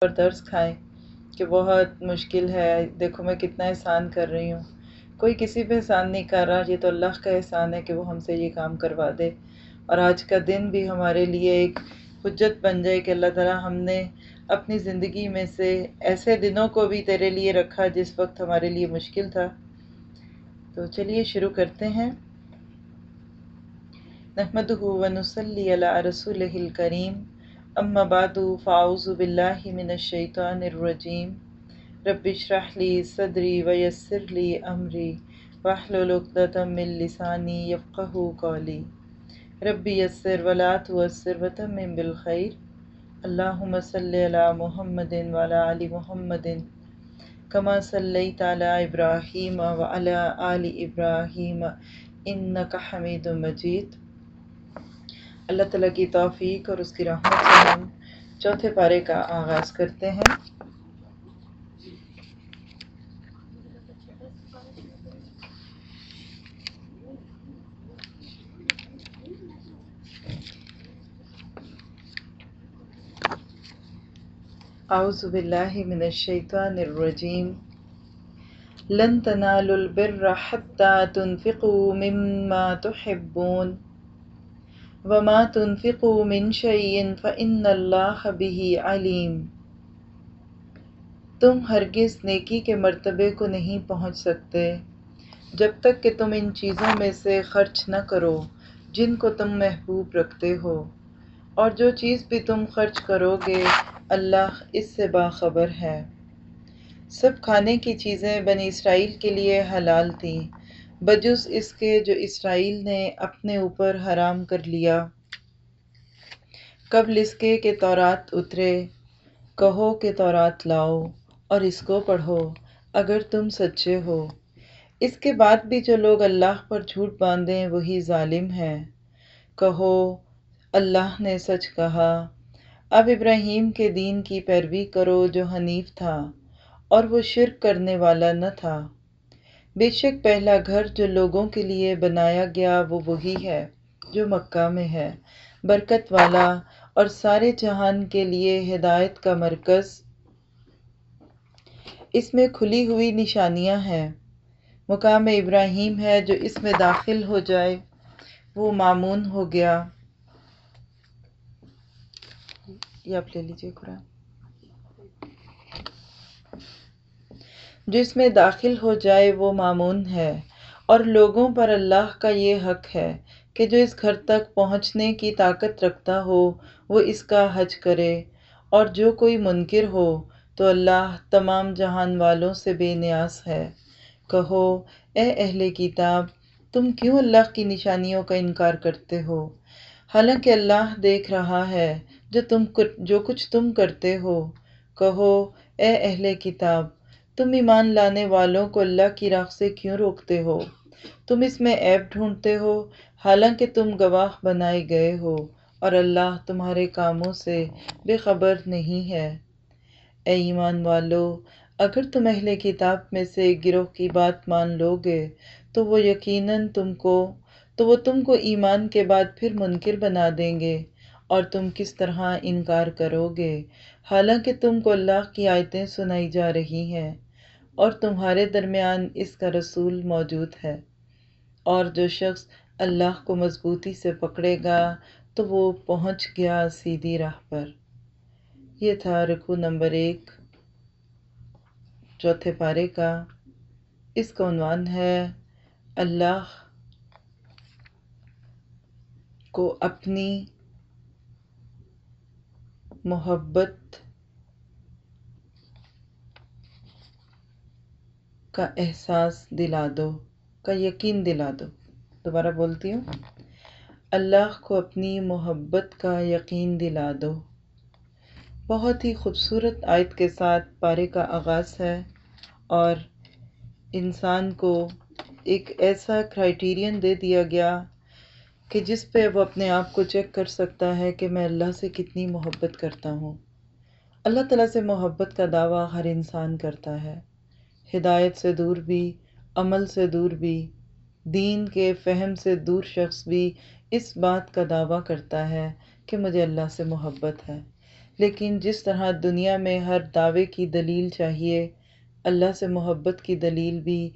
پر درس کھائیں کہ بہت مشکل ہے، دیکھو میں کتنا احسان کر رہی ہوں۔ کوئی کسی پہ احسان نہیں کر رہا، یہ تو اللہ کا احسان ہے کہ وہ ہم سے یہ کام کروا دے۔ اور آج کا دن بھی ہمارے لیے ایک حجت بن جائے کہ اللہ تعالیٰ ہم نے اپنی زندگی میں سے ایسے دنوں کو بھی تیرے لیے رکھا جس وقت ہمارے لیے مشکل تھا۔ تو چلیے شروع کرتے ہیں۔ نحمده ونصلي على رسوله الكريم اما بعد، فاعوذ بالله من الشيطان الرجيم رب اشرح لي صدري ويسر لي امري واحلل عقدة من لساني يفقهوا قولي رب يسر ولا تعسر وتمم بالخير اللهم صل على محمد وعلى ال محمد كما صليت على ابراهيم وعلى ال ابراهيم انك حميد مجيد اللہ تعالیٰ کی توفیق اور اس کی رحمت سے ہم چوتھے پارے کا آغاز کرتے ہیں اعوذ باللہ من الشیطان الرجیم لن وما تنفقوا من شيء فإن الله به علیم تم ہرگز نیکی کے مرتبے کو نہیں پہنچ سکتے۔ جب تک کہ تم ان چیزوں میں سے خرچ نہ کرو جن کو تم محبوب رکھتے ہو۔ اور جو چیز بھی تم خرچ کرو گے، اللہ اس سے باخبر ہے۔ سب کھانے کی چیزیں بنی اسرائیل کے لیے حلال تھیں۔ بجز اس کے جو اسرائیل نے اپنے اوپر حرام کر لیا قبل اس کے کہ تورات اترے، کہو کہ تورات لاؤ اور اس کو پڑھو اگر تم سچے ہو۔ اس کے بعد بھی جو لوگ اللہ پر جھوٹ باندھیں، وہی ظالم ہے کہو، اللہ نے سچ کہا، اب ابراہیم کے دین کی پیروی کرو جو حنیف تھا اور وہ شرک کرنے والا نہ تھا۔ بے شک پہلا گھر جو لوگوں کے لیے بنایا گیا وہ وہی ہے جو مکہ میں ہے۔ برکت والا اور سارے جہان کے لیے ہدایت کا مرکز۔ اس میں کھلی ہوئی نشانیاں ہیں۔ مقام ابراہیم ہے جو اس میں داخل ہو جائے۔ وہ معمون ہو گیا۔ یہ آپ لے لیجیے قرآن۔ جو اس میں داخل ہو جائے وہ معمون ہے۔ اور لوگوں پر اللہ کا یہ حق ہے کہ جو اس گھر تک پہنچنے کی طاقت رکھتا ہو، وہ اس کا حج کرے۔ اور جو کوئی منکر ہو، تو اللہ تمام جہان والوں سے بے نیاز ہے۔ کہو، اے اہل کتاب، تم کیوں اللہ کی نشانیوں کا انکار کرتے ہو؟ حالانکہ اللہ دیکھ رہا ہے جو تم جو کچھ تم کرتے ہو۔ کہو، اے اہل کتاب تم ایمان لانے والوں کو اللہ کی راہ سے کیوں روکتے ہو؟ تم اس میں عیب ڈھونڈتے ہو، حالانکہ تم گواہ بنائے گئے ہو اور اللہ تمہارے کاموں سے بے خبر نہیں ہے۔ اے ایمان والو، اگر تم اہل کتاب میں سے گروہ کی بات مان لو گے، تو وہ یقیناً تم کو، تو وہ تم کو ایمان کے بعد پھر منکر بنا دیں گے اور تم کس طرح انکار کرو گے؟ حالانکہ تم کو اللہ کی آیتیں سنائی جا رہی ہیں اور تمہارے درمیان اس کا رسول موجود ہے۔ اور جو شخص اللہ کو مضبوطی سے پکڑے گا تو وہ پہنچ گیا سیدھی راہ پر۔ یہ تھا رکو نمبر ایک، چوتھے پارے کا۔ اس کا عنوان ہے اللہ کو اپنی محبت کا احساس دلا دو، کا یقین دلا دو۔ دوبارہ بولتی ہوں۔ اللہ کو اپنی محبت کا یقین دلا دو۔ بہت ہی خوبصورت آیت کے ساتھ پارے کا آغاز ہے اور انسان کو ایک ایسا کرائٹیرین دے دیا گیا کہ جس پہ وہ اپنے آپ کو چیک کر سکتا ہے کہ میں اللہ سے کتنی محبت کرتا ہوں۔ اللہ تعالیٰ سے محبت کا دعویٰ ہر انسان کرتا ہے۔ ہدایت سے دور بھی، عمل سے دور بھی، دین کے فہم سے دور شخص بھی اس بات کا دعویٰ کرتا ہے کہ مجھے اللہ سے محبت ہے۔ لیکن جس طرح دنیا میں ہر دعوے کی دلیل چاہیے، اللہ سے محبت کی دلیل بھی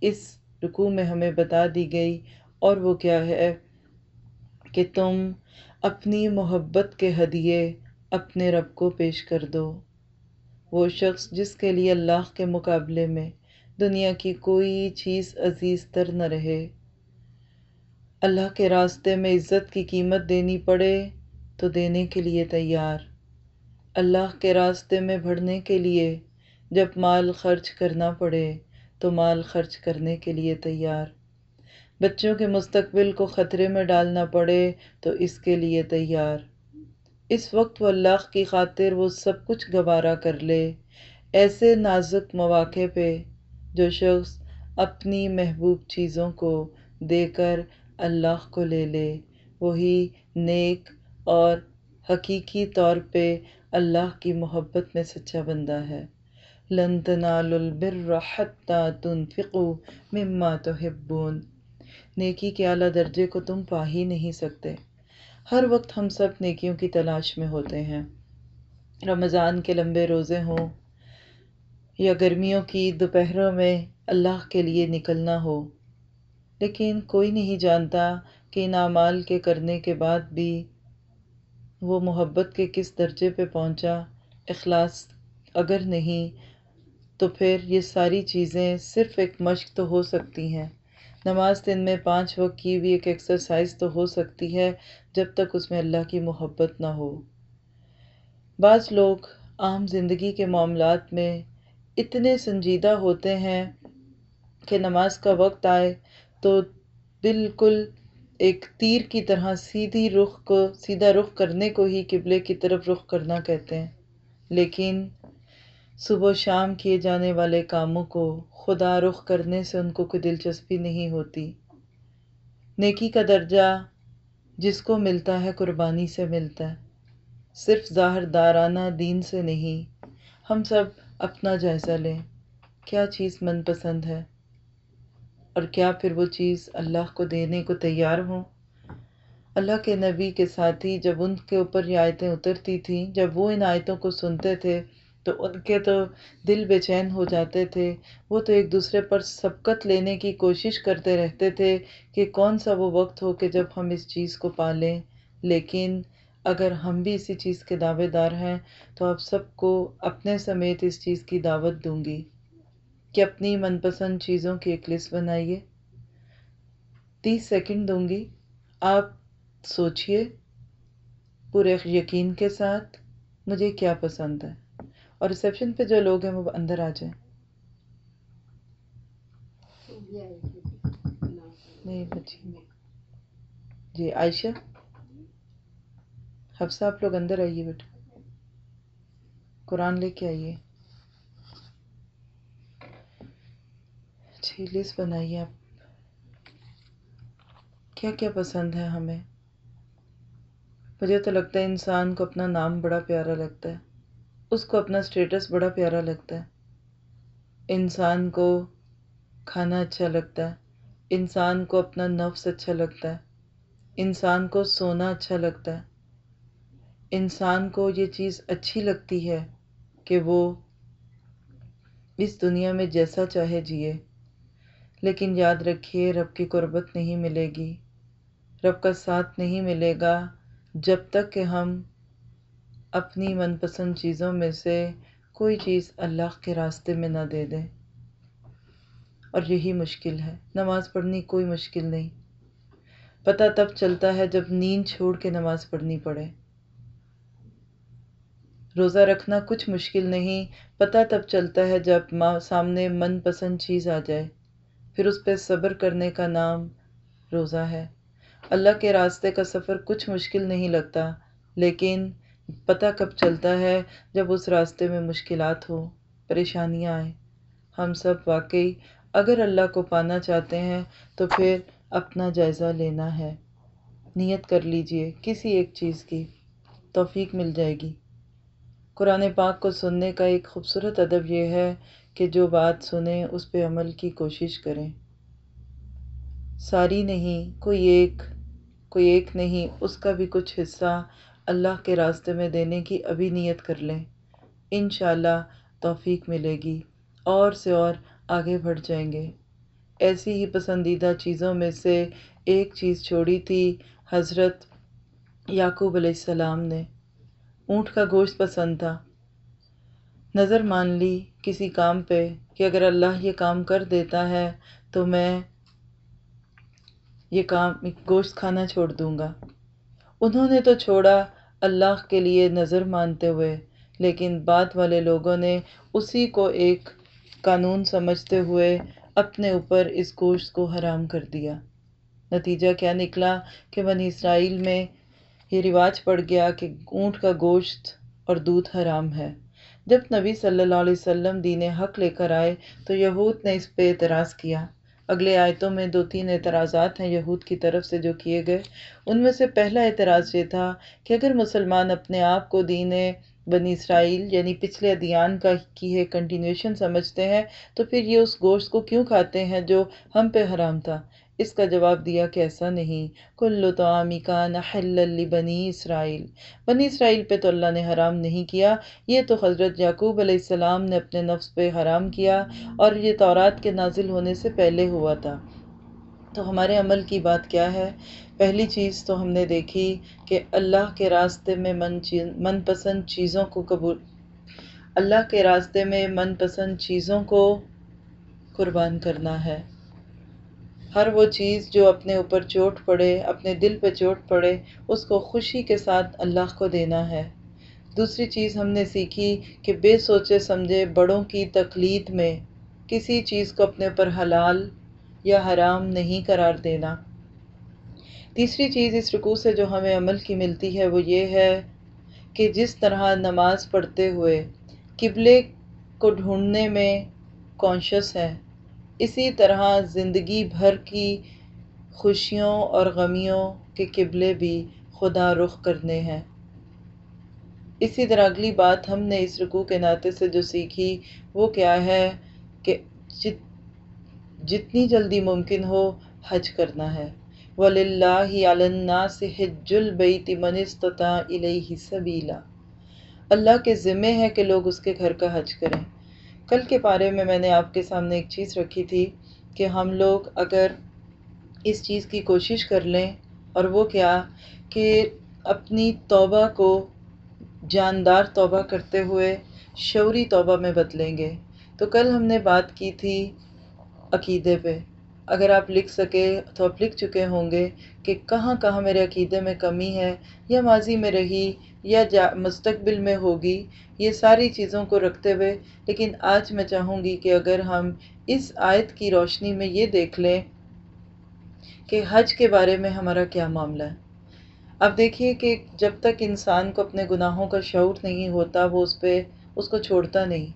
اس رکوع میں ہمیں بتا دی گئی اور وہ کیا ہے؟ کہ تم اپنی محبت کے ہدیے اپنے رب کو پیش کر دو۔ وہ شخص جس کے لیے اللہ کے مقابلے میں دنیا کی کوئی چیز عزیز تر نہ رہے، اللہ کے راستے میں عزت کی قیمت دینی پڑے تو دینے کے لیے تیار۔ اللہ کے راستے میں بڑھنے کے لیے جب مال خرچ کرنا پڑے تو مال خرچ کرنے کے لیے تیار۔ بچوں کے مستقبل کو خطرے میں ڈالنا پڑے تو اس کے لیے تیار۔ اس وقت وہ اللہ کی خاطر وہ سب کچھ گوارا کر لے۔ ایسے نازک مواقع پہ جو شخص اپنی محبوب چیزوں کو دے کر اللہ کو لے لے، وہی نیک اور حقیقی طور پہ اللہ کی محبت میں سچا بندہ ہے۔ لن تنالوا البر حتى تنفقوا مما تحبون۔ نیکی کے اعلیٰ درجے کو تم پا ہی نہیں سکتے۔ ہر وقت ہم سب نیکیوں کی تلاش میں ہوتے ہیں۔ رمضان کے لمبے روزے ہوں یا گرمیوں کی دوپہروں میں اللہ کے لیے نکلنا ہو۔ لیکن کوئی نہیں جانتا کہ ان اعمال کے کرنے کے بعد بھی وہ محبت کے کس درجے پہ پہنچا۔ اخلاص اگر نہیں تو پھر یہ ساری چیزیں صرف ایک مشق تو ہو سکتی ہیں۔ نماز دن میں پانچ وقت کی بھی ایک ایکسرسائز تو ہو سکتی ہے، جب تک اس میں اللہ کی محبت نہ ہو۔ بعض لوگ عام زندگی کے معاملات میں اتنے سنجیدہ ہوتے ہیں کہ نماز کا وقت آئے تو بالکل ایک تیر کی طرح سیدھی رخ کو، سیدھا رخ کرنے کو ہی قبلے کی طرف رخ کرنا کہتے ہیں۔ لیکن صبح و شام کیے جانے والے کاموں کو خدا رخ کرنے سے ان کو کوئی دلچسپی نہیں ہوتی۔ نیکی کا درجہ جس کو ملتا ہے قربانی سے ملتا ہے۔ صرف ظاہر دارانہ دین سے نہیں، ہم سب اپنا جائزہ لیں۔ کیا چیز من پسند ہے؟ اور کیا پھر وہ چیز اللہ کو دینے کو تیار ہوں؟ اللہ کے نبی کے ساتھی جب ان کے اوپر یہ آیتیں اترتی تھیں، جب وہ ان آیتوں کو سنتے تھے تو ان کے تو دل بے چین ہو جاتے تھے۔ وہ تو ایک دوسرے پر سبقت لینے کی کوشش کرتے رہتے تھے کہ کون سا وہ وقت ہو کہ جب ہم اس چیز کو پالیں لیکن اگر ہم بھی اسی چیز کے دعوے دار ہیں تو آپ سب کو اپنے سمیت اس چیز کی دعوت دوں گی۔ کہ اپنی من پسند چیزوں کی ایک لسٹ بنائیے۔ تیس سیکنڈ دوں گی۔ آپ سوچئے پورے یقین کے ساتھ مجھے کیا پسند ہے۔ اور ریسیپشن پہ جو لوگ ہیں وہ اندر آ جائیں۔ نہیں، بچی جی عائشہ؟ حفصہ، آپ لوگ اندر آئیے بیٹا قرآن لے کے آئیے۔ اچھی لسٹ بنائیے آپ۔ کیا کیا پسند ہے ہمیں؟ مجھے تو لگتا ہے انسان کو اپنا نام بڑا پیارا لگتا ہے۔ اس کو اپنا اسٹیٹس بڑا پیارا لگتا ہے۔ انسان کو کھانا اچھا لگتا ہے۔ انسان کو اپنا نفس اچھا لگتا ہے۔ انسان کو سونا اچھا لگتا ہے۔ انسان کو یہ چیز اچھی لگتی ہے کہ وہ اس دنیا میں جیسا چاہے جیے۔ لیکن یاد رکھیے، رب کی قربت نہیں ملے گی۔ رب کا ساتھ نہیں ملے گا جب تک کہ ہم اپنی من پسند چیزوں میں سے کوئی چیز اللہ کے راستے میں نہ دے دیں اور یہی مشکل ہے۔ نماز پڑھنی کوئی مشکل نہیں۔ پتہ تب چلتا ہے جب نیند چھوڑ کے نماز پڑھنی پڑے۔ روزہ رکھنا کچھ مشکل نہیں۔ پتہ تب چلتا ہے جب سامنے من پسند چیز آ جائے۔ پھر اس پہ صبر کرنے کا نام روزہ ہے۔ اللہ کے راستے کا سفر کچھ مشکل نہیں لگتا، لیکن پتہ کب چلتا ہے جب اس راستے میں مشکلات ہو پریشانیاں آئیں۔ ہم سب واقعی اگر اللہ کو پانا چاہتے ہیں تو پھر اپنا جائزہ لینا ہے۔ نیت کر لیجیے کسی ایک چیز کی توفیق مل جائے گی۔ قرآن پاک کو سننے کا ایک خوبصورت ادب یہ ہے کہ جو بات سنیں، اس پہ عمل کی کوشش کریں۔ ساری نہیں، کوئی ایک کوئی ایک نہیں، اس کا بھی کچھ حصہ اللہ کے راستے میں دینے کی ابھی نیت کر لیں۔ انشاءاللہ توفیق ملے گی۔ اور سے اور آگے بڑھ جائیں گے۔ ایسی ہی پسندیدہ چیزوں میں سے ایک چیز چھوڑی تھی حضرت یعقوب علیہ السلام نے۔ اونٹ کا گوشت پسند تھا۔ نظر مان لی کسی کام پہ کہ اگر اللہ یہ کام کر دیتا ہے تو میں یہ کام، گوشت کھانا چھوڑ دوں گا۔ انہوں نے تو چھوڑا اللہ کے لیے نظر مانتے ہوئے۔ لیکن بعد والے لوگوں نے اسی کو ایک قانون سمجھتے ہوئے اپنے اوپر اس گوشت کو حرام کر دیا۔ نتیجہ کیا نکلا کہ بنی اسرائیل میں یہ رواج پڑ گیا کہ اونٹ کا گوشت اور دودھ حرام ہے۔ جب نبی صلی اللہ علیہ وسلم دین حق لے کر آئے تو یہود نے اس پہ اعتراض کیا۔ اگلے آیتوں میں دو تین اعتراضات ہیں یہود کی طرف سے جو کیے گئے۔ ان میں سے پہلا اعتراض یہ تھا کہ اگر مسلمان اپنے آپ کو دین بنی اسرائیل یعنی پچھلے ادیان کا کی ہے کنٹینیوشن سمجھتے ہیں، تو پھر یہ اس گوشت کو کیوں کھاتے ہیں جو ہم پہ حرام تھا؟ اس کا جواب دیا کہ ایسا نہیں۔ کل تعامی کا نحل بنی اسرائیل۔ بنی اسرائیل پہ تو اللہ نے حرام نہیں کیا۔ یہ تو حضرت یعقوب علیہ السلام نے اپنے نفس پہ حرام کیا اور یہ تورات کے نازل ہونے سے پہلے ہوا تھا۔ تو ہمارے عمل کی بات کیا ہے؟ پہلی چیز تو ہم نے دیکھی کہ اللہ کے راستے میں من چیز من پسند چیزوں کو قبول، اللہ کے راستے میں من پسند چیزوں کو قربان کرنا ہے۔ ہر وہ چیز جو اپنے اوپر چوٹ پڑے، اپنے دل پہ چوٹ پڑے، اس کو خوشی کے ساتھ اللہ کو دینا ہے۔ دوسری چیز ہم نے سیکھی کہ بے سوچے سمجھے بڑوں کی تقلید میں کسی چیز کو اپنے اوپر حلال یا حرام نہیں قرار دینا۔ تیسری چیز اس رکوع سے جو ہمیں عمل کی ملتی ہے وہ یہ ہے کہ جس طرح نماز پڑھتے ہوئے قبلے کو ڈھونڈنے میں کانشس ہے اسی طرح زندگی بھر کی خوشیوں اور غمیوں کے قبلے بھی خدا رخ کرنے ہیں۔ اسی طرح اگلی بات ہم نے اس رکوع کے ناطے سے جو سیکھی، وہ کیا ہے کہ جت، جتنی جلدی ممکن ہو حج کرنا ہے۔ وَلِلَّهِ عَلَى النَّاسِ حِجُّ الْبَيْتِ مَنِ اسْتَطَاعَ إِلَيْهِ سَبِيلًا۔ اللہ کے ذمے ہے کہ لوگ اس کے گھر کا حج کریں۔ کل کے بارے میں میں نے آپ کے سامنے ایک چیز رکھی تھی کہ ہم لوگ اگر اس چیز کی کوشش کر لیں اور وہ کیا کہ اپنی توبہ کو جاندار توبہ کرتے ہوئے شعوری توبہ میں بدلیں گے۔ تو کل ہم نے بات کی تھی عقیدے پہ۔ اگر آپ لکھ سکے تو آپ لکھ چکے ہوں گے کہ کہاں کہاں میرے عقیدے میں کمی ہے، یا ماضی میں رہی، یا جا مستقبل میں ہوگی، یہ ساری چیزوں کو رکھتے ہوئے۔ لیکن آج میں چاہوں گی کہ اگر ہم اس آیت کی روشنی میں یہ دیکھ لیں کہ حج کے بارے میں ہمارا کیا معاملہ ہے۔ اب دیکھیے کہ جب تک انسان کو اپنے گناہوں کا شعور نہیں ہوتا، وہ اس پہ، اس کو چھوڑتا نہیں۔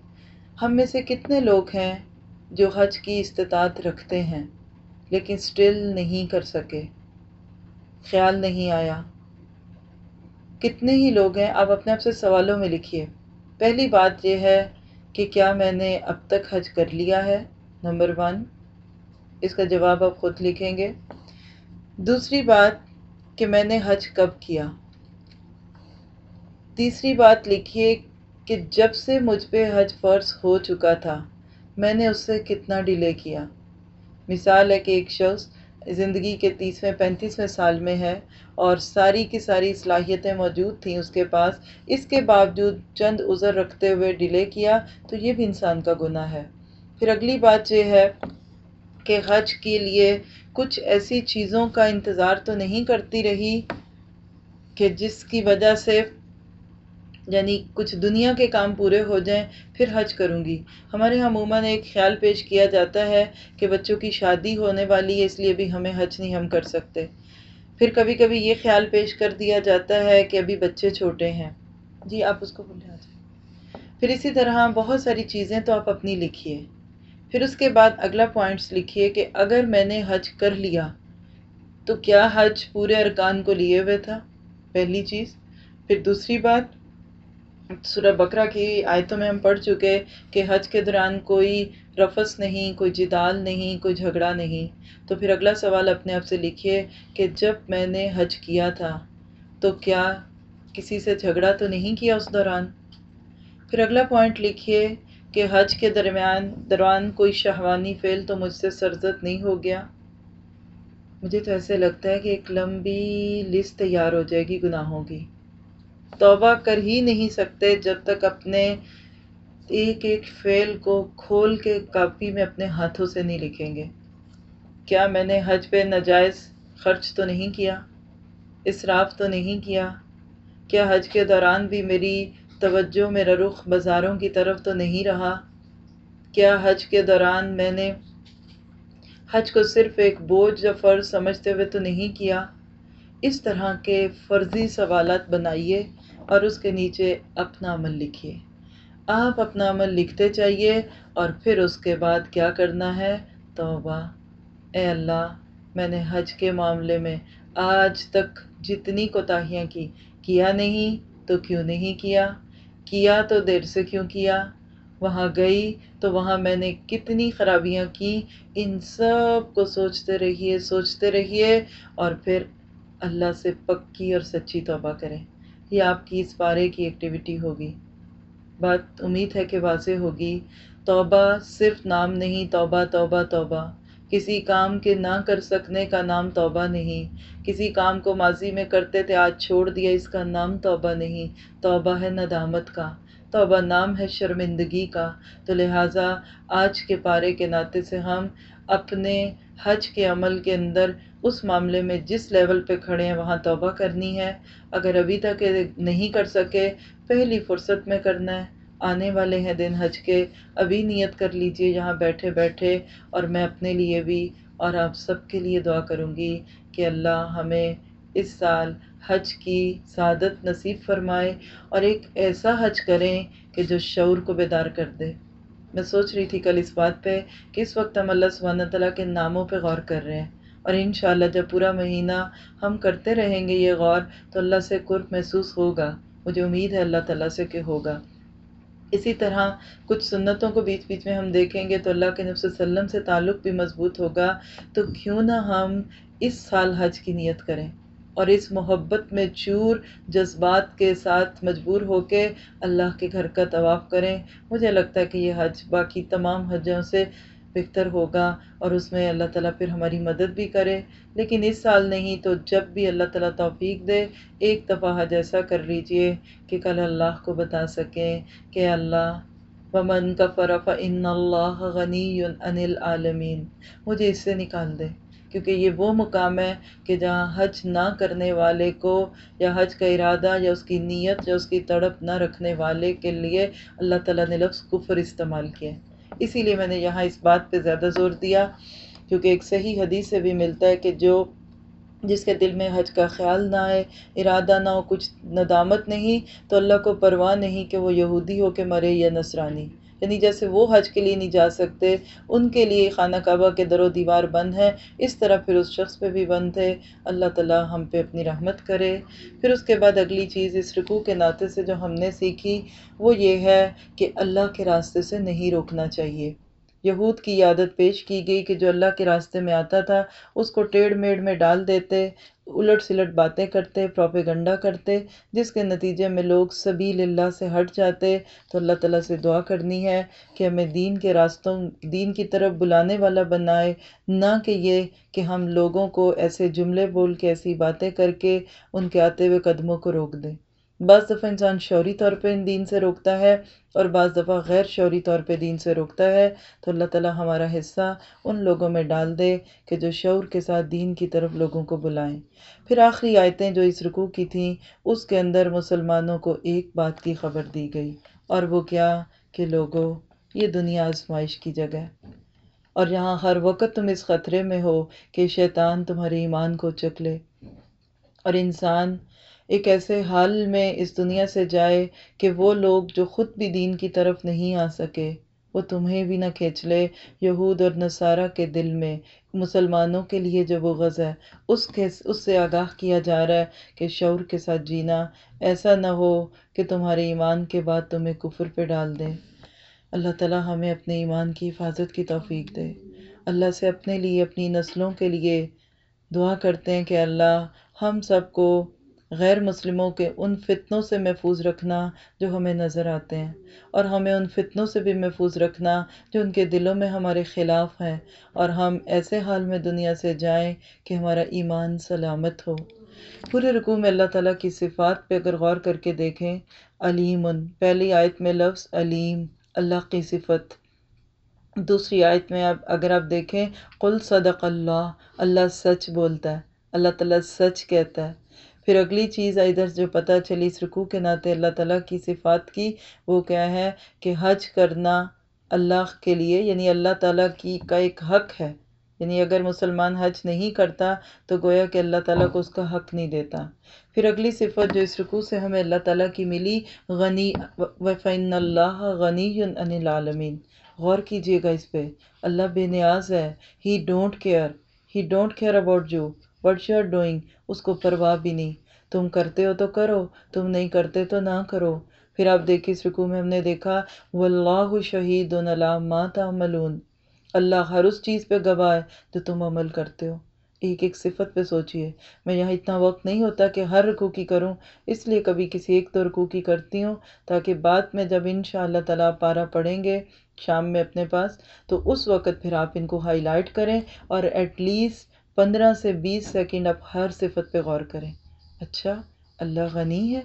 ہم میں سے کتنے لوگ ہیں جو حج کی استطاعت رکھتے ہیں؟ لیکن سٹل نہیں کر سکے۔ خیال نہیں آیا۔ کتنے ہی لوگ ہیں، آپ اپنے آپ سے سوالوں میں لکھیے۔ پہلی بات یہ ہے کہ کیا میں نے اب تک حج کر لیا ہے؟ Number one. اس کا جواب آپ خود لکھیں گے۔ دوسری بات کہ میں نے حج کب کیا؟ تیسری بات لکھیے کہ جب سے مجھ پہ حج فرض ہو چکا تھا، میں نے اس سے کتنا ڈیلے کیا؟ مثال ہے کہ ایک شخص زندگی کے تیسویں، پینتیسویں سال میں ہے اور ساری کی ساری صلاحیتیں موجود تھیں اس کے پاس۔ اس کے باوجود چند عذر رکھتے ہوئے ڈیلے کیا تو یہ بھی انسان کا گناہ ہے۔ پھر اگلی بات یہ ہے کہ حج کے لیے کچھ ایسی چیزوں کا انتظار تو نہیں کرتی رہی کہ جس کی وجہ سے یعنی کچھ دنیا کے کام پورے ہو جائیں، پھر حج کروں گی۔ ہمارے یہاں عموماً ایک خیال پیش کیا جاتا ہے کہ بچوں کی شادی ہونے والی ہے، اس لیے بھی ہمیں حج نہیں ہم کر سکتے۔ پھر کبھی کبھی یہ خیال پیش کر دیا جاتا ہے کہ ابھی بچے چھوٹے ہیں۔ جی آپ اس کو بولے آ جائیں۔ پھر اسی طرح بہت ساری چیزیں تو آپ اپنی لکھیے۔ پھر اس کے بعد اگلا پوائنٹس لکھیے کہ اگر میں نے حج کر لیا، تو کیا حج پورے ارکان کو لیے ہوئے تھا؟ پہلی چیز۔ پھر دوسری بات سورہ بکرا کی آیتوں میں ہم پڑھ چکے کہ حج کے دوران کوئی رفس نہیں، کوئی جدال نہیں، کوئی جھگڑا نہیں۔ تو پھر اگلا سوال اپنے آپ سے لکھیے کہ جب میں نے حج کیا تھا تو کیا کسی سے جھگڑا تو نہیں کیا اس دوران؟ پھر اگلا پوائنٹ لکھیے کہ حج کے درمیان، دوران کوئی شہوانی فعل تو مجھ سے سرزد نہیں ہو گیا؟ مجھے تو ایسے لگتا ہے کہ ایک لمبی لسٹ تیار ہو جائے گی، گناہوں کی۔ توبہ کر ہی نہیں سکتے جب تک اپنے ایک ایک فعل کو کھول کے کاپی میں اپنے ہاتھوں سے نہیں لکھیں گے۔ کیا میں نے حج پہ ناجائز خرچ تو نہیں کیا؟ اسراف تو نہیں کیا؟ کیا حج کے دوران بھی میری توجہ میرا رخ بازاروں کی طرف تو نہیں رہا؟ کیا حج کے دوران میں نے حج کو صرف ایک بوجھ یا فرض سمجھتے ہوئے تو نہیں کیا؟ اس طرح کے فرضی سوالات بنائیے۔ اور اس کے نیچے اپنا عمل لکھیے۔ آپ اپنا عمل لکھتے چاہیے اور پھر اس کے بعد کیا کرنا ہے؟ توبہ۔ اے اللہ، میں نے حج کے معاملے میں آج تک جتنی کوتاہیاں کی، کیا نہیں تو کیوں نہیں کیا؟ کیا تو دیر سے کیوں کیا؟ وہاں گئی تو وہاں میں نے کتنی خرابیاں کی، ان سب کو سوچتے رہیے سوچتے رہیے اور پھر اللہ سے پکی اور سچی توبہ کریں۔ یہ آپ کی اس پارے کی ایکٹیویٹی ہوگی۔ بات امید ہے کہ واضح ہوگی۔ توبہ صرف نام نہیں، توبہ توبہ توبہ۔ کسی کام کے نہ کر سکنے کا نام توبہ نہیں۔ کسی کام کو ماضی میں کرتے تھے، آج چھوڑ دیا، اس کا نام توبہ نہیں۔ توبہ ہے ندامت کا۔ توبہ نام ہے شرمندگی کا۔ تو لہٰذا آج کے پارے کے ناطے سے ہم اپنے حج کے عمل کے اندر اس معاملے میں جس لیول پہ کھڑے ہیں وہاں توبہ کرنی ہے۔ اگر ابھی تک نہیں کر سکے، پہلی فرصت میں کرنا ہے۔ آنے والے ہیں دن حج کے، ابھی نیت کر لیجیے، یہاں بیٹھے بیٹھے۔ اور میں اپنے لیے بھی اور آپ سب کے لیے دعا کروں گی کہ اللہ ہمیں اس سال حج کی سعادت نصیب فرمائے اور ایک ایسا حج کریں کہ جو شعور کو بیدار کر دے۔ میں سوچ رہی تھی کل اس بات پہ کہ اس وقت ہم اللہ سبحانہ تعالیٰ کے ناموں پہ غور کر رہے ہیں۔ اور انشاءاللہ جب پورا مہینہ ہم کرتے رہیں گے یہ غور تو اللہ سے قرب محسوس ہوگا۔ مجھے امید ہے اللہ تعالیٰ سے کہ ہوگا۔ اسی طرح کچھ سنتوں کو بیچ بیچ میں ہم دیکھیں گے تو اللہ کے نفس وسلم سے تعلق بھی مضبوط ہوگا۔ تو کیوں نہ ہم اس سال حج کی نیت کریں اور اس محبت میں چور جذبات کے ساتھ مجبور ہو کے اللہ کے گھر کا طواف کریں۔ مجھے لگتا ہے کہ یہ حج باقی تمام حجوں سے بہتر ہوگا اور اس میں اللہ تعالیٰ پھر ہماری مدد بھی کرے۔ لیکن اس سال نہیں تو جب بھی اللہ تعالیٰ توفیق دے، ایک دفعہ حج ایسا کر لیجیے کہ کل اللہ کو بتا سکیں کہ اللہ، ومن کا فرف ان اللہ غنی عن العالمین مجھے اس سے نکال دے، کیونکہ یہ وہ مقام ہے کہ جہاں حج نہ کرنے والے کو یا حج کا ارادہ یا اس کی نیت یا اس کی تڑپ نہ رکھنے والے کے لیے اللہ تعالیٰ نے لفظ کفر استعمال کیا۔ اسی لیے میں نے یہاں اس بات پہ زیادہ زور دیا، کیونکہ ایک صحیح حدیث سے بھی ملتا ہے کہ جو جس کے دل میں حج کا خیال نہ آئے، ارادہ نہ ہو، کچھ ندامت نہیں، تو اللہ کو پرواہ نہیں کہ وہ یہودی ہو کے مرے یا نصرانی۔ یعنی جیسے وہ حج کے لیے نہیں جا سکتے، ان کے لیے خانہ کعبہ کے در و دیوار بند ہیں، اس طرح پھر اس شخص پہ بھی بند ہے اللہ تعالیٰ ہم پہ اپنی رحمت کرے۔ پھر اس کے بعد اگلی چیز اس رکوع کے ناطے سے جو ہم نے سیکھی، وہ یہ ہے کہ اللہ کے راستے سے نہیں روکنا چاہیے۔ یہود کی عادت پیش کی گئی کہ جو اللہ کے راستے میں آتا تھا، اس کو ٹیڑھ میڑ میں ڈال دیتے۔ الٹ سلٹ باتیں کرتے، پروپیگنڈا کرتے، جس کے نتیجے میں لوگ سبیل اللہ سے ہٹ جاتے۔ تو اللہ تعالیٰ سے دعا کرنی ہے کہ ہمیں دین کے راستوں، دین کی طرف بلانے والا بنائے۔ نہ کہ یہ کہ ہم لوگوں کو ایسے جملے بول کے ایسی باتیں کر کے ان کے آتے ہوئے قدموں کو روک دیں۔ بعض دفعہ انسان شعوری طور پہ ان دین سے روکتا ہے اور بعض دفعہ غیر شعوری طور پہ دین سے روکتا ہے۔ تو اللہ تعالیٰ ہمارا حصہ ان لوگوں میں ڈال دے کہ جو شعور کے ساتھ دین کی طرف لوگوں کو بلائیں۔ پھر آخری آیتیں جو اس رکوع کی تھیں، اس کے اندر مسلمانوں کو ایک بات کی خبر دی گئی۔ اور وہ کیا؟ کہ لوگوں، یہ دنیا آزمائش کی جگہ اور یہاں ہر وقت تم اس خطرے میں ہو کہ شیطان تمہارے ایمان کو چک لے۔ اور انسان ایک ایسے حال میں اس دنیا سے جائے کہ وہ لوگ جو خود بھی دین کی طرف نہیں آ سکے، وہ تمہیں بھی نہ کھینچ لے یہود اور نصارہ کے دل میں۔ مسلمانوں کے لیے جو وہ غز ہے، اس کے، اس سے آگاہ کیا جا رہا ہے کہ شعور کے ساتھ جینا۔ ایسا نہ ہو کہ تمہارے ایمان کے بعد تمہیں کفر پہ ڈال دیں۔ اللہ تعالیٰ ہمیں اپنے ایمان کی حفاظت کی توفیق دے۔ اللہ سے اپنے لیے، اپنی نسلوں کے لیے دعا کرتے ہیں کہ اللہ ہم سب کو غیر مسلموں کے ان فتنوں سے محفوظ رکھنا جو ہمیں نظر آتے ہیں اور ہمیں ان فتنوں سے بھی محفوظ رکھنا جو ان کے دلوں میں ہمارے خلاف ہیں اور ہم ایسے حال میں دنیا سے جائیں کہ ہمارا ایمان سلامت ہو۔ پورے رکوع میں اللہ تعالیٰ کی صفات پہ اگر غور کر کے دیکھیں، علیم، پہلی آیت میں لفظ علیم، اللہ کی صفت۔ دوسری آیت میں اب اگر آپ دیکھیں، قل صدق اللہ اللہ سچ بولتا ہے، اللہ تعالیٰ سچ کہتا ہے۔ پھر اگلی چیز ادھر جو پتہ چلی اس رکوع کے ناطے اللہ تعالیٰ کی صفات کی، وہ کیا ہے کہ حج کرنا اللہ کے لیے یعنی اللہ تعالیٰ کی کا ایک حق ہے۔ یعنی اگر مسلمان حج نہیں کرتا تو گویا کہ اللہ تعالیٰ کو اس کا حق نہیں دیتا۔ پھر اگلی صفت جو اس رکوع سے ہمیں اللہ تعالیٰ کی ملی، غنی وفین اللہ غنی ان العالمین غور کیجیے گا اس پہ۔ اللہ بے نیاز ہے۔ He don't care he don't care about you what you are doing اس کو پرواہ بھی نہیں تم کرتے ہو تو کرو تم نہیں کرتے تو نہ کرو پھر آپ دیکھیں اس رکوع میں ہم نے دیکھا واللہ شہید ما تعملون اللہ ہر اس چیز پہ گواہ ہے جو تم عمل کرتے ہو ایک ایک صفت پہ سوچئے میں یہاں اتنا وقت نہیں ہوتا کہ ہر رکوع کی کروں اس لیے کبھی کسی ایک تو رکوع کی کرتی ہوں تاکہ بعد میں جب انشاءاللہ تعالیٰ پارا پڑھیں گے شام میں اپنے پاس تو اس وقت پھر آپ ان کو ہائی لائٹ کریں اور ایٹ لیسٹ پندرہ سے بیس سیکنڈ آپ ہر صفت پہ غور کریں۔ اچھا اللہ غنی ہے۔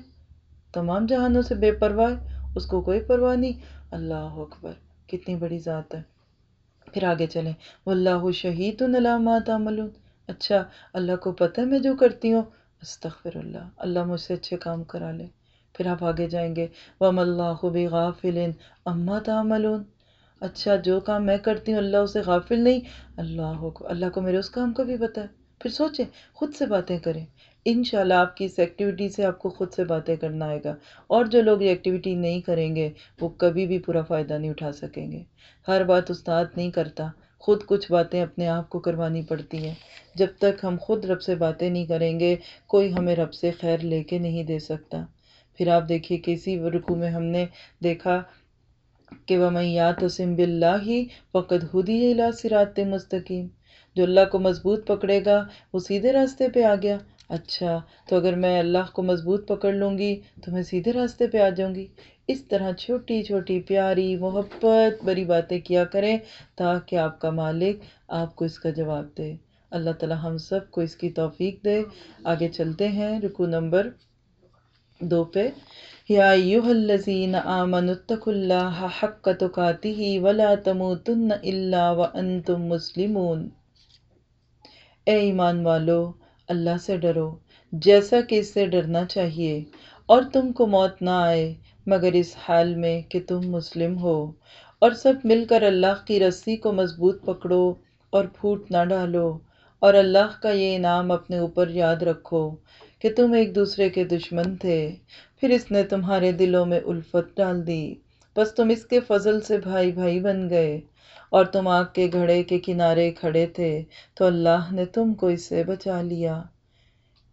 تمام جہانوں سے بے پرواہ، اس کو کوئی پرواہ نہیں۔ اللہ اکبر، کتنی بڑی ذات ہے۔ پھر آگے چلیں۔ واللہ شہید ما تعملون۔ اچھا اللہ کو پتہ ہے میں جو کرتی ہوں۔ استغفر اللہ اللہ مجھ سے اچھے کام کرا لے۔ پھر آپ آگے جائیں گے۔ وَمَ اللَّهُ بِغَافِلٍ أَمَّا تَعْمَلُونَ۔ اچھا جو کام میں کرتی ہوں، اللہ اسے غافل نہیں۔ اللہ کو اللہ کو میرے اس کام کا بھی پتہ ہے۔ پھر سوچیں، خود سے باتیں کریں۔ انشاءاللہ آپ کی اس ایکٹیویٹی سے آپ کو خود سے باتیں کرنا آئے گا۔ اور جو لوگ یہ ایکٹیویٹی نہیں کریں گے، وہ کبھی بھی پورا فائدہ نہیں اٹھا سکیں گے۔ ہر بات استاد نہیں کرتا۔ خود کچھ باتیں اپنے آپ کو کروانی پڑتی ہیں۔ جب تک ہم خود رب سے باتیں نہیں کریں گے، کوئی ہمیں رب سے خیر لے کے نہیں دے سکتا۔ پھر آپ دیکھیے، کسی رکو میں ہم نے دیکھا کہ وہ میات وسم بلّہ ہی فقط ہدی الا سرات مستقیم جو اللہ کو مضبوط پکڑے گا، وہ سیدھے راستے پہ آ گیا۔ اچھا تو اگر میں اللہ کو مضبوط پکڑ لوں گی، تو میں سیدھے راستے پہ آ جاؤں گی۔ اس طرح چھوٹی چھوٹی پیاری محبت بری باتیں کیا کریں تاکہ آپ کا مالک آپ کو اس کا جواب دے۔ اللہ تعالی ہم سب کو اس کی توفیق دے۔ آگے چلتے ہیں رکو نمبر دو پہ۔ یا ایوہ الذین آمنوا اتقوا اللہ حق تقاتہ ولا تموتن الا وانتم مسلمون۔ اے ایمان والو، اللہ سے ڈرو، جیسا کہ اس سے ڈرنا چاہیے، اور تم کو موت نہ آئے، مگر اس حال میں کہ تم مسلم ہو۔ اور سب مل کر اللہ کی رسی کو مضبوط پکڑو اور پھوٹ نہ ڈالو۔ اور اللہ کا یہ انعام اپنے اوپر یاد رکھو کہ تم ایک دوسرے کے دشمن تھے۔ پھر اس نے تمہارے دلوں میں الفت ڈال دی۔ بس تم اس کے فضل سے بھائی بھائی بن گئے اور تم آگ کے گھڑے کے کنارے کھڑے تھے تو اللہ نے تم کو اس سے بچا لیا۔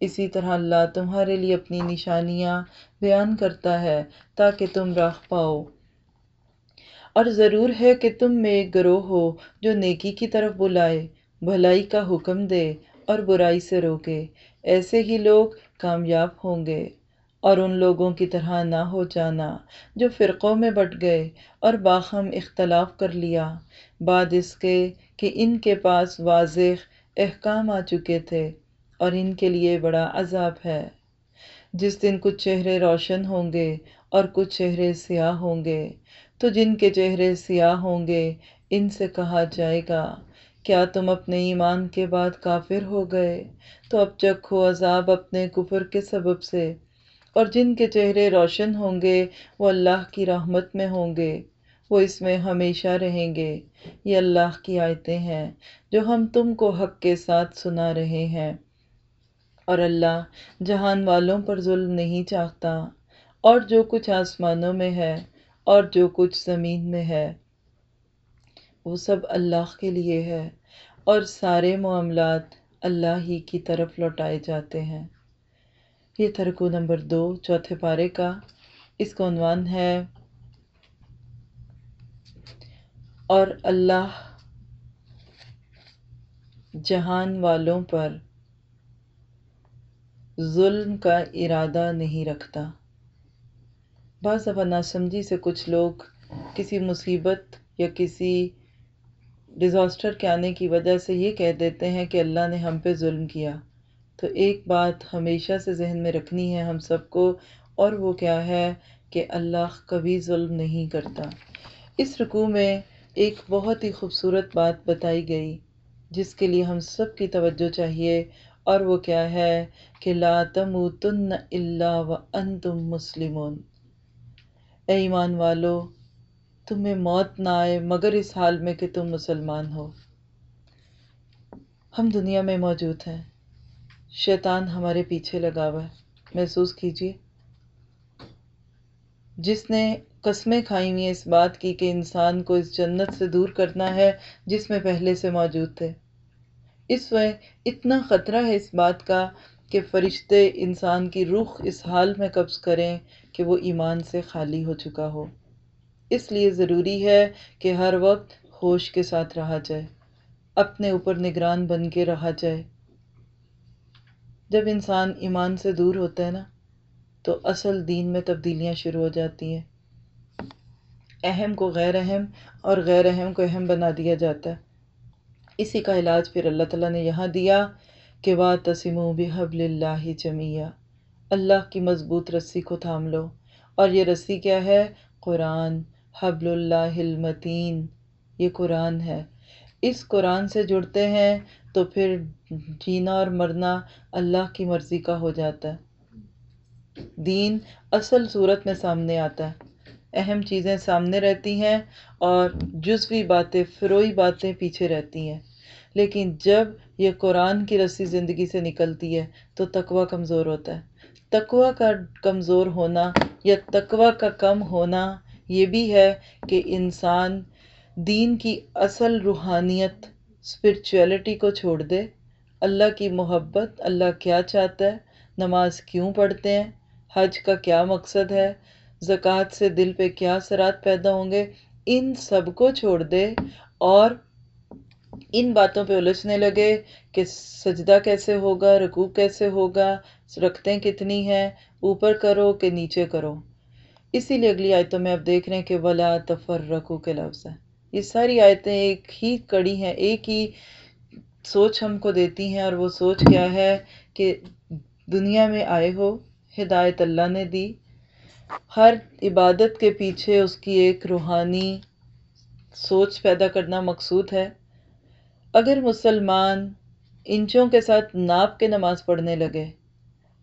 اسی طرح اللہ تمہارے لیے اپنی نشانیاں بیان کرتا ہے تاکہ تم راہ پاؤ۔ اور ضرور ہے کہ تم میں ایک گروہ ہو جو نیکی کی طرف بلائے، بھلائی کا حکم دے اور برائی سے روکے۔ ایسے ہی لوگ کامیاب ہوں گے۔ اور ان لوگوں کی طرح نہ ہو جانا، جو فرقوں میں بٹ گئے اور باہم اختلاف کر لیا۔ بعد اس کے کہ ان کے پاس واضح احکام آ چکے تھے اور ان کے لیے بڑا عذاب ہے۔ جس دن کچھ چہرے روشن ہوں گے اور کچھ چہرے سیاہ ہوں گے، تو جن کے چہرے سیاہ ہوں گے، ان سے کہا جائے گا، کیا تم اپنے ایمان کے بعد کافر ہو گئے؟ تو اب چکھو عذاب اپنے کفر کے سبب سے اور جن کے چہرے روشن ہوں گے، وہ اللہ کی رحمت میں ہوں گے۔ وہ اس میں ہمیشہ رہیں گے۔ یہ اللہ کی آیتیں ہیں جو ہم تم کو حق کے ساتھ سنا رہے ہیں۔ اور اللہ جہان والوں پر ظلم نہیں چاہتا۔ اور جو کچھ آسمانوں میں ہے اور جو کچھ زمین میں ہے، وہ سب اللہ کے لیے ہے۔ اور سارے معاملات اللہ ہی کی طرف لوٹائے جاتے ہیں۔ یہ ترکو نمبر دو، چوتھے پارے کا۔ اس کا عنوان ہے، اور اللہ جہان والوں پر ظلم کا ارادہ نہیں رکھتا۔ بعض دفعہ ناسمجھی سے کچھ لوگ کسی مصیبت یا کسی ڈیزاسٹر کے آنے کی وجہ سے یہ کہہ دیتے ہیں کہ اللہ نے ہم پہ ظلم کیا۔ تو ایک بات ہمیشہ سے ذہن میں رکھنی ہے ہم سب کو، اور وہ کیا ہے کہ اللہ کبھی ظلم نہیں کرتا۔ اس رکوع میں ایک بہت ہی خوبصورت بات بتائی گئی، جس کے لیے ہم سب کی توجہ چاہیے۔ اور وہ کیا ہے کہ لا تموتن الا وانتم مسلمون۔ اے ایمان والو، تمہیں موت نہ آئے مگر اس حال میں کہ تم مسلمان ہو۔ ہم دنیا میں موجود ہیں۔ شیطان ہمارے پیچھے لگا ہوا ہے۔ محسوس کیجیے۔ جس نے قسمیں کھائی ہوئی اس بات کی کہ انسان کو اس جنت سے دور کرنا ہے جس میں پہلے سے موجود تھے۔ اس وقت اتنا خطرہ ہے اس بات کا کہ فرشتے انسان کی روح اس حال میں قبض کریں کہ وہ ایمان سے خالی ہو چکا ہو۔ اس لیے ضروری ہے کہ ہر وقت ہوش کے ساتھ رہا جائے، اپنے اوپر نگران بن کے رہا جائے۔ جب انسان ایمان سے دور ہوتا ہے نا، تو اصل دین میں تبدیلیاں شروع ہو جاتی ہیں۔ اہم کو غیر اہم اور غیر اہم کو اہم بنا دیا جاتا ہے۔ اسی کا علاج پھر اللہ تعالیٰ نے یہاں دیا کہ وا تسم و بحب اللہ جمیہ اللہ کی مضبوط رسی کو تھام لو۔ اور یہ رسی کیا ہے؟ قرآن۔ حبل اللہ المتین۔ یہ قرآن ہے۔ اس قرآن سے جڑتے ہیں تو پھر جینا اور مرنا اللہ کی مرضی کا ہو جاتا ہے۔ دین اصل صورت میں سامنے آتا ہے۔ اہم چیزیں سامنے رہتی ہیں اور جزوی باتیں، فروئی باتیں پیچھے رہتی ہیں۔ لیکن جب یہ قرآن کی رسی زندگی سے نکلتی ہے تو تقوی کمزور ہوتا ہے۔ تقوی کا کمزور ہونا یا تقوی کا کم ہونا یہ بھی ہے کہ انسان دین کی اصل روحانیت اسپرچویلٹی کو چھوڑ دے۔ اللہ کی محبت، اللہ کیا چاہتا ہے؟ نماز کیوں پڑھتے ہیں؟ حج کا کیا مقصد ہے؟ زکوٰۃ سے دل پہ کیا اثرات پیدا ہوں گے؟ ان سب کو چھوڑ دے۔ اور ان باتوں پہ الجھنے لگے کہ سجدہ کیسے ہوگا؟ رکوع کیسے ہوگا؟ رکھتے کتنی ہیں؟ اوپر کرو کہ نیچے کرو؟ اسی لیے اگلی آیتوں میں اب دیکھ رہے ہیں کہ ولا تفر رکو کے لفظ ہیں یہ ساری آیتیں ایک ہی کڑی ہیں، ایک ہی سوچ ہم کو دیتی ہیں اور وہ سوچ کیا ہے کہ دنیا میں آئے ہو، ہدایت اللہ نے دی۔ ہر عبادت کے پیچھے اس کی ایک روحانی سوچ پیدا کرنا مقصود ہے۔ اگر مسلمان انچوں کے ساتھ ناپ کے نماز پڑھنے لگے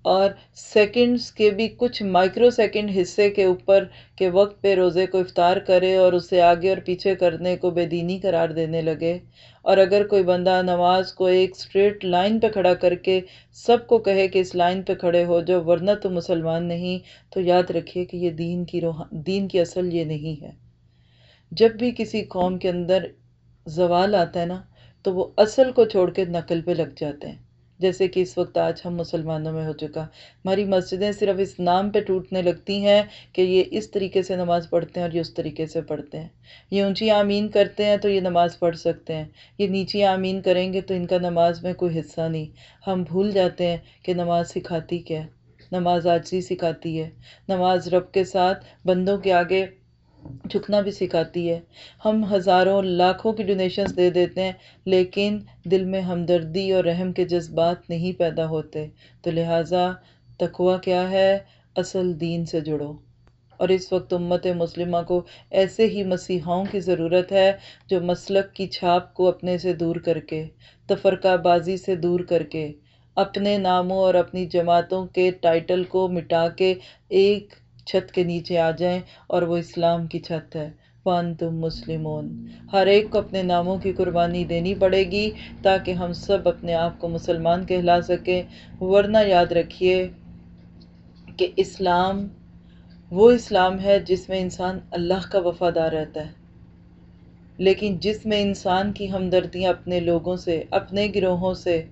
اور سیکنڈز کے بھی کچھ مائکرو سیکنڈ حصے کے اوپر کے وقت پہ روزے کو افطار کرے اور اسے آگے اور پیچھے کرنے کو بے دینی قرار دینے لگے۔ اور اگر کوئی بندہ نماز کو ایک اسٹریٹ لائن پہ کھڑا کر کے سب کو کہے کہ اس لائن پہ کھڑے ہو جو ورنہ تو مسلمان نہیں، تو یاد رکھیے کہ یہ دین کی روح، دین کی اصل یہ نہیں ہے۔ جب بھی کسی قوم کے اندر زوال آتا ہے نا، تو وہ اصل کو چھوڑ کے نقل پہ لگ جاتے ہیں۔ جیسے کہ اس وقت آج ہم مسلمانوں میں ہو چکا۔ ہماری مسجدیں صرف اس نام پہ ٹوٹنے لگتی ہیں کہ یہ اس طریقے سے نماز پڑھتے ہیں اور یہ اس طریقے سے پڑھتے ہیں۔ یہ اونچی آمین کرتے ہیں تو یہ نماز پڑھ سکتے ہیں۔ یہ نیچی آمین کریں گے تو ان کا نماز میں کوئی حصہ نہیں۔ ہم بھول جاتے ہیں کہ نماز سکھاتی کیا نماز آجزی سکھاتی ہے۔ نماز رب کے ساتھ، بندوں کے آگے جھکنا بھی سکھاتی ہے۔ ہم ہزاروں لاکھوں کی ڈونیشنز دے دیتے ہیں، لیکن دل میں ہمدردی اور رحم کے جذبات نہیں پیدا ہوتے۔ تو لہٰذا تقوی کیا ہے؟ اصل دین سے جڑو۔ اور اس وقت امت مسلمہ کو ایسے ہی مسیحاؤں کی ضرورت ہے جو مسلک کی چھاپ کو اپنے سے دور کر کے، تفرقہ بازی سے دور کر کے، اپنے ناموں اور اپنی جماعتوں کے ٹائٹل کو مٹا کے ایک چھت کے نیچے آ جائیں اور وہ اسلام کی چھت ہے۔ وان تم مسلمون۔ ہر ایک کو اپنے ناموں کی قربانی دینی پڑے گی تاکہ ہم سب اپنے آپ کو مسلمان کہلا سکیں۔ ورنہ یاد رکھیے کہ اسلام، وہ اسلام ہے جس میں انسان اللہ کا وفادار رہتا ہے۔ لیکن جس میں انسان کی ہمدردیاں اپنے لوگوں سے، اپنے گروہوں سے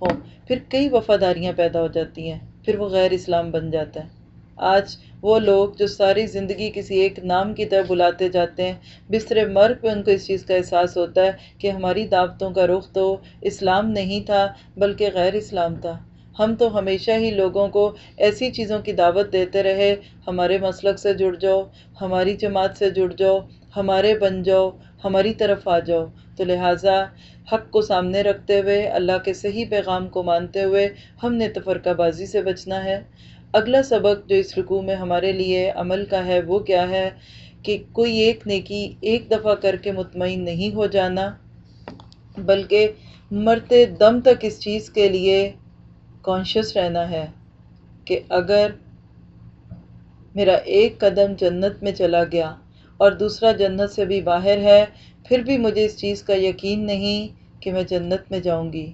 ہوں، پھر کئی وفاداریاں پیدا ہو جاتی ہیں، پھر وہ غیر اسلام بن جاتا ہے۔ آج وہ لوگ جو ساری زندگی کسی ایک نام کی طرح بلاتے جاتے ہیں بستر مر پہ ان کو اس چیز کا احساس ہوتا ہے کہ ہماری دعوتوں کا رخ تو اسلام نہیں تھا بلکہ غیر اسلام تھا۔ ہم تو ہمیشہ ہی لوگوں کو ایسی چیزوں کی دعوت دیتے رہے، ہمارے مسلک سے جڑ جاؤ، ہماری جماعت سے جڑ جاؤ، ہمارے بن جاؤ، ہماری طرف آ جاؤ۔ تو لہٰذا حق کو سامنے رکھتے ہوئے، اللہ کے صحیح پیغام کو مانتے ہوئے ہم نے تفرقہ بازی سے بچنا ہے۔ اگلا سبق جو اس رکوع میں ہمارے لیے عمل کا ہے وہ کیا ہے کہ کوئی ایک نیکی ایک دفعہ کر کے مطمئن نہیں ہو جانا، بلکہ مرتے دم تک اس چیز کے لیے کانشیس رہنا ہے کہ اگر میرا ایک قدم جنت میں چلا گیا اور دوسرا جنت سے بھی باہر ہے، پھر بھی مجھے اس چیز کا یقین نہیں کہ میں جنت میں جاؤں گی۔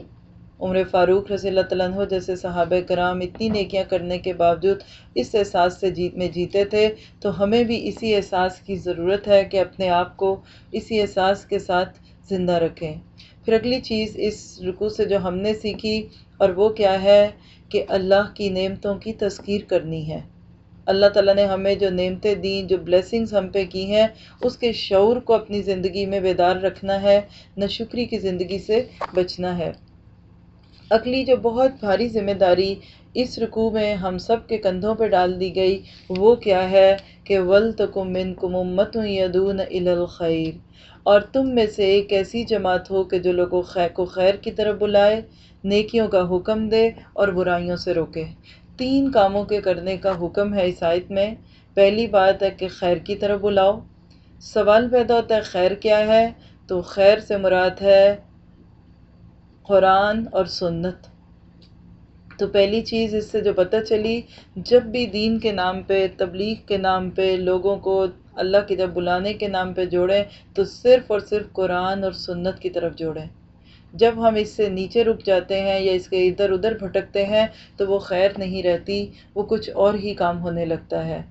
عمر فاروق رضی اللہ تعالیٰ عنہ جیسے صحابہ کرام اتنی نیکیاں کرنے کے باوجود اس احساس سے جیت میں جیتے تھے، تو ہمیں بھی اسی احساس کی ضرورت ہے کہ اپنے آپ کو اسی احساس کے ساتھ زندہ رکھیں۔ پھر اگلی چیز اس رکو سے جو ہم نے سیکھی، اور وہ کیا ہے کہ اللہ کی نعمتوں کی تذکیر کرنی ہے۔ اللہ تعالیٰ نے ہمیں جو نعمتیں دیں، جو بلیسنگز ہم پہ کی ہیں، اس کے شعور کو اپنی زندگی میں بیدار رکھنا ہے، نہ شکری کی زندگی سے بچنا ہے۔ اگلی جو بہت بھاری ذمہ داری اس رکوع میں ہم سب کے کندھوں پہ ڈال دی گئی، وہ کیا ہے کہ ول تکم من کم امت یدون الخیر اور تم میں سے ایک ایسی جماعت ہو کہ جو لوگوں خیر کو خیر کی طرف بلائے، نیکیوں کا حکم دے اور برائیوں سے روکے۔ تین کاموں کے کرنے کا حکم ہے اس آیت میں۔ پہلی بات ہے کہ خیر کی طرف بلاؤ۔ سوال پیدا ہوتا ہے خیر کیا ہے؟ تو خیر سے مراد ہے قرآن اور سنت۔ تو پہلی چیز اس سے جو پتہ چلی، جب بھی دین کے نام پہ، تبلیغ کے نام پہ، لوگوں کو اللہ کی جب بلانے کے نام پہ جوڑیں، تو صرف اور صرف قرآن اور سنت کی طرف جوڑیں۔ جب ہم اس سے نیچے رک جاتے ہیں یا اس کے ادھر ادھر بھٹکتے ہیں، تو وہ خیر نہیں رہتی، وہ کچھ اور ہی کام ہونے لگتا ہے۔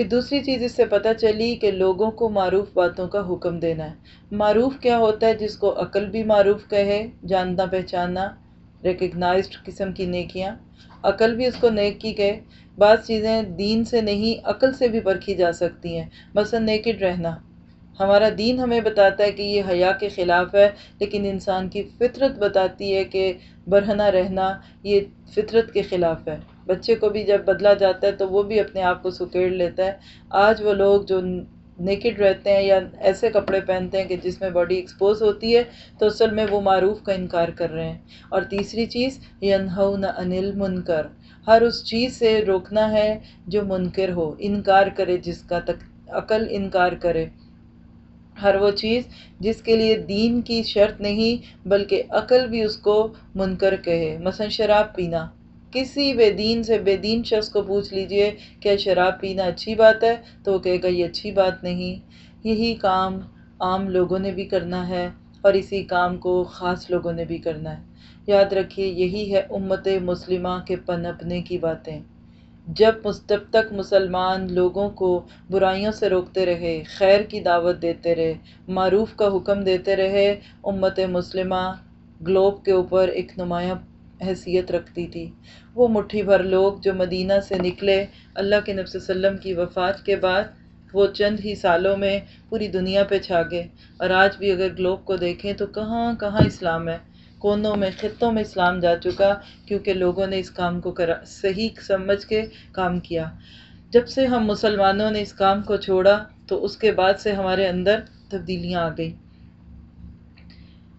پھر دوسری چیز اس سے پتہ چلی کہ لوگوں کو معروف باتوں کا حکم دینا ہے۔ معروف کیا ہوتا ہے؟ جس کو عقل بھی معروف کہے، جاننا، پہچاننا ریکگنائزڈ قسم کی نیکیاں۔ عقل بھی اس کو نیک کی کہے۔ بعض چیزیں دین سے نہیں، عقل سے بھی پرکھی جا سکتی ہیں۔ مثلا نیکڈ رہنا۔ ہمارا دین ہمیں بتاتا ہے کہ یہ حیا کے خلاف ہے، لیکن انسان کی فطرت بتاتی ہے کہ برہنہ رہنا یہ فطرت کے خلاف ہے۔ بچے کو بھی جب بدلا جاتا ہے تو وہ بھی اپنے آپ کو سکیڑ لیتا ہے۔ آج وہ لوگ جو نیکڈ رہتے ہیں یا ایسے کپڑے پہنتے ہیں کہ جس میں باڈی ایکسپوز ہوتی ہے، تو اصل میں وہ معروف کا انکار کر رہے ہیں۔ اور تیسری چیز، ینہون انل منکر ہر اس چیز سے روکنا ہے جو منکر ہو، انکار کرے جس کا تک عقل انکار کرے۔ ہر وہ چیز جس کے لیے دین کی شرط نہیں بلکہ عقل بھی اس کو منکر کہے۔ مثلا شراب پینا۔ کسی بے دین سے بے دین شخص کو پوچھ لیجیے کیا شراب پینا اچھی بات ہے؟ تو وہ کہے گا، یہ اچھی بات نہیں۔ یہی کام عام لوگوں نے بھی کرنا ہے اور اسی کام کو خاص لوگوں نے بھی کرنا ہے۔ یاد رکھیے، یہی ہے امت مسلمہ کے پنپنے کی باتیں۔ جب جب تک مسلمان لوگوں کو برائیوں سے روکتے رہے، خیر کی دعوت دیتے رہے، معروف کا حکم دیتے رہے، امت مسلمہ گلوب کے اوپر ایک نمایاں حیثیت رکھتی تھی۔ وہ مٹھی بھر لوگ جو مدینہ سے نکلے، اللہ کے نبی وسلم کی وفات کے بعد وہ چند ہی سالوں میں پوری دنیا پہ چھا گئے۔ اور آج بھی اگر گلوب کو دیکھیں تو کہاں کہاں اسلام ہے؟ کونوں میں، خطوں میں اسلام جا چکا کیونکہ لوگوں نے اس کام کو کرا، صحیح سمجھ کے کام کیا۔ جب سے ہم مسلمانوں نے اس کام کو چھوڑا تو اس کے بعد سے ہمارے اندر تبدیلیاں آ گئی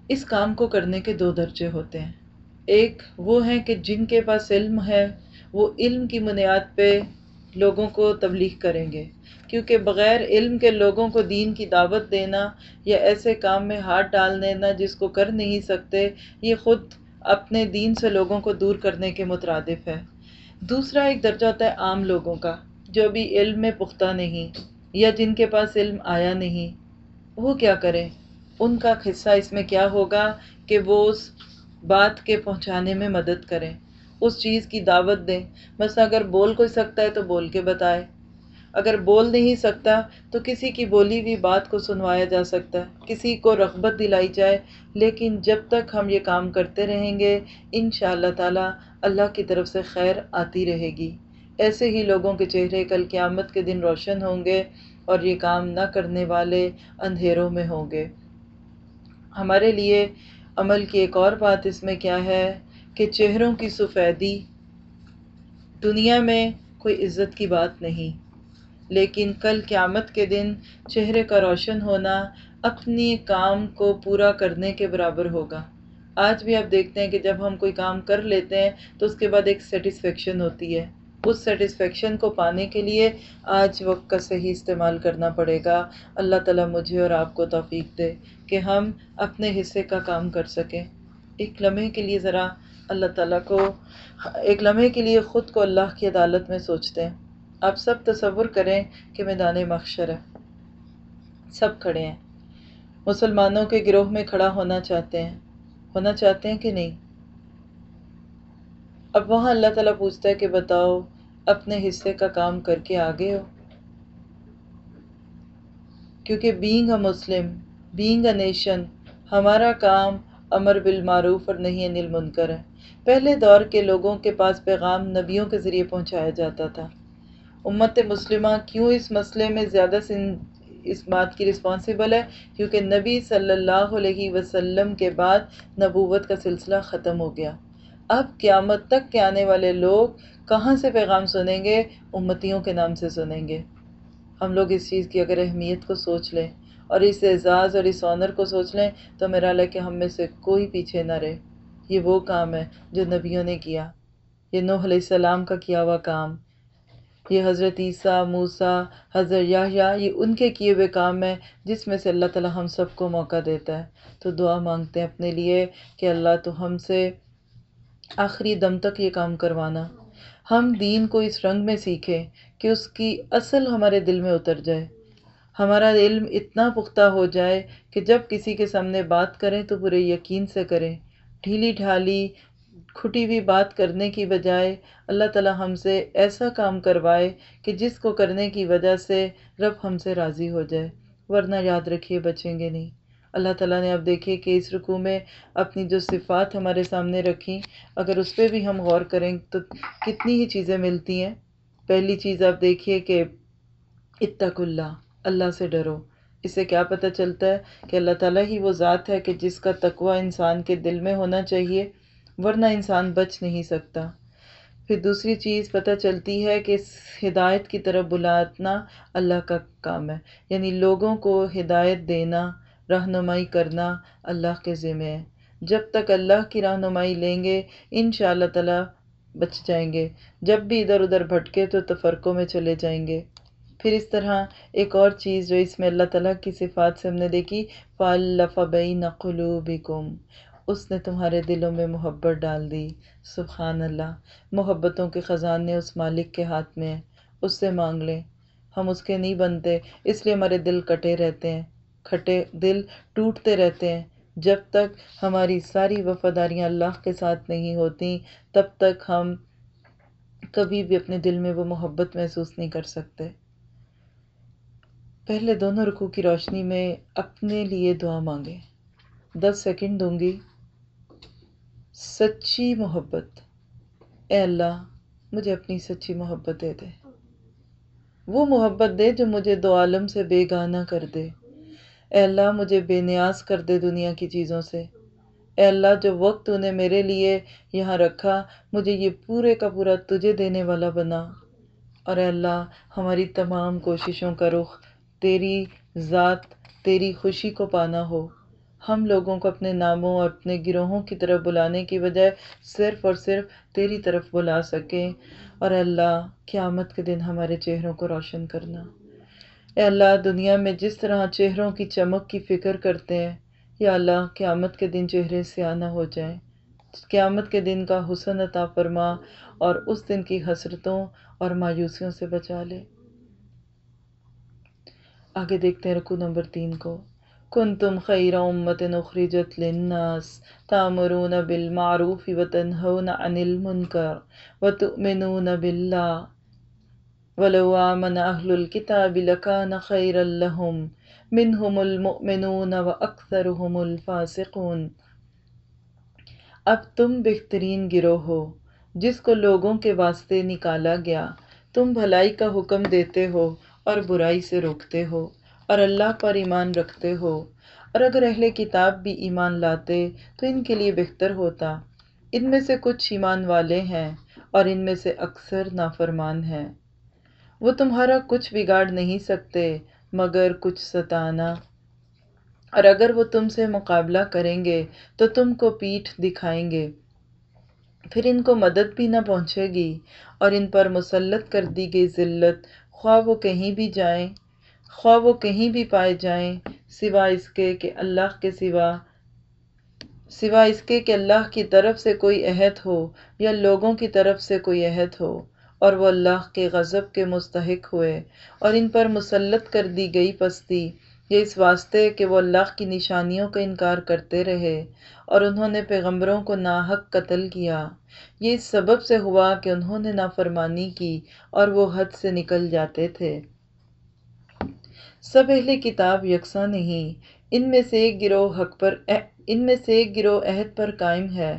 اس کام کو کرنے کے دو درجے ہوتے ہیں۔ ایک وہ ہیں کہ جن کے پاس علم ہے، وہ علم کی بنیاد پہ لوگوں کو تبلیغ کریں گے۔ کیونکہ بغیر علم کے لوگوں کو دین کی دعوت دینا یا ایسے کام میں ہاتھ ڈال دینا جس کو کر نہیں سکتے، یہ خود اپنے دین سے لوگوں کو دور کرنے کے مترادف ہے۔ دوسرا ایک درجہ ہوتا ہے عام لوگوں کا، جو بھی علم میں پختہ نہیں یا جن کے پاس علم آیا نہیں۔ وہ کیا کریں؟ ان کا حصہ اس میں کیا ہوگا کہ وہ اس بات کے پہنچانے میں مدد کریں، اس چیز کی دعوت دیں۔ بس اگر بول کوئی سکتا ہے تو بول کے بتائے۔ اگر بول نہیں سکتا تو کسی کی بولی ہوئی بات کو سنوایا جا سکتا ہے، کسی کو رغبت دلائی جائے۔ لیکن جب تک ہم یہ کام کرتے رہیں گے ان شاء اللہ تعالیٰ اللہ کی طرف سے خیر آتی رہے گی۔ ایسے ہی لوگوں کے چہرے کل قیامت کے دن روشن ہوں گے اور یہ کام نہ کرنے والے اندھیروں میں ہوں گے۔ ہمارے لیے عمل کی ایک اور بات اس میں کیا ہے کہ چہروں کی سفیدی، دنیا میں کوئی عزت کی بات نہیں۔ لیکن کل قیامت کے دن چہرے کا روشن ہونا اپنی کام کو پورا کرنے کے برابر ہوگا۔ آج بھی آپ دیکھتے ہیں کہ جب ہم کوئی کام کر لیتے ہیں تو اس کے بعد ایک سیٹسفیکشن ہوتی ہے۔ اس سیٹسفیکشن کو پانے کے لیے آج وقت کا صحیح استعمال کرنا پڑے گا۔ اللہ تعالیٰ مجھے اور آپ کو توفیق دے کہ ہم اپنے حصے کا کام کر سکیں۔ ایک لمحے کے لیے ذرا اللہ تعالیٰ کو، ایک لمحے کے لیے خود کو اللہ کی عدالت میں سوچتے ہیں۔ آپ سب تصور کریں کہ میدان مخشر ہے۔ سب کھڑے ہیں۔ مسلمانوں کے گروہ میں کھڑا ہونا چاہتے ہیں۔ ہونا چاہتے ہیں کہ نہیں؟ اب وہاں اللہ تعالیٰ پوچھتا ہے کہ بتاؤ، اپنے حصے کا کام کر کے آگے ہو۔ کیونکہ being a Muslim being a nation ہمارا کام امر بالمعروف اور نہیں انل منکر ہے۔ پہلے دور کے لوگوں کے پاس پیغام نبیوں کے ذریعے پہنچایا جاتا تھا۔ امت مسلمہ کیوں اس مسئلے میں زیادہ اس بات کی رسپانسیبل ہے؟ کیونکہ نبی صلی اللہ علیہ وسلم کے بعد نبوت کا سلسلہ ختم ہو گیا۔ اب قیامت تک کے آنے والے لوگ کہاں سے پیغام سنیں گے؟ امتیوں کے نام سے سنیں گے۔ ہم لوگ اس چیز کی اگر اہمیت کو سوچ لیں اور اس اعزاز اور اس آنر کو سوچ لیں تو میرا لے کہ ہم میں سے کوئی پیچھے نہ رہے۔ یہ وہ کام ہے جو نبیوں نے کیا۔ یہ نوح علیہ السلام کا کیا ہوا کام؟ یہ حضرت عیسیٰ، موسیٰ، حضرت یاہیا یہ ان کے کیے ہوئے کام ہیں جس میں سے اللہ تعالیٰ ہم سب کو موقع دیتا ہے۔ تو دعا مانگتے ہیں اپنے لیے کہ اللہ تو ہم سے آخری دم تک یہ کام کروانا۔ ہم دین کو اس رنگ میں سیکھیں کہ اس کی اصل ہمارے دل میں اتر جائے۔ ہمارا علم اتنا پختہ ہو جائے کہ جب کسی کے سامنے بات کریں تو پورے یقین سے کریں۔ ڈھیلی ڈھالی کھٹی ہوئی بات کرنے کی بجائے اللہ تعالیٰ ہم سے ایسا کام کروائے کہ جس کو کرنے کی وجہ سے رب ہم سے راضی ہو جائے، ورنہ یاد رکھیے بچیں گے نہیں۔ اللہ تعالیٰ نے اب دیکھے کہ اس رکوع میں اپنی جو صفات ہمارے سامنے رکھی اگر اس پہ بھی ہم غور کریں تو کتنی ہی چیزیں ملتی ہیں۔ پہلی چیز آپ دیکھیے کہ اتق اللہ اللہ سے ڈرو۔ اس سے کیا پتہ چلتا ہے کہ اللہ تعالیٰ ہی وہ ذات ہے کہ جس کا تقوی انسان کے دل میں ہونا چاہیے۔ ورنہ انسان بچ نہیں سکتا۔ پھر دوسری چیز پتہ چلتی ہے کہ ہدایت کی طرف بلانا اللہ کا کام ہے۔ یعنی لوگوں کو ہدایت دینا، رہنمائی کرنا اللہ کے ذمہ ہے۔ جب تک اللہ کی رہنمائی لیں گے ان شاء اللہ تعالیٰ بچ جائیں گے۔ جب بھی ادھر ادھر بھٹکے تو تفرقوں میں چلے جائیں گے۔ پھر اس طرح ایک اور چیز جو اس میں اللہ تعالیٰ کی صفات سے ہم نے دیکھی فَالَّفَ بَيْنَ قُلُوبِكُمْ۔ اس نے تمہارے دلوں میں محبت ڈال دی۔ سبحان اللہ، محبتوں کے خزانے اس مالک کے ہاتھ میں ہیں۔ اس سے مانگ لیں۔ ہم اس کے نہیں بنتے، اس لیے ہمارے دل کٹے رہتے ہیں۔ کھٹے دل ٹوٹتے رہتے ہیں۔ جب تک ہماری ساری وفاداریاں اللہ کے ساتھ نہیں ہوتی، تب تک ہم کبھی بھی اپنے دل میں وہ محبت محسوس نہیں کر سکتے۔ پہلے دونوں رکوع کی روشنی میں اپنے لیے دعا مانگیں۔ دس سیکنڈ دوں گی۔ سچی محبت۔ اے اللہ، مجھے اپنی سچی محبت دے دے۔ وہ محبت دے جو مجھے دو عالم سے بے گانہ کر دے۔ اے اللہ، مجھے بے نیاز کر دے دنیا کی چیزوں سے۔ اے اللہ، جو وقت تو نے میرے لیے یہاں رکھا، مجھے یہ پورے کا پورا تجھے دینے والا بنا۔ اور اے اللہ، ہماری تمام کوششوں کا رخ تیری ذات، تیری خوشی کو پانا ہو۔ ہم لوگوں کو اپنے ناموں اور اپنے گروہوں کی طرف بلانے کی بجائے صرف اور صرف تیری طرف بلا سکیں۔ اور اللہ، قیامت کے دن ہمارے چہروں کو روشن کرنا۔ اے اللہ، دنیا میں جس طرح چہروں کی چمک کی فکر کرتے ہیں، یا اللہ، قیامت کے دن چہرے سے آنا ہو جائیں۔ قیامت کے دن کا حسن عطا فرما اور اس دن کی حسرتوں اور مایوسیوں سے بچا لے۔ آگے دیکھتے ہیں رکو نمبر تین کو۔ کن تم خیر امت نخرجت للناس تامرون بالمعروف وتنہون عن المنکر وتؤمنون باللہ ولو آمن اہل الكتاب لکان خیر لهم منہم المؤمنون واکثرهم الفاسقون اب تم بہترین گروہ ہو جس کو لوگوں کے واسطے نکالا گیا تم بھلائی کا حکم دیتے ہو اور برائی سے روکتے ہو اور اللہ پر ایمان رکھتے ہو۔ اور اگر اہل کتاب بھی ایمان لاتے تو ان کے لیے بہتر ہوتا۔ ان میں سے کچھ ایمان والے ہیں اور ان میں سے اکثر نافرمان ہیں۔ وہ تمہارا کچھ بگاڑ نہیں سکتے، مگر کچھ ستانا۔ اور اگر وہ تم سے مقابلہ کریں گے تو تم کو پیٹھ دکھائیں گے۔ پھر ان کو مدد بھی نہ پہنچے گی اور ان پر مسلط کر دی گئی ذلت، خواہ وہ کہیں بھی جائیں۔ خواہ وہ کہیں بھی پائے جائیں، سوا اس کے کہ اللہ کے سوا سوا اس کے کہ اللہ کی طرف سے کوئی عہد ہو یا لوگوں کی طرف سے کوئی عہد ہو، اور وہ اللہ کے غضب کے مستحق ہوئے اور ان پر مسلط کر دی گئی پستی، یہ اس واسطے کہ وہ اللہ کی نشانیوں کا انکار کرتے رہے اور انہوں نے پیغمبروں کو ناحق قتل کیا۔ یہ اس سبب سے ہوا کہ انہوں نے نافرمانی کی اور وہ حد سے نکل جاتے تھے۔ سب اہل کتاب یکساں نہیں۔ ان میں سے ایک گروہ حق پر ان میں سے ایک گروہ عہد پر قائم ہے۔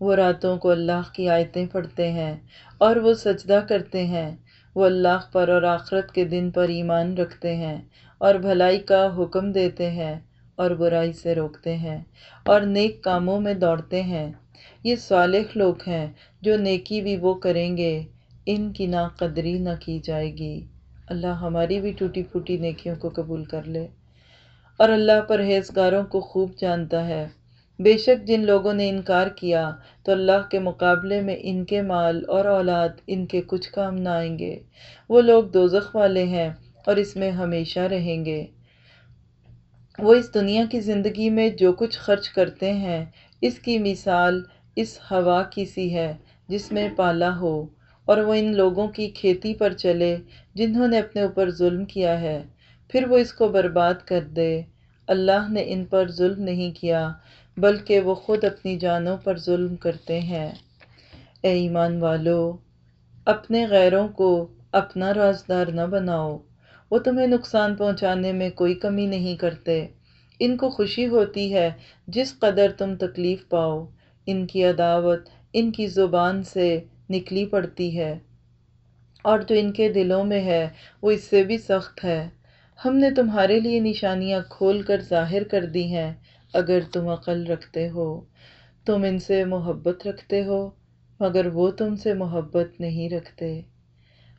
وہ راتوں کو اللہ کی آیتیں پڑھتے ہیں اور وہ سجدہ کرتے ہیں۔ وہ اللہ پر اور آخرت کے دن پر ایمان رکھتے ہیں اور بھلائی کا حکم دیتے ہیں اور برائی سے روکتے ہیں اور نیک کاموں میں دوڑتے ہیں۔ یہ صالح لوگ ہیں جو نیکی بھی وہ کریں گے۔ ان کی نا قدری نہ کی جائے گی۔ اللہ ہماری بھی ٹوٹی پھوٹی نیکیوں کو قبول کر لے۔ اور اللہ پرہیزگاروں کو خوب جانتا ہے۔ بے شک جن لوگوں نے انکار کیا، تو اللہ کے مقابلے میں ان کے مال اور اولاد ان کے کچھ کام نہ آئیں گے۔ وہ لوگ دوزخ والے ہیں اور اس میں ہمیشہ رہیں گے۔ وہ اس دنیا کی زندگی میں جو کچھ خرچ کرتے ہیں، اس کی مثال اس ہوا کی سی ہے، جس میں پالا ہو۔ اور وہ ان لوگوں کی کھیتی پر چلے جنہوں نے اپنے اوپر ظلم کیا ہے، پھر وہ اس کو برباد کر دے۔ اللہ نے ان پر ظلم نہیں کیا، بلکہ وہ خود اپنی جانوں پر ظلم کرتے ہیں۔ اے ایمان والو، اپنے غیروں کو اپنا رازدار نہ بناؤ۔ وہ تمہیں نقصان پہنچانے میں کوئی کمی نہیں کرتے۔ ان کو خوشی ہوتی ہے جس قدر تم تکلیف پاؤ۔ ان کی عداوت، ان کی زبان سے نکلی پڑتی ہے۔ اور جو ان کے دلوں میں ہے، وہ اس سے بھی سخت ہے۔ ہم نے تمہارے لیے نشانیاں کھول کر ظاہر کر دی ہیں، اگر تم عقل رکھتے ہو، تم ان سے محبت رکھتے ہو، مگر وہ تم سے محبت نہیں رکھتے۔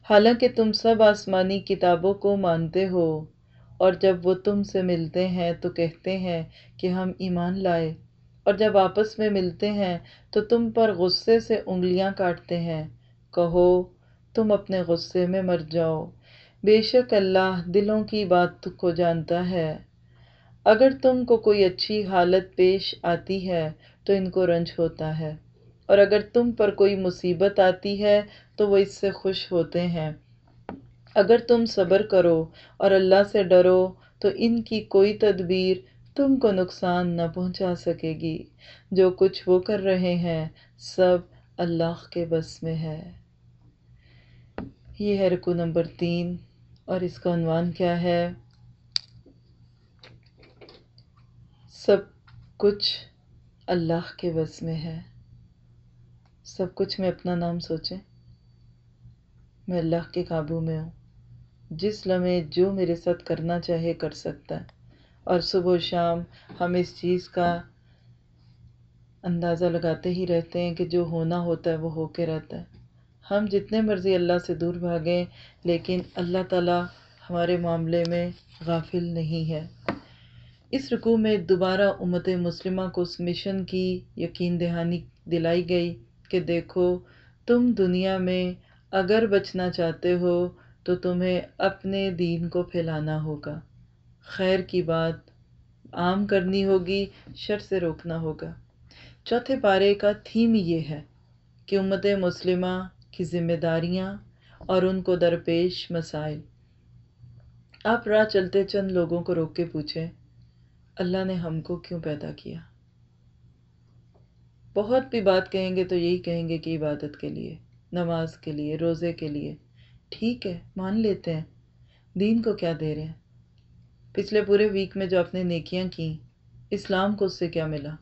حالانکہ تم سب آسمانی کتابوں کو مانتے ہو، اور جب وہ تم سے ملتے ہیں تو کہتے ہیں کہ ہم ایمان لائے۔ اور جب آپس میں ملتے ہیں تو تم پر غصے سے انگلیاں کاٹتے ہیں۔ کہو، تم اپنے غصے میں مر جاؤ۔ بے شک اللہ دلوں کی بات کو جانتا ہے۔ اگر تم کو کوئی اچھی حالت پیش آتی ہے تو ان کو رنج ہوتا ہے۔ اور اگر تم پر کوئی مصیبت آتی ہے تو وہ اس سے خوش ہوتے ہیں۔ اگر تم صبر کرو اور اللہ سے ڈرو تو ان کی کوئی تدبیر تم کو نقصان نہ پہنچا سکے گی۔ جو کچھ وہ کر رہے ہیں، سب اللہ کے بس میں ہے۔ یہ ہے رکو نمبر تین۔ اور اس کا عنوان کیا ہے؟ سب کچھ اللہ کے بس میں ہے۔ سب کچھ میں اپنا نام سوچیں۔ میں اللہ کے قابو میں ہوں۔ جس لمحے جو میرے ساتھ کرنا چاہے کر سکتا ہے۔ اور صبح و شام ہم اس چیز کا اندازہ لگاتے ہی رہتے ہیں کہ جو ہونا ہوتا ہے وہ ہو کے رہتا ہے۔ ہم جتنے مرضی اللہ سے دور بھاگیں، لیکن اللہ تعالیٰ ہمارے معاملے میں غافل نہیں ہے۔ اس رکوع میں دوبارہ امت مسلمہ کو اس مشن کی یقین دہانی دلائی گئی کہ دیکھو، تم دنیا میں اگر بچنا چاہتے ہو تو تمہیں اپنے دین کو پھیلانا ہوگا۔ خیر کی بات عام کرنی ہوگی، شر سے روکنا ہوگا۔ چوتھے پارے کا تھیم یہ ہے کہ امت مسلمہ کی ذمہ داریاں اور ان کو درپیش مسائل۔ آپ راہ چلتے چند لوگوں کو روک کے پوچھیں، اللہ نے ہم کو کیوں پیدا کیا؟ بہت بھی بات کہیں گے تو یہی کہیں گے کہ عبادت کے لیے، نماز کے لیے، روزے کے لیے۔ ٹھیک ہے، مان لیتے ہیں۔ دین کو کیا دے رہے ہیں؟ پچھلے پورے ویک میں جو اپنے نیکیاں کیں، اسلام کو اس سے کیا ملا؟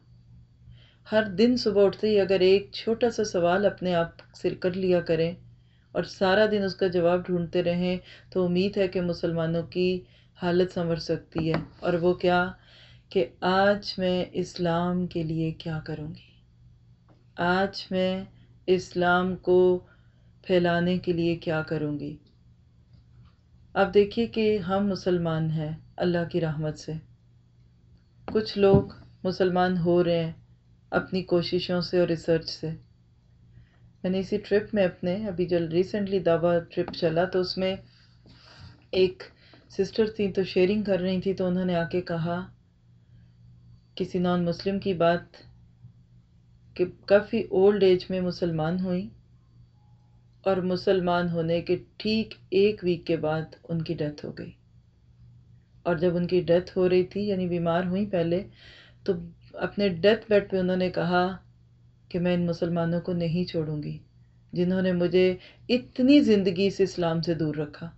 ہر دن صبح اٹھتے ہی اگر ایک چھوٹا سا سوال اپنے آپ سے کر لیا کریں اور سارا دن اس کا جواب ڈھونڈتے رہیں، تو امید ہے کہ مسلمانوں کی حالت سنور سکتی ہے۔ اور وہ کیا کہ آج میں اسلام کے لیے کیا کروں گی؟ آج میں اسلام کو پھیلانے کے لیے کیا کروں گی؟ اب دیکھیے کہ ہم مسلمان ہیں، اللہ کی رحمت سے۔ کچھ لوگ مسلمان ہو رہے ہیں اپنی کوششوں سے اور ریسرچ سے۔ میں نے اسی ٹرپ میں اپنے، ابھی جو ریسنٹلی دعویٰ ٹرپ چلا تو اس میں ایک سسٹر تھیں تو شیئرنگ کر رہی تھی تو انہوں نے آ کے کہا، کسی نان مسلم کی بات کہ کافی اولڈ ایج میں مسلمان ہوئیں۔ اور مسلمان ہونے کے ٹھیک ایک ویک کے بعد ان کی ڈیتھ ہو گئی۔ اور جب ان کی ڈیتھ ہو رہی تھی یعنی بیمار ہوئیں پہلے، تو اپنے ڈیتھ بیڈ پہ انہوں نے کہا کہ میں ان مسلمانوں کو نہیں چھوڑوں گی، جنہوں نے مجھے اتنی زندگی سے اسلام سے دور رکھا۔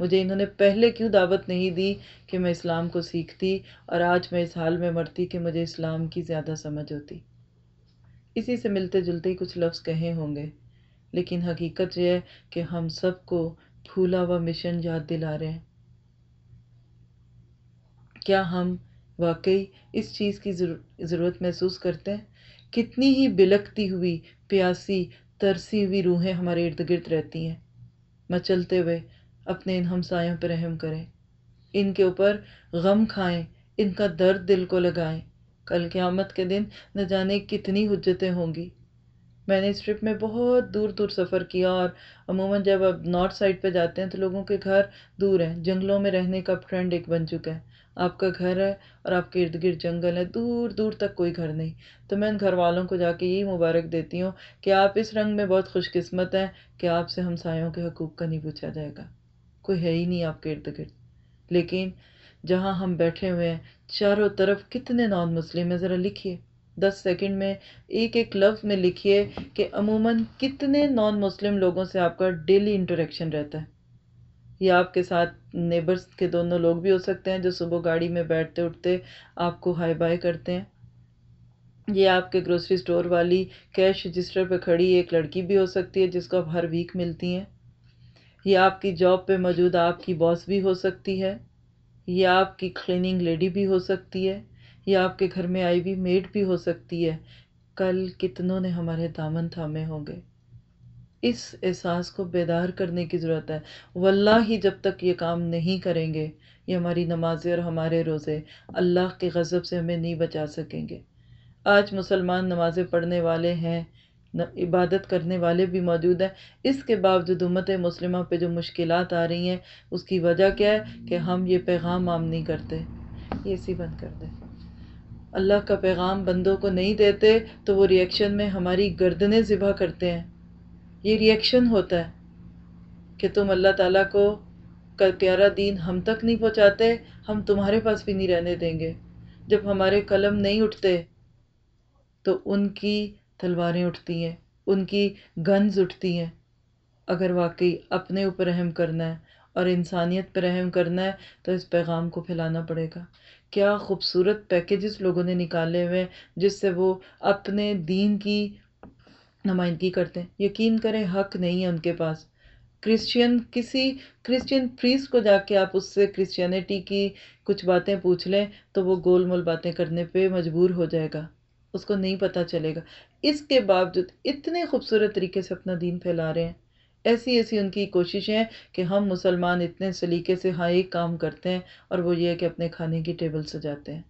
مجھے انہوں نے پہلے کیوں دعوت نہیں دی کہ میں اسلام کو سیکھتی اور آج میں اس حال میں مرتی کہ مجھے اسلام کی زیادہ سمجھ ہوتی۔ اسی سے ملتے جلتے ہی کچھ لفظ کہے ہوں گے۔ لیکن حقیقت یہ ہے کہ ہم سب کو پھولا ہوا مشن یاد دلا رہے ہیں۔ کیا ہم واقعی اس چیز کی ضرورت محسوس کرتے ہیں؟ کتنی ہی بلکتی ہوئی، پیاسی، ترسی ہوئی روحیں ہمارے ارد گرد رہتی ہیں۔ مچلتے ہوئے اپنے ان ہمسایوں پہ رحم کریں۔ ان کے اوپر غم کھائیں، ان کا درد دل کو لگائیں۔ کل قیامت کے دن نہ جانے کتنی حجتیں ہوں گی۔ میں نے اس ٹرپ میں بہت دور دور سفر کیا اور عموماً جب اب نارتھ سائڈ پہ جاتے ہیں تو لوگوں کے گھر دور ہیں، جنگلوں میں رہنے کا ٹرینڈ ایک بن چکا ہے۔ آپ کا گھر ہے اور آپ کے ارد گرد جنگل ہے، دور دور تک کوئی گھر نہیں۔ تو میں ان گھر والوں کو جا کے یہی مبارک دیتی ہوں کہ آپ اس رنگ میں بہت خوش قسمت ہیں کہ آپ سے ہمسایوں کے حقوق کا نہیں پوچھا جائے گا۔ کوئی ہے ہی نہیں آپ کے ارد گرد۔ لیکن جہاں ہم بیٹھے ہوئے ہیں، چاروں طرف کتنے نان مسلم ہیں، ذرا لکھیے۔ دس سیکنڈ میں ایک ایک لفظ میں لکھیے کہ عموماً کتنے نان مسلم لوگوں سے آپ کا ڈیلی انٹریکشن رہتا ہے؟ یا آپ کے ساتھ نیبرس کے دونوں لوگ بھی ہو سکتے ہیں جو صبح گاڑی میں بیٹھتے اٹھتے آپ کو ہائی بائی کرتے ہیں۔ یہ آپ کے گروسری اسٹور والی کیش رجسٹر پہ کھڑی ایک لڑکی بھی ہو سکتی ہے جس کو آپ ہر ویک ملتی ہیں۔ یہ آپ کی جاب پہ موجود آپ کی باس بھی ہو سکتی ہے۔ یہ آپ کی کلیننگ لیڈی بھی ہو سکتی ہے۔ یا آپ کے گھر میں آئی ہوئی میڈ بھی ہو سکتی ہے۔ کل کتنوں نے ہمارے دامن تھامے ہوں گے۔ اس احساس کو بیدار کرنے کی ضرورت ہے۔ واللہ ہی جب تک یہ کام نہیں کریں گے، یہ ہماری نمازیں اور ہمارے روزے اللہ کے غضب سے ہمیں نہیں بچا سکیں گے۔ آج مسلمان نمازیں پڑھنے والے ہیں عبادت کرنے والے بھی موجود ہیں۔ اس کے باوجود امت مسلمہ پہ جو مشکلات آ رہی ہیں، اس کی وجہ کیا ہے کہ ہم یہ پیغام عام نہیں کرتے۔ یہ اسی بند کر دیں۔ اللہ کا پیغام بندوں کو نہیں دیتے تو وہ ریئیکشن میں ہماری گردنیں ذبح کرتے ہیں۔ یہ ریئیکشن ہوتا ہے کہ تم اللہ تعالیٰ کو کا پیارا دین ہم تک نہیں پہنچاتے، ہم تمہارے پاس بھی نہیں رہنے دیں گے۔ جب ہمارے قلم نہیں اٹھتے تو ان کی تلواریں اٹھتی ہیں، ان کی گنز اٹھتی ہیں۔ اگر واقعی اپنے اوپر رحم کرنا ہے اور انسانیت پہ رحم کرنا ہے تو اس پیغام کو پھیلانا پڑے گا۔ کیا خوبصورت پیکیجز لوگوں نے نکالے ہوئے ہیں جس سے وہ اپنے دین کی نمائندگی کرتے ہیں۔ یقین کریں، حق نہیں ہے ان کے پاس۔ کرسچین کسی کرسچین پریس کو جا کے آپ اس سے کرسچینٹی کی کچھ باتیں پوچھ لیں تو وہ گول مول باتیں کرنے پہ مجبور ہو جائے گا۔ اس کو نہیں پتہ چلے گا۔ اس کے باوجود اتنے خوبصورت طریقے سے اپنا دین پھیلا رہے ہیں۔ ایسی ایسی ان کی کوششیں کہ ہم مسلمان اتنے سلیقے سے ہاں ایک کام کرتے ہیں اور وہ یہ کہ اپنے کھانے کی ٹیبل سجاتے ہیں۔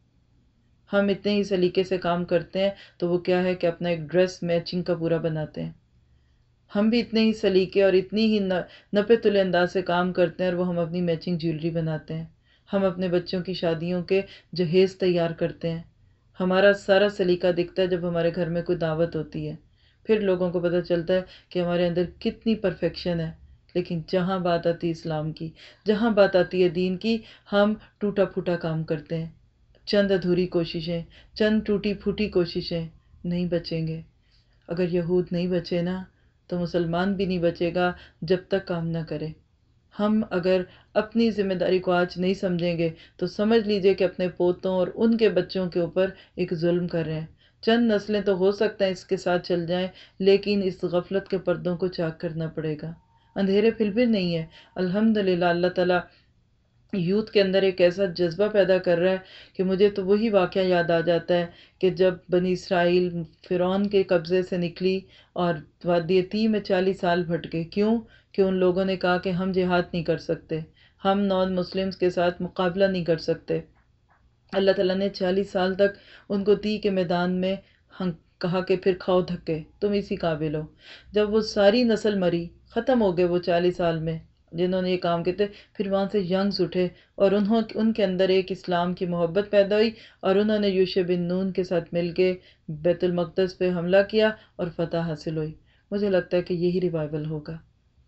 ہم اتنے ہی سلیقے سے کام کرتے ہیں تو وہ کیا ہے کہ اپنا ایک ڈریس میچنگ کا پورا بناتے ہیں۔ ہم بھی اتنے ہی سلیقے اور اتنی ہی نپے تلے انداز سے کام کرتے ہیں اور وہ ہم اپنی میچنگ جیولری بناتے ہیں۔ ہم اپنے بچوں کی شادیوں کے جہیز تیار کرتے ہیں۔ ہمارا سارا سلیقہ دکھتا ہے جب ہمارے گھر میں کوئی دعوت ہوتی ہے۔ پھر لوگوں کو پتہ چلتا ہے کہ ہمارے اندر کتنی پرفیکشن ہے۔ لیکن جہاں بات آتی ہے اسلام کی، جہاں بات آتی ہے دین کی، ہم ٹوٹا پھوٹا کام کرتے ہیں۔ چند ادھوری کوششیں، چند ٹوٹی پھوٹی کوششیں نہیں بچیں گے۔ اگر یہود نہیں بچے نا، تو مسلمان بھی نہیں بچے گا جب تک کام نہ کرے۔ ہم اگر اپنی ذمہ داری کو آج نہیں سمجھیں گے، تو سمجھ لیجیے کہ اپنے پوتوں اور ان کے بچوں کے اوپر ایک ظلم کر رہے ہیں۔ چند نسلیں تو ہو سکتا ہے اس کے ساتھ چل جائیں، لیکن اس غفلت کے پردوں کو چاک کرنا پڑے گا۔ اندھیرے پھر بھی نہیں ہے۔ الحمد للہ اللہ تعالیٰ یوتھ کے اندر ایک ایسا جذبہ پیدا کر رہا ہے کہ مجھے تو وہی واقعہ یاد آ جاتا ہے کہ جب بنی اسرائیل فرعون کے قبضے سے نکلی اور وادی تی میں چالیس سال بھٹکے کیوں؟ کہ ان لوگوں نے کہا کہ ہم جہاد نہیں کر سکتے، ہم نان مسلمس کے ساتھ مقابلہ نہیں کر سکتے۔ اللہ تعالیٰ نے چالیس سال تک ان کو تی کے میدان میں ہم کہا کہ پھر کھاؤ دھکے، تم اسی قابل ہو۔ جب وہ ساری نسل مری، ختم ہو گئے وہ چالیس سال میں۔ جنہوں نے یہ کام کیے تھے پھر وہاں سے ینگز اٹھے اور انہوں ان کے اندر ایک اسلام کی محبت پیدا ہوئی اور انہوں نے یوش بن نون کے ساتھ مل کے بیت المقدس پہ حملہ کیا اور فتح حاصل ہوئی۔ مجھے لگتا ہے کہ یہی ریوائول ہوگا۔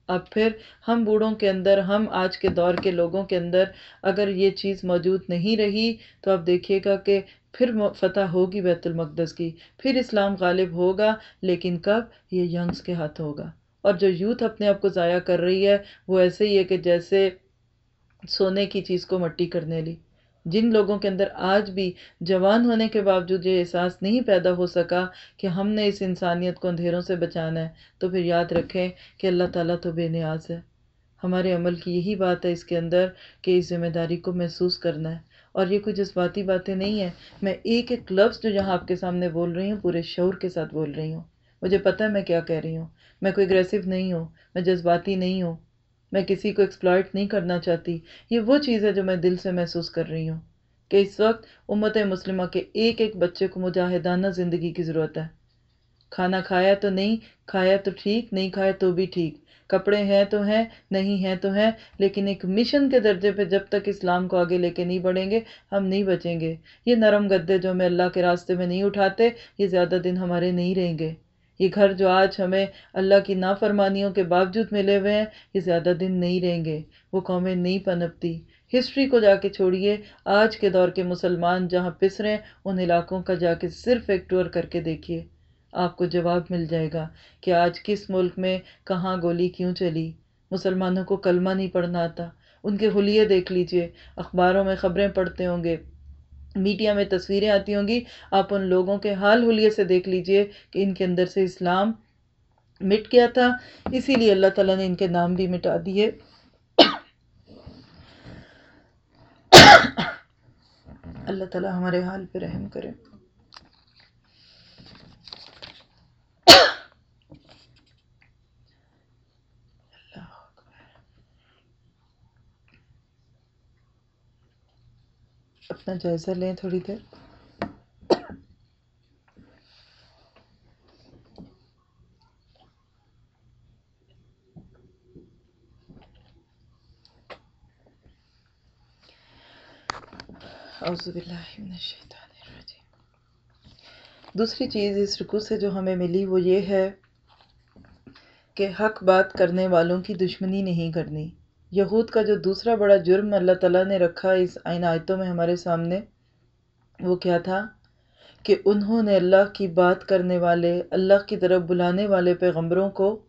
اب پھر ہم بوڑھوں کے اندر، ہم آج کے دور کے لوگوں کے اندر اگر یہ چیز موجود نہیں رہی تو آپ دیکھیے گا کہ پھر فتح ہوگی بیت المقدس کی۔ پھر اسلام غالب ہوگا، لیکن کب؟ یہ ینگز کے ہاتھ ہوگا۔ اور جو یوتھ اپنے آپ کو ضائع کر رہی ہے، وہ ایسے ہی ہے کہ جیسے سونے کی چیز کو مٹی کرنے لی۔ جن لوگوں کے اندر آج بھی جوان ہونے کے باوجود یہ احساس نہیں پیدا ہو سکا کہ ہم نے اس انسانیت کو اندھیروں سے بچانا ہے، تو پھر یاد رکھیں کہ اللہ تعالیٰ تو بے نیاز ہے۔ ہمارے عمل کی یہی بات ہے اس کے اندر کہ اس ذمہ داری کو محسوس کرنا ہے۔ اور یہ کوئی جذباتی باتیں نہیں ہیں۔ میں ایک ایک لفظ جو یہاں آپ کے سامنے بول رہی ہوں، پورے شعور کے ساتھ بول رہی ہوں۔ مجھے پتہ ہے میں کیا کہہ رہی ہوں۔ میں کوئی اگریسو نہیں ہوں، میں جذباتی نہیں ہوں۔ میں کسی کو ایکسپلائٹ نہیں کرنا چاہتی۔ یہ وہ چیز ہے جو میں دل سے محسوس کر رہی ہوں کہ اس وقت امت مسلمہ کے ایک ایک بچے کو مجاہدانہ زندگی کی ضرورت ہے۔ کھانا کھایا تو نہیں، کھایا تو ٹھیک، نہیں کھایا تو بھی ٹھیک۔ کپڑے ہیں تو ہیں، نہیں ہیں تو ہیں، لیکن ایک مشن کے درجے پہ جب تک اسلام کو آگے لے کے نہیں بڑھیں گے، ہم نہیں بچیں گے۔ یہ نرم گدے جو ہمیں اللہ کے راستے میں نہیں اٹھاتے، یہ زیادہ دن ہمارے نہیں رہیں گے۔ یہ گھر جو آج ہمیں اللہ کی نافرمانیوں کے باوجود ملے ہوئے ہیں، یہ زیادہ دن نہیں رہیں گے۔ وہ قومیں نہیں پنپتی۔ ہسٹری کو جا کے چھوڑیے۔ آج کے دور کے مسلمان جہاں پس رہے ہیں، ان علاقوں کا جا کے صرف ایک ٹور کر کے دیکھیے۔ آپ کو جواب مل جائے گا کہ آج کس ملک میں کہاں گولی کیوں چلی۔ مسلمانوں کو کلمہ نہیں پڑھنا آتا۔ ان کے حلیے دیکھ لیجیے۔ اخباروں میں خبریں پڑھتے ہوں گے۔ میڈیا میں تصویریں آتی ہوں گی۔ آپ ان لوگوں کے حال حلیے سے دیکھ لیجیے کہ ان کے اندر سے اسلام مٹ گیا تھا۔ اسی لیے اللہ تعالیٰ نے ان کے نام بھی مٹا دیے۔ اللہ تعالیٰ ہمارے حال پہ رحم کرے۔ اپنا جائزہ لیں تھوڑی دیر۔ اعوذ باللہ من الشیطان الرجیم۔ دوسری چیز اس رکو سے جو ہمیں ملی وہ یہ ہے کہ حق بات کرنے والوں کی دشمنی نہیں کرنی۔ یہود کا جو دوسرا بڑا جرم اللہ تعالیٰ نے رکھا اس آئین آیتوں میں ہمارے سامنے، وہ کیا تھا؟ کہ انہوں نے اللہ کی بات کرنے والے، اللہ کی طرف بلانے والے پیغمبروں کو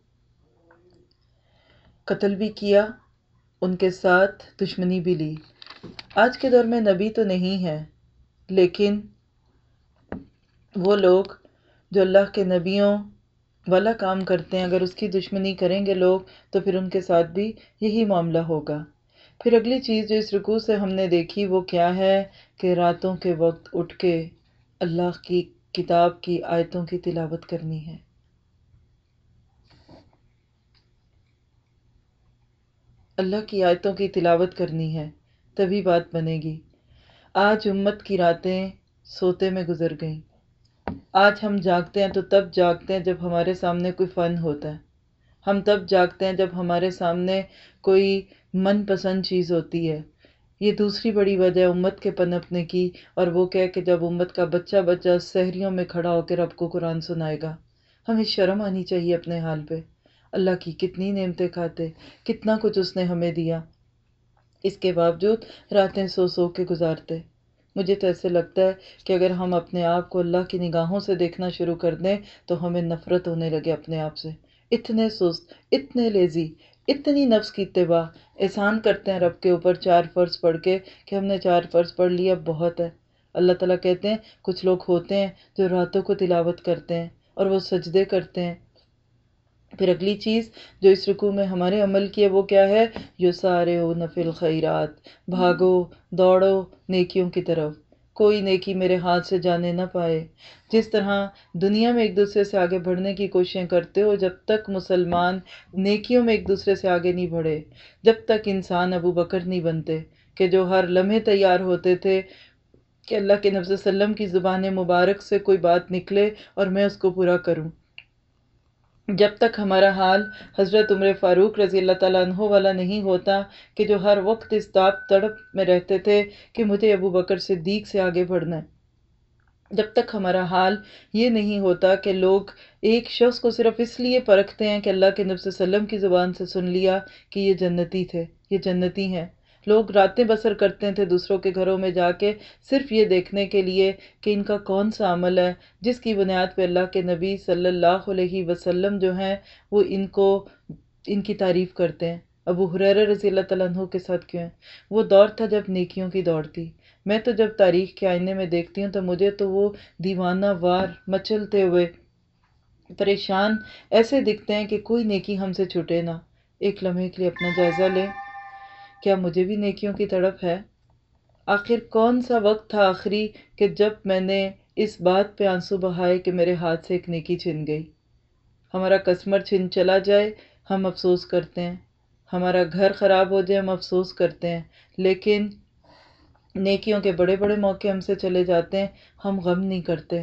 قتل بھی کیا، ان کے ساتھ دشمنی بھی لی۔ آج کے دور میں نبی تو نہیں ہے، لیکن وہ لوگ جو اللہ کے نبیوں والا کام کرتے ہیں، اگر اس کی دشمنی کریں گے لوگ تو پھر ان کے ساتھ بھی یہی معاملہ ہوگا۔ پھر اگلی چیز جو اس رکوع سے ہم نے دیکھی وہ کیا ہے کہ راتوں کے وقت اٹھ کے اللہ کی کتاب کی آیتوں کی تلاوت کرنی ہے۔ اللہ کی آیتوں کی تلاوت کرنی ہے، تبھی بات بنے گی۔ آج امت کی راتیں سوتے میں گزر گئیں۔ آج ہم جاگتے ہیں تو تب جاگتے ہیں جب ہمارے سامنے کوئی فن ہوتا ہے۔ ہم تب جاگتے ہیں جب ہمارے سامنے کوئی من پسند چیز ہوتی ہے۔ یہ دوسری بڑی وجہ امت کے پنپنے کی اور وہ کہہ کہ جب امت کا بچہ بچہ سحریوں میں کھڑا ہو کے رب کو قرآن سنائے گا۔ ہمیں شرم آنی چاہیے اپنے حال پہ۔ اللہ کی کتنی نعمتیں کھاتے، کتنا کچھ اس نے ہمیں دیا۔ اس کے باوجود راتیں سو سو کے گزارتے۔ مجھے تو ایسے لگتا ہے کہ اگر ہم اپنے آپ کو اللہ کی نگاہوں سے دیکھنا شروع کر دیں تو ہمیں نفرت ہونے لگے اپنے آپ سے۔ اتنے سست، اتنے لیزی، اتنی نفس کی اتباع۔ احسان کرتے ہیں رب کے اوپر چار فرض پڑھ کے کہ ہم نے چار فرض پڑھ لیا، بہت ہے۔ اللہ تعالیٰ کہتے ہیں، کچھ لوگ ہوتے ہیں جو راتوں کو تلاوت کرتے ہیں اور وہ سجدے کرتے ہیں۔ پھر اگلی چیز جو اس رکوع میں ہمارے عمل کی ہے، وہ کیا ہے؟ یو سارے او نفل خیرات بھاگو، دوڑو نیکیوں کی طرف۔ کوئی نیکی میرے ہاتھ سے جانے نہ پائے۔ جس طرح دنیا میں ایک دوسرے سے آگے بڑھنے کی کوششیں کرتے ہو، جب تک مسلمان نیکیوں میں ایک دوسرے سے آگے نہیں بڑھے، جب تک انسان ابو بکر نہیں بنتے، کہ جو ہر لمحے تیار ہوتے تھے کہ اللہ کے نفس وسلم کی زبان مبارک سے کوئی بات نکلے اور میں اس کو پورا کروں۔ جب تک ہمارا حال حضرت عمر فاروق رضی اللہ تعالیٰ عنہ والا نہیں ہوتا کہ جو ہر وقت اس تاپ تڑپ میں رہتے تھے کہ مجھے ابو بکر صدیق سے آگے بڑھنا ہے۔ جب تک ہمارا حال یہ نہیں ہوتا کہ لوگ ایک شخص کو صرف اس لیے پرکھتے ہیں کہ اللہ کے نفس وسلم کی زبان سے سن لیا کہ یہ جنتی تھے، یہ جنتی ہیں۔ لوگ راتیں بسر کرتے تھے دوسروں کے گھروں میں جا کے، صرف یہ دیکھنے کے لیے کہ ان کا کون سا عمل ہے، جس کی بنیاد پہ اللہ کے نبی صلی اللہ علیہ وسلم جو ہیں، وہ ان کو ان کی تعریف کرتے ہیں۔ ابو حریر رضی اللہ تعالیٰ عنہ کے ساتھ کیوں ہیں؟ وہ دور تھا جب نیکیوں کی دوڑ تھی۔ میں تو جب تاریخ کے آئینے میں دیکھتی ہوں تو مجھے تو وہ دیوانہ وار مچلتے ہوئے پریشان ایسے دکھتے ہیں کہ کوئی نیکی ہم سے چھوٹے نہ۔ ایک لمحے کے لیے اپنا جائزہ لیں کیا مجھے بھی نیکیوں کی تڑپ ہے؟ آخر کون سا وقت تھا آخری کہ جب میں نے اس بات پہ آنسو بہائے کہ میرے ہاتھ سے ایک نیکی چھن گئی؟ ہمارا کسٹمر چھن چلا جائے، ہم افسوس کرتے ہیں۔ ہمارا گھر خراب ہو جائے، ہم افسوس کرتے ہیں۔ لیکن نیکیوں کے بڑے بڑے موقع ہم سے چلے جاتے ہیں، ہم غم نہیں کرتے۔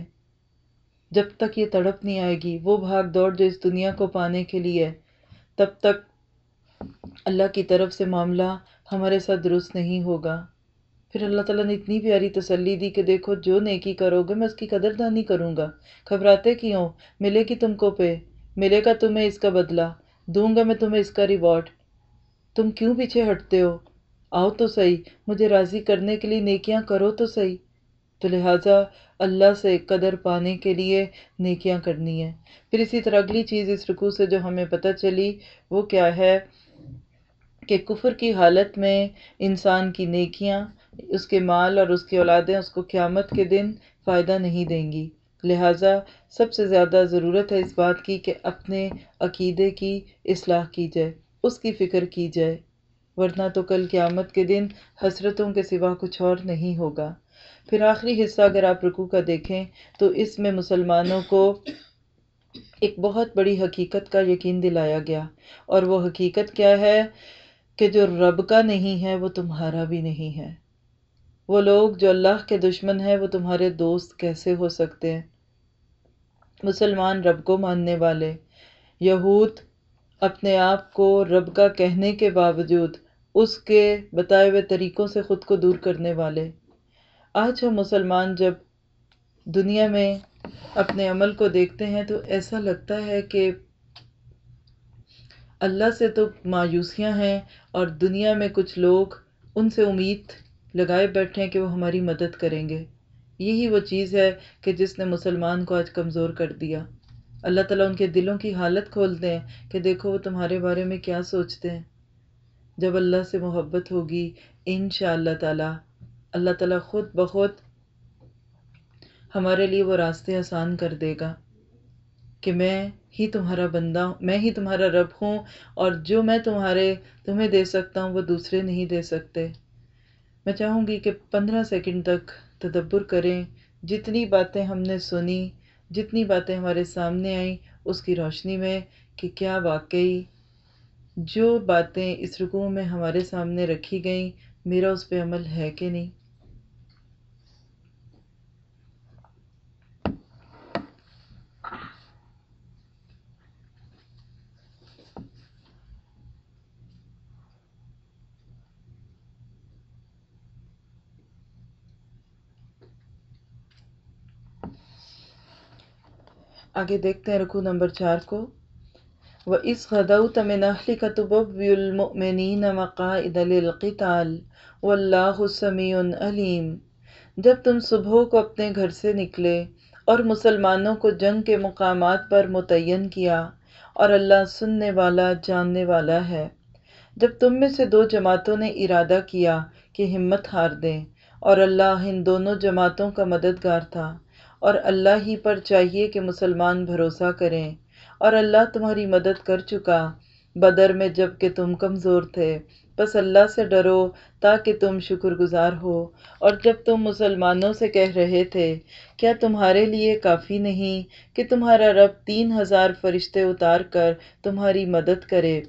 جب تک یہ تڑپ نہیں آئے گی، وہ بھاگ دوڑ جو اس دنیا کو پانے کے لیے تب تک اللہ کی طرف سے معاملہ ہمارے ساتھ درست نہیں ہوگا۔ پھر اللہ تعالیٰ نے اتنی پیاری تسلی دی کہ دیکھو جو نیکی کرو گے میں اس کی قدر دانی کروں گا۔ گھبراتے کیوں؟ ملے گی تم کو پہ۔ ملے گا تمہیں اس کا بدلہ۔ دوں گا میں تمہیں اس کا ریوارڈ۔ تم کیوں پیچھے ہٹتے ہو؟ آؤ تو صحیح۔ مجھے راضی کرنے کے لیے نیکیاں کرو تو صحیح۔ تو لہٰذا اللہ سے قدر پانے کے لیے نیکیاں کرنی ہے پھر اسی طرح اگلی چیز اس رکوع سے جو ہمیں پتہ چلی وہ کیا ہے؟ کہ کفر کی حالت میں انسان کی نیکیاں، اس کے مال اور اس کی اولادیں اس کو قیامت کے دن فائدہ نہیں دیں گی۔ لہٰذا سب سے زیادہ ضرورت ہے اس بات کی کہ اپنے عقیدے کی اصلاح کی جائے، اس کی فکر کی جائے، ورنہ تو کل قیامت کے دن حسرتوں کے سوا کچھ اور نہیں ہوگا۔ پھر آخری حصہ اگر آپ رکو کا دیکھیں تو اس میں مسلمانوں کو ایک بہت بڑی حقیقت کا یقین دلایا گیا۔ اور وہ حقیقت کیا ہے؟ کہ جو رب کا نہیں ہے وہ تمہارا بھی نہیں ہے۔ وہ لوگ جو اللہ کے دشمن ہیں وہ تمہارے دوست کیسے ہو سکتے ہیں؟ مسلمان رب کو ماننے والے۔ یہود اپنے آپ کو رب کا کہنے کے باوجود اس کے بتائے ہوئے طریقوں سے خود کو دور کرنے والے۔ آج ہم مسلمان جب دنیا میں اپنے عمل کو دیکھتے ہیں تو ایسا لگتا ہے کہ اللہ سے تو مایوسیاں ہیں۔ اور دنیا میں کچھ لوگ ان سے امید لگائے بیٹھے ہیں کہ وہ ہماری مدد کریں گے۔ یہی وہ چیز ہے کہ جس نے مسلمان کو آج کمزور کر دیا۔ اللہ تعالیٰ ان کے دلوں کی حالت کھولتے ہیں کہ دیکھو وہ تمہارے بارے میں کیا سوچتے ہیں۔ جب اللہ سے محبت ہوگی ان شاء اللہ تعالیٰ اللہ تعالیٰ خود بخود ہمارے لیے وہ راستے آسان کر دے گا کہ میں ہی تمہارا بندہ ہوں، میں ہی تمہارا رب ہوں، اور جو میں تمہارے، تمہیں دے سکتا ہوں، وہ دوسرے نہیں دے سکتے۔ میں چاہوں گی کہ پندرہ سیکنڈ تک تدبر کریں۔ جتنی باتیں ہم نے سنی، جتنی باتیں ہمارے سامنے آئیں، اس کی روشنی میں کہ کیا واقعی جو باتیں اس رکوع میں ہمارے سامنے رکھی گئیں، میرا اس پہ عمل ہے کہ نہیں۔ آگے دیکھتے ہیں رکو نمبر چار کو۔ وہ اس غدوت من اهلك تبوئ المؤمنین مقاعد للقتال واللہ سمیع علیم جب تم صبح کو اپنے گھر سے نکلے اور مسلمانوں کو جنگ کے مقامات پر متعین کیا اور اللہ سننے والا، جاننے والا ہے۔ جب تم میں سے دو جماعتوں نے ارادہ کیا کہ ہمت ہار دیں اور اللہ ان دونوں جماعتوں کا مددگار تھا۔ اور اللہ ہی پر چاہیے کہ مسلمان بھروسہ کریں۔ اور اللہ تمہاری مدد کر چکا۔ بدر میں جبکہ تم کمزور تھے بس اللہ سے ڈرو تاکہ تم شکر گزار ہو۔ اور جب تم مسلمانوں سے کہہ رہے تھے، کیا تمہارے لیے کافی نہیں کہ تمہارا رب تین ہزار فرشتے اتار کر تمہاری مدد کرے؟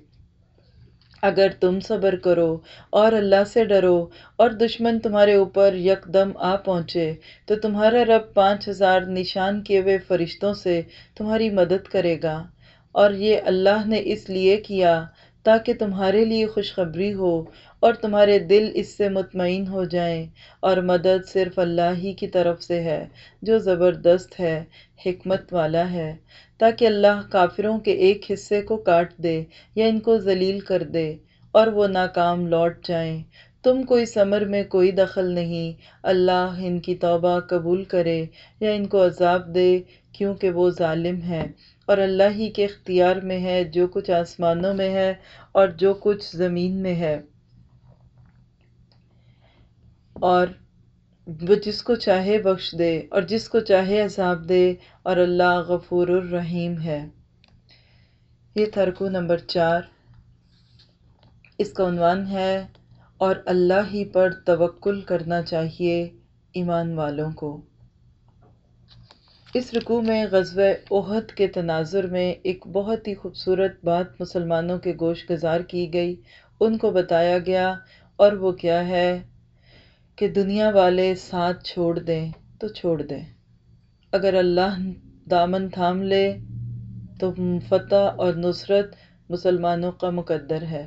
اگر تم صبر کرو اور اللہ سے ڈرو اور دشمن تمہارے اوپر یک دم آ پہنچے، تو تمہارا رب پانچ ہزار نشان کیے ہوئے فرشتوں سے تمہاری مدد کرے گا۔ اور یہ اللہ نے اس لیے کیا تاکہ تمہارے لیے خوشخبری ہو اور تمہارے دل اس سے مطمئن ہو جائیں۔ اور مدد صرف اللہ ہی کی طرف سے ہے، جو زبردست ہے، حکمت والا ہے۔ تاکہ اللہ کافروں کے ایک حصے کو کاٹ دے یا ان کو ذلیل کر دے اور وہ ناکام لوٹ جائیں۔ تم کو اس امر میں کوئی دخل نہیں۔ اللہ ان کی توبہ قبول کرے یا ان کو عذاب دے، کیونکہ وہ ظالم ہے اور اللہ ہی کے اختیار میں ہے جو کچھ آسمانوں میں ہے اور جو کچھ زمین میں ہے۔ اور وہ جس کو چاہے بخش دے اور جس کو چاہے عذاب دے اور اللہ غفور الرحیم ہے۔ یہ ترکو نمبر چار۔ اس کا عنوان ہے اور اللہ ہی پر توکل کرنا چاہیے ایمان والوں کو۔ اس رکوع میں غزوہ احد کے تناظر میں ایک بہت ہی خوبصورت بات مسلمانوں کے گوش گزار کی گئی۔ ان کو بتایا گیا اور وہ کیا ہے؟ کہ دنیا والے ساتھ چھوڑ دیں تو چھوڑ دیں۔ اگر اللہ دامن تھام لے تو فتح اور نصرت مسلمانوں کا مقدر ہے۔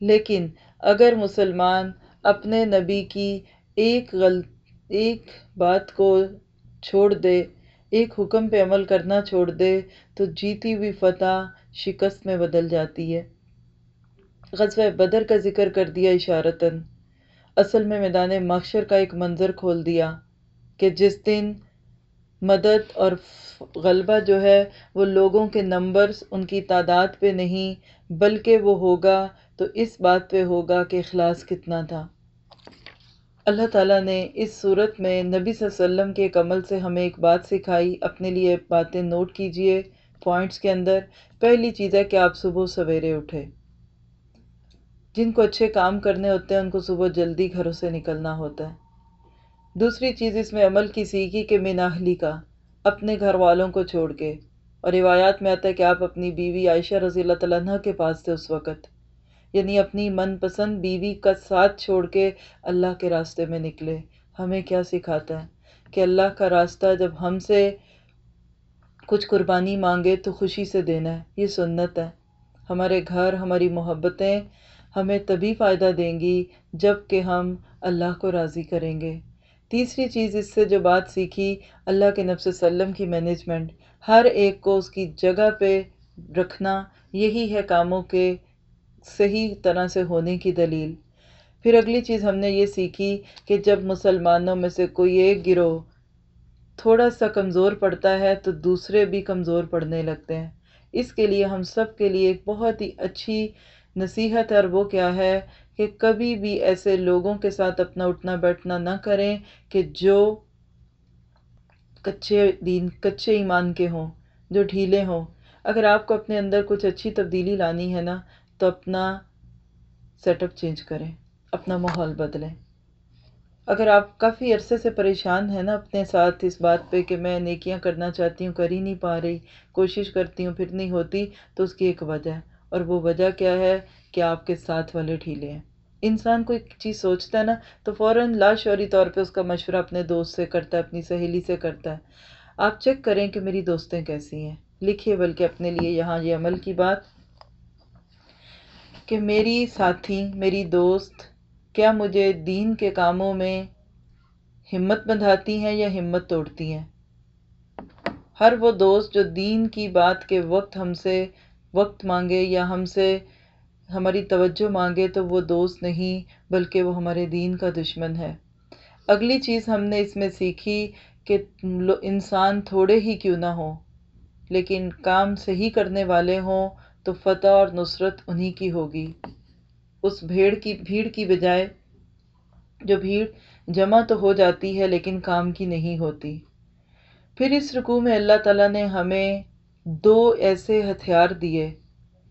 لیکن اگر مسلمان اپنے نبی کی ایک غلط، ایک بات کو چھوڑ دے، ایک حکم پہ عمل کرنا چھوڑ دے تو جیتی ہوئی فتح شکست میں بدل جاتی ہے۔ غزوہ بدر کا ذکر کر دیا اشارتاً۔ اصل میں میدان مخشر کا ایک منظر کھول دیا کہ جس دن مدد اور غلبہ جو ہے وہ لوگوں کے نمبرز ان کی تعداد پہ نہیں بلکہ وہ ہوگا تو اس بات پہ ہوگا کہ اخلاص کتنا تھا۔ اللہ تعالیٰ نے اس صورت میں نبی صلی اللہ علیہ وسلم کے ایک عمل سے ہمیں ایک بات سکھائی۔ اپنے لیے باتیں نوٹ کیجیے پوائنٹس کے اندر۔ پہلی چیز ہے کہ آپ صبح سویرے اٹھے جن کو اچھے کام کرنے ہوتے ہیں، ان کو صبح جلدی گھروں سے نکلنا ہوتا ہے۔ دوسری چیز اس میں عمل کی سیکھی کہ مناہلی کا، اپنے گھر والوں کو چھوڑ کے۔ اور روایات میں آتا ہے کہ آپ اپنی بیوی عائشہ رضی اللہ تعالیٰ عنہ کے پاس تھے اس وقت۔ یعنی اپنی من پسند بیوی کا ساتھ چھوڑ کے اللہ کے راستے میں نکلے۔ ہمیں کیا سکھاتا ہے کہ اللہ کا راستہ جب ہم سے کچھ قربانی مانگے تو خوشی سے دینا ہے، یہ سنت ہے۔ ہمارے گھر، ہماری محبتیں ہمیں تبھی فائدہ دیں گی جبکہ ہم اللہ کو راضی کریں گے۔ تیسری چیز اس سے جو بات سیکھی، اللہ کے نفس وسلم کی مینجمنٹ ہر ایک کو اس کی جگہ پہ رکھنا، یہی ہے کاموں کے صحیح طرح سے ہونے کی دلیل۔ پھر اگلی چیز ہم نے یہ سیکھی کہ جب مسلمانوں میں سے کوئی ایک گروہ تھوڑا سا کمزور پڑتا ہے تو دوسرے بھی کمزور پڑنے لگتے ہیں۔ اس کے لیے ہم سب کے لیے ایک بہت ہی اچھی نصیحت ہے اور وہ کیا ہے کہ کبھی بھی ایسے لوگوں کے ساتھ اپنا اٹھنا بیٹھنا نہ کریں کہ جو کچے دین کچے ایمان کے ہوں، جو ڈھیلے ہوں۔ اگر آپ کو اپنے اندر کچھ اچھی تبدیلی لانی ہے نا، تو اپنا سیٹ اپ چینج کریں، اپنا ماحول بدلیں۔ اگر آپ کافی عرصے سے پریشان ہیں نا اپنے ساتھ، اس بات پہ کہ میں نیکیاں کرنا چاہتی ہوں، کر ہی نہیں پا رہی، کوشش کرتی ہوں، پھر نہیں ہوتی، تو اس کی ایک وجہ ہے۔ اور وہ وجہ کیا ہے کہ آپ کے ساتھ والے ڈھیلے ہیں۔ انسان کوئی چیز سوچتا ہے نا، تو فوراً لاشعوری طور پہ اس کا مشورہ اپنے دوست سے کرتا ہے، اپنی سہیلی سے کرتا ہے۔ آپ چیک کریں کہ میری دوستیں کیسی ہیں۔ لکھیے بلکہ اپنے لیے یہاں یہ عمل کی بات کہ میری ساتھی، میری دوست کیا مجھے دین کے کاموں میں ہمت بندھاتی ہیں یا ہمت توڑتی ہیں؟ ہر وہ دوست جو دین کی بات کے وقت ہم سے وقت مانگے یا ہم سے ہماری توجہ مانگے تو وہ دوست نہیں بلکہ وہ ہمارے دین کا دشمن ہے۔ اگلی چیز ہم نے اس میں سیکھی کہ انسان تھوڑے ہی کیوں نہ ہوں، لیکن کام صحیح کرنے والے ہوں تو فتح اور نصرت انہی کی ہوگی۔ اس بھیڑ کی بھیڑ کی بجائے جو بھیڑ جمع تو ہو جاتی ہے لیکن کام کی نہیں ہوتی۔ پھر اس رکوع میں اللہ تعالیٰ نے ہمیں دو ایسے ہتھیار دیے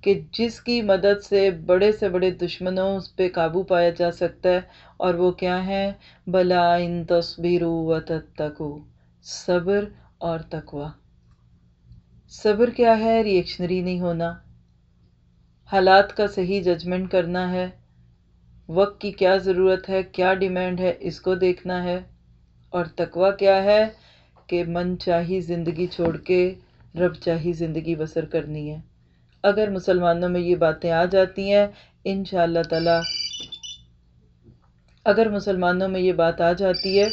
کہ جس کی مدد سے بڑے سے بڑے دشمنوں اس پہ قابو پایا جا سکتا ہے اور وہ کیا ہیں؟ بلا ان تصبیر و تتقو صبر اور تقوی۔ صبر کیا ہے؟ ریئیکشنری نہیں ہونا۔ حالات کا صحیح ججمنٹ کرنا ہے۔ وقت کی کیا ضرورت ہے؟ کیا ڈیمانڈ ہے؟ اس کو دیکھنا ہے۔ اور تقوی کیا ہے؟ کہ من چاہی زندگی چھوڑ کے رب چاہی زندگی بسر کرنی ہے۔ اگر مسلمانوں میں یہ باتیں آ جاتی ہیں ان شاء اللہ تعالی، اگر مسلمانوں میں یہ بات آ جاتی ہے،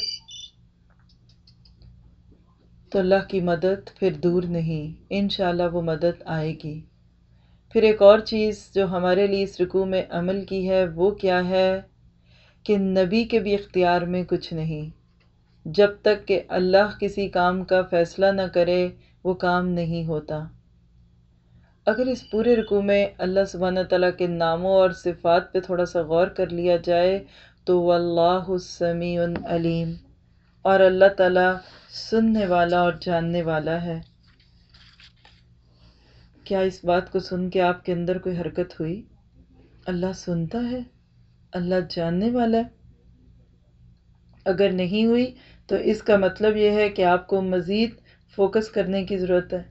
تو اللہ کی مدد پھر دور نہیں، انشاءاللہ وہ مدد آئے گی۔ پھر ایک اور چیز جو ہمارے لیے اس رکوع میں عمل کی ہے، وہ کیا ہے؟ کہ نبی کے بھی اختیار میں کچھ نہیں۔ جب تک کہ اللہ کسی کام کا فیصلہ نہ کرے وہ کام نہیں ہوتا۔ اگر اس پورے رکوع میں اللہ سبحانہ تعالیٰ کے ناموں اور صفات پہ تھوڑا سا غور کر لیا جائے تو واللہ السمیع علیم اور اللہ تعالیٰ سننے والا اور جاننے والا ہے۔ کیا اس بات کو سن کے آپ کے اندر کوئی حرکت ہوئی؟ اللہ سنتا ہے؟ اللہ جاننے والا ہے؟ اگر نہیں ہوئی تو اس کا مطلب یہ ہے کہ آپ کو مزید فوکس کرنے کی ضرورت ہے۔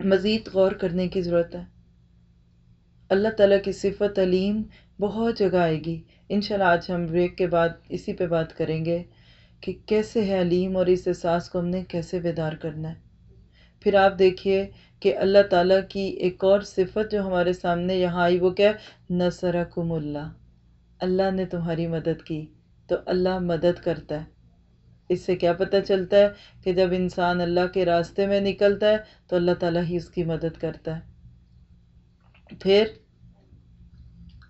مزید غور کرنے کی ضرورت ہے۔ اللہ تعالیٰ کی صفت علیم بہت جگہ آئے گی۔ انشاءاللہ آج ہم بریک کے بعد اسی پہ بات کریں گے کہ کیسے ہے علیم اور اس احساس کو ہم نے کیسے بیدار کرنا ہے۔ پھر آپ دیکھیے کہ اللہ تعالیٰ کی ایک اور صفت جو ہمارے سامنے یہاں آئی وہ کیا نصرکم اللہ۔ اللہ نے تمہاری مدد کی تو اللہ مدد کرتا ہے۔ اس سے کیا پتہ چلتا ہے کہ جب انسان اللہ کے راستے میں نکلتا ہے تو اللہ تعالیٰ ہی اس کی مدد کرتا ہے۔ پھر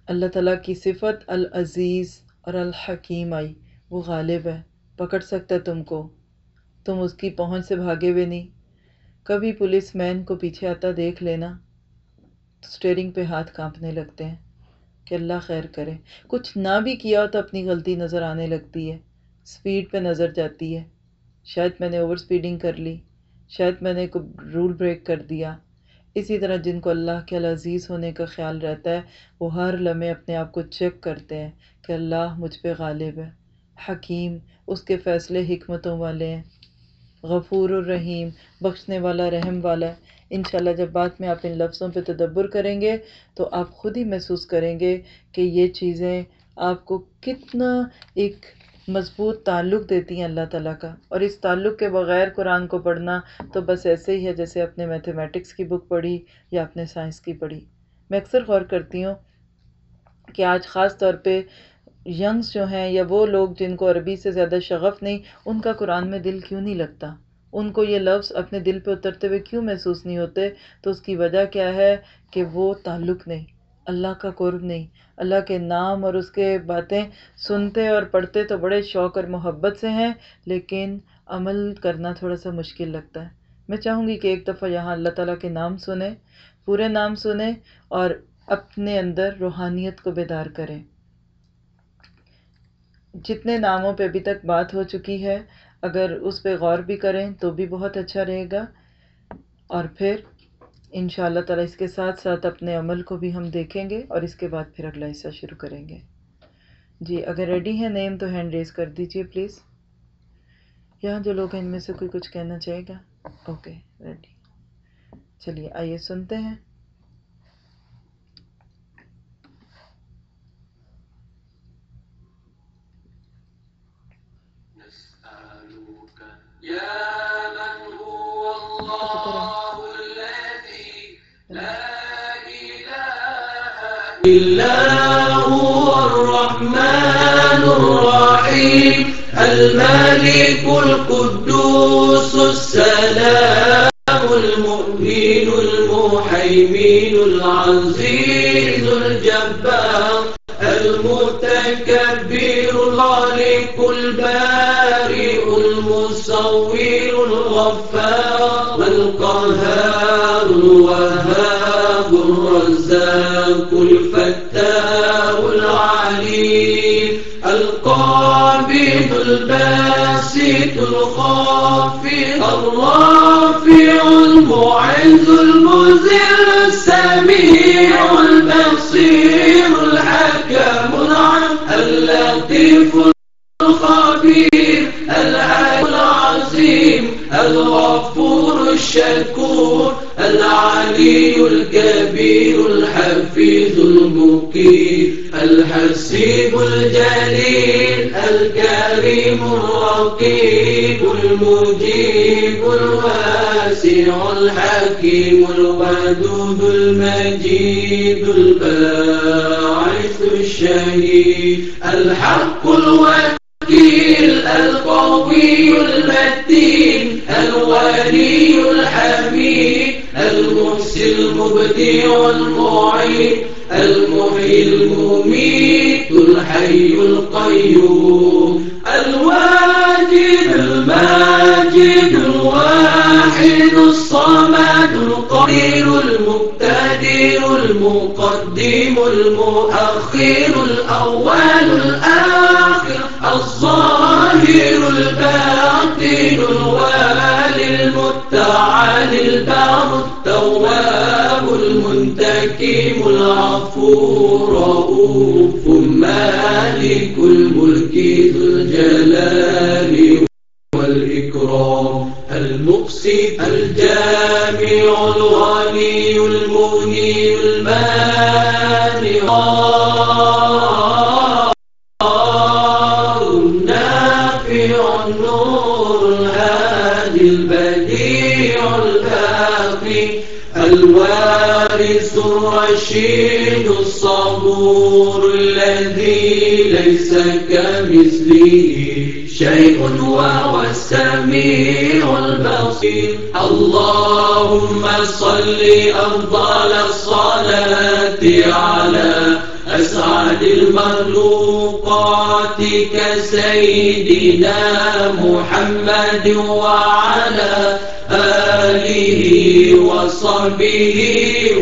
اللہ تعالیٰ کی صفت العزیز اور الحکیم آئی۔ وہ غالب ہے، پکڑ سکتا ہے تم کو۔ تم اس کی پہنچ سے بھاگے ہوئے نہیں۔ کبھی پولیس مین کو پیچھے آتا دیکھ لینا۔ تو اسٹیئرنگ پہ ہاتھ کانپنے لگتے ہیں کہ اللہ خیر کرے۔ کچھ نہ بھی کیا ہو تو اپنی غلطی نظر آنے لگتی ہے۔ اسپیڈ پہ نظر جاتی ہے۔ شاید میں نے اوور اسپیڈنگ کر لی، شاید میں نے رول بریک کر دیا۔ اسی طرح جن کو اللہ کے العزیز ہونے کا خیال رہتا ہے، وہ ہر لمحے اپنے آپ کو چیک کرتے ہیں کہ اللہ مجھ پہ غالب ہے۔ حکیم، اس کے فیصلے حکمتوں والے ہیں۔ غفور الرحیم، بخشنے والا، رحم والا۔ ہے انشاءاللہ جب بات میں آپ ان لفظوں پہ تدبر کریں گے، تو آپ خود ہی محسوس کریں گے کہ یہ چیزیں آپ کو کتنا ایک مضبوط تعلق دیتی ہیں اللہ تعالیٰ کا۔ اور اس تعلق کے بغیر قرآن کو پڑھنا تو بس ایسے ہی ہے جیسے اپنے میتھمیٹکس کی بک پڑھی یا اپنے سائنس کی پڑھی۔ میں اکثر غور کرتی ہوں کہ آج خاص طور پہ ینگس جو ہیں یا وہ لوگ جن کو عربی سے زیادہ شغف نہیں، ان کا قرآن میں دل کیوں نہیں لگتا؟ ان کو یہ لفظ اپنے دل پہ اترتے ہوئے کیوں محسوس نہیں ہوتے؟ تو اس کی وجہ کیا ہے کہ وہ تعلق نہیں۔ اللہ کا قرب نہیں۔ اللہ کے نام اور اس کے باتیں سنتے اور پڑھتے تو بڑے شوق اور محبت سے ہیں، لیکن عمل کرنا تھوڑا سا مشکل لگتا ہے۔ میں چاہوں گی کہ ایک دفعہ یہاں اللہ تعالیٰ کے نام سنیں، پورے نام سنیں اور اپنے اندر روحانیت کو بیدار کریں۔ جتنے ناموں پہ ابھی تک بات ہو چکی ہے، اگر اس پہ غور بھی کریں تو بھی بہت اچھا رہے گا۔ اور پھر ان شاء اللہ تعالیٰ اس کے ساتھ ساتھ اپنے عمل کو بھی ہم دیکھیں گے اور اس کے بعد پھر اگلا حصہ شروع کریں گے۔ جی اگر ریڈی ہیں نیم تو ہینڈ ریز کر دیجیے پلیز یہاں جو لوگ ہیں ان میں سے کوئی کچھ کہنا چاہے گا؟ اوکے ریڈی چلیے آئیے سنتے ہیں۔ يا من هو الله إلا هو الرحمن الرحيم الملك القدوس السلام المؤمن المحيمن العزيز الجبار المتكبر الخالق البارئ المصور الغفار القهار الوهاب الرزاق المعز السميع البصير الحكم اللطيف الخبير العلي العظيم الغفور الشكور العلي الكبير الحفيظ المقيم الحسيب الجليل الكريم الرقيب المجيب الواسع الحكيم الودود المجيد الباعث الشهيد الحق الوكيل القوي المتين الولي الحميد المحسن المبدع المعين. المحيي المميت الحي القيوم الواجد الماجد الواحد الصمد القدير المقتدر المقدم المؤخر الأول الآخر الظاهر الباطن الوالي المتعال البار التواب. المنتكم العفو رؤوف مالك الملك ذو الجلال والإكرام. المقسط الجامع الغني المغني المانع. الرشيد الصبور الذي ليس كمثله شيء وهو السميع البصير. اللهم صل أفضل الصلاة على أسعد المخلوقات كسيدنا محمد وعلى آله وصحبه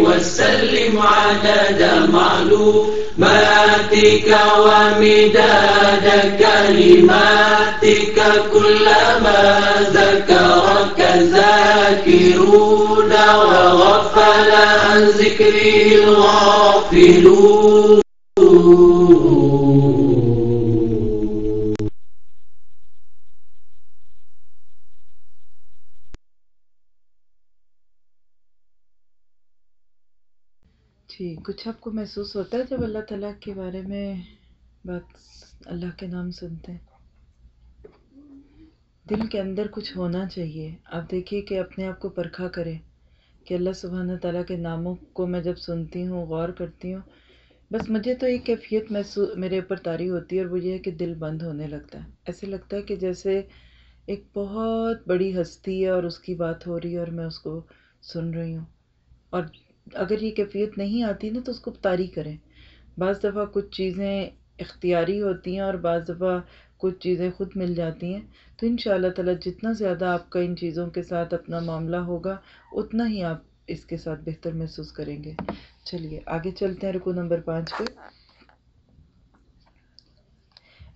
وسلم عدد معلوماتك ومداد كلماتك كلما ذكرك ذاكرون وغفل عن ذكره الغافلون. کچھ آپ کو محسوس ہوتا ہے جب اللہ تعالیٰ کے بارے میں بات اللہ کے نام سنتے ہیں، دل کے اندر کچھ ہونا چاہیے۔ آپ دیکھیے کہ اپنے آپ کو پرکھا کریں کہ اللہ سبحانہ تعالیٰ کے ناموں کو میں جب سنتی ہوں، غور کرتی ہوں، بس مجھے تو ایک کیفیت محسوس، میرے اوپر طاری ہوتی ہے اور وہ یہ ہے کہ دل بند ہونے لگتا ہے۔ ایسے لگتا ہے کہ جیسے ایک بہت بڑی ہستی ہے اور اس کی بات ہو رہی ہے اور میں اس کو سن رہی ہوں۔ اور اگر یہ کیفیت نہیں آتی نا تو اس کو طاری کریں۔ بعض دفعہ کچھ چیزیں اختیاری ہوتی ہیں اور بعض دفعہ کچھ چیزیں خود مل جاتی ہیں۔ تو ان شاء اللہ تعالیٰ جتنا زیادہ آپ کا ان چیزوں کے ساتھ اپنا معاملہ ہوگا، اتنا ہی آپ اس کے ساتھ بہتر محسوس کریں گے۔ چلیے، آگے چلتے ہیں رکو نمبر پانچ پہ۔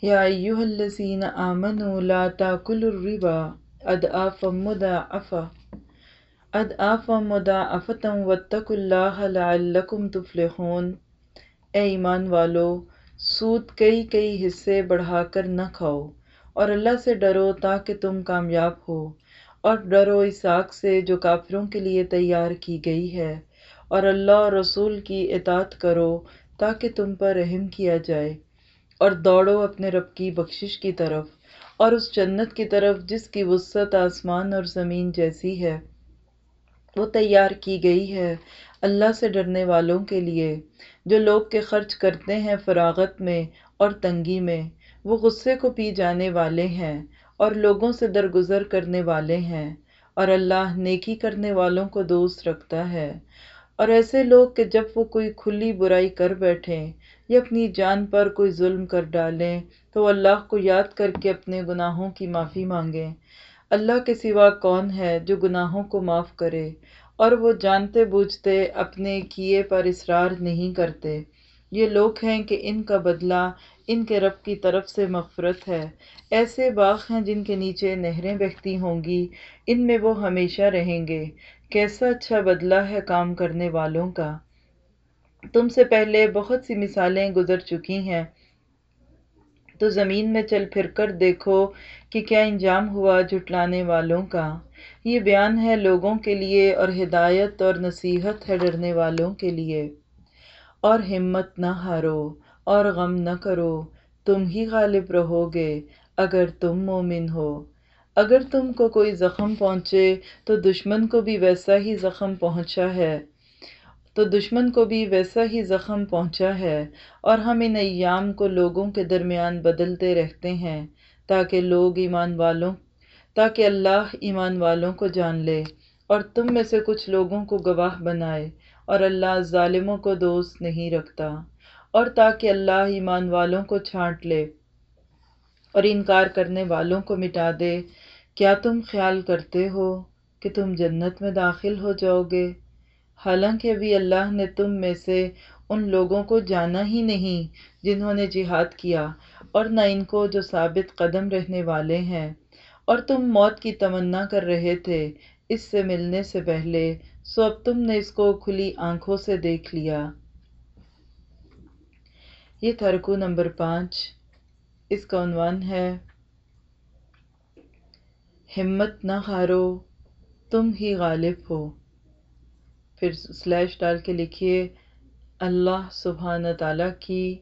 یا ایوہ الذین آمنوا لا تاکلوا الربا اضعافا مضاعفا اضعافا مضاعفتا واتقوا اللہ لعلکم تفلحون۔ اے ایمان والو، سود کئی کئی حصے بڑھا کر نہ کھاؤ، اور اللہ سے ڈرو تاکہ تم کامیاب ہو۔ اور ڈرو اس آگ سے جو کافروں کے لیے تیار کی گئی ہے۔ اور اللہ اور رسول کی اطاعت کرو تاکہ تم پر رحم کیا جائے۔ اور دوڑو اپنے رب کی بخشش کی طرف، اور اس جنت کی طرف جس کی وسعت آسمان اور زمین جیسی ہے۔ وہ تیار کی گئی ہے اللہ سے ڈرنے والوں کے لیے، جو لوگ کے خرچ کرتے ہیں فراغت میں اور تنگی میں، وہ غصے کو پی جانے والے ہیں اور لوگوں سے درگزر کرنے والے ہیں اور اللہ نیکی کرنے والوں کو دوست رکھتا ہے۔ اور ایسے لوگ کہ جب وہ کوئی کھلی برائی کر بیٹھیں یا اپنی جان پر کوئی ظلم کر ڈالیں، تو اللہ کو یاد کر کے اپنے گناہوں کی معافی مانگیں۔ اللہ کے سوا کون ہے جو گناہوں کو معاف کرے اور وہ جانتے بوجھتے اپنے کیے پر اصرار نہیں کرتے۔ یہ لوگ ہیں کہ ان کا بدلہ ان کے رب کی طرف سے مغفرت ہے۔ ایسے باغ ہیں جن کے نیچے نہریں بہتی ہوں گی۔ ان میں وہ ہمیشہ رہیں گے۔ کیسا اچھا بدلہ ہے کام کرنے والوں کا۔ تم سے پہلے بہت سی مثالیں گزر چکی ہیں۔ تو زمین میں چل پھر کر دیکھو کہ کیا انجام ہوا جھٹلانے والوں کا۔ یہ بیان ہے لوگوں کے لیے اور ہدایت اور نصیحت ہے ڈرنے والوں کے لیے۔ اور ہمت نہ ہارو اور غم نہ کرو، تم ہی غالب رہو گے اگر تم مومن ہو۔ اگر تم کو کوئی زخم پہنچے تو دشمن کو بھی ویسا ہی زخم پہنچا ہے۔ تو دشمن کو بھی ویسا ہی زخم پہنچا ہے اور ہم ان ایام کو لوگوں کے درمیان بدلتے رہتے ہیں تاکہ لوگ ایمان والوں تاکہ اللہ ایمان والوں کو جان لے اور تم میں سے کچھ لوگوں کو گواہ بنائے اور اللہ ظالموں کو دوست نہیں رکھتا اور تاکہ اللہ ایمان والوں کو چھانٹ لے اور انکار کرنے والوں کو مٹا دے۔ کیا تم خیال کرتے ہو کہ تم جنت میں داخل ہو جاؤ گے؟ حالانکہ ابھی اللہ نے تم میں سے ان لوگوں کو جانا ہی نہیں جنہوں نے جہاد کیا اور نہ ان کو جو ثابت قدم رہنے والے ہیں۔ اور تم موت کی تمنا کر رہے تھے۔ اس سے ملنے سے پہلے سو اب تم نے اس کو کھلی آنکھوں سے دیکھ لیا۔ یہ تھا رکو نمبر پانچ۔ اس کا عنوان ہے، ہمت نہ ہارو، تم ہی غالب ہو۔ پھر سلیش ڈال کے لکھیے، اللہ سبحانہ تعالیٰ کی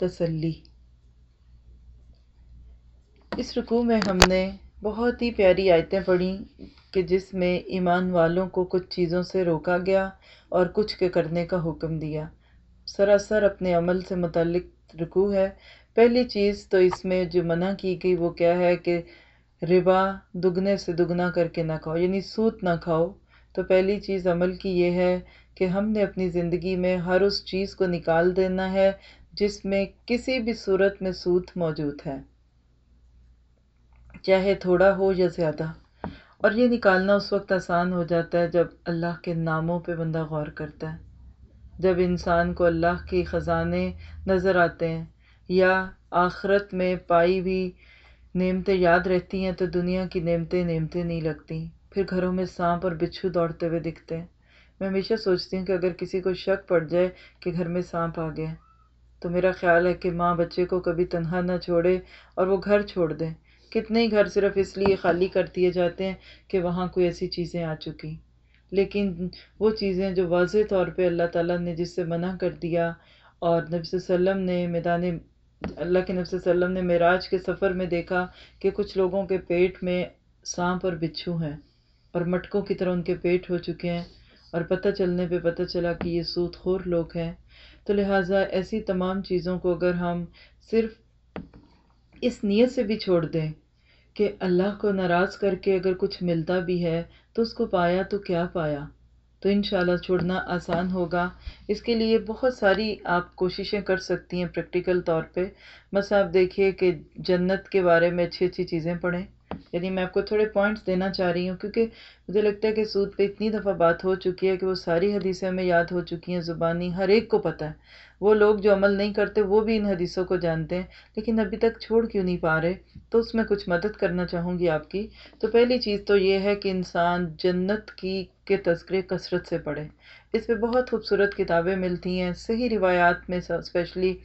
تسلی۔ اس رکوع میں ہم نے بہت ہی پیاری آیتیں پڑھی کہ جس میں ایمان والوں کو کچھ چیزوں سے روکا گیا اور کچھ کے کرنے کا حکم دیا۔ سراسر اپنے عمل سے متعلق رکوع ہے۔ پہلی چیز تو اس میں جو منع کی گئی وہ کیا ہے کہ ربا دگنے سے دگنا کر کے نہ کھاؤ یعنی سوت نہ کھاؤ۔ تو پہلی چیز عمل کی یہ ہے کہ ہم نے اپنی زندگی میں ہر اس چیز کو نکال دینا ہے جس میں کسی بھی صورت میں سوت موجود ہے۔ چاہے تھوڑا ہو یا زیادہ۔ اور یہ نکالنا اس وقت آسان ہو جاتا ہے جب اللہ کے ناموں پہ بندہ غور کرتا ہے۔ جب انسان کو اللہ کے خزانے نظر آتے ہیں یا آخرت میں پائی ہوئی نعمتیں یاد رہتی ہیں تو دنیا کی نعمتیں نعمتیں نہیں لگتی۔ پھر گھروں میں سانپ اور بچھو دوڑتے ہوئے دکھتے۔ ہیں میں ہمیشہ سوچتی ہوں کہ اگر کسی کو شک پڑ جائے کہ گھر میں سانپ آ گئے تو میرا خیال ہے کہ ماں بچے کو کبھی تنہا نہ چھوڑے اور وہ گھر چھوڑ دیں کتنے ہی گھر صرف اس لیے خالی کر دیے جاتے ہیں کہ وہاں کوئی ایسی چیزیں آ چکی۔ لیکن وہ چیزیں جو واضح طور پہ اللہ تعالیٰ نے جس سے منع کر دیا اور نبی صلی اللہ علیہ وسلم نے میدان اللہ کے نبی صلی اللہ علیہ وسلم نے معراج کے سفر میں دیکھا کہ کچھ لوگوں کے پیٹ میں سانپ اور بچھو ہیں اور مٹکوں کی طرح ان کے پیٹ ہو چکے ہیں اور پتہ چلنے پہ پتہ چلا کہ یہ سود خور لوگ ہیں۔ تو لہٰذا ایسی تمام چیزوں کو اگر ہم صرف اس نیت سے بھی چھوڑ دیں کہ اللہ کو ناراض کر کے اگر کچھ ملتا بھی ہے تو اس کو پایا تو کیا پایا؟ تو انشاءاللہ چھوڑنا آسان ہوگا۔ اس کے لیے بہت ساری آپ کوششیں کر سکتی ہیں پریکٹیکل طور پہ۔ بس آپ دیکھیے کہ جنت کے بارے میں اچھی اچھی چیزیں پڑھیں۔ یعنی میں آپ کو تھوڑے پوائنٹس دینا چاہ رہی ہوں کیونکہ مجھے لگتا ہے کہ سود پہ اتنی دفعہ بات ہو چکی ہے کہ وہ ساری حدیثیں ہمیں یاد ہو چکی ہیں، زبانی، ہر ایک کو پتہ ہے۔ وہ لوگ جو عمل نہیں کرتے، وہ بھی ان حدیثوں کو جانتے ہیں۔ لیکن ابھی تک چھوڑ کیوں نہیں پا رہے؟ تو اس میں کچھ مدد کرنا چاہوں گی آپ کی۔ تو پہلی چیز تو یہ ہے کہ انسان جنت کی، کے تذکرے کثرت سے پڑھے۔ اس پہ بہت خوبصورت کتابیں ملتی ہیں۔ صحیح روایات میں اسپیشلی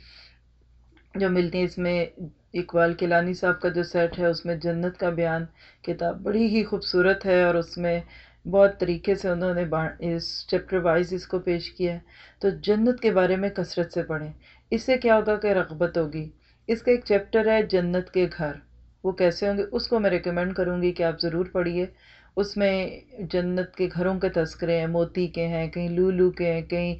جو ملتی ہیں، اس میں اقبال کلانی صاحب کا جو سیٹ ہے، اس میں جنت کا بیان کتاب بڑی ہی خوبصورت ہے اور اس میں بہت طریقے سے انہوں نے اس چیپٹر وائز اس کو پیش کیا ہے۔ تو جنت کے بارے میں کثرت سے پڑھیں۔ اس سے کیا ہوگا کہ رغبت ہوگی۔ اس کا ایک چیپٹر ہے جنت کے گھر۔ وہ کیسے ہوں گے؟ اس کو میں ریکمینڈ کروں گی کہ آپ ضرور پڑھیے۔ اس میں جنت کے گھروں کے تذکرے ہیں، موتی کے ہیں، کہیں لولو کے ہیں، کہیں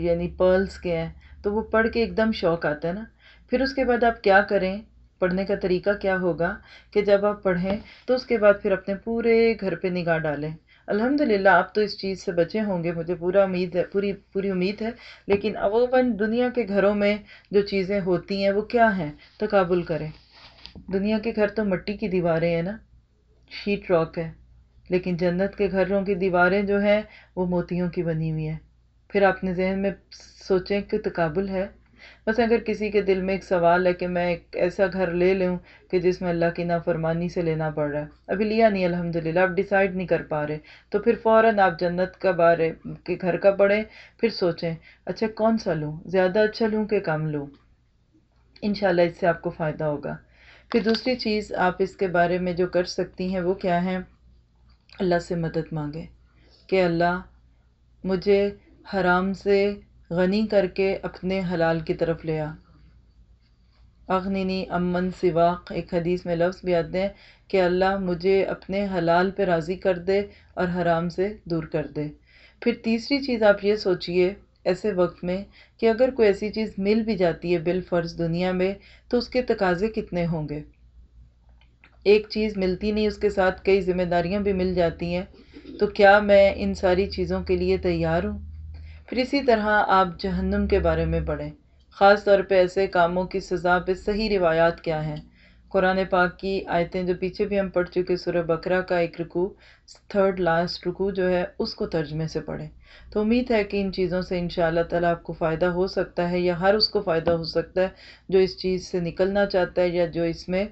یعنی پرلس کے ہیں۔ تو وہ پڑھ کے ایک دم شوق آتا ہے نا۔ پھر اس کے بعد آپ کیا کریں؟ پڑھنے کا طریقہ کیا ہوگا کہ جب آپ پڑھیں تو اس کے بعد پھر اپنے پورے گھر پہ نگاہ ڈالیں۔ الحمد للہ آپ تو اس چیز سے بچے ہوں گے، مجھے پورا امید ہے، پوری پوری امید ہے۔ لیکن عموماً دنیا کے گھروں میں جو چیزیں ہوتی ہیں وہ کیا ہیں؟ تقابل کریں۔ دنیا کے گھر تو مٹی کی دیواریں ہیں نا، شیٹ راک ہے۔ لیکن جنت کے گھروں کی دیواریں جو ہیں وہ موتیوں کی بنی ہوئی ہیں۔ پھر آپ نے ذہن میں سوچیں کہ تقابل ہے۔ بس اگر کسی کے دل میں ایک سوال ہے کہ میں ایک ایسا گھر لے لوں کہ جس میں اللہ کی نافرمانی سے لینا پڑ رہا ہے، ابھی لیا نہیں، الحمدللہ آپ ڈیسائیڈ نہیں کر پا رہے۔ تو پھر فوراً آپ جنت کا بارے کے گھر کا پڑھیں، پھر سوچیں اچھا کون سا لوں؟ زیادہ اچھا لوں کہ کم لوں؟ انشاءاللہ اس سے آپ کو فائدہ ہوگا۔ پھر دوسری چیز آپ اس کے بارے میں جو کر سکتی ہیں وہ کیا ہے اللہ سے مدد مانگے کہ اللہ مجھے حرام سے غنی کر کے اپنے حلال کی طرف لے آ۔ اغنینی امن سواق ایک حدیث میں لفظ بھی آتے ہیں کہ اللہ مجھے اپنے حلال پہ راضی کر دے اور حرام سے دور کر دے۔ پھر تیسری چیز آپ یہ سوچئے ایسے وقت میں کہ اگر کوئی ایسی چیز مل بھی جاتی ہے بال فرض دنیا میں تو اس کے تقاضے کتنے ہوں گے؟ ایک چیز ملتی نہیں، اس کے ساتھ کئی ذمہ داریاں بھی مل جاتی ہیں۔ تو کیا میں ان ساری چیزوں کے لیے تیار ہوں؟ پھر اسی طرح آپ جہنم کے بارے میں پڑھیں۔ خاص طور پہ ایسے کاموں کی سزا پہ صحیح روایات کیا ہیں؟ قرآن پاک کی آیتیں جو پیچھے بھی ہم پڑھ چکے سورہ بکرا کا ایک رکو تھرڈ لاسٹ رکو جو ہے، اس کو ترجمے سے پڑھیں۔ تو امید ہے کہ ان چیزوں سے ان شاء اللہ تعالیٰ آپ کو فائدہ ہو سکتا ہے یا ہر اس کو فائدہ ہو سکتا ہے جو اس چیز سے نکلنا چاہتا ہے یا جو اس میں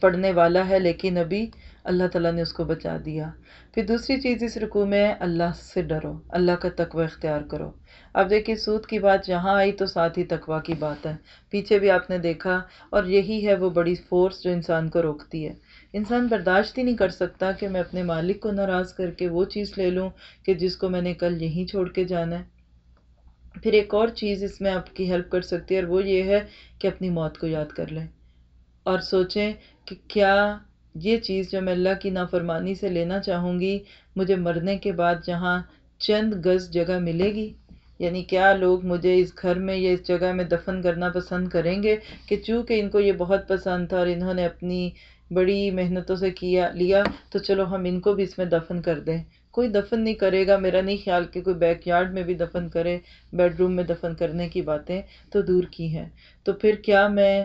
پڑھنے والا ہے، لیکن ابھی اللہ تعالیٰ نے اس کو بچا دیا۔ پھر دوسری چیز اس رکوع میں اللہ سے ڈرو، اللہ کا تقوی اختیار کرو۔ اب دیکھیے سود کی بات جہاں آئی تو ساتھ ہی تقوی کی بات ہے۔ پیچھے بھی آپ نے دیکھا اور یہی ہے وہ بڑی فورس جو انسان کو روکتی ہے۔ انسان برداشت ہی نہیں کر سکتا کہ میں اپنے مالک کو ناراض کر کے وہ چیز لے لوں کہ جس کو میں نے کل یہیں چھوڑ کے جانا ہے۔ پھر ایک اور چیز اس میں آپ کی ہیلپ کر سکتی ہے اور وہ یہ ہے کہ اپنی موت کو یاد کر لیں۔ اور سوچیں کہ کیا یہ چیز جو میں اللہ کی نافرمانی سے لینا چاہوں گی، مجھے مرنے کے بعد جہاں چند گز جگہ ملے گی؟ یعنی کیا لوگ مجھے اس گھر میں یا اس جگہ میں دفن کرنا پسند کریں گے کہ چونکہ ان کو یہ بہت پسند تھا اور انہوں نے اپنی بڑی محنتوں سے کیا، لیا، تو چلو ہم ان کو بھی اس میں دفن کر دیں۔ کوئی دفن نہیں کرے گا، میرا نہیں خیال کہ کوئی بیک یارڈ میں بھی دفن کرے، بیڈ روم میں دفن کرنے کی باتیں تو دور کی ہیں۔ تو پھر کیا میں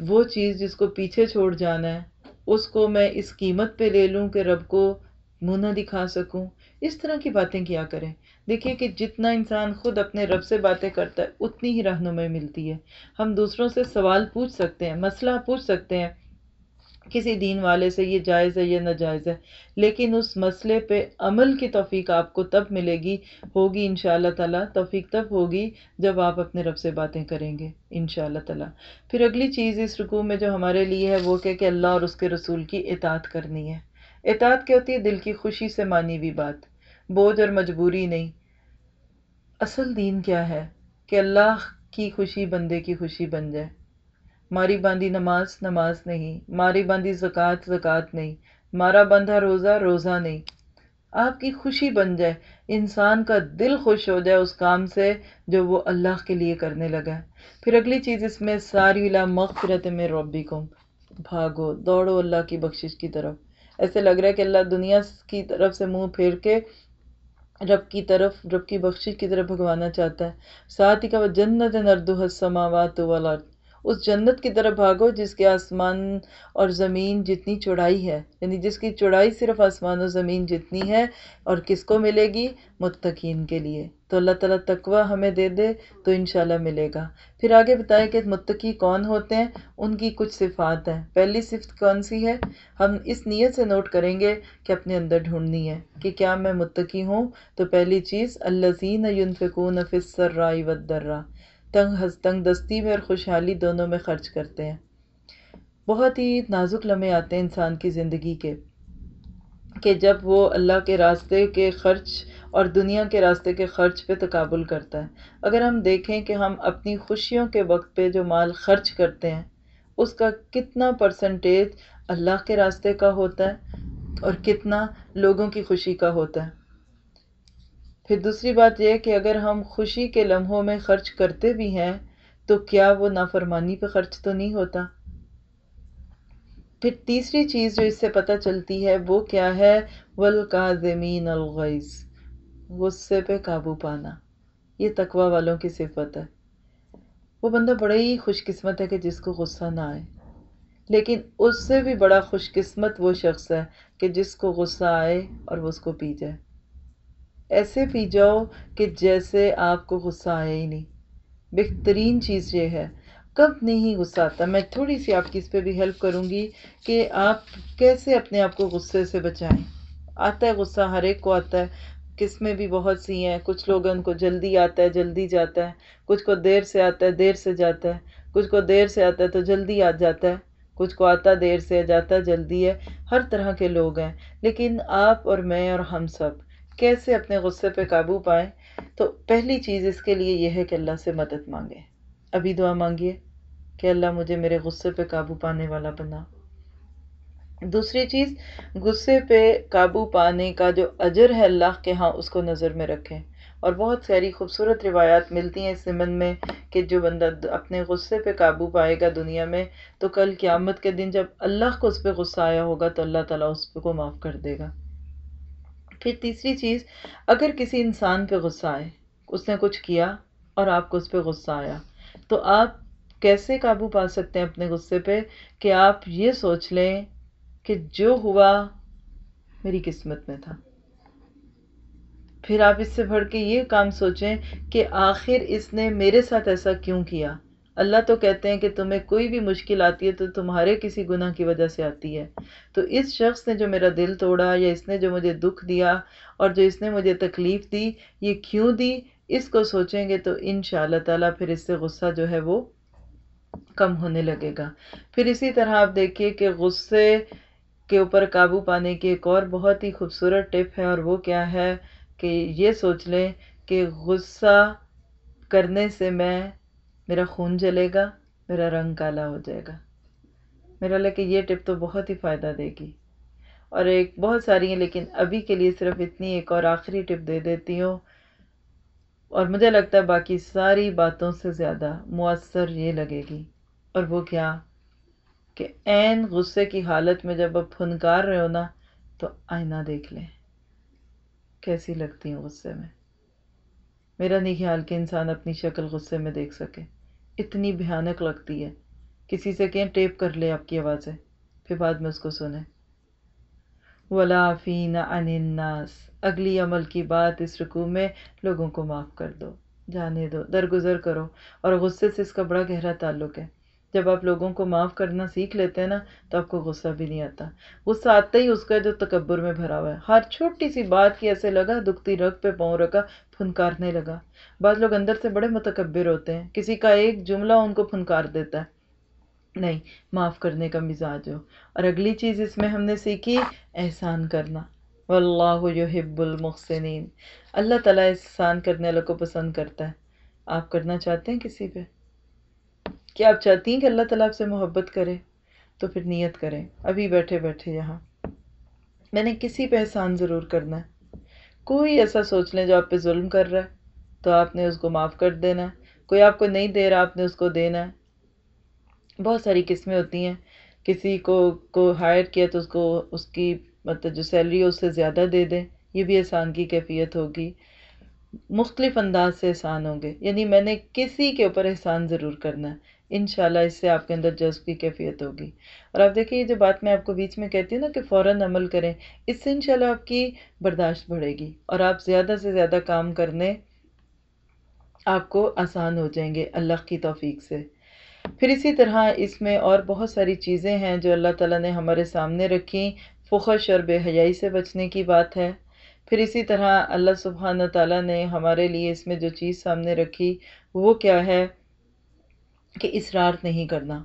وہ چیز جس کو پیچھے چھوڑ جانا ہے اس کو میں اس قیمت پہ لے لوں کہ رب کو منہ نہ دکھا سکوں۔ اس طرح کی باتیں کیا کریں؟ دیکھیے کہ جتنا انسان خود اپنے رب سے باتیں کرتا ہے، اتنی ہی رہنمائی ملتی ہے۔ ہم دوسروں سے سوال پوچھ سکتے ہیں، مسئلہ پوچھ سکتے ہیں کسی دین والے سے یہ جائز ہے یہ ناجائز ہے، لیکن اس مسئلے پہ عمل کی توفیق آپ کو تب ملے گی، ہوگی ان شاء اللہ تعالیٰ، توفیق تب ہوگی جب آپ اپنے رب سے باتیں کریں گے ان شاء اللہ تعالیٰ۔ پھر اگلی چیز اس رکوع میں جو ہمارے لیے ہے، وہ کہ اللہ اور اس کے رسول کی اطاعت کرنی ہے۔ اطاعت کیا ہوتی ہے؟ دل کی خوشی سے مانی ہوئی بات، بوجھ اور مجبوری نہیں۔ اصل دین کیا ہے؟ کہ اللہ کی خوشی بندے کی خوشی بن جائے۔ ماری باندھی نماز نماز نہیں۔ ماری باندھی زکوٰۃ زکوٰۃ نہیں۔ مارا بندھا روزہ روزہ نہیں۔ آپ کی خوشی بن جائے۔ انسان کا دل خوش ہو جائے اس کام سے جو وہ اللہ کے لیے کرنے لگا ہے۔ پھر اگلی چیز اس میں، ساری لا مغفرت میں ربی کو بھاگو، دوڑو اللہ کی بخشش کی طرف۔ ایسے لگ رہا ہے کہ اللہ دنیا کی طرف سے منہ پھیر کے رب کی طرف، رب کی بخشش کی طرف بھگوانا چاہتا ہے۔ ساتھ ہی کہ وہ جنت نردو السماوات والارض۔ اس جنت کی طرف بھاگو جس کے آسمان اور زمین جتنی چوڑائی ہے۔ یعنی جس کی چوڑائی صرف آسمان و زمین جتنی ہے اور کس کو ملے گی؟ متقین کے لیے۔ تو اللہ تعالیٰ تقوی ہمیں دے دے تو انشاءاللہ ملے گا۔ پھر آگے بتائیں کہ متقی کون ہوتے ہیں؟ ان کی کچھ صفات ہیں۔ پہلی صفت کون سی ہے؟ ہم اس نیت سے نوٹ کریں گے کہ اپنے اندر ڈھونڈنی ہے کہ کیا میں متقی ہوں۔ تو پہلی چیز اللہ زین یونفقون فصر رائی ودرا تنگ تنگ دستی میں اور خوشحالی دونوں میں خرچ کرتے ہیں۔ بہت ہی نازک لمحے آتے ہیں انسان کی زندگی کے، کہ جب وہ اللہ کے راستے کے خرچ اور دنیا کے راستے کے خرچ پہ تقابل کرتا ہے۔ اگر ہم دیکھیں کہ ہم اپنی خوشیوں کے وقت پہ جو مال خرچ کرتے ہیں، اس کا کتنا پرسنٹیج اللہ کے راستے کا ہوتا ہے اور کتنا لوگوں کی خوشی کا ہوتا ہے۔ پھر دوسری بات یہ کہ اگر ہم خوشی کے لمحوں میں خرچ کرتے بھی ہیں، تو کیا وہ نافرمانی پہ خرچ تو نہیں ہوتا؟ پھر تیسری چیز جو اس سے پتہ چلتی ہے، وہ کیا ہے؟ ولکاظمین الغیظ غصے پہ قابو پانا۔ یہ تقوی والوں کی صفت ہے۔ وہ بندہ بڑا ہی خوش قسمت ہے کہ جس کو غصہ نہ آئے۔ لیکن اس سے بھی بڑا خوش قسمت وہ شخص ہے کہ جس کو غصہ آئے اور وہ اس کو پی جائے۔ ایسے پی جاؤ کہ جیسے آپ کو غصہ آیا ہی نہیں۔ بہترین چیز یہ ہے۔ کب نہیں غصہ آتا؟ میں تھوڑی سی آپ کی اس پہ بھی ہیلپ کروں گی کہ آپ کیسے اپنے آپ کو غصے سے بچائیں۔ آتا ہے غصہ، ہر ایک کو آتا ہے۔ قسمیں بھی بہت سی ہیں۔ کچھ لوگ ان کو جلدی آتا ہے، جلدی جاتا ہے۔ کچھ کو دیر سے آتا ہے، دیر سے جاتا ہے۔ کچھ کو دیر سے آتا ہے تو جلدی آ جاتا ہے۔ کچھ کو آتا دیر سے جاتا جلدی ہے۔ ہر طرح کے لوگ ہیں۔ لیکن آپ اور میں اور ہم سب کیسے اپنے غصے پہ قابو پائیں؟ تو پہلی چیز اس کے لیے یہ ہے کہ اللہ سے مدد مانگیں ابھی دعا مانگیے کہ اللہ مجھے میرے غصے پہ قابو پانے والا بنا۔ دوسری چیز، غصے پہ قابو پانے کا جو اجر ہے اللہ کے ہاں اس کو نظر میں رکھیں۔ اور بہت ساری خوبصورت روایات ملتی ہیں اس زمن میں کہ جو بندہ اپنے غصے پہ قابو پائے گا دنیا میں، تو کل قیامت کے دن جب اللہ کو اس پہ غصہ آیا ہوگا، تو اللہ تعالیٰ اس پہ کو معاف کر دے گا۔ پھر تیسری چیز، اگر کسی انسان پہ غصہ آئے، اس نے کچھ کیا اور آپ کو اس پہ غصہ آیا، تو آپ کیسے قابو پا سکتے ہیں اپنے غصے پہ کہ آپ یہ سوچ لیں کہ جو ہوا میری قسمت میں تھا؟ پھر آپ اس سے بڑھ کے یہ کام سوچیں کہ آخر اس نے میرے ساتھ ایسا کیوں کیا؟ اللہ تو کہتے ہیں کہ تمہیں کوئی بھی مشکل آتی ہے تو تمہارے کسی گناہ کی وجہ سے آتی ہے۔ تو اس شخص نے جو میرا دل توڑا یا اس نے جو مجھے دکھ دیا اور جو اس نے مجھے تکلیف دی، یہ کیوں دی؟ اس کو سوچیں گے تو ان شاء اللہ تعالیٰ پھر اس سے غصہ جو ہے وہ کم ہونے لگے گا۔ پھر اسی طرح آپ دیکھیے کہ غصے کے اوپر قابو پانے کی ایک اور بہت ہی خوبصورت ٹپ ہے اور وہ کیا ہے کہ یہ سوچ لیں کہ غصہ کرنے سے میں میرا خون جلے گا، میرا رنگ کالا ہو جائے گا۔ میرا لگے یہ ٹپ تو بہت ہی فائدہ دے گی۔ اور ایک بہت ساری ہیں، لیکن ابھی کے لیے صرف اتنی ایک اور آخری ٹپ دے دیتی ہوں۔ اور مجھے لگتا ہے باقی ساری باتوں سے زیادہ مؤثر یہ لگے گی۔ اور وہ کیا؟ کہ عین غصے کی حالت میں جب آپ پھنکار رہے ہو نا، تو آئینہ دیکھ لیں۔ کیسی لگتی ہیں غصے میں۔ میرا نہیں خیال کہ انسان اپنی شکل غصے میں دیکھ سکے۔ اتنی بھیانک لگتی ہے۔ کسی سے کہیں ٹیپ کر لے آپ کی آوازیں، پھر بعد میں اس کو سنیں۔ ولافین ان الناس۔ اگلی عمل کی بات اس رکوع میں لوگوں کو معاف کر دو، جانے دو، درگزر کرو اور غصے سے اس کا بڑا گہرا تعلق ہے۔ جب آپ لوگوں کو معاف کرنا سیکھ لیتے ہیں نا، تو آپ کو غصہ بھی نہیں آتا۔ غصہ آتا ہی اس کا جو تکبر میں بھرا ہوا ہے۔ ہر چھوٹی سی بات کی ایسے لگا، دکھتی رگ پہ پاؤں رکھا، پھنکارنے لگا۔ بعض لوگ اندر سے بڑے متکبر ہوتے ہیں۔ کسی کا ایک جملہ ان کو پھنکار دیتا ہے۔ نہیں، معاف کرنے کا مزاج ہو۔ اور اگلی چیز اس میں ہم نے سیکھی، احسان کرنا۔ واللہ یحب المحسنین۔ اللہ تعالیٰ احسان کرنے والوں کو پسند کرتا ہے۔ آپ کرنا چاہتے ہیں کسی پہ؟ کیا آپ چاہتی ہیں کہ اللہ تعالیٰ آپ سے محبت کرے، تو پھر نیت کریں۔ ابھی بیٹھے بیٹھے یہاں۔ میں نے کسی پہ احسان ضرور کرنا ہے۔ کوئی ایسا سوچ لیں جو آپ پہ ظلم کر رہا ہے۔ تو آپ نے اس کو معاف کر دینا ہے۔ کوئی آپ کو نہیں دے رہا، آپ نے اس کو دینا ہے۔ بہت ساری قسمیں ہوتی ہیں۔ کسی کو کو ہائر کیا تو اس کو اس کی مطلب جو سیلری ہے اس سے زیادہ دے دیں۔ یہ بھی احسان کی کیفیت ہوگی۔ مختلف انداز سے احسان ہوں گے۔ یعنی میں نے کسی کے اوپر احسان ضرور کرنا ہے۔ انشاءاللہ اس سے آپ کے اندر جذب کی کیفیت ہوگی۔ اور آپ دیکھیں، یہ جو بات میں آپ کو بیچ میں کہتی ہوں نا کہ فوراً عمل کریں، اس سے انشاءاللہ آپ کی برداشت بڑھے گی اور آپ زیادہ سے زیادہ کام کرنے آپ کو آسان ہو جائیں گے۔ اللہ کی توفیق سے۔ پھر اسی طرح اس میں اور بہت ساری چیزیں ہیں جو اللہ تعالیٰ نے ہمارے سامنے رکھی۔ فخش اور بے حیائی سے بچنے کی بات ہے۔ پھر اسی طرح اللہ سبحانہ تعالیٰ نے ہمارے لیے اس میں جو چیز سامنے رکھی وہ کیا ہے؟ کہ اصرار نہیں کرنا۔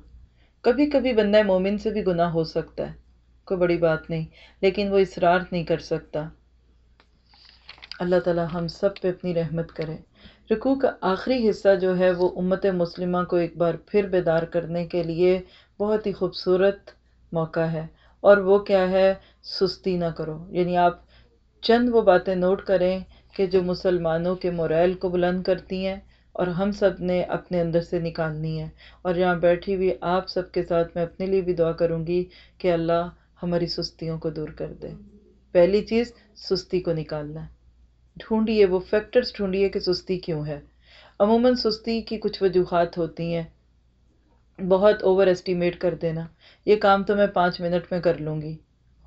کبھی کبھی بندہ مومن سے بھی گناہ ہو سکتا ہے، کوئی بڑی بات نہیں، لیکن وہ اصرار نہیں کر سکتا۔ اللہ تعالیٰ ہم سب پہ اپنی رحمت کرے۔ رکوع کا آخری حصہ جو ہے وہ امت مسلمہ کو ایک بار پھر بیدار کرنے کے لیے بہت ہی خوبصورت موقع ہے۔ اور وہ کیا ہے؟ سستی نہ کرو۔ یعنی آپ چند وہ باتیں نوٹ کریں کہ جو مسلمانوں کے موریل کو بلند کرتی ہیں۔ اور ہم سب نے اپنے اندر سے نکالنی ہے۔ اور یہاں بیٹھی ہوئی آپ سب کے ساتھ میں اپنے لیے بھی دعا کروں گی کہ اللہ ہماری سستیوں کو دور کر دے۔ پہلی چیز، سستی کو نکالنا۔ ڈھونڈیے، وہ فیکٹرز ڈھونڈیے کہ سستی کیوں ہے۔ عموماً سستی کی کچھ وجوہات ہوتی ہیں۔ بہت اوور اسٹیمیٹ کر دینا۔ یہ کام تو میں پانچ منٹ میں کر لوں گی۔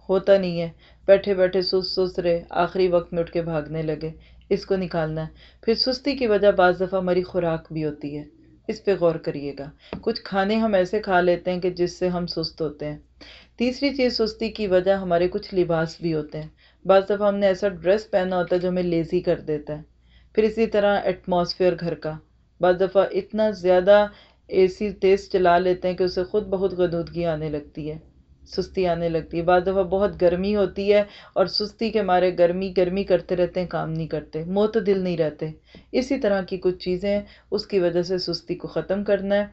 ہوتا نہیں ہے۔ بیٹھے بیٹھے سست سست رہے، آخری وقت میں اٹھ کے بھاگنے لگے۔ اس کو نکالنا ہے۔ پھر سستی کی وجہ بعض دفعہ ہماری خوراک بھی ہوتی ہے۔ اس پہ غور کریے گا۔ کچھ کھانے ہم ایسے کھا لیتے ہیں کہ جس سے ہم سست ہوتے ہیں۔ تیسری چیز سستی کی وجہ ہمارے کچھ لباس بھی ہوتے ہیں۔ بعض دفعہ ہم نے ایسا ڈریس پہنا ہوتا ہے جو ہمیں لیزی کر دیتا ہے۔ پھر اسی طرح ایٹماسفیئر گھر کا۔ بعض دفعہ اتنا زیادہ اے سی تیز چلا لیتے ہیں کہ اسے خود بہت غدودگی آنے لگتی ہے۔ سستی آنے لگتی ہے۔ بعض دفعہ بہت گرمی ہوتی ہے اور سستی کے مارے گرمی گرمی کرتے رہتے ہیں، کام نہیں کرتے معتدل نہیں رہتے۔ اسی طرح کی کچھ چیزیں اس کی وجہ سے سستی کو ختم کرنا ہے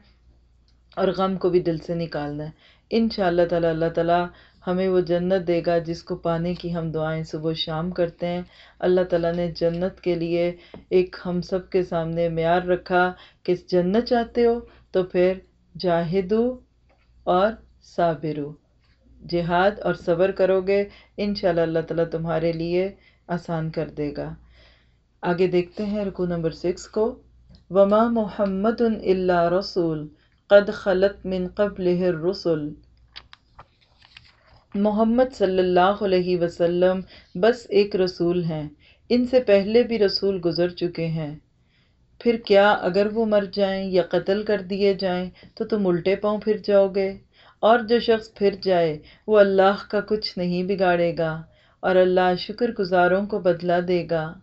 اور غم کو بھی دل سے نکالنا ہے۔ ان شاء اللہ تعالیٰ اللہ تعالیٰ ہمیں وہ جنت دے گا جس کو پانے کی ہم دعائیں صبح و شام کرتے ہیں۔ اللہ تعالیٰ نے جنت کے لیے ایک ہم سب کے سامنے معیار رکھا کہ جنت چاہتے ہو تو پھر جاہدو اور صابرو۔ جہاد اور صبر کرو گے، انشاءاللہ اللہ تعالیٰ تمہارے لیے آسان کر دے گا۔ آگے دیکھتے ہیں رکو نمبر سکس کو۔ وما محمد اللہ رسول، قد خلط من قبل الرسل۔ محمد صلی اللہ علیہ وسلم بس ایک رسول ہیں۔ ان سے پہلے بھی رسول گزر چکے ہیں۔ پھر کیا اگر وہ مر جائیں یا قتل کر دیے جائیں تو تم الٹے پاؤں پھر جاؤ گے؟ اور جو شخص پھر جائے، وہ اللہ کا کچھ نہیں بگاڑے گا اور اللہ شکر گزاروں کو بدلہ دے گا۔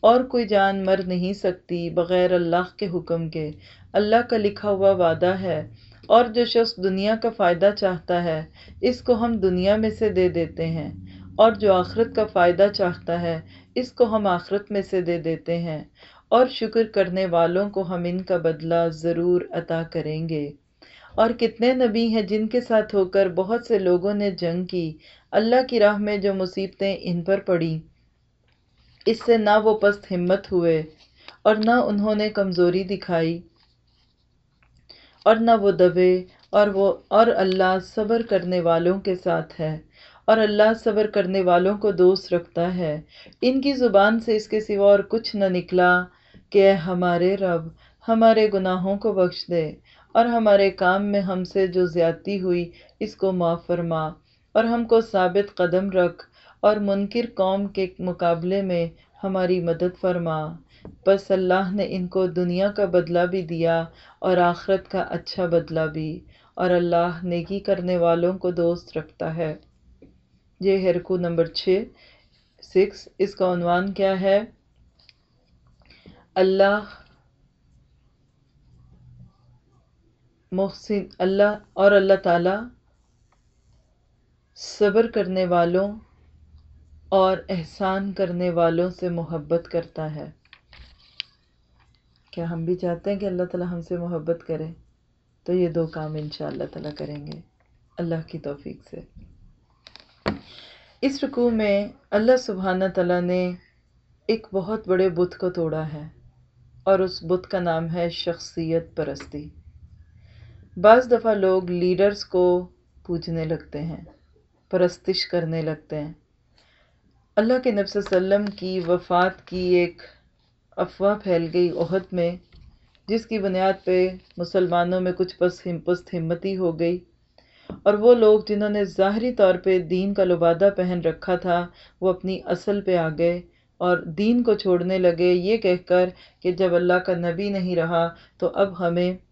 اور کوئی جان مر نہیں سکتی بغیر اللہ کے حکم کے۔ اللہ کا لکھا ہوا وعدہ ہے۔ اور جو شخص دنیا کا فائدہ چاہتا ہے، اس کو ہم دنیا میں سے دے دیتے ہیں۔ اور جو آخرت کا فائدہ چاہتا ہے، اس کو ہم آخرت میں سے دے دیتے ہیں۔ اور شکر کرنے والوں کو ہم ان کا بدلہ ضرور عطا کریں گے۔ اور کتنے نبی ہیں جن کے ساتھ ہو کر بہت سے لوگوں نے جنگ کی۔ اللہ کی راہ میں جو مصیبتیں ان پر پڑی اس سے نہ وہ پست ہمت ہوئے اور نہ انہوں نے کمزوری دکھائی اور نہ وہ دبے اور وہ، اور اللہ صبر کرنے والوں کے ساتھ ہے اور اللہ صبر کرنے والوں کو دوست رکھتا ہے۔ ان کی زبان سے اس کے سوا اور کچھ نہ نکلا کہ اے ہمارے رب، ہمارے گناہوں کو بخش دے۔ اور ہمارے کام میں ہم سے جو زیادتی ہوئی، اس کو معاف فرما اور ہم کو ثابت قدم رکھ اور منکر قوم کے مقابلے میں ہماری مدد فرما۔ بس اللہ نے ان کو دنیا کا بدلہ بھی دیا اور آخرت کا اچھا بدلہ بھی، اور اللہ نیکی کرنے والوں کو دوست رکھتا ہے۔ یہ ہرکو نمبر چھ، سکس، اس کا عنوان کیا ہے؟ اللہ محسن، اللہ اور اللہ تعالیٰ صبر کرنے والوں اور احسان کرنے والوں سے محبت کرتا ہے۔ کیا ہم بھی چاہتے ہیں کہ اللہ تعالیٰ ہم سے محبت کرے؟ تو یہ دو کام ان شاء اللہ تعالیٰ کریں گے۔ اللہ کی توفیق سے۔ اس رکوع میں اللہ سبحانہ تعالیٰ نے ایک بہت بڑے بت کو توڑا ہے اور اس بت کا نام ہے شخصیت پرستی۔ بعض دفعہ لوگ لیڈرز کو پوجنے لگتے ہیں، پرستش کرنے لگتے ہیں۔ اللہ کے نبی صلی اللہ علیہ وسلم کی وفات کی ایک افواہ پھیل گئی عہد میں، جس کی بنیاد پہ مسلمانوں میں کچھ پس پست ہمتی ہو گئی۔ اور وہ لوگ جنہوں نے ظاہری طور پہ دین کا لبادہ پہن رکھا تھا، وہ اپنی اصل پہ آ گئے اور دین کو چھوڑنے لگے۔ یہ کہہ کر کہ جب اللہ کا نبی نہیں رہا، تو اب ہمیں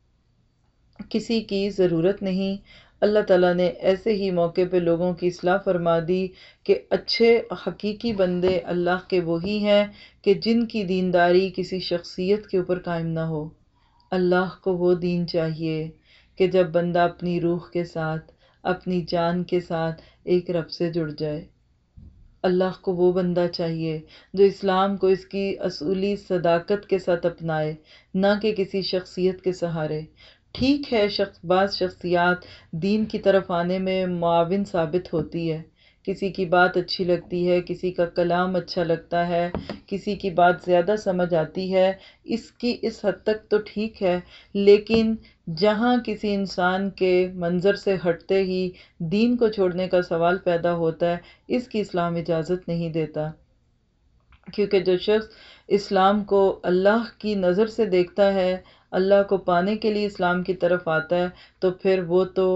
کسی کی ضرورت نہیں۔ اللہ تعالیٰ نے ایسے ہی موقع پہ لوگوں کی اصلاح فرما دی کہ اچھے حقیقی بندے اللہ کے وہی ہیں کہ جن کی دینداری کسی شخصیت کے اوپر قائم نہ ہو۔ اللہ کو وہ دین چاہیے کہ جب بندہ اپنی روح کے ساتھ، اپنی جان کے ساتھ ایک رب سے جڑ جائے۔ اللہ کو وہ بندہ چاہیے جو اسلام کو اس کی اصولی صداقت کے ساتھ اپنائے، نہ کہ کسی شخصیت کے سہارے۔ ٹھیک ہے، شخص، بعض شخصیات دین کی طرف آنے میں معاون ثابت ہوتی ہے۔ کسی کی بات اچھی لگتی ہے، کسی کا کلام اچھا لگتا ہے، کسی کی بات زیادہ سمجھ آتی ہے، اس کی اس حد تک تو ٹھیک ہے۔ لیکن جہاں کسی انسان کے منظر سے ہٹتے ہی دین کو چھوڑنے کا سوال پیدا ہوتا ہے، اس کی اسلام اجازت نہیں دیتا۔ کیونکہ جو شخص اسلام کو اللہ کی نظر سے دیکھتا ہے اللہ کو پانے کے لیے اسلام کی طرف آتا ہے، تو پھر وہ تو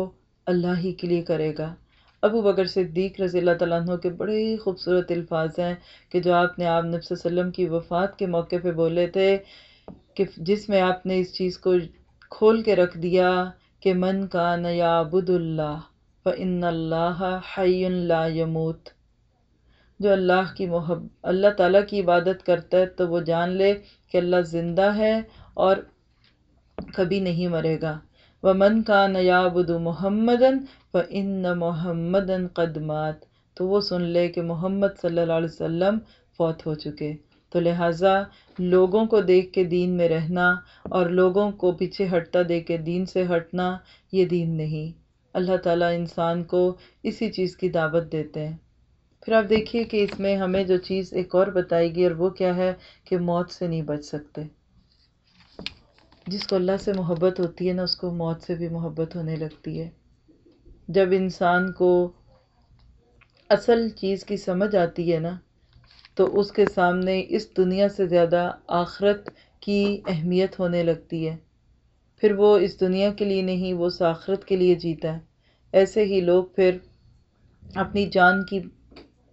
اللہ ہی کے لیے کرے گا۔ ابو بکر صدیق رضی اللہ تعالیٰ عنہ کے بڑے خوبصورت الفاظ ہیں کہ جو آپ نے آپ نبی صلی اللہ علیہ وسلم کی وفات کے موقع پہ بولے تھے کہ جس میں آپ نے اس چیز کو کھول کے رکھ دیا کہ من کا نیابد اللہ فَإِنَّ اللَّهَ حَيٌّ لَا يَمُوتُ جو اللہ کی محب، اللہ تعالیٰ کی عبادت کرتا ہے تو وہ جان لے کہ اللہ زندہ ہے اور کبھی نہیں مرے گا۔ وَمَنْ كَانَ يَعْبُدُ مُحَمَّدًا فَإِنَّ مُحَمَّدًا قَدْ مَاتَ۔ تو وہ سن لے کہ محمد صلی اللہ علیہ وسلم فوت ہو چکے۔ تو لہٰذا لوگوں کو دیکھ کے دین میں رہنا اور لوگوں کو پیچھے ہٹتا دیکھ کے دین سے ہٹنا یہ دین نہیں۔ اللہ تعالیٰ انسان کو اسی چیز کی دعوت دیتے ہیں۔ پھر آپ دیکھیے کہ اس میں ہمیں جو چیز ایک اور بتائی گئی اور وہ کیا ہے کہ موت سے نہیں بچ سکتے۔ جس کو اللہ سے محبت ہوتی ہے نا، اس کو موت سے بھی محبت ہونے لگتی ہے۔ جب انسان کو اصل چیز کی سمجھ آتی ہے نا، تو اس کے سامنے اس دنیا سے زیادہ آخرت کی اہمیت ہونے لگتی ہے۔ پھر وہ اس دنیا کے لیے نہیں، وہ اس آخرت کے لیے جیتا ہے۔ ایسے ہی لوگ پھر اپنی جان کی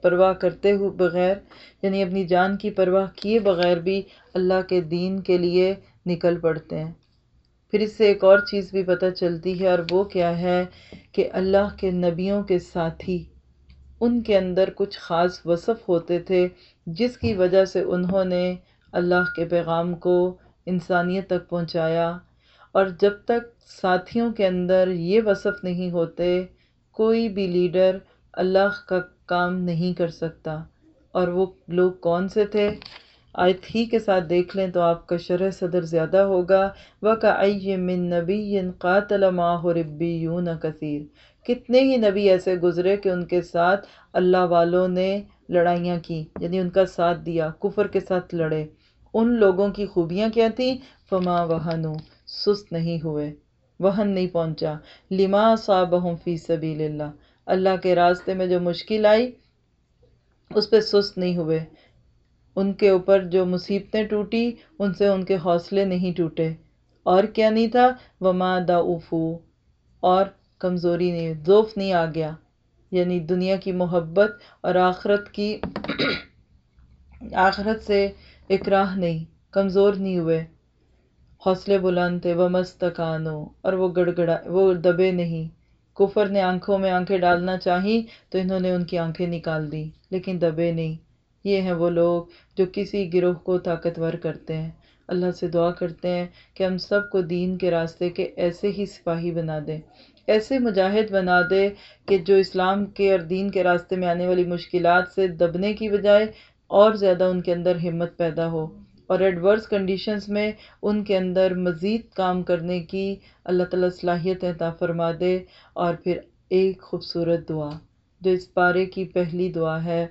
پرواہ کرتے ہوئے بغیر یعنی اپنی جان کی پرواہ کیے بغیر بھی اللہ کے دین کے لیے نکل پڑتے ہیں۔ پھر اس سے ایک اور چیز بھی پتہ چلتی ہے، اور وہ کیا ہے کہ اللہ کے نبیوں کے ساتھی ان کے اندر کچھ خاص وصف ہوتے تھے، جس کی وجہ سے انہوں نے اللہ کے پیغام کو انسانیت تک پہنچایا۔ اور جب تک ساتھیوں کے اندر یہ وصف نہیں ہوتے، کوئی بھی لیڈر اللہ کا کام نہیں کر سکتا۔ اور وہ لوگ کون سے تھے؟ آیت ہی کے ساتھ دیکھ لیں تو آپ کا شرح صدر زیادہ ہوگا۔ وَكَأَيٍّ مِّن نَبِيٍّ قَاتَلَ مَعَهُ رِبِّيُّونَ كَثِيرٌ۔ کتنے ہی نبی ایسے گزرے کہ ان کے ساتھ اللہ والوں نے لڑائیاں کی یعنی ان کا ساتھ دیا، کفر کے ساتھ لڑے۔ ان لوگوں کی خوبیاں کیا تھیں؟ فما وہنو سست نہیں ہوئے، وہن نہیں پہنچا۔ لما صابہم فی سبیل اللہ اللہ کے راستے میں جو مشکل آئی، اس پہ سست نہیں ہوئے۔ ان کے اوپر جو مصیبتیں ٹوٹی، ان سے ان کے حوصلے نہیں ٹوٹے۔ اور کیا نہیں تھا؟ وما دا افو اور کمزوری نہیں، ذوف نہیں آ گیا۔ یعنی دنیا کی محبت اور آخرت کی آخرت سے اکراہ نہیں، کمزور نہیں ہوئے۔ حوصلے بلند تھے۔ وہ مستکانو اور وہ گڑ گڑا وہ دبے نہیں۔ کفر نے آنکھوں میں آنکھیں ڈالنا چاہیں تو انہوں نے ان کی آنکھیں نکال دی لیکن دبے نہیں۔ یہ ہیں وہ لوگ جو کسی گروہ کو طاقتور کرتے ہیں۔ اللہ سے دعا کرتے ہیں کہ ہم سب کو دین کے راستے کے ایسے ہی سپاہی بنا دیں ایسے مجاہد بنا دے کہ جو اسلام کے اور دین کے راستے میں آنے والی مشکلات سے دبنے کی بجائے اور زیادہ ان کے اندر ہمت پیدا ہو۔ اور ایڈورس کنڈیشنز میں ان کے اندر مزید کام کرنے کی اللہ تعالیٰ صلاحیت عطا فرما دے۔ اور پھر ایک خوبصورت دعا جو اس پارے کی پہلی دعا ہے۔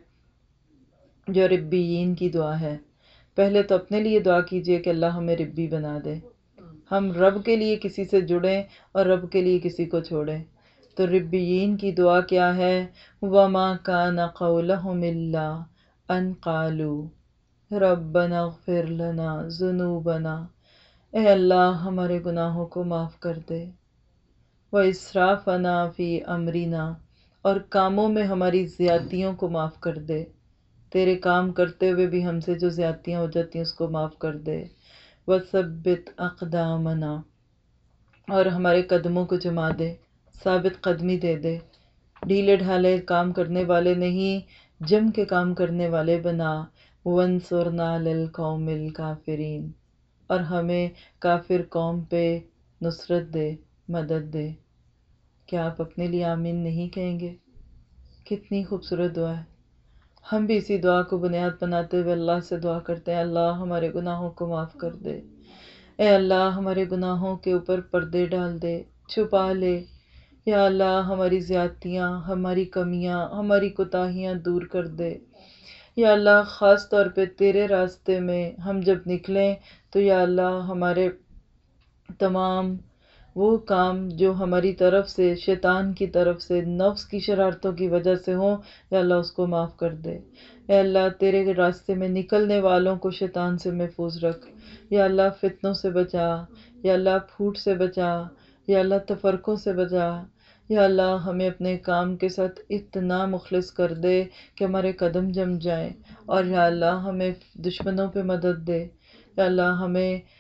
جو ربیین کی دعا ہے۔ پہلے تو اپنے لیے دعا کیجیے کہ اللہ ہمیں ربی بنا دے۔ ہم رب کے لیے کسی سے جڑیں اور رب کے لیے کسی کو چھوڑیں۔ تو ربیین کی دعا کیا ہے؟ وَمَا كَانَ قَوْلَهُمِ اللَّهِ أَن قَالُوا رَبَّنَا اغْفِرْ لَنَا ذُنُوبَنَا۔ اے اللہ، ہمارے گناہوں کو معاف کر دے۔ وَإِسْرَافَنَا فِي أَمْرِنَا۔ اور کاموں میں ہماری زیادتیوں کو معاف کر دے۔ تیرے کام کرتے ہوئے بھی ہم سے جو زیادتیاں ہو جاتی ہیں اس کو معاف کر دے۔ وَثَبِّتْ أَقْدَامَنَا اور ہمارے قدموں کو جما دے۔ ثابت قدمی دے دے۔ ڈھیلے ڈھالے کام کرنے والے نہیں، جم کے کام کرنے والے بنا۔ وَنْصُرْنَا لِلْقَوْمِ الْكَافِرِينَ اور ہمیں کافر قوم پہ نصرت دے، مدد دے۔ کیا آپ اپنے لیے آمین نہیں کہیں گے؟ کتنی خوبصورت دعا ہے۔ ہم بھی اسی دعا کو بنیاد بناتے ہوئے اللہ سے دعا کرتے ہیں۔ اللہ ہمارے گناہوں کو معاف کر دے۔ اے اللہ، ہمارے گناہوں کے اوپر پردے ڈال دے، چھپا لے۔ یا اللہ، ہماری زیادتیاں، ہماری کمیاں، ہماری کوتاہیاں دور کر دے۔ یا اللہ، خاص طور پہ تیرے راستے میں ہم جب نکلیں تو یا اللہ، ہمارے تمام وہ کام جو ہماری طرف سے، شیطان کی طرف سے، نفس کی شرارتوں کی وجہ سے ہوں یا اللہ اس کو معاف کر دے۔ اے اللہ، تیرے راستے میں نکلنے والوں کو شیطان سے محفوظ رکھ۔ یا اللہ، فتنوں سے بچا۔ یا اللہ، پھوٹ سے بچا۔ یا اللہ، تفرقوں سے بچا۔ یا اللہ، ہمیں اپنے کام کے ساتھ اتنا مخلص کر دے کہ ہمارے قدم جم جائیں۔ اور یا اللہ، ہمیں دشمنوں پہ مدد دے۔ یا اللہ، ہمیں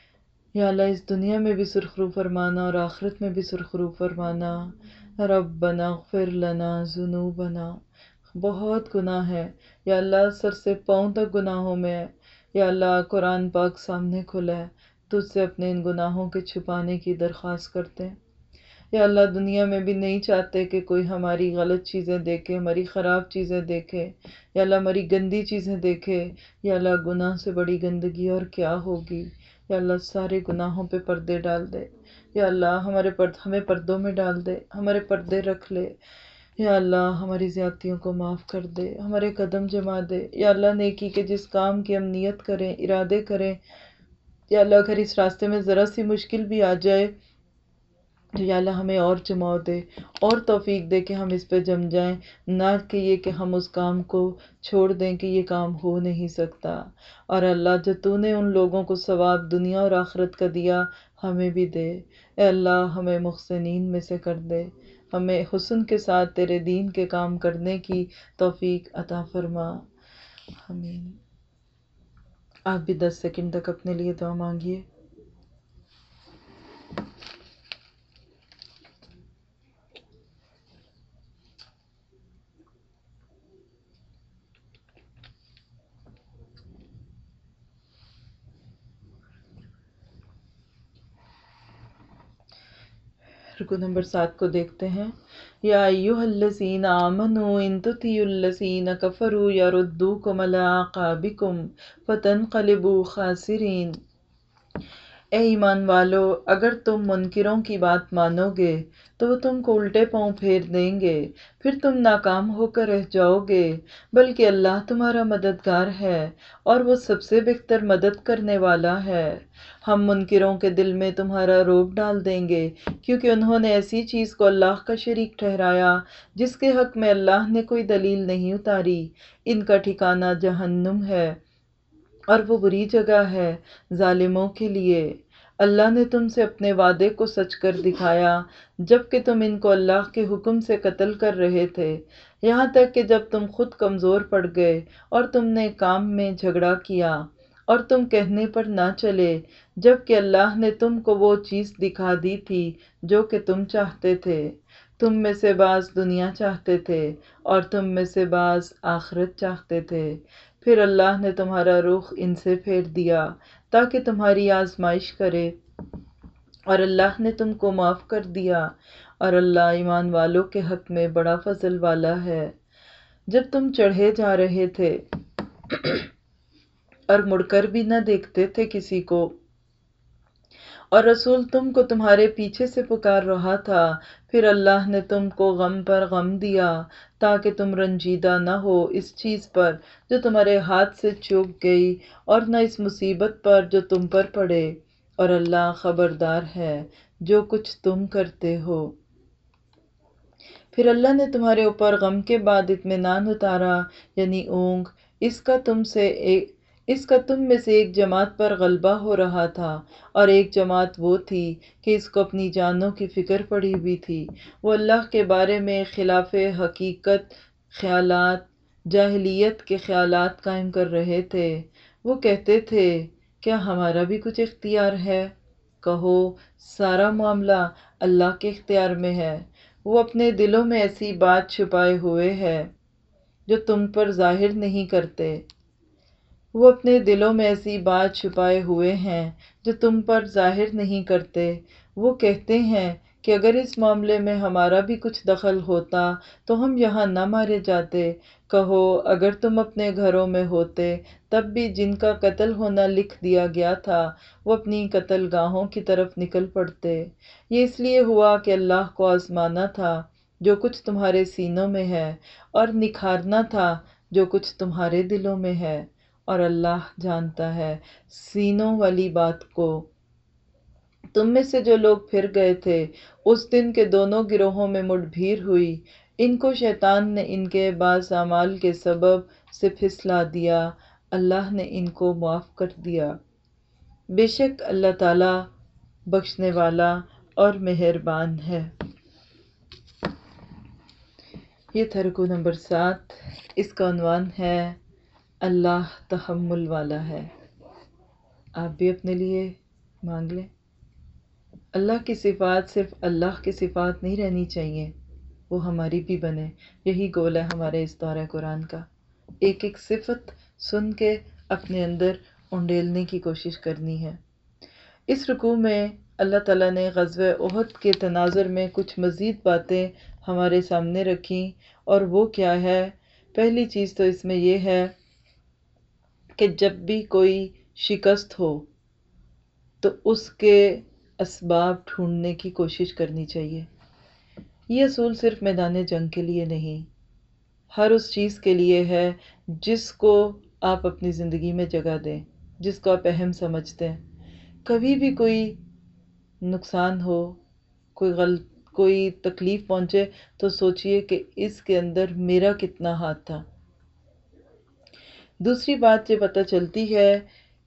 یا اللہ، اس دنیا میں بھی سرخرو فرمانا اور آخرت میں بھی سرخرو فرمانا۔ ربنا اغفر لنا ذنوبنا۔ بہت گناہ ہے۔ یا اللہ، سر سے پاؤں تک گناہوں میں ہے۔ یا اللہ، قرآن پاک سامنے کھلا ہے۔ تجھ سے اپنے ان گناہوں کے چھپانے کی درخواست کرتے ہیں۔ یا اللہ، دنیا میں بھی نہیں چاہتے کہ کوئی ہماری غلط چیزیں دیکھے، ہماری خراب چیزیں دیکھے۔ یا اللہ، ہماری گندی چیزیں دیکھے۔ یا اللہ، گناہ سے بڑی گندگی اور کیا ہوگی؟ یا اللہ سارے گناہوں پہ پردے ڈال دے۔ یا اللہ ہمارے پرد، ہمیں پردوں میں ڈال دے۔ ہمارے پردے رکھ لے۔ یا اللہ ہماری زیادتیوں کو معاف کر دے۔ ہمارے قدم جما دے۔ یا اللہ نیکی کے جس کام کی ہم نیت کریں، ارادے کریں، یا اللہ اگر اس راستے میں ذرا سی مشکل بھی آ جائے تو یا اللہ ہمیں اور جماؤ دے اور توفیق دے کہ ہم اس پہ جم جائیں، نہ کہ یہ کہ ہم اس کام کو چھوڑ دیں کہ یہ کام ہو نہیں سکتا۔ اور اللہ، جو تو نے ان لوگوں کو ثواب دنیا اور آخرت کا دیا، ہمیں بھی دے۔ اے اللہ، ہمیں محسنین میں سے کر دے۔ ہمیں حسن کے ساتھ تیرے دین کے کام کرنے کی توفیق عطا فرما۔ آمین۔ آپ بھی دس سیکنڈ تک اپنے لیے دعا مانگیے۔ رکو نمبر سات کو دیکھتے ہیں۔ یا ایوہ الذین آمنوا ان تطیعوا الذین کفروا یردوکم علی عقابکم فتنقلبوا خاسرین۔ اے ایمان والو، اگر تم منکروں کی بات مانو گے، تو وہ تم کو الٹے پاؤں پھیر دیں گے۔ پھر تم ناکام ہو کر رہ جاؤ گے، بلکہ اللہ تمہارا مددگار ہے اور وہ سب سے بہتر مدد کرنے والا ہے۔ ہم منکروں کے دل میں تمہارا روب ڈال دیں گے، کیونکہ انہوں نے ایسی چیز کو اللہ کا شریک ٹھہرایا، جس کے حق میں اللہ نے کوئی دلیل نہیں اتاری۔ ان کا ٹھکانہ جہنم ہے اور وہ بری جگہ ہے ظالموں کے لیے۔ اللہ نے تم سے اپنے وعدے کو سچ کر دکھایا، جبکہ تم ان کو اللہ کے حکم سے قتل کر رہے تھے۔ یہاں تک کہ جب تم خود کمزور پڑ گئے اور تم نے کام میں جھگڑا کیا۔ اور تم کہنے پر نہ چلے جبکہ اللہ نے تم کو وہ چیز دکھا دی تھی جو کہ تم چاہتے تھے۔ تم میں سے بعض دنیا چاہتے تھے اور تم میں سے بعض آخرت چاہتے تھے۔ پھر اللہ نے تمہارا رخ ان سے پھیر دیا تاکہ تمہاری آزمائش کرے۔ اور اللہ نے تم کو معاف کر دیا۔ اور اللہ ایمان والوں کے حق میں بڑا فضل والا ہے۔ جب تم چڑھے جا رہے تھے اور مڑ کر بھی نہ دیکھتے تھے کسی کو۔ اور رسول تم کو تمہارے پیچھے سے پکار رہا تھا۔ پھر اللہ نے تم کو غم پر غم دیا تاکہ تم رنجیدہ نہ ہو اس چیز پر جو تمہارے ہاتھ سے چوک گئی اور نہ اس مصیبت پر جو تم پر پڑے۔ اور اللہ خبردار ہے جو کچھ تم کرتے ہو۔ پھر اللہ نے تمہارے اوپر غم کے بعد اطمینان اتارا یعنی اونگ، اس کا تم سے ایک اس کا تم میں سے ایک جماعت پر غلبہ ہو رہا تھا، اور ایک جماعت وہ تھی کہ اس کو اپنی جانوں کی فکر پڑی ہوئی تھی۔ وہ اللہ کے بارے میں خلاف حقیقت، خیالات، جاہلیت کے خیالات قائم کر رہے تھے۔ وہ کہتے تھے، کیا ہمارا بھی کچھ اختیار ہے؟ کہو، سارا معاملہ اللہ کے اختیار میں ہے۔ وہ اپنے دلوں میں ایسی بات چھپائے ہوئے ہے جو تم پر ظاہر نہیں کرتے۔ وہ اپنے دلوں میں ایسی بات چھپائے ہوئے ہیں جو تم پر ظاہر نہیں کرتے۔ وہ کہتے ہیں کہ اگر اس معاملے میں ہمارا بھی کچھ دخل ہوتا تو ہم یہاں نہ مارے جاتے۔ کہو، اگر تم اپنے گھروں میں ہوتے تب بھی جن کا قتل ہونا لکھ دیا گیا تھا، وہ اپنی قتل گاہوں کی طرف نکل پڑتے۔ یہ اس لیے ہوا کہ اللہ کو آزمانا تھا جو کچھ تمہارے سینوں میں ہے اور نکھارنا تھا جو کچھ تمہارے دلوں میں ہے۔ اور اللہ جانتا ہے۔ سینوں والی بات کو۔ تم میں سے جو لوگ پھر گئے تھے، اس دن کے دونوں گروہوں میں مٹ بھیر ہوئی۔ ان کو شیطان نے ان کے بعض اعمال کے سبب سے پھسلا دیا۔ اللہ نے ان کو معاف کر دیا۔ بے شک اللہ تعالیٰ بخشنے والا اور مہربان ہے۔ یہ تھا رکو نمبر سات۔ اس کا عنوان ہے اللہ تحمل والا ہے۔ آپ بھی اپنے لیے مانگ لیں۔ اللہ کی صفات صرف اللہ کی صفات نہیں رہنی چاہیے، وہ ہماری بھی بنے۔ یہی گول ہے ہمارے اس دورہ قرآن کا۔ ایک ایک صفت سن کے اپنے اندر انڈیلنے کی کوشش کرنی ہے۔ اس رکوع میں اللہ تعالیٰ نے غزوہ عہد کے تناظر میں کچھ مزید باتیں ہمارے سامنے رکھیں۔ اور وہ کیا ہے؟ پہلی چیز تو اس میں یہ ہے کہ جب بھی کوئی شکست ہو، تو اس کے اسباب ڈھونڈنے کی کوشش کرنی چاہیے۔ یہ اصول صرف میدان جنگ کے لیے نہیں، ہر اس چیز کے لیے ہے جس کو آپ اپنی زندگی میں جگہ دیں، جس کو آپ اہم سمجھتے ہیں۔ کبھی بھی کوئی نقصان ہو، کوئی غلط، کوئی تکلیف پہنچے، تو سوچئے کہ اس کے اندر میرا کتنا ہاتھ تھا۔ دوسری بات یہ پتہ چلتی ہے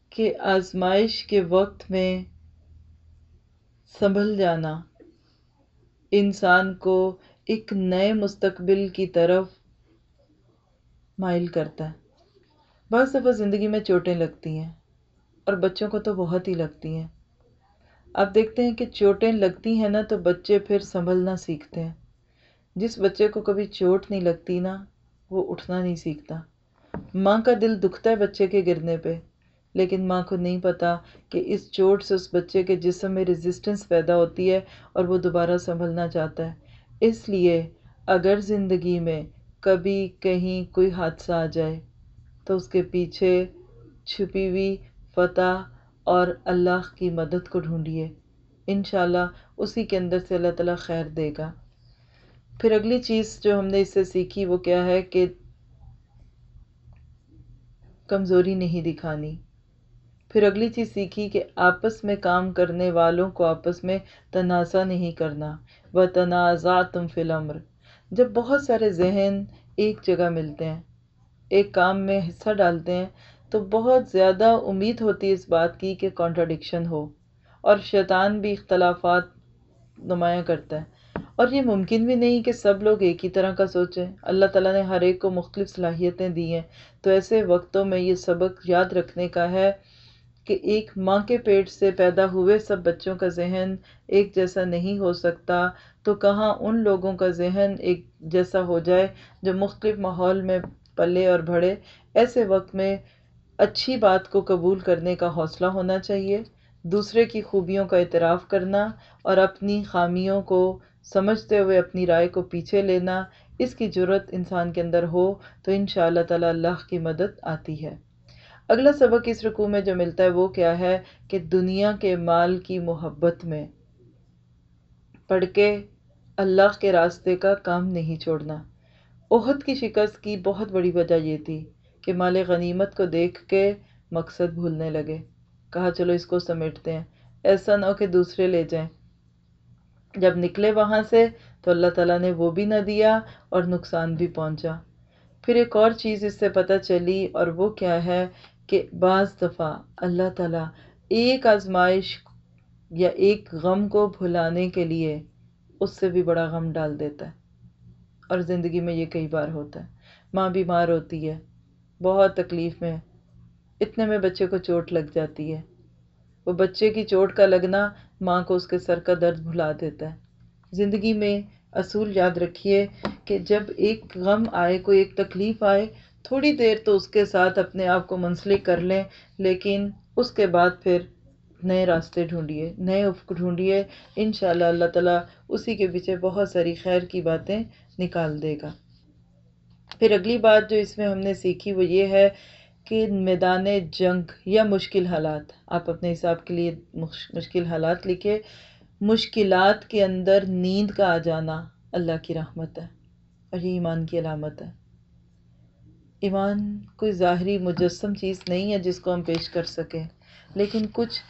کہ آزمائش کے وقت میں سنبھل جانا، انسان کو ایک نئے مستقبل کی طرف مائل کرتا ہے۔ بعض دفعہ زندگی میں چوٹیں لگتی ہیں اور بچوں کو تو بہت ہی لگتی ہیں۔ آپ دیکھتے ہیں کہ چوٹیں لگتی ہیں نا تو بچے پھر سنبھلنا سیکھتے ہیں۔ جس بچے کو کبھی چوٹ نہیں لگتی نا، وہ اٹھنا نہیں سیکھتا۔ ماں کا دل دکھتا ہے بچے کے گرنے پہ، لیکن ماں کو نہیں پتا کہ اس چوٹ سے اس بچے کے جسم میں ریزسٹنس پیدا ہوتی ہے اور وہ دوبارہ سنبھلنا چاہتا ہے۔ اس لیے اگر زندگی میں کبھی کہیں کوئی حادثہ آ جائے تو اس کے پیچھے چھپی ہوئی فتح اور اللہ کی مدد کو ڈھونڈیے۔ انشاءاللہ اسی کے اندر سے اللہ تعالیٰ خیر دے گا۔ پھر اگلی چیز جو ہم نے اس سے سیکھی وہ کیا ہے کہ کمزوری نہیں دکھانی۔ پھر اگلی چیز سیکھی کہ آپس میں کام کرنے والوں کو آپس میں تنازع نہیں کرنا۔ و تنازع تم فلمر جب بہت سارے ذہن ایک جگہ ملتے ہیں، ایک کام میں حصہ ڈالتے ہیں، تو بہت زیادہ امید ہوتی ہے اس بات کی کہ کانٹراڈکشن ہو اور شیطان بھی اختلافات نمایاں کرتا ہے۔ اور یہ ممکن بھی نہیں کہ سب لوگ ایک ہی طرح کا سوچیں۔ اللہ تعالیٰ نے ہر ایک کو مختلف صلاحیتیں دی ہیں۔ تو ایسے وقتوں میں یہ سبق یاد رکھنے کا ہے کہ ایک ماں کے پیٹ سے پیدا ہوئے سب بچوں کا ذہن ایک جیسا نہیں ہو سکتا۔ تو کہاں ان لوگوں کا ذہن ایک جیسا ہو جائے جو مختلف ماحول میں پلے اور بڑھے ایسے وقت میں اچھی بات کو قبول کرنے کا حوصلہ ہونا چاہیے، دوسرے کی خوبیوں کا اعتراف کرنا اور اپنی خامیوں کو سمجھتے ہوئے اپنی رائے کو پیچھے لینا، اس کی جرت انسان کے اندر ہو تو ان شاء اللہ تعالیٰ اللہ کی مدد آتی ہے۔ اگلا سبق اس رکوع میں جو ملتا ہے وہ کیا ہے؟ کہ دنیا کے مال کی محبت میں۔ پڑھ کے اللہ کے راستے کا کام نہیں چھوڑنا۔ عہد کی شکست کی بہت بڑی وجہ یہ تھی کہ مال غنیمت کو دیکھ کے مقصد بھولنے لگے۔ کہا، چلو اس کو سمیٹتے ہیں۔ ایسا نہ ہو کہ دوسرے لے جائیں۔ جب نکلے وہاں سے تو اللہ تعالیٰ نے وہ بھی نہ دیا اور نقصان بھی پہنچا۔ پھر ایک اور چیز اس سے پتہ چلی اور وہ کیا ہے کہ بعض دفعہ اللہ تعالیٰ ایک آزمائش یا ایک غم کو بھلانے کے لیے اس سے بھی بڑا غم ڈال دیتا ہے۔ اور زندگی میں یہ کئی بار ہوتا ہے۔ ماں بیمار ہوتی ہے، بہت تکلیف میں، اتنے میں بچے کو چوٹ لگ جاتی ہے۔ وہ بچے کی چوٹ کا لگنا ماں کو اس کے سر کا درد بھلا دیتا ہے۔ زندگی میں اصول یاد رکھیے کہ جب ایک غم آئے، کوئی ایک تکلیف آئے، تھوڑی دیر تو اس کے ساتھ اپنے آپ کو منسلک کر لیں، لیکن اس کے بعد پھر نئے راستے ڈھونڈیے، نئے افق ڈھونڈیے۔ ان شاء اللہ اللہ تعالیٰ اسی کے پیچھے بہت ساری خیر کی باتیں نکال دے گا۔ پھر اگلی بات جو اس میں ہم نے سیکھی وہ یہ ہے کہ میدان جنگ یا مشکل حالات۔ آپ اپنے حساب کے لیے مشکل حالات لکھے مشکلات کے اندر نیند کا آ جانا اللہ کی رحمت ہے اور یہ ایمان کی علامت ہے۔ ایمان کوئی ظاہری مجسم چیز نہیں ہے جس کو ہم پیش کر سکیں، لیکن کچھ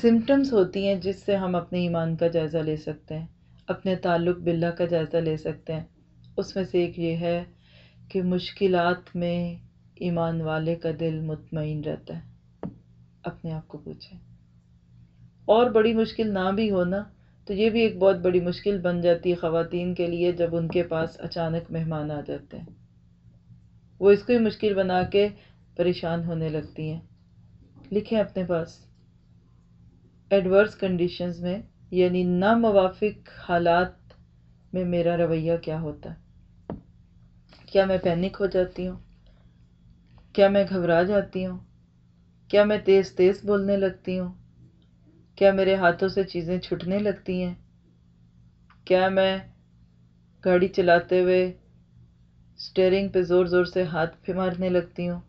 سمٹمز ہوتی ہیں جس سے ہم اپنے ایمان کا جائزہ لے سکتے ہیں، اپنے تعلق باللہ کا جائزہ لے سکتے ہیں۔ اس میں سے ایک یہ ہے کہ مشکلات میں ایمان والے کا دل مطمئن رہتا ہے۔ اپنے آپ کو پوچھیں۔ اور بڑی مشکل نہ بھی ہونا تو یہ بھی ایک بہت بڑی مشکل بن جاتی ہے خواتین کے لیے جب ان کے پاس اچانک مہمان آ جاتے ہیں۔ وہ اس کو ہی مشکل بنا کے پریشان ہونے لگتی ہیں۔ لکھیں اپنے پاس۔ ایڈورس کنڈیشنز میں یعنی ناموافق حالات میں میرا رویہ کیا ہوتا؟ ہے کیا میں پینک ہو جاتی ہوں؟ کیا میں گھبرا جاتی ہوں؟ کیا میں تیز تیز بولنے لگتی ہوں؟ کیا میرے ہاتھوں سے چیزیں چھٹنے لگتی ہیں؟ کیا میں گاڑی چلاتے ہوئے اسٹیئرنگ پہ زور زور سے ہاتھ پہ مارنے لگتی ہوں؟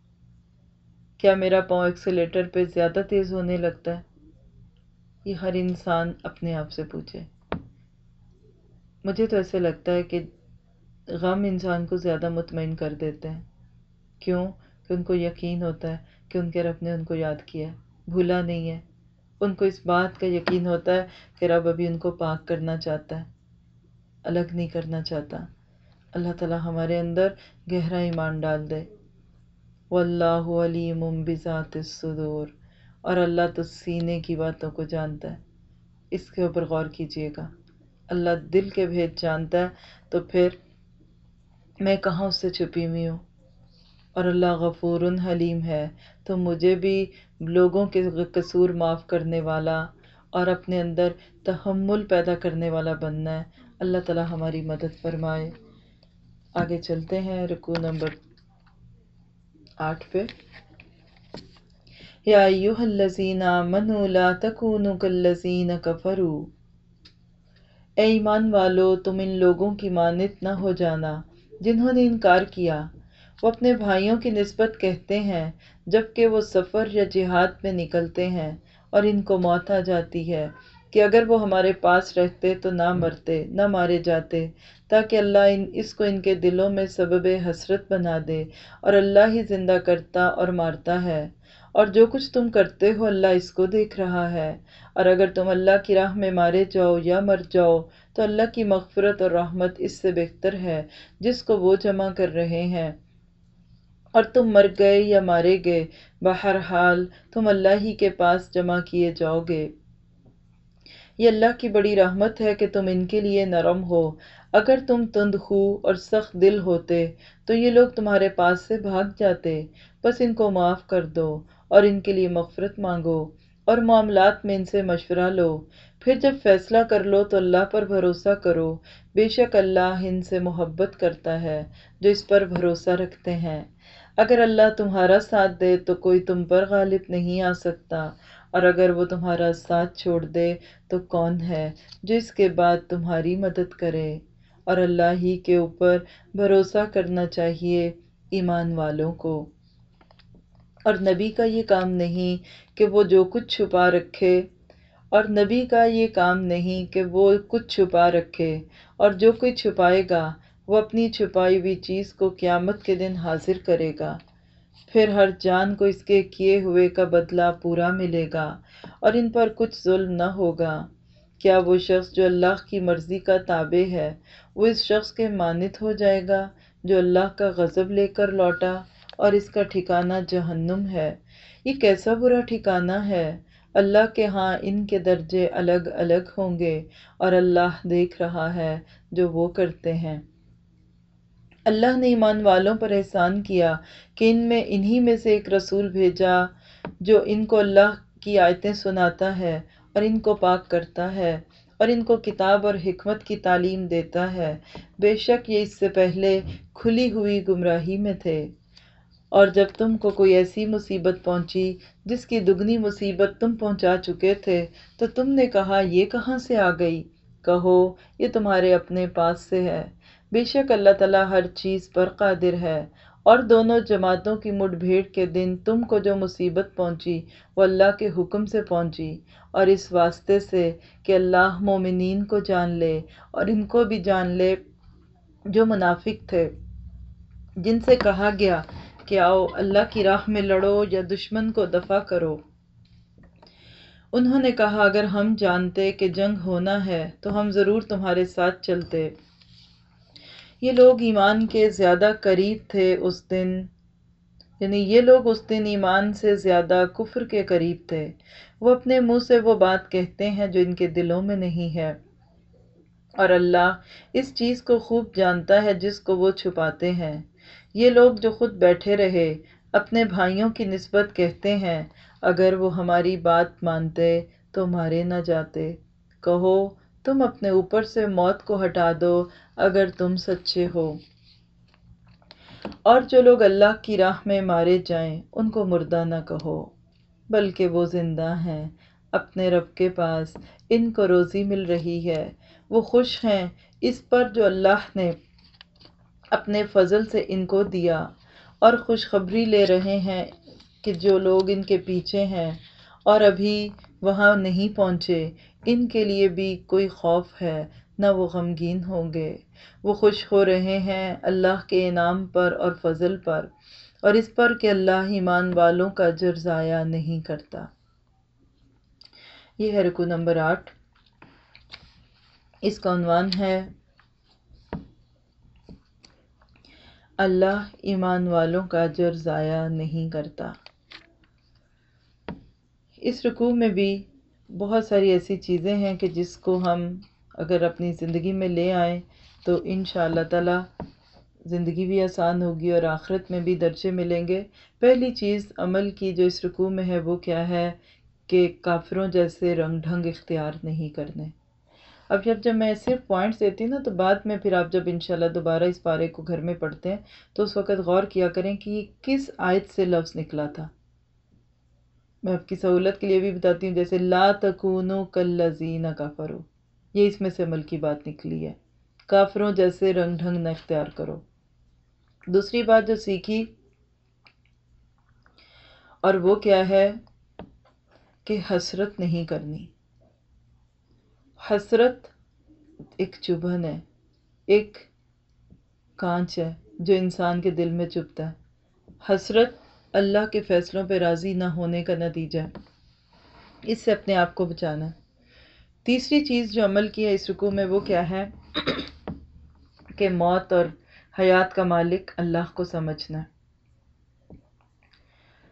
کیا میرا پاؤں ایکسیلیٹر پہ زیادہ تیز ہونے لگتا ہے؟ یہ ہر انسان اپنے آپ سے پوچھے۔ مجھے تو ایسے لگتا ہے کہ غم انسان کو زیادہ مطمئن کر دیتے ہیں۔ کیوں؟ کہ ان کو یقین ہوتا ہے کہ ان کے رب نے ان کو یاد کیا ہے۔ بھولا نہیں ہے۔ ان کو اس بات کا یقین ہوتا ہے کہ رب ابھی ان کو پاک کرنا چاہتا ہے۔ الگ نہیں کرنا چاہتا۔ اللہ تعالیٰ ہمارے اندر گہرا ایمان ڈال دے۔ واللہ علیم بذات الصدور۔ اور اللہ تو سینے کی باتوں کو جانتا ہے۔ اس کے اوپر غور کیجیے گا۔ اللہ دل کے بھید جانتا ہے تو پھر میں کہاں اس سے چھپی ہوئی ہوں؟ اور اللہ غفور حلیم ہے۔ تو مجھے بھی لوگوں کے قصور معاف کرنے والا اور اپنے اندر تحمل پیدا کرنے والا بننا ہے۔ اللہ تعالیٰ ہماری مدد فرمائے۔ آگے چلتے ہیں رکو نمبر آٹھ پہ۔ یا ایوہ الذین آمنوا لا تکونوا کالذین کفروا۔ اے ایمان والو، تم ان لوگوں کی مانت نہ ہو جانا جنہوں نے انکار کیا۔ وہ اپنے بھائیوں کی نسبت کہتے ہیں جبکہ وہ سفر یا جہاد میں نکلتے ہیں اور ان کو موت آ جاتی ہے کہ اگر وہ ہمارے پاس رہتے تو نہ مرتے، نہ مارے جاتے، تاکہ اللہ ان اس کو ان کے دلوں میں سبب حسرت بنا دے اور اللہ ہی زندہ کرتا اور مارتا ہے۔ اور جو کچھ تم کرتے ہو اللہ اس کو دیکھ رہا ہے۔ اور اگر تم اللہ کی راہ میں مارے جاؤ یا مر جاؤ تو اللہ کی مغفرت اور رحمت اس سے بہتر ہے جس کو وہ جمع کر رہے ہیں۔ اور تم مر گئے یا مارے گئے، بہرحال تم اللہ ہی کے پاس جمع کیے جاؤ گے۔ یہ اللہ کی بڑی رحمت ہے کہ تم ان کے لیے نرم ہو۔ اگر تم تند خو اور سخت دل ہوتے، تو یہ لوگ تمہارے پاس سے بھاگ جاتے۔ بس ان کو معاف کر دو اور ان کے لیے مغفرت مانگو اور معاملات میں ان سے مشورہ لو۔ پھر جب فیصلہ کر لو تو اللہ پر بھروسہ کرو۔ بے شک اللہ ان سے محبت کرتا ہے جو اس پر بھروسہ رکھتے ہیں۔ اگر اللہ تمہارا ساتھ دے تو کوئی تم پر غالب نہیں آ سکتا۔ اور اگر وہ تمہارا ساتھ چھوڑ دے تو کون ہے جو اس کے بعد تمہاری مدد کرے؟ اور اللہ ہی کے اوپر بھروسہ کرنا چاہیے ایمان والوں کو۔ اور نبی کا یہ کام نہیں کہ وہ جو کچھ چھپا رکھے۔ اور نبی کا یہ کام نہیں کہ وہ کچھ چھپا رکھے۔ اور جو کوئی چھپائے گا وہ اپنی چھپائی ہوئی چیز کو قیامت کے دن حاضر کرے گا۔ پھر ہر جان کو اس کے کیے ہوئے کا بدلہ پورا ملے گا اور ان پر کچھ ظلم نہ ہوگا۔ کیا وہ شخص جو اللہ کی مرضی کا تابع ہے، وہ اس شخص کے مانت ہو جائے گا جو اللہ کا غضب لے کر لوٹا اور اس کا ٹھکانہ جہنم ہے؟ یہ کیسا برا ٹھکانہ ہے؟ اللہ کے ہاں ان کے درجے الگ الگ ہوں گے اور اللہ دیکھ رہا ہے جو وہ کرتے ہیں۔ اللہ نے ایمان والوں پر احسان کیا کہ ان میں انہی میں سے ایک رسول بھیجا جو ان کو اللہ کی آیتیں سناتا ہے اور ان کو پاک کرتا ہے اور ان کو کتاب اور حکمت کی تعلیم دیتا ہے۔ بے شک یہ اس سے پہلے کھلی ہوئی گمراہی میں تھے۔ اور جب تم کو کوئی ایسی مصیبت پہنچی جس کی دگنی مصیبت تم پہنچا چکے تھے تو تم نے کہا، یہ کہاں سے آ گئی؟ کہو، یہ تمہارے اپنے پاس سے ہے۔ بے شک اللہ تعالیٰ ہر چیز پر قادر ہے۔ اور دونوں جماعتوں کی مٹ بھیڑ کے دن تم کو جو مصیبت پہنچی، وہ اللہ کے حکم سے پہنچی۔ اور اس واسطے سے کہ اللہ مومنین کو جان لے اور ان کو بھی جان لے جو منافق تھے۔ جن سے کہا گیا کہ آؤ، اللہ کی راہ میں لڑو یا دشمن کو دفع کرو۔ انہوں نے کہا، اگر ہم جانتے کہ جنگ ہونا ہے، تو ہم ضرور تمہارے ساتھ چلتے۔ یہ لوگ ایمان کے زیادہ قریب تھے اس دن۔ یعنی یہ لوگ اس دن ایمان سے زیادہ کفر کے قریب تھے۔ وہ اپنے منہ سے وہ بات کہتے ہیں جو ان کے دلوں میں نہیں ہے۔ اور اللہ اس چیز کو خوب جانتا ہے جس کو وہ چھپاتے ہیں۔ یہ لوگ جو خود بیٹھے رہے، اپنے بھائیوں کی نسبت کہتے ہیں، اگر وہ ہماری بات مانتے تو مارے نہ جاتے۔ کہو، تم اپنے اوپر سے موت کو ہٹا دو۔ اگر تم سچے ہو۔ اور جو لوگ اللہ کی راہ میں مارے جائیں، ان کو مردہ نہ کہو، بلکہ وہ زندہ ہیں۔ اپنے رب کے پاس ان کو روزی مل رہی ہے۔ وہ خوش ہیں اس پر جو اللہ نے اپنے فضل سے ان کو دیا۔ اور خوشخبری لے رہے ہیں کہ جو لوگ ان کے پیچھے ہیں اور ابھی وہاں نہیں پہنچے، ان کے لیے بھی کوئی خوف ہے، نہ وہ غمگین ہوں گے۔ وہ خوش ہو رہے ہیں اللہ کے انعام پر اور فضل پر، اور اس پر کہ اللہ ایمان والوں کا اجر ضائع نہیں کرتا۔ یہ ہے رکو نمبر آٹھ۔ اس کا عنوان ہے، اللہ ایمان والوں کا اجر ضائع نہیں کرتا۔ اس رکوع میں بھی بہت ساری ایسی چیزیں ہیں کہ جس کو ہم اگر اپنی زندگی میں لے آئیں تو ان شاء اللہ تعالیٰ زندگی بھی آسان ہوگی اور آخرت میں بھی درجے ملیں گے۔ پہلی چیز عمل کی جو اس رکوع میں ہے وہ کیا ہے کہ کافروں جیسے رنگ ڈھنگ اختیار نہیں کرنے۔ اب جب جب میں صرف پوائنٹس دیتی ہوں نا تو بعد میں پھر آپ جب انشاءاللہ دوبارہ اس پارے کو گھر میں پڑھتے ہیں تو اس وقت غور کیا کریں کہ یہ کس آیت سے لفظ نکلا تھا۔ میں آپ کی سہولت کے لیے بھی بتاتی ہوں جیسے لا تکونو کلذین کافرو یہ اس میں سے عمل کی بات نکلی ہے۔ کافروں جیسے رنگ ڈھنگ نہ اختیار کرو۔ دوسری بات جو سیکھی اور وہ کیا ہے کہ حسرت نہیں کرنی۔ حسرت ایک چبھن ہے، ایک کانچ ہے جو انسان کے دل میں چبھتا ہے۔ حسرت اللہ کے فیصلوں پہ راضی نہ ہونے کا نتیجہ ہے۔ اس سے اپنے آپ کو بچانا۔ ہے تیسری چیز جو عمل کی ہے اس رکوع میں وہ کیا ہے کہ موت اور حیات کا مالک اللہ کو سمجھنا۔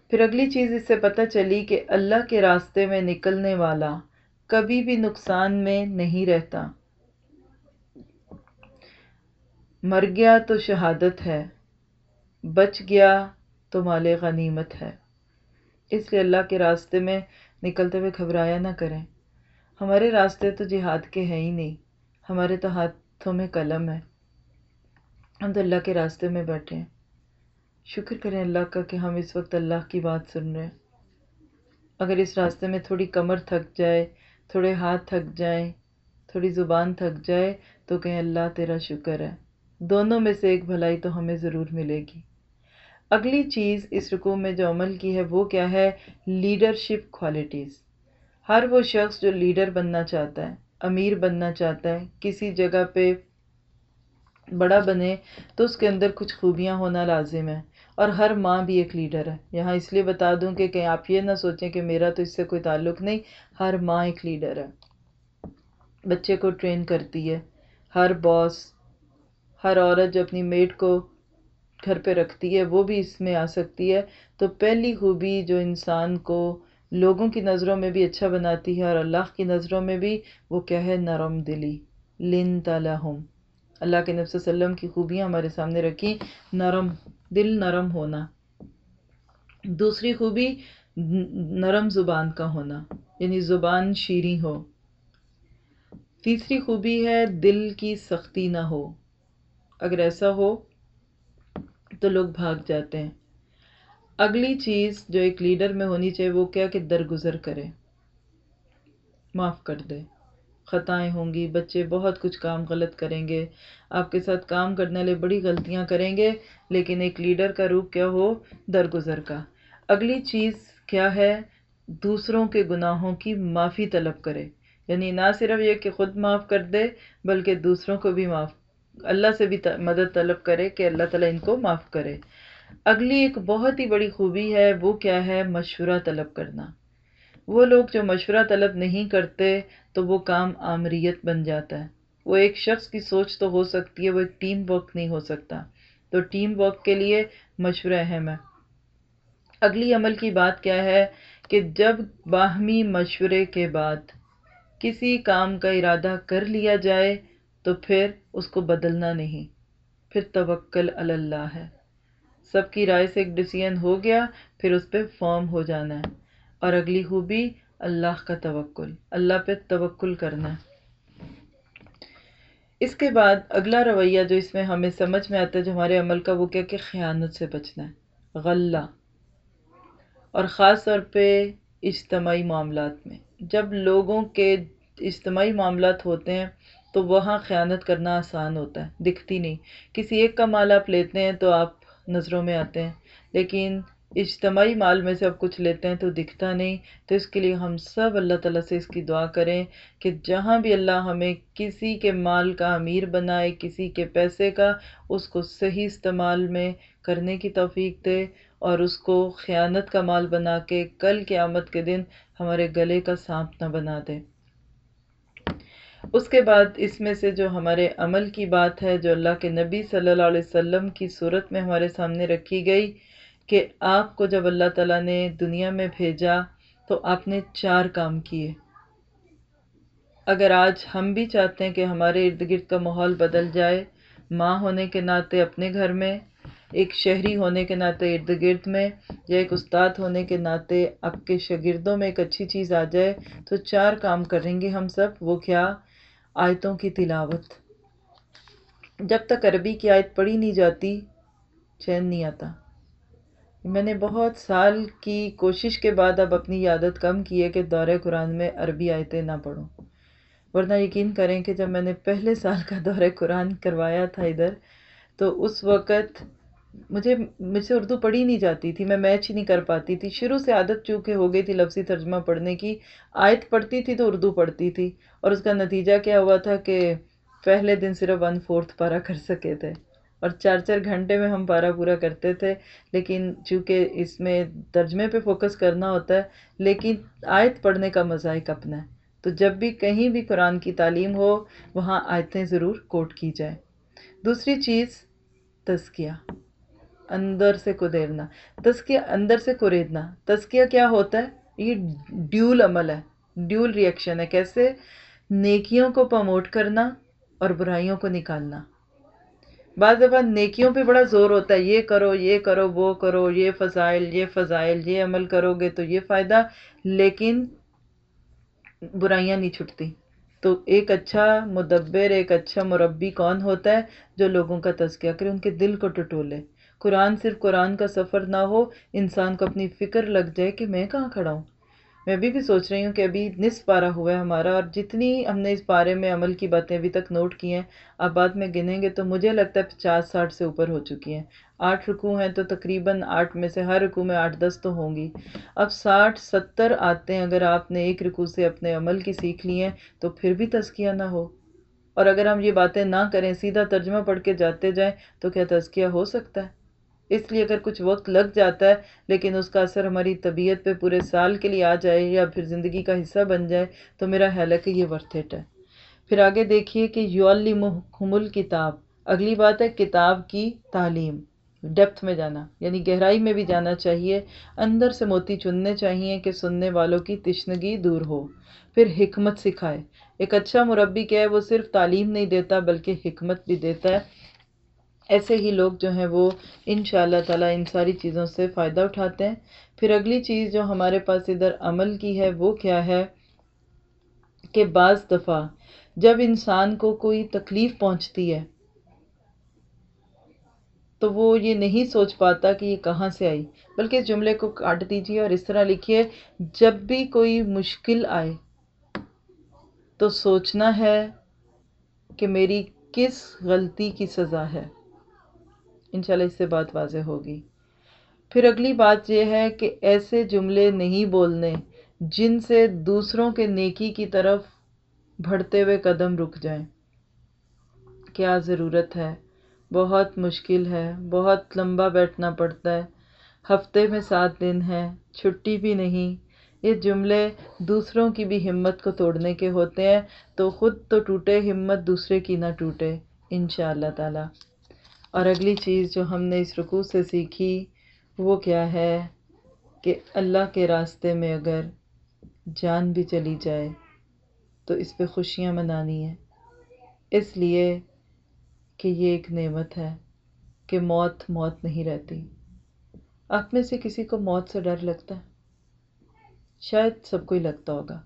پھر اگلی چیز اس سے پتہ چلی کہ اللہ کے راستے میں نکلنے والا کبھی بھی نقصان میں نہیں رہتا۔ مر گیا تو شہادت ہے، بچ گیا تو مال غنیمت ہے۔ اس لیے اللہ کے راستے میں نکلتے ہوئے گھبرایا نہ کریں۔ ہمارے راستے تو جہاد کے ہیں ہی نہیں، ہمارے تو ہاتھوں میں قلم ہے۔ ہم تو اللہ کے راستے میں بیٹھے ہیں۔ شکر کریں اللہ کا کہ ہم اس وقت اللہ کی بات سن رہے ہیں۔ اگر اس راستے میں تھوڑی کمر تھک جائے، تھوڑے ہاتھ تھک جائیں، تھوڑی زبان تھک جائے، تو کہیں اللہ تیرا شکر ہے۔ دونوں میں سے ایک بھلائی تو ہمیں ضرور ملے گی۔ اگلی چیز اس رکوع میں جو عمل کی ہے، وہ کیا ہے؟ لیڈرشپ کوالٹیز ہر وہ شخص جو لیڈر بننا چاہتا ہے، امیر بننا چاہتا ہے، کسی جگہ پہ بڑا بنے تو اس کے اندر کچھ خوبیاں ہونا لازم ہے۔ اور ہر ماں بھی ایک لیڈر ہے۔ یہاں اس لیے بتا دوں کہ کہیں آپ یہ نہ سوچیں کہ میرا تو اس سے کوئی تعلق نہیں، ہر ماں ایک لیڈر ہے۔ بچے کو ٹرین کرتی ہے۔ ہر باس ہر عورت جو اپنی میڈ کو گھر پہ رکھتی ہے، وہ بھی اس میں آ سکتی ہے۔ تو پہلی خوبی جو انسان کو لوگوں کی نظروں میں بھی اچھا بناتی ہے اور اللہ کی نظروں میں بھی، وہ کیا ہے نرم دلی لن تالحم اللہ کے نفس وسلم کی خوبیاں ہمارے سامنے رکھی نرم، دل نرم ہونا۔ دوسری خوبی، نرم زبان کا ہونا یعنی زبان شیریں ہو۔ تیسری خوبی ہے، دل کی سختی نہ ہو۔ اگر ایسا ہو تو لوگ بھاگ جاتے ہیں۔ اگلی چیز جو ایک لیڈر میں ہونی چاہیے، وہ کیا کہ درگزر کرے۔ معاف کر دے۔ خطائیں ہوں گی، بچے بہت کچھ کام غلط کریں گے۔ آپ کے ساتھ کام کرنے والے بڑی غلطیاں کریں گے، لیکن ایک لیڈر کا روپ کیا ہو؟ درگزر کا۔ اگلی چیز کیا ہے؟ دوسروں کے گناہوں کی معافی طلب کرے۔ یعنی نہ صرف یہ کہ خود معاف کر دے، بلکہ دوسروں کو بھی معاف، اللہ سے بھی مدد طلب کرے کہ اللہ تعالیٰ ان کو معاف کرے۔ اگلی ایک بہت ہی بڑی خوبی ہے، وہ کیا ہے؟ مشورہ طلب کرنا۔ وہ لوگ جو مشورہ طلب نہیں کرتے تو وہ کام آمریت بن جاتا ہے۔ وہ ایک شخص کی سوچ تو ہو سکتی ہے، وہ ایک ٹیم ورک نہیں ہو سکتا۔ تو ٹیم ورک کے لیے مشورہ اہم ہے اگلی عمل کی بات کیا ہے کہ جب باہمی مشورے کے بعد کسی کام کا ارادہ کر لیا جائے تو پھر اس کو بدلنا نہیں۔ پھر توکل اللہ ہے۔ سب کی رائے سے ایک ڈسیزن ہو گیا، پھر اس پہ فارم ہو جانا ہے۔ اور اگلی خوبی اللہ کا توکل، اللہ پہ توکل کرنا۔ ہے اس کے بعد اگلا رویہ جو اس میں ہمیں سمجھ میں آتا ہے، جو ہمارے عمل کا، وہ کیا کہ خیانت سے بچنا ہے، غلہ۔ اور خاص طور پہ اجتماعی معاملات میں۔ جب لوگوں کے اجتماعی معاملات ہوتے ہیں، تو وہاں خیانت کرنا آسان ہوتا ہے، دکھتی نہیں۔ کسی ایک کا مال آپ لیتے ہیں تو آپ نظروں میں آتے ہیں، لیکن اجتماعی مال میں سے اب کچھ لیتے ہیں تو دکھتا نہیں۔ تو اس کے لیے ہم سب اللہ تعالیٰ سے اس کی دعا کریں کہ جہاں بھی اللہ ہمیں کسی کے مال کا امیر بنائے، کسی کے پیسے کا، اس کو صحیح استعمال میں کرنے کی توفیق دے اور اس کو خیانت کا مال بنا کے کل قیامت کے دن ہمارے گلے کا سانپ نہ بنا دے۔ اس کے بعد اس میں سے جو ہمارے عمل کی بات ہے، جو اللہ کے نبی صلی اللہ علیہ وسلم کی صورت میں ہمارے سامنے رکھی گئی کہ آپ کو جب اللہ تعالیٰ نے دنیا میں بھیجا تو آپ نے چار کام کیے۔ اگر آج ہم بھی چاہتے ہیں کہ ہمارے ارد گرد کا ماحول بدل جائے، ماں ہونے کے ناطے اپنے گھر میں، ایک شہری ہونے کے ناطے ارد گرد میں، یا ایک استاد ہونے کے ناطے آپ کے شاگردوں میں ایک اچھی چیز آ جائے، تو چار کام کریں گے ہم سب، وہ کیا؟ آیتوں کی تلاوت۔ جب تک عربی کی آیت پڑھی نہیں جاتی، چین نہیں آتا۔ میں نے بہت سال کی کوشش کے بعد اب اپنی عادت کم کی ہے کہ دورہ قرآن میں عربی آیتیں نہ پڑھوں۔ ورنہ یقین کریں کہ جب میں نے پہلے سال کا دورہ قرآن کروایا تھا ادھر، تو اس وقت مجھے، مجھ سے اردو پڑھی نہیں جاتی تھی، میں میچ ہی نہیں کر پاتی تھی۔ شروع سے عادت چونکہ ہو گئی تھی لفظی ترجمہ پڑھنے کی، آیت پڑھتی تھی تو اردو پڑھتی تھی۔ اور اس کا نتیجہ کیا ہوا تھا کہ پہلے دن صرف ون فورتھ پارا کر سکے تھے۔ اور چار چار گھنٹے میں ہم پارا پورا کرتے تھے۔ لیکن چونکہ اس میں ترجمے پہ فوکس کرنا ہوتا ہے، لیکن آیت پڑھنے کا مزہ ایک اپنا ہے۔ تو جب بھی کہیں بھی قرآن کی تعلیم ہو، وہاں آیتیں ضرور کوٹ کی جائے دوسری چیز، تزکیہ۔ اندر سے کدیرنا۔ تزکیہ اندر سے کوریدنا تزکیہ کیا ہوتا ہے؟ یہ ڈیول عمل ہے۔ ڈیول ریئیکشن ہے۔ کیسے؟ نیکیوں کو پروموٹ کرنا اور برائیوں کو نکالنا۔ بعض دفعہ نیکیوں پہ بڑا زور ہوتا ہے، یہ کرو یہ کرو، وہ کرو، یہ فضائل یہ فضائل، یہ عمل کرو گے تو یہ فائدہ، لیکن برائیاں نہیں چھٹتی۔ تو ایک اچھا مدبر، ایک اچھا مربی کون ہوتا ہے جو لوگوں کا تذکیہ کرے، ان کے دل کو ٹٹولے۔ قرآن صرف قرآن کا سفر نہ ہو، انسان کو اپنی فکر لگ جائے کہ میں کہاں کھڑا ہوں۔ میں ابھی بھی سوچ رہی ہوں کہ ابھی نصف پارا ہوا ہے ہمارا اور جتنی ہم نے اس پارے میں عمل کی باتیں ابھی تک نوٹ کی ہیں، اب بعد میں گنیں گے تو مجھے لگتا ہے پچاس ساٹھ سے اوپر ہو چکی ہیں۔ آٹھ رکو ہیں تو تقریباً آٹھ میں سے ہر رکو میں آٹھ دس تو ہوں گی۔ اب ساٹھ ستر آتے ہیں، اگر آپ نے ایک رکو سے اپنے عمل کی سیکھ لی ہیں تو پھر بھی تزکیہ نہ ہو۔ اور اگر ہم یہ باتیں نہ کریں، سیدھا ترجمہ پڑھ کے جاتے جائیں تو کیا تزکیہ ہو سکتا ہے؟ اس لیے اگر کچھ وقت لگ جاتا ہے، لیکن اس کا اثر ہماری طبیعت پہ پورے سال کے لیے آ جائے یا پھر زندگی کا حصہ بن جائے، تو میرا خیال ہے کہ یہ ورتھ اٹ ہے۔ پھر آگے دیکھیے کہ یو الم الکتاب۔ اگلی بات ہے کتاب کی تعلیم۔ ڈیپتھ میں جانا یعنی گہرائی میں بھی جانا چاہیے، اندر سے موتی چننے چاہیے کہ سننے والوں کی تشنگی دور ہو۔ پھر حکمت سکھائے۔ ایک اچھا مربی کیا ہے، وہ صرف تعلیم نہیں دیتا، بلکہ حکمت بھی دیتا ہے۔ ایسے ہی لوگ جو ہیں وہ ان شاء اللہ تعالیٰ ان ساری چیزوں سے فائدہ اٹھاتے ہیں۔ پھر اگلی چیز جو ہمارے پاس ادھر عمل کی ہے وہ کیا ہے کہ بعض دفعہ جب انسان کو کوئی تکلیف پہنچتی ہے تو وہ یہ نہیں سوچ پاتا کہ یہ کہاں سے آئی، بلکہ اس جملے کو کاٹ دیجیے اور اس طرح لکھیے جب بھی کوئی مشکل آئے تو سوچنا ہے کہ میری کس غلطی کی سزا ہے۔ انشاءاللہ اس سے بات واضح ہوگی۔ پھر اگلی بات یہ ہے کہ ایسے جملے نہیں بولنے جن سے دوسروں کے نیکی کی طرف بڑھتے ہوئے قدم رک جائیں۔ کیا ضرورت ہے؟ بہت مشکل ہے، بہت لمبا بیٹھنا پڑتا ہے۔ ہفتے میں سات دن ہے چھٹی بھی نہیں۔ یہ جملے دوسروں کی بھی ہمت کو توڑنے کے ہوتے ہیں، تو خود تو ٹوٹے، ہمت دوسرے کی نہ ٹوٹے۔ ان شاء اللہ تعالیٰ۔ اور اگلی چیز جو ہم نے اس رکوع سے سیکھی وہ کیا ہے کہ اللہ کے راستے میں اگر جان بھی چلی جائے تو اس پہ خوشیاں منانی ہیں۔ اس لیے کہ یہ ایک نعمت ہے کہ موت موت نہیں رہتی۔ آپ میں سے کسی کو موت سے ڈر لگتا ہے؟ شاید سب کو ہی لگتا ہوگا۔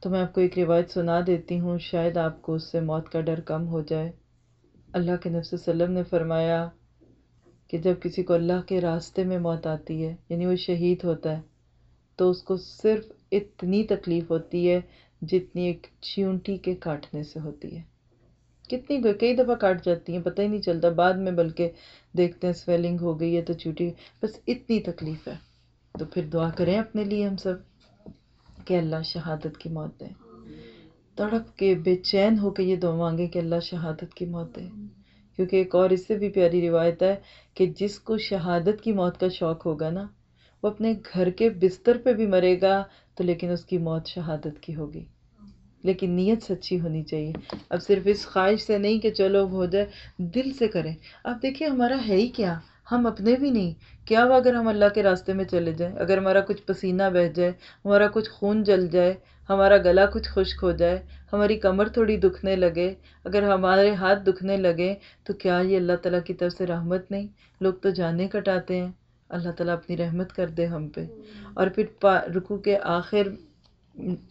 تو میں آپ کو ایک روایت سنا دیتی ہوں، شاید آپ کو اس سے موت کا ڈر کم ہو جائے۔ اللہ کے نفس وسلم نے فرمایا کہ جب کسی کو اللہ کے راستے میں موت آتی ہے یعنی وہ شہید ہوتا ہے، تو اس کو صرف اتنی تکلیف ہوتی ہے جتنی ایک چیونٹی کے کاٹنے سے ہوتی ہے۔ کتنی کئی دفعہ کاٹ جاتی ہیں، پتہ ہی نہیں چلتا۔ بعد میں بلکہ دیکھتے ہیں سویلنگ ہو گئی ہے تو چوٹی، بس اتنی تکلیف ہے۔ تو پھر دعا کریں اپنے لیے ہم سب کہ اللہ شہادت کی موت دے۔ تڑپ کے بے چین ہو کے یہ دعا مانگے کہ اللہ شہادت کی موت دے۔ کیونکہ ایک اور اس سے بھی پیاری روایت ہے کہ جس کو شہادت کی موت کا شوق ہوگا نا، وہ اپنے گھر کے بستر پہ بھی مرے گا تو لیکن اس کی موت شہادت کی ہوگی۔ لیکن نیت سچی ہونی چاہیے۔ اب صرف اس خواہش سے نہیں کہ چلو ہو جائے دل سے کریں۔ اب دیکھیے ہمارا ہے ہی کیا؟ ہم اپنے بھی نہیں۔ کیا وہ اگر ہم اللہ کے راستے میں چلے جائیں؟ اگر ہمارا کچھ پسینہ بہہ جائے، ہمارا کچھ خون جل جائے ہمارا گلا کچھ خشک ہو جائے، ہماری کمر تھوڑی دکھنے لگے، اگر ہمارے ہاتھ دکھنے لگے تو کیا یہ اللہ تعالیٰ کی طرف سے رحمت نہیں؟ لوگ تو جانے کٹاتے ہیں۔ اللہ تعالیٰ اپنی رحمت کر دے ہم پہ۔ اور پھر پا، رکو کے آخر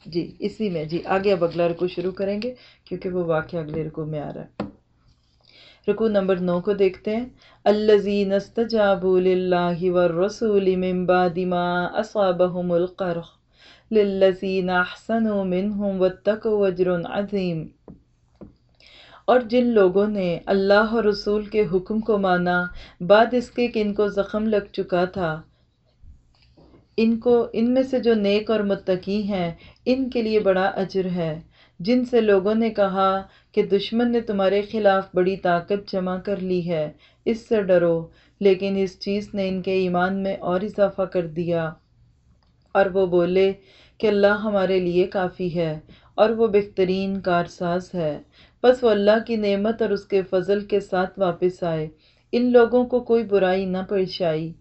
جی اسی میں جی آگے اب اگلا رکو شروع کریں گے کیونکہ وہ واقعہ اگلے رکو میں آ رہا ہے۔ رکو نمبر نو کو دیکھتے ہیں۔ الزین استجابوا للہ والرسول من بعد ما اصابهم القرح۔ للذین احسنوا منهم واتقوا اجر عظیم۔ اور جن لوگوں نے اللہ اور رسول کے حکم کو مانا، بعد اس کے کہ ان کو زخم لگ چکا تھا، ان کو، ان میں سے جو نیک اور متقی ہیں، ان کے لیے بڑا اجر ہے۔ جن سے لوگوں نے کہا کہ دشمن نے تمہارے خلاف بڑی طاقت جمع کر لی ہے، اس سے ڈرو، لیکن اس چیز نے ان کے ایمان میں اور اضافہ کر دیا۔ اور وہ بولے کہ اللہ ہمارے لیے کافی ہے اور وہ بہترین کارساز ہے۔ بس وہ اللہ کی نعمت اور اس کے فضل کے ساتھ واپس آئے۔ ان لوگوں کو کوئی برائی نہ پیش آئی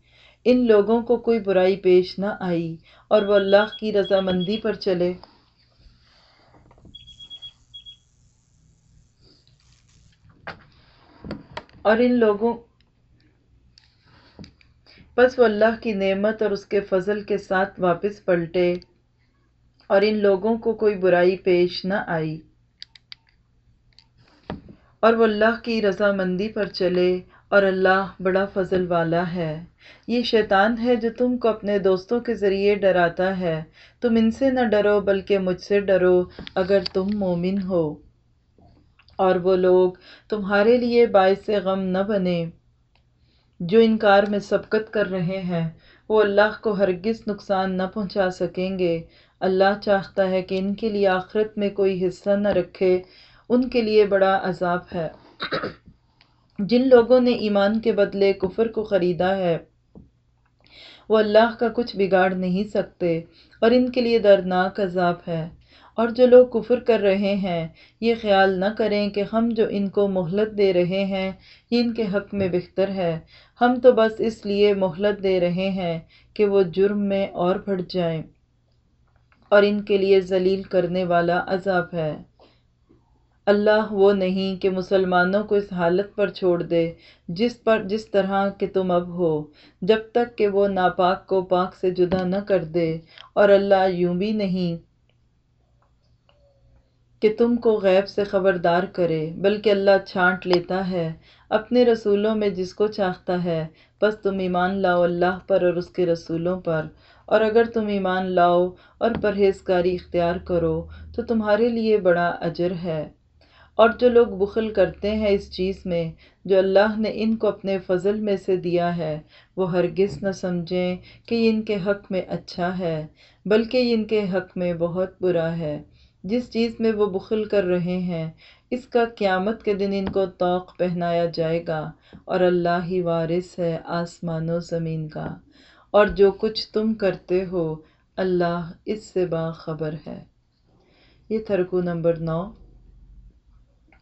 ان لوگوں کو کوئی برائی پیش نہ آئی۔ اور وہ اللہ کی رضامندی پر چلے۔ اور ان لوگوں بس وہ اللہ کی نعمت اور اس کے فضل کے ساتھ واپس پلٹے اور ان لوگوں کو کوئی برائی پیش نہ آئی۔ اور وہ اللہ کی رضامندی پر چلے اور اللہ بڑا فضل والا ہے۔ یہ شیطان ہے جو تم کو اپنے دوستوں کے ذریعے ڈراتا ہے۔ تم ان سے نہ ڈرو بلکہ مجھ سے ڈرو اگر تم مومن ہو۔ اور وہ لوگ تمہارے لیے باعث غم نہ بنے۔ جو انکار میں سبقت کر رہے ہیں، وہ اللہ کو ہرگز نقصان نہ پہنچا سکیں گے۔ اللہ چاہتا ہے کہ ان کے لیے آخرت میں کوئی حصہ نہ رکھے۔ ان کے لیے بڑا عذاب ہے۔ جن لوگوں نے ایمان کے بدلے کفر کو خریدا ہے، وہ اللہ کا کچھ بگاڑ نہیں سکتے اور ان کے لیے دردناک عذاب ہے۔ اور جو لوگ کفر کر رہے ہیں، یہ خیال نہ کریں کہ ہم جو ان کو مہلت دے رہے ہیں، یہ ان کے حق میں بہتر ہے۔ ہم تو بس اس لیے مہلت دے رہے ہیں کہ وہ جرم میں اور بڑھ جائیں اور ان کے لیے ذلیل کرنے والا عذاب ہے۔ اللہ وہ نہیں کہ مسلمانوں کو اس حالت پر چھوڑ دے جس پر، جس طرح کہ تم اب ہو، جب تک کہ وہ ناپاک کو پاک سے جدا نہ کر دے۔ اور اللہ یوں بھی نہیں کہ تم کو غیب سے خبردار کرے، بلکہ اللہ چھانٹ لیتا ہے۔ اپنے رسولوں میں جس کو چاہتا ہے، بس تم ایمان لاؤ اللہ پر اور اس کے رسولوں پر۔ اور اگر تم ایمان لاؤ اور پرہیزگاری اختیار کرو، تو تمہارے لیے بڑا اجر ہے۔ اور جو لوگ بخل کرتے ہیں اس چیز میں، جو اللہ نے ان کو اپنے فضل میں سے دیا ہے، وہ ہرگز نہ سمجھیں کہ یہ ان کے حق میں اچھا ہے، بلکہ یہ ان کے حق میں بہت برا ہے۔ جس چیز میں وہ بخل کر رہے ہیں اس کا قیامت کے دن ان کو توق پہنایا جائے گا، اور اللہ ہی وارث ہے آسمان و زمین کا۔ اور جو کچھ تم کرتے ہو، اللہ اس سے باخبر ہے۔ یہ تھرکو نمبر نو۔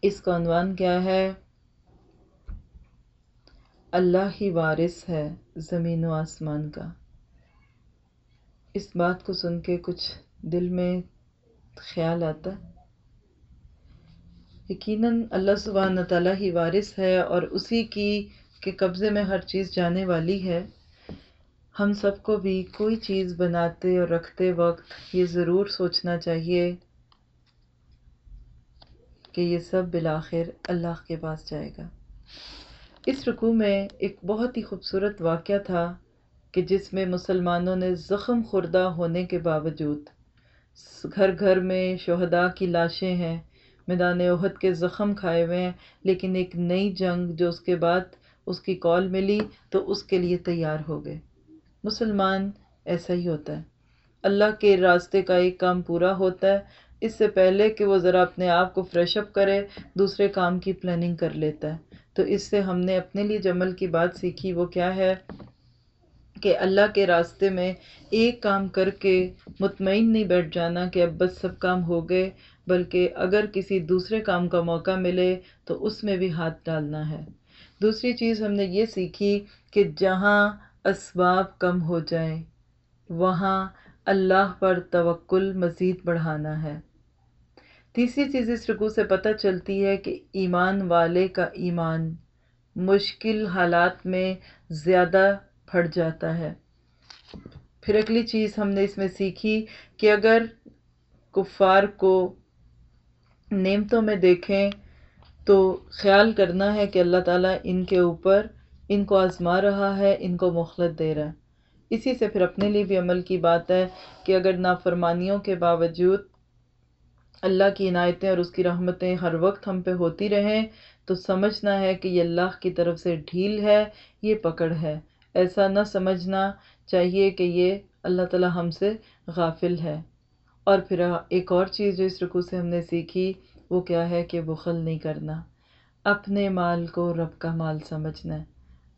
اس کا عنوان کیا ہے؟ اللہ ہی وارث ہے زمین و آسمان کا۔ اس بات کو سن کے کچھ دل میں خیال آتا۔ ہے یقیناً اللہ سبحانہ تعالیٰ ہی وارث ہے اور اسی کی کے قبضے میں ہر چیز جانے والی ہے۔ ہم سب کو بھی کوئی چیز بناتے اور رکھتے وقت یہ ضرور سوچنا چاہیے کہ یہ سب بالآخر اللہ کے پاس جائے گا۔ اس رکوع میں ایک بہت ہی خوبصورت واقعہ تھا کہ جس میں مسلمانوں نے زخم خوردہ ہونے کے باوجود گھر گھر میں شہداء کی لاشیں ہیں۔ میدان احد کے زخم کھائے ہوئے ہیں، لیکن ایک نئی جنگ جو اس کے بعد اس کی کال ملی تو اس کے لیے تیار ہو گئے۔ مسلمان ایسا ہی ہوتا ہے۔ اللہ کے راستے کا ایک کام پورا ہوتا ہے۔ اس سے پہلے کہ وہ ذرا اپنے آپ کو فریش اپ کرے، دوسرے کام کی پلاننگ کر لیتا ہے۔ تو اس سے ہم نے اپنے لیے جمل کی بات سیکھی، وہ کیا ہے کہ اللہ کے راستے میں ایک کام کر کے مطمئن نہیں بیٹھ جانا کہ اب بس سب کام ہو گئے۔ بلکہ اگر کسی دوسرے کام کا موقع ملے تو اس میں بھی ہاتھ ڈالنا ہے۔ دوسری چیز ہم نے یہ سیکھی کہ جہاں اسباب کم ہو جائیں، وہاں اللہ پر توکل مزید بڑھانا ہے۔ تیسری چیز اس رکوع سے پتہ چلتی ہے کہ ایمان والے کا ایمان مشکل حالات میں زیادہ پھٹ جاتا ہے۔ پھر اگلی چیز ہم نے اس میں سیکھی کہ اگر کفار کو نعمتوں میں دیکھیں تو خیال کرنا ہے کہ اللہ تعالیٰ ان کے اوپر ان کو آزما رہا ہے، ان کو مخلت دے رہا ہے۔ اسی سے پھر اپنے لیے بھی عمل کی بات ہے کہ اگر نافرمانیوں کے باوجود اللہ کی عنایتیں اور اس کی رحمتیں ہر وقت ہم پہ ہوتی رہیں، تو سمجھنا ہے کہ یہ اللہ کی طرف سے ڈھیل ہے، یہ پکڑ ہے۔ ایسا نہ سمجھنا چاہیے کہ یہ اللہ تعالیٰ ہم سے غافل ہے۔ اور پھر ایک اور چیز جو اس رکو سے ہم نے سیکھی، وہ کیا ہے کہ بخل نہیں کرنا۔ اپنے مال کو رب کا مال سمجھنا ہے۔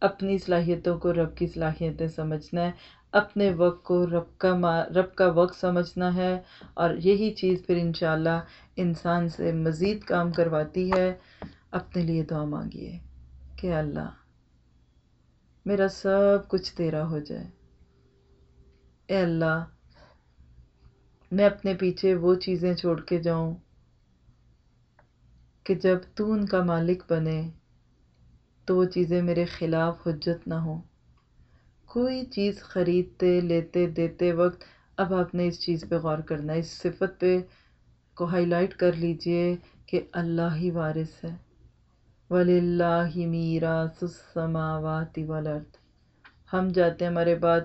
اپنی صلاحیتوں کو رب کی صلاحیتیں سمجھنا ہے۔ اپنے وقت کو رب کا رب کا وقت سمجھنا ہے۔ اور یہی چیز پھر انشاءاللہ انسان سے مزید کام کرواتی ہے۔ اپنے لیے دعا مانگیے کہ اللہ، میرا سب کچھ تیرا ہو جائے۔ اے اللہ میں اپنے پیچھے وہ چیزیں چھوڑ کے جاؤں کہ جب تو ان کا مالک بنے تو وہ چیزیں میرے خلاف حجت نہ ہوں۔ کوئی چیز خریدتے، لیتے، دیتے وقت اب آپ نے اس چیز پہ غور کرنا ہے اس صفت پہ کو ہائی لائٹ کر لیجیے کہ اللہ ہی وارث ہے۔ ولی اللہ میرا سسماوات والارض ہم جاتے ہمارے بعد،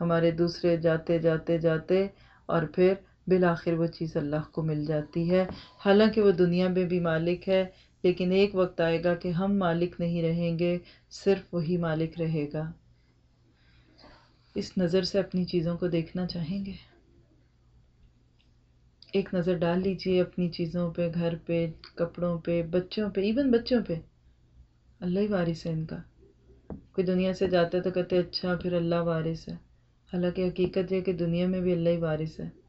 ہمارے دوسرے جاتے جاتے جاتے اور پھر بالآخر وہ چیز اللہ کو مل جاتی ہے۔ حالانکہ وہ دنیا میں بھی مالک ہے، لیکن ایک وقت آئے گا کہ ہم مالک نہیں رہیں گے، صرف وہی مالک رہے گا۔ اس نظر سے اپنی چیزوں کو دیکھنا چاہیں گے؟ ایک نظر ڈال لیجیے اپنی چیزوں پہ، گھر پہ، کپڑوں پہ، بچوں پہ ایون بچوں پہ۔ اللہ ہی وارث ہے ان کا۔ کوئی دنیا سے جاتا تو کہتے اچھا پھر اللہ وارث ہے۔ حالانکہ حقیقت یہ کہ دنیا میں بھی اللہ ہی وارث ہے۔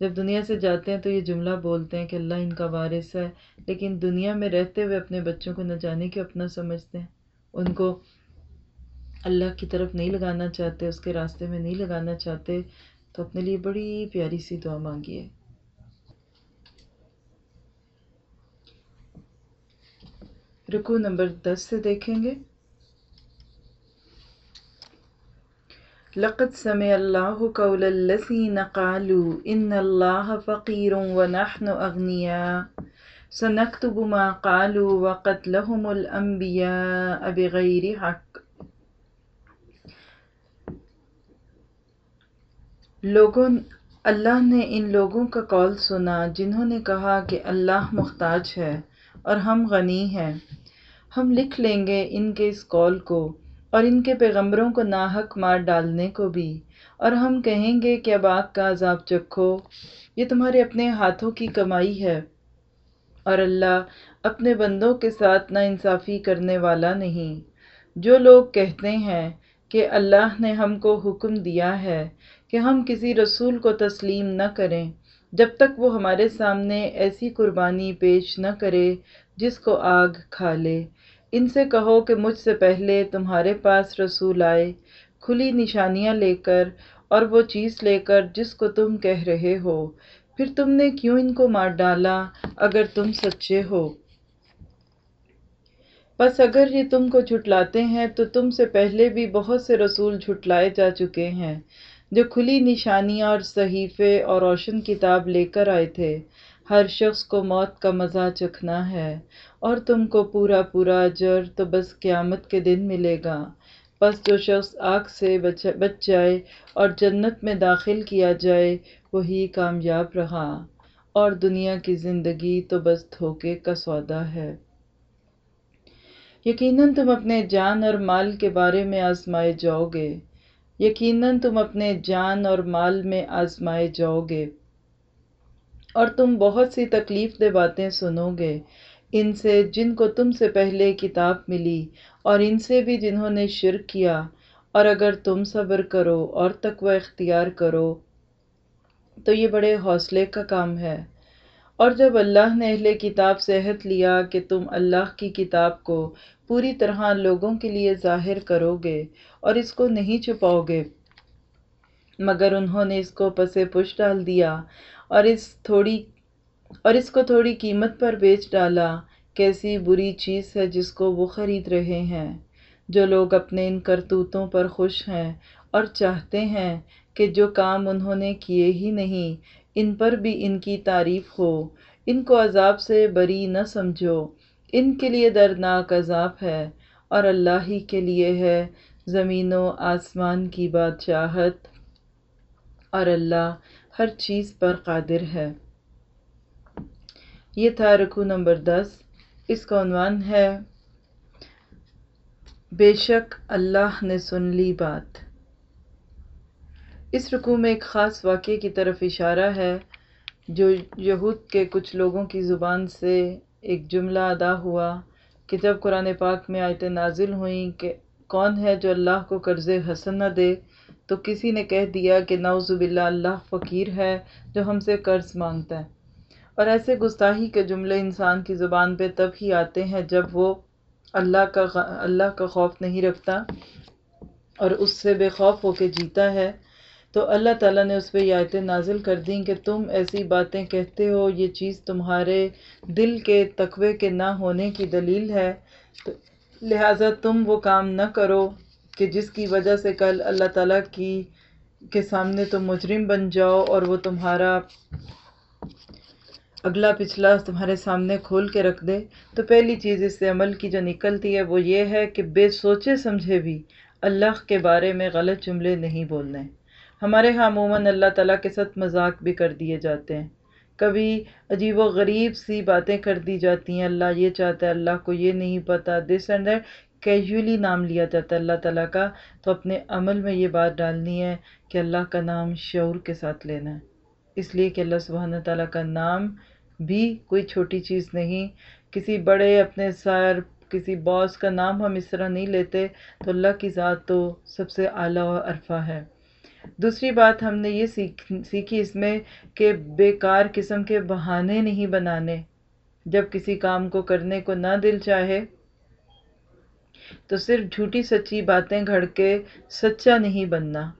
جب دنیا سے جاتے ہیں تو یہ جملہ بولتے ہیں کہ اللہ ان کا وارث ہے، لیکن دنیا میں رہتے ہوئے اپنے بچوں کو نہ جانے کے اپنا سمجھتے ہیں۔ ان کو اللہ کی طرف نہیں لگانا چاہتے، اس کے راستے میں نہیں لگانا چاہتے، تو اپنے لیے بڑی پیاری سی دعا مانگیے۔ رکو نمبر دس سے دیکھیں گے۔ لقد سمع اللہ قول الذین قالوا ان اللہ فقیر ونحن اغنیاء سنکتب ما قالوا وقتلهم الانبیاء بغیر حق. لوگوں اللہ نے ان لوگوں کا کال سنا جنہوں نے کہا کہ اللہ محتاج ہے اور ہم غنی ہیں۔ ہم لکھ لیں گے ان کے اس کال کو۔ اور ان کے پیغمبروں کو ناحق مار ڈالنے کو بھی۔ اور ہم کہیں گے کہ اب آگ کا عذاب چکھو، یہ تمہارے اپنے ہاتھوں کی کمائی ہے۔ اور اللہ اپنے بندوں کے ساتھ نا انصافی کرنے والا نہیں۔ جو لوگ کہتے ہیں کہ اللہ نے ہم کو حکم دیا ہے کہ ہم کسی رسول کو تسلیم نہ کریں، جب تک وہ ہمارے سامنے ایسی قربانی پیش نہ کرے جس کو آگ کھا لے۔ ان سے کہو کہ مجھ سے پہلے تمہارے پاس رسول آئے، کھلی نشانیاں لے کر اور وہ چیز لے کر جس کو تم کہہ رہے ہو۔ پھر تم نے کیوں ان کو مار ڈالا اگر تم سچے ہو؟ بس اگر یہ تم کو جھٹلاتے ہیں تو تم سے پہلے بھی بہت سے رسول جھٹلائے جا چکے ہیں جو کھلی نشانیاں اور صحیفے اور روشن کتاب لے کر آئے تھے۔ ہر شخص کو موت کا مزہ چکھنا ہے۔ اور تم کو پورا پورا اجر تو بس قیامت کے دن ملے گا۔ بس جو شخص آگ سے بچ جائے اور جنت میں داخل کیا جائے، وہی کامیاب رہا۔ اور دنیا کی زندگی تو بس دھوکے کا سودا ہے۔ یقیناً تم اپنے جان اور مال کے بارے میں آزمائے جاؤ گے۔ یقیناً تم اپنے جان اور مال میں آزمائے جاؤ گے۔ اور تم بہت سی تکلیف دہ باتیں سنو گے۔ ان سے جن کو تم سے پہلے کتاب ملی اور ان سے بھی جنہوں نے شرک کیا، اور اگر تم صبر کرو اور تقوی اختیار کرو، تو یہ بڑے حوصلے کا کام ہے۔ اور جب اللہ نے اہل کتاب سے عہد لیا کہ تم اللہ کی کتاب کو پوری طرح لوگوں کے لیے ظاہر کرو گے اور اس کو نہیں چھپاؤ گے مگر انہوں نے اس کو پسے پش ڈال دیا اور اس تھوڑی اور اس کو تھوڑی قیمت پر بیچ ڈالا، کیسی بری چیز ہے جس کو وہ خرید رہے ہیں۔ جو لوگ اپنے ان کرتوتوں پر خوش ہیں اور چاہتے ہیں کہ جو کام انہوں نے کیے ہی نہیں، ان پر بھی ان کی تعریف ہو۔ ان کو عذاب سے بری نہ سمجھو۔ ان کے لیے دردناک عذاب ہے اور اللہ ہی کے لیے ہے زمین و آسمان کی بادشاہت۔ اور اللہ ہر چیز پر قادر ہے۔ یہ تھا رکو نمبر دس۔ اس کا عنوان ہے، بے شک اللہ نے سن لی بات۔ اس رکو میں ایک خاص واقعے کی طرف اشارہ ہے، جو یہود کے کچھ لوگوں کی زبان سے ایک جملہ ادا ہوا کہ جب قرآن پاک میں آیتیں نازل ہوئیں کہ کون ہے جو اللہ کو قرض حسن نہ دے، تو کسی نے کہہ دیا کہ نعوذ باللہ اللہ فقیر ہے جو ہم سے قرض مانگتا ہے۔ اور ایسے گستاحی کے جملے انسان کی زبان پہ تب ہی آتے ہیں جب وہ اللہ کا اللہ کا خوف نہیں رکھتا اور اس سے بے خوف ہو کے جیتا ہے۔ تو اللہ تعالیٰ نے اس پہ یہ آیتیں نازل کر دیں کہ تم ایسی باتیں کہتے ہو، یہ چیز تمہارے دل کے تقوی کے نہ ہونے کی دلیل ہے۔ تو لہٰذا تم وہ کام نہ کرو کہ جس کی وجہ سے کل اللہ تعالیٰ کی، کے سامنے تم مجرم بن جاؤ اور وہ تمہارا اگلا پچھلا تمہارے سامنے کھول کے رکھ دے۔ تو پہلی چیز اس سے عمل کی جو نکلتی ہے وہ یہ ہے کہ بے سوچے سمجھے بھی اللہ کے بارے میں غلط جملے نہیں بولنے۔ ہمارے ہاں عموماً اللہ تعالیٰ کے ساتھ مذاق بھی کر دیے جاتے ہیں۔ کبھی عجیب و غریب سی باتیں کر دی جاتی ہیں۔ اللہ یہ چاہتا ہے، اللہ کو یہ نہیں پتہ دس اینڈ دیٹ کیجولی نام لیا جاتا ہے اللہ تعالیٰ کا۔ تو اپنے عمل میں یہ بات ڈالنی ہے کہ اللہ کا نام شعور کے ساتھ لینا ہے۔ اس لیے کہ اللہ سبحانہ تعالیٰ کا نام بھی کوئی چھوٹی چیز نہیں۔ کسی بڑے اپنے سر، کسی باس کا نام ہم اس طرح نہیں لیتے۔ تو اللہ کی ذات تو سب سے اعلیٰ و عرفہ ہے۔ دوسری بات ہم نے یہ سیکھ، سیکھی اس میں کہ بیکار قسم کے بہانے نہیں بنانے۔ جب کسی کام کو کرنے کو نہ دل چاہے، تو صرف جھوٹی سچی باتیں گھڑ کے سچا نہیں بننا۔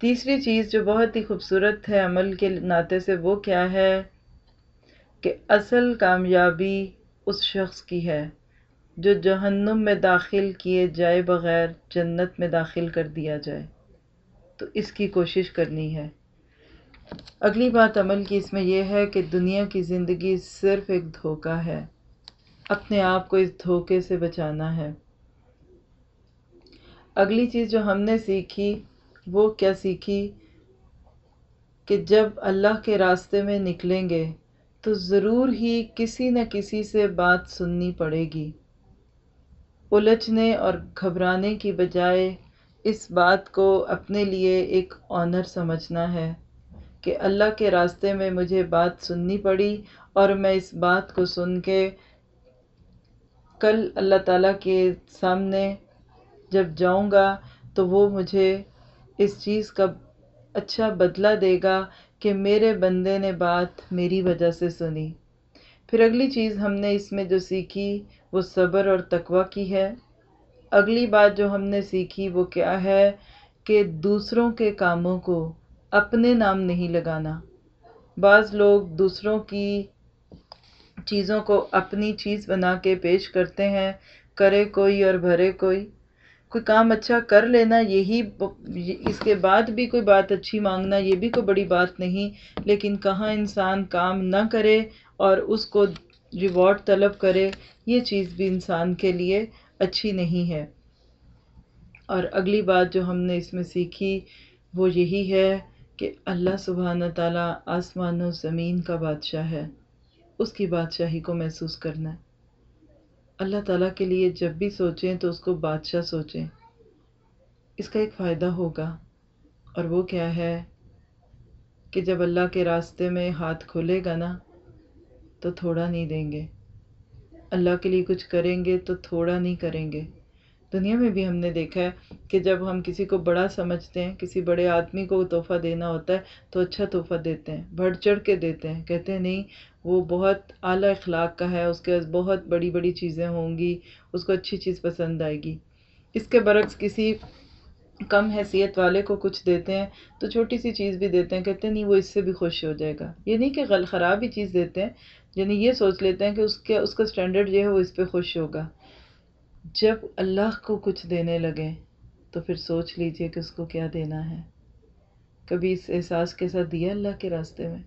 تیسری چیز جو بہت ہی خوبصورت ہے عمل کے ناطے سے وہ کیا ہے؟ کہ اصل کامیابی اس شخص کی ہے جو جہنم میں داخل کیے جائے بغیر جنت میں داخل کر دیا جائے۔ تو اس کی کوشش کرنی ہے۔ اگلی بات عمل کی اس میں یہ ہے کہ دنیا کی زندگی صرف ایک دھوکہ ہے۔ اپنے آپ کو اس دھوکے سے بچانا ہے۔ اگلی چیز جو ہم نے سیکھی، وہ کیا سیکھی؟ کہ جب اللہ کے راستے میں نکلیں گے تو ضرور ہی کسی نہ کسی سے بات سننی پڑے گی۔ الجھنے اور گھبرانے کی بجائے اس بات کو اپنے لیے ایک آنر سمجھنا ہے کہ اللہ کے راستے میں مجھے بات سننی پڑی اور میں اس بات کو سن کے کل اللہ تعالیٰ کے سامنے جب جاؤں گا تو وہ مجھے اس چیز کا اچھا بدلہ دے گا کہ میرے بندے نے بات میری وجہ سے سنی۔ پھر اگلی چیز ہم نے اس میں جو سیکھی وہ صبر اور تقوی کی ہے۔ اگلی بات جو ہم نے سیکھی وہ کیا ہے کہ دوسروں کے کاموں کو اپنے نام نہیں لگانا۔ بعض لوگ دوسروں کی چیزوں کو اپنی چیز بنا کے پیش کرتے ہیں، کرے کوئی اور بھرے کوئی۔ کوئی کام اچھا کر لینا، یہی اس کے بعد بھی کوئی بات اچھی مانگنا، یہ بھی کوئی بڑی بات نہیں۔ لیکن کہاں انسان کام نہ کرے اور اس کو ریوارڈ طلب کرے، یہ چیز بھی انسان کے لیے اچھی نہیں ہے۔ اور اگلی بات جو ہم نے اس میں سیکھی، وہ یہی ہے کہ اللہ سبحانہ تعالیٰ آسمان و زمین کا بادشاہ ہے۔ اس کی بادشاہی کو محسوس کرنا۔ ہے اللہ تعالیٰ کے لیے جب بھی سوچیں تو اس کو بادشاہ سوچیں۔ اس کا ایک فائدہ ہوگا۔ اور وہ کیا ہے کہ جب اللہ کے راستے میں ہاتھ کھلے گا نا، تو تھوڑا نہیں دیں گے۔ اللہ کے لیے کچھ کریں گے تو تھوڑا نہیں کریں گے۔ دنیا میں بھی ہم نے دیکھا ہے کہ جب ہم کسی کو بڑا سمجھتے ہیں، کسی بڑے آدمی کو تحفہ دینا ہوتا ہے تو اچھا تحفہ دیتے ہیں، بڑھ چڑھ کے دیتے ہیں، کہتے ہیں نہیں، وہ بہت اعلیٰ اخلاق کا ہے، اس کے پاس بہت بڑی بڑی چیزیں ہوں گی، اس کو اچھی چیز پسند آئے گی۔ اس کے برعکس کسی کم حیثیت والے کو کچھ دیتے ہیں تو چھوٹی سی چیز بھی دیتے ہیں، کہتے ہیں نہیں، وہ اس سے بھی خوش ہو جائے گا۔ یہ نہیں کہ غل خراب ہی چیز دیتے ہیں یعنی یہ سوچ لیتے ہیں کہ اس کے، اس کا اسٹینڈرڈ جو ہے وہ اس پہ خوش ہوگا۔ جب اللہ کو کچھ دینے لگیں تو پھر سوچ لیجیے کہ اس کو کیا دینا ہے۔ کبھی اس احساس کے ساتھ دیا اللہ کے راستے میں۔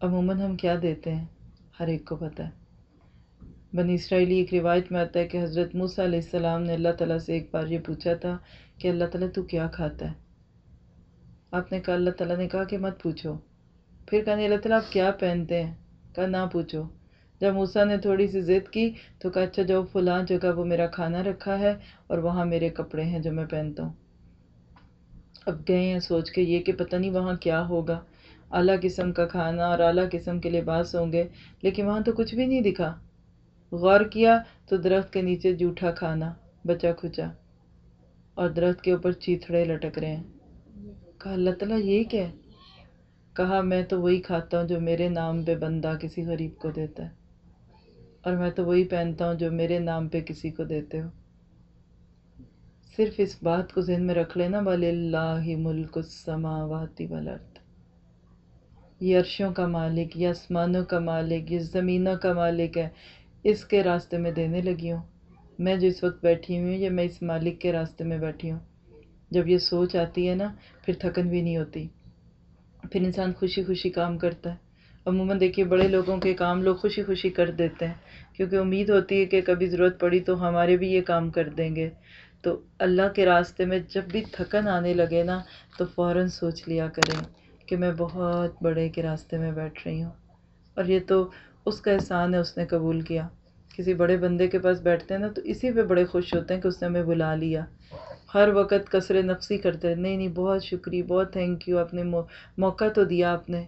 عموماً ہم کیا دیتے ہیں؟ ہر ایک کو پتہ۔ ہے بنی اسرائیلی ایک روایت میں آتا ہے کہ حضرت موسیٰ علیہ السلام نے اللہ تعالیٰ سے ایک بار یہ پوچھا تھا کہ اللہ تعالیٰ تو کیا کھاتا ہے؟ آپ نے کہا اللہ تعالیٰ نے کہا کہ مت پوچھو۔ پھر کہا نہیں، اللہ تعالیٰ آپ کیا پہنتے ہیں؟ کہا نہ پوچھو۔ جب موسیٰ نے تھوڑی سی ضد کی تو کہا اچھا جو فلاں جگہ وہ میرا کھانا رکھا ہے اور وہاں میرے کپڑے ہیں جو میں پہنتا ہوں۔ اب گئے ہیں سوچ کے یہ کہ پتہ نہیں وہاں کیا ہوگا۔ اعلیٰ قسم کا کھانا اور اعلیٰ قسم کے لباس ہوں گے، لیکن وہاں تو کچھ بھی نہیں دکھا۔ غور کیا تو درخت کے نیچے جھوٹا کھانا بچا کھچا اور درخت کے اوپر چیتھڑے لٹک رہے ہیں۔ کہا، اللہ تعالیٰ، یہ کیا ہے؟ کہا، میں تو وہی کھاتا ہوں جو میرے نام پہ بندہ کسی غریب کو دیتا ہے۔ اور میں تو وہی پہنتا ہوں جو میرے نام پہ کسی کو دیتے ہو۔ صرف اس بات کو ذہن میں رکھ لینا بل اللہ ملک السماوات والارض یہ عرشوں کا مالک، یہ آسمانوں کا مالک، یہ زمینوں کا مالک ہے، اس کے راستے میں دینے لگی ہوں۔ میں جو اس وقت بیٹھی ہوئی ہوں، یہ میں اس مالک کے راستے میں بیٹھی ہوں۔ جب یہ سوچ آتی ہے نا، پھر تھکن بھی نہیں ہوتی۔ پھر انسان خوشی خوشی کام کرتا ہے۔ عموماً دیکھیے، بڑے لوگوں کے کام لوگ خوشی خوشی کر دیتے ہیں۔ کیونکہ امید ہوتی ہے کہ کبھی ضرورت پڑی تو ہمارے بھی یہ کام کر دیں گے۔ تو اللہ کے راستے میں جب بھی تھکن آنے لگے نا، تو فوراً سوچ لیا کریں کہ میں بہت بڑے کے راستے میں بیٹھ رہی ہوں۔ اور یہ تو اس کا احسان ہے، اس نے قبول کیا۔ کسی بڑے بندے کے پاس بیٹھتے ہیں نا، تو اسی پہ بڑے خوش ہوتے ہیں کہ اس نے ہمیں بلا لیا۔ ہر وقت کثر نفسی کرتے ہیں۔ نہیں نہیں، بہت شکریہ، بہت تھینک یو آپ نے موقع تو دیا آپ نے۔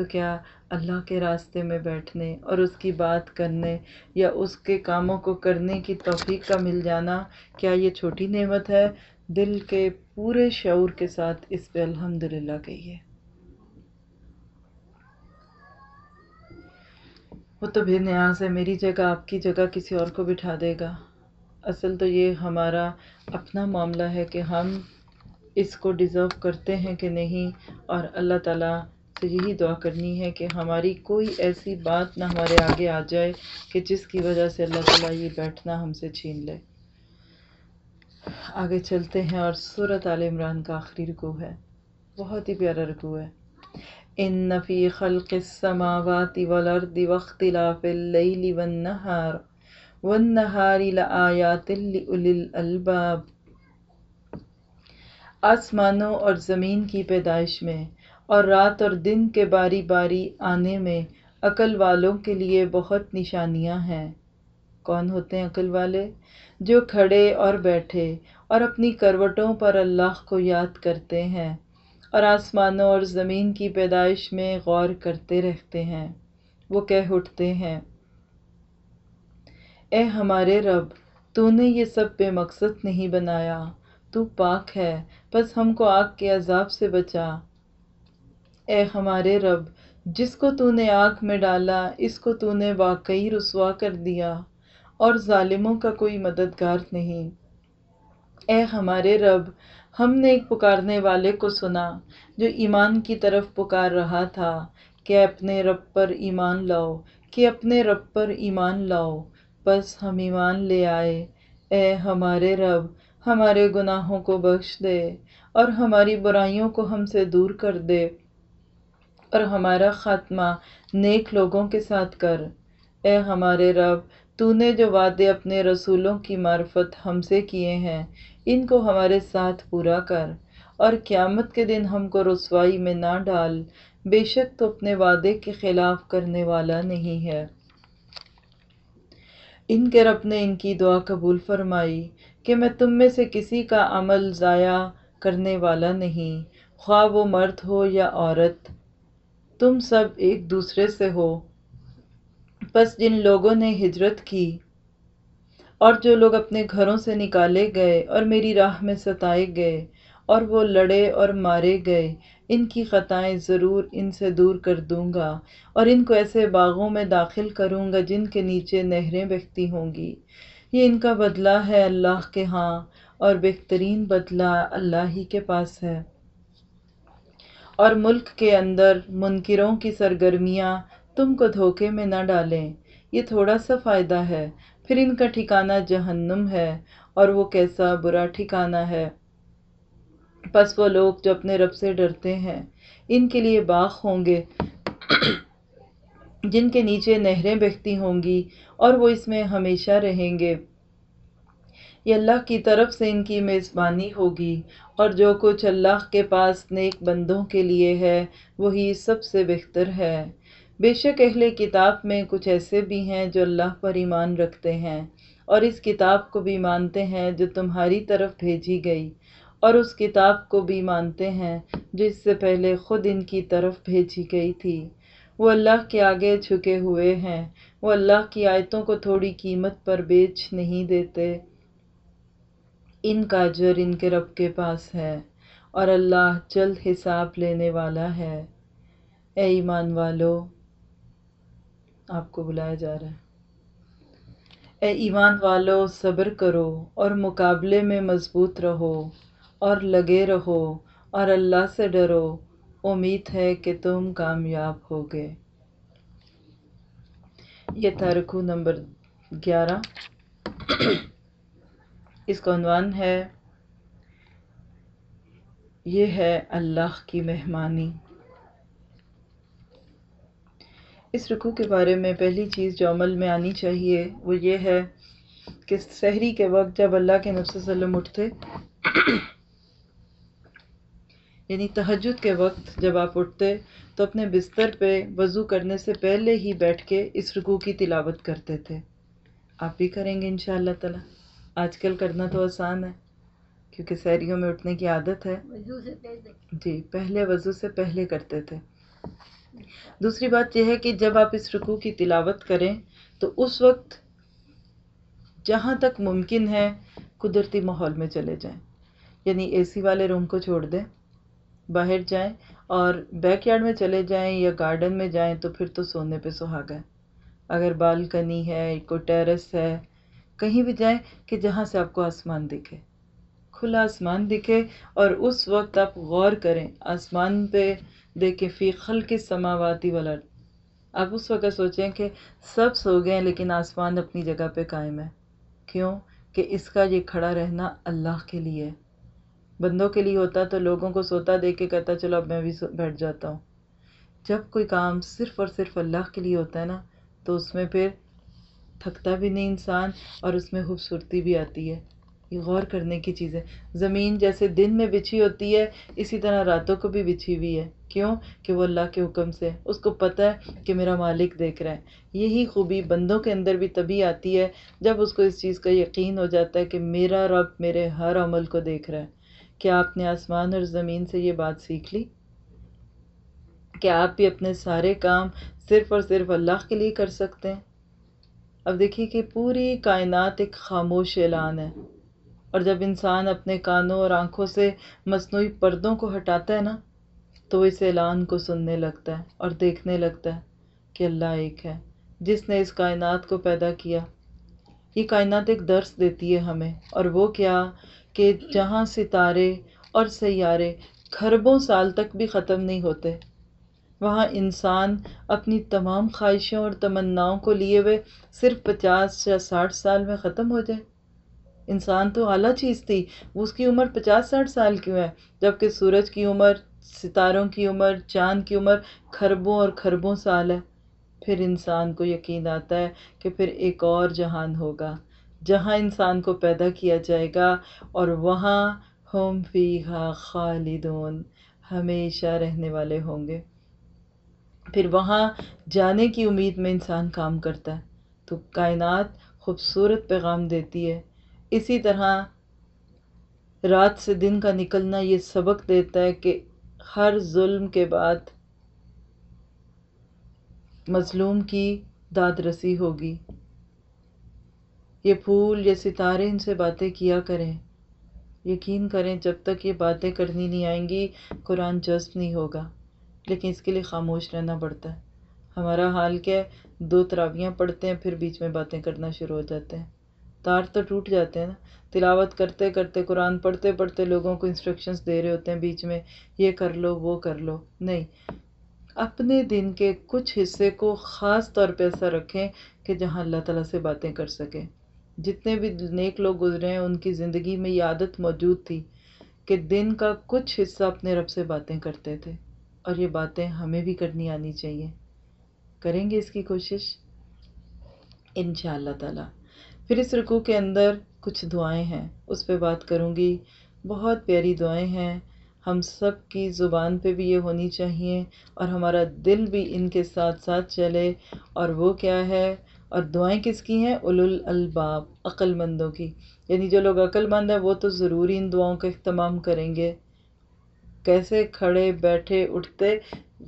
تو کیا اللہ کے راستے میں بیٹھنے اور اس کی بات کرنے یا اس کے کاموں کو کرنے کی توفیق کا مل جانا کیا یہ چھوٹی نعمت ہے؟ دل کے پورے شعور کے ساتھ اس پہ الحمد للہ کہیے۔ وہ تو بھی نیاز ہے، میری جگہ آپ کی جگہ کسی اور کو بٹھا دے گا۔ اصل تو یہ ہمارا اپنا معاملہ ہے کہ ہم اس کو ڈیزرو کرتے ہیں کہ نہیں اور اللہ تعالیٰ سے یہی دعا کرنی ہے کہ ہماری کوئی ایسی بات نہ ہمارے آگے آ جائے کہ جس کی وجہ سے اللہ تعالیٰ یہ بیٹھنا ہم سے چھین لے۔ آگے چلتے ہیں اور صورت عال عمران کا آخری رکو ہے۔ بہت ہی پیارا رکو ہے۔ ان فی خلق السماوات والارض واختلاف اللیل والنہار والنہار لآیات لأولی الالباب آسمانوں اور زمین کی پیدائش میں اور رات اور دن کے باری باری آنے میں عقل والوں کے لیے بہت نشانیاں ہیں۔ کون ہوتے ہیں عقل والے؟ جو کھڑے اور بیٹھے اور اپنی کروٹوں پر اللہ کو یاد کرتے ہیں اور آسمانوں اور زمین کی پیدائش میں غور کرتے رہتے ہیں۔ وہ کہہ اٹھتے ہیں، اے ہمارے رب، تو نے یہ سب بے مقصد نہیں بنایا۔ تو پاک ہے، بس ہم کو آگ کے عذاب سے بچا۔ اے ہمارے رب، جس کو تو نے آگ میں ڈالا، اس کو تو نے واقعی رسوا کر دیا، اور ظالموں کا کوئی مددگار نہیں۔ اے ہمارے رب، ہم نے ایک پکارنے والے کو سنا، جو ایمان کی طرف پکار رہا تھا، کہ اپنے رب پر ایمان لاؤ، کہ اپنے رب پر ایمان لاؤ۔ بس ہم ایمان لے آئے۔ اے ہمارے رب، ہمارے گناہوں کو بخش دے، اور ہماری برائیوں کو ہم سے دور کر دے۔ اور ہمارا خاتمہ نیک لوگوں کے ساتھ کر۔ اے ہمارے رب تو نے جو وعدے اپنے رسولوں کی معرفت ہم سے کیے ہیں، ان کو ہمارے ساتھ پورا کر۔ اور قیامت کے دن ہم کو رسوائی میں نہ ڈال۔ بے شک تو اپنے وعدے کے خلاف کرنے والا نہیں ہے۔ ان کے رب نے ان کی دعا قبول فرمائی کہ میں تم میں سے کسی کا عمل ضائع کرنے والا نہیں۔ خواہ وہ مرد ہو یا عورت تم سب ایک دوسرے سے ہو۔ بس جن لوگوں نے ہجرت کی اور جو لوگ اپنے گھروں سے نکالے گئے اور میری راہ میں ستائے گئے اور وہ لڑے اور مارے گئے، ان کی خطائیں ضرور ان سے دور کر دوں گا اور ان کو ایسے باغوں میں داخل کروں گا جن کے نیچے نہریں بہتی ہوں گی۔ یہ ان کا بدلہ ہے اللہ کے ہاں اور بہترین بدلہ اللہ ہی کے پاس ہے۔ اور ملک کے اندر منکروں کی سرگرمیاں تم کو دھوکے میں نہ ڈالیں۔ یہ تھوڑا سا فائدہ ہے۔ پھر ان کا ٹھکانہ جہنم ہے اور وہ کیسا برا ٹھکانہ ہے۔ بس وہ لوگ جو اپنے رب سے ڈرتے ہیں، ان کے لیے باغ ہوں گے۔ جن کے نیچے نہریں بہتی ہوں گی اور وہ اس میں ہمیشہ رہیں گے۔ یہ اللہ کی طرف سے ان کی میزبانی ہوگی اور جو کچھ اللہ کے پاس نیک بندوں کے لیے ہے، وہی سب سے بہتر ہے۔ بے شک اہل کتاب میں کچھ ایسے بھی ہیں جو اللہ پر ایمان رکھتے ہیں اور اس کتاب کو بھی مانتے ہیں جو تمہاری طرف بھیجی گئی اور اس کتاب کو بھی مانتے ہیں جو اس سے پہلے خود ان کی طرف بھیجی گئی تھی۔ وہ اللہ کے آگے جھکے ہوئے ہیں، وہ اللہ کی آیتوں کو تھوڑی قیمت پر بیچ نہیں دیتے۔ ان کا جر ان کے رب کے پاس ہے اور اللہ جلد حساب لینے والا ہے۔ اے ایمان والو، آپ کو بلایا جا رہا ہے۔ اے ایمان والو، صبر کرو اور مقابلے میں مضبوط رہو اور لگے رہو اور اللہ سے ڈرو۔ امید ہے کہ تم کامیاب ہوگے۔ یہ تھا رکو نمبر گیارہ۔ اس کا عنوان ہے، یہ ہے اللہ کی مہمانی۔ اس رکو کے بارے میں پہلی چیز جو عمل میں آنی چاہیے وہ یہ ہے کہ سحری کے وقت جب اللہ کے نفس وسلم اٹھتے یعنی تہجد کے وقت جب آپ اٹھتے، تو اپنے بستر پہ وضو کرنے سے پہلے ہی بیٹھ کے اس رکوع کی تلاوت کرتے تھے۔ آپ بھی کریں گے ان شاء اللہ تعالیٰ۔ آج کل کرنا تو آسان ہے کیونکہ سیریوں میں اٹھنے کی عادت ہے۔ جی پہلے وضو سے پہلے کرتے تھے۔ دوسری بات یہ ہے کہ جب آپ اس رکوع کی تلاوت کریں تو اس وقت جہاں تک ممکن ہے قدرتی ماحول میں چلے جائیں۔ یعنی اے سی والے روم کو چھوڑ دیں باہر جائیں اور بیک یارڈ میں چلے جائیں یا گارڈن میں جائیں تو پھر تو سونے پہ سہاگا ہے۔ اگر بالکنی ہے کوئی ٹیرس ہے کہیں بھی جائیں کہ جہاں سے آپ کو آسمان دکھے۔ کھلا آسمان دکھے اور اس وقت آپ غور کریں، آسمان پہ دیکھیں، فی خلق سماواتی والا آپ اس وقت سوچیں کہ سب سو گئے ہیں لیکن آسمان اپنی جگہ پہ قائم ہے۔ کیوں؟ کہ اس کا یہ کھڑا رہنا اللہ کے لیے ہے۔ بندوں کے لیے ہوتا تو لوگوں کو سوتا، دیکھ کے کہتا، چلو اب میں بھی بیٹھ جاتا ہوں۔ جب کوئی کام صرف اور صرف اللہ کے لیے ہوتا ہے نا، تو اس میں پھر تھکتا بھی نہیں انسان اور اس میں خوبصورتی بھی آتی ہے۔ یہ غور کرنے کی چیز ہے۔ زمین جیسے دن میں بچھی ہوتی ہے، اسی طرح راتوں کو بھی بچھی ہوئی ہے۔ کیوں؟ کہ وہ اللہ کے حکم سے اس کو پتہ ہے کہ میرا مالک دیکھ رہا ہے۔ یہی خوبی بندوں کے اندر بھی تبھی آتی ہے جب اس کو اس چیز کا یقین ہو جاتا ہے کہ میرا رب میرے ہر عمل کو دیکھ رہا ہے۔ کیا آپ نے آسمان اور زمین سے یہ بات سیکھ لی؟ کیا آپ بھی اپنے سارے کام صرف اور صرف اللہ کے لیے کر سکتے ہیں؟ اب دیکھیے کہ پوری کائنات ایک خاموش اعلان ہے۔ اور جب انسان اپنے کانوں اور آنکھوں سے مصنوعی پردوں کو ہٹاتا ہے نا، تو وہ اس اعلان کو سننے لگتا ہے اور دیکھنے لگتا ہے کہ اللہ ایک ہے، جس نے اس کائنات کو پیدا کیا۔ یہ کائنات ایک درس دیتی ہے ہمیں۔ اور وہ کیا کہ جہاں ستارے اور سیارے کھربوں سال تک بھی ختم نہیں ہوتے۔ وہاں انسان اپنی تمام خواہشوں اور تمناؤں کو لیے ہوئے صرف پچاس یا ساٹھ سال میں ختم ہو جائے۔ انسان تو اعلیٰ چیز تھی اس کی عمر پچاس ساٹھ سال کیوں ہے؟ جبکہ سورج کی عمر، ستاروں کی عمر، چاند کی عمر کھربوں اور کھربوں سال ہے۔ پھر انسان کو یقین آتا ہے کہ پھر ایک اور جہان ہوگا، جہاں انسان کو پیدا کیا جائے گا۔ اور وہاں ہم فیہا خالدون، ہمیشہ رہنے والے ہوں گے۔ پھر وہاں جانے کی امید میں انسان کام کرتا ہے۔ تو کائنات خوبصورت پیغام دیتی ہے۔ اسی طرح رات سے دن کا نکلنا یہ سبق دیتا ہے کہ ہر ظلم کے بعد مظلوم کی داد رسی ہوگی۔ یہ پھول یہ ستارے ان سے باتیں کیا کریں؟ یقین کریں جب تک یہ باتیں کرنی نہیں آئیں گی، قرآن جذب نہیں ہوگا۔ لیکن اس کے لیے خاموش رہنا پڑتا ہے۔ ہمارا حال کیا ہے؟ دو تراویاں پڑھتے ہیں، پھر بیچ میں باتیں کرنا شروع ہو جاتے ہیں۔ تار تو ٹوٹ جاتے ہیں نا۔ تلاوت کرتے کرتے، قرآن پڑھتے پڑھتے لوگوں کو انسٹرکشنز دے رہے ہوتے ہیں بیچ میں، یہ کر لو، وہ کر لو۔ نہیں۔ اپنے دن کے کچھ حصے کو خاص طور پہ ایسا رکھیں کہ جہاں اللہ تعالیٰ سے باتیں کر سکیں۔ جتنے بھی نیک لوگ گزرے ہیں، ان کی زندگی میں یہ عادت موجود تھی کہ دن کا کچھ حصہ اپنے رب سے باتیں کرتے تھے۔ اور یہ باتیں ہمیں بھی کرنی آنی چاہیے۔ کریں گے اس کی کوشش؟ ان شاء اللہ تعالیٰ۔ پھر اس رکوع کے اندر کچھ دعائیں ہیں۔ اس پہ بات کروں گی۔ بہت پیاری دعائیں ہیں۔ ہم سب کی زبان پہ بھی یہ ہونی چاہیے اور ہمارا دل بھی ان کے ساتھ ساتھ چلے۔ اور وہ کیا ہے؟ اور دعائیں کس کی ہیں؟ اولو الالباب عقل مندوں کی۔ یعنی جو لوگ عقل مند ہیں، وہ تو ضروری ان دعاؤں کا اہتمام کریں گے۔ کیسے کھڑے بیٹھے اٹھتے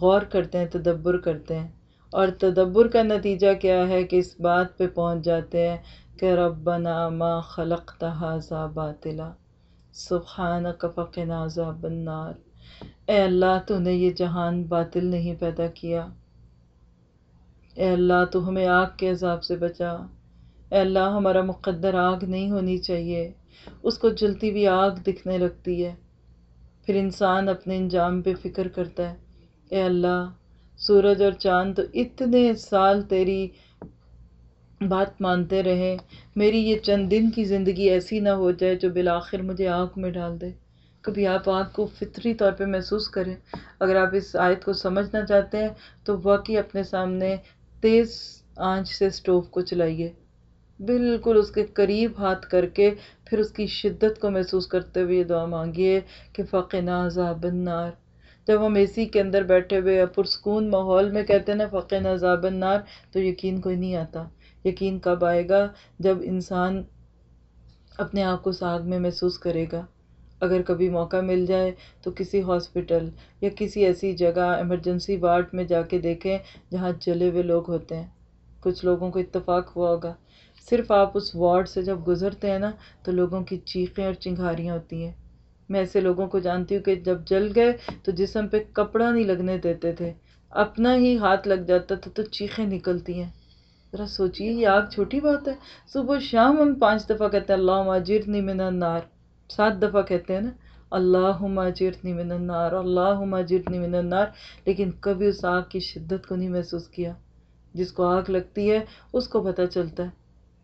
غور کرتے ہیں، تدبر کرتے ہیں۔ اور تدبر کا نتیجہ کیا ہے کہ اس بات پہ پہنچ جاتے ہیں کہ ربنا ما خلقت هذا باطلا۔ سبحانک فقنا عذاب النار۔ اے اللہ، تو نے یہ جہان باطل نہیں پیدا کیا۔ اے اللہ، تو ہمیں آگ کے عذاب سے بچا۔ اے اللہ، ہمارا مقدر آگ نہیں ہونی چاہیے۔ اس کو جلتی ہوئی آگ دکھنے لگتی ہے۔ پھر انسان اپنے انجام پہ فکر کرتا ہے، اے اللہ، سورج اور چاند تو اتنے سال تیری بات مانتے رہے، میری یہ چند دن کی زندگی ایسی نہ ہو جائے جو بالآخر مجھے آگ میں ڈال دے۔ کبھی آپ آگ کو فطری طور پہ محسوس کریں۔ اگر آپ اس آیت کو سمجھنا چاہتے ہیں تو واقعی اپنے سامنے تیز آنچ سے اسٹوو کو چلائیے۔ بالکل اس کے قریب ہاتھ کر کے پھر اس کی شدت کو محسوس کرتے ہوئے یہ دعا مانگیے کہ فقنا عذاب النار جب ہم اے سی کے اندر بیٹھے ہوئے پرسکون ماحول میں کہتے ہیں نا فقنا عذاب النار تو یقین کوئی نہیں آتا۔ یقین کب آئے گا؟ جب انسان اپنے آپ کو اس آگ میں محسوس کرے گا۔ اگر کبھی موقع مل جائے تو کسی ہاسپٹل یا کسی ایسی جگہ ایمرجنسی وارڈ میں جا کے دیکھیں جہاں جلے ہوئے لوگ ہوتے ہیں۔ کچھ لوگوں کو اتفاق ہوا ہوگا۔ صرف آپ اس وارڈ سے جب گزرتے ہیں نا، تو لوگوں کی چیخیں اور چنگھاریاں ہوتی ہیں۔ میں ایسے لوگوں کو جانتی ہوں کہ جب جل گئے تو جسم پہ کپڑا نہیں لگنے دیتے تھے۔ اپنا ہی ہاتھ لگ جاتا تھا تو چیخیں نکلتی ہیں۔ ذرا سوچیے، یہ آگ چھوٹی بات ہے؟ صبح شام ہم پانچ دفعہ کہتے ہیں اللہ ماجرنی من النار۔ سات دفعہ کہتے ہیں نا اللہ ماجرنی من النار اللہ ماجرنی من النار۔ لیکن کبھی اس آگ کی شدت کو نہیں محسوس کیا۔ جس کو آگ لگتی ہے، اس کو پتہ چلتا ہے۔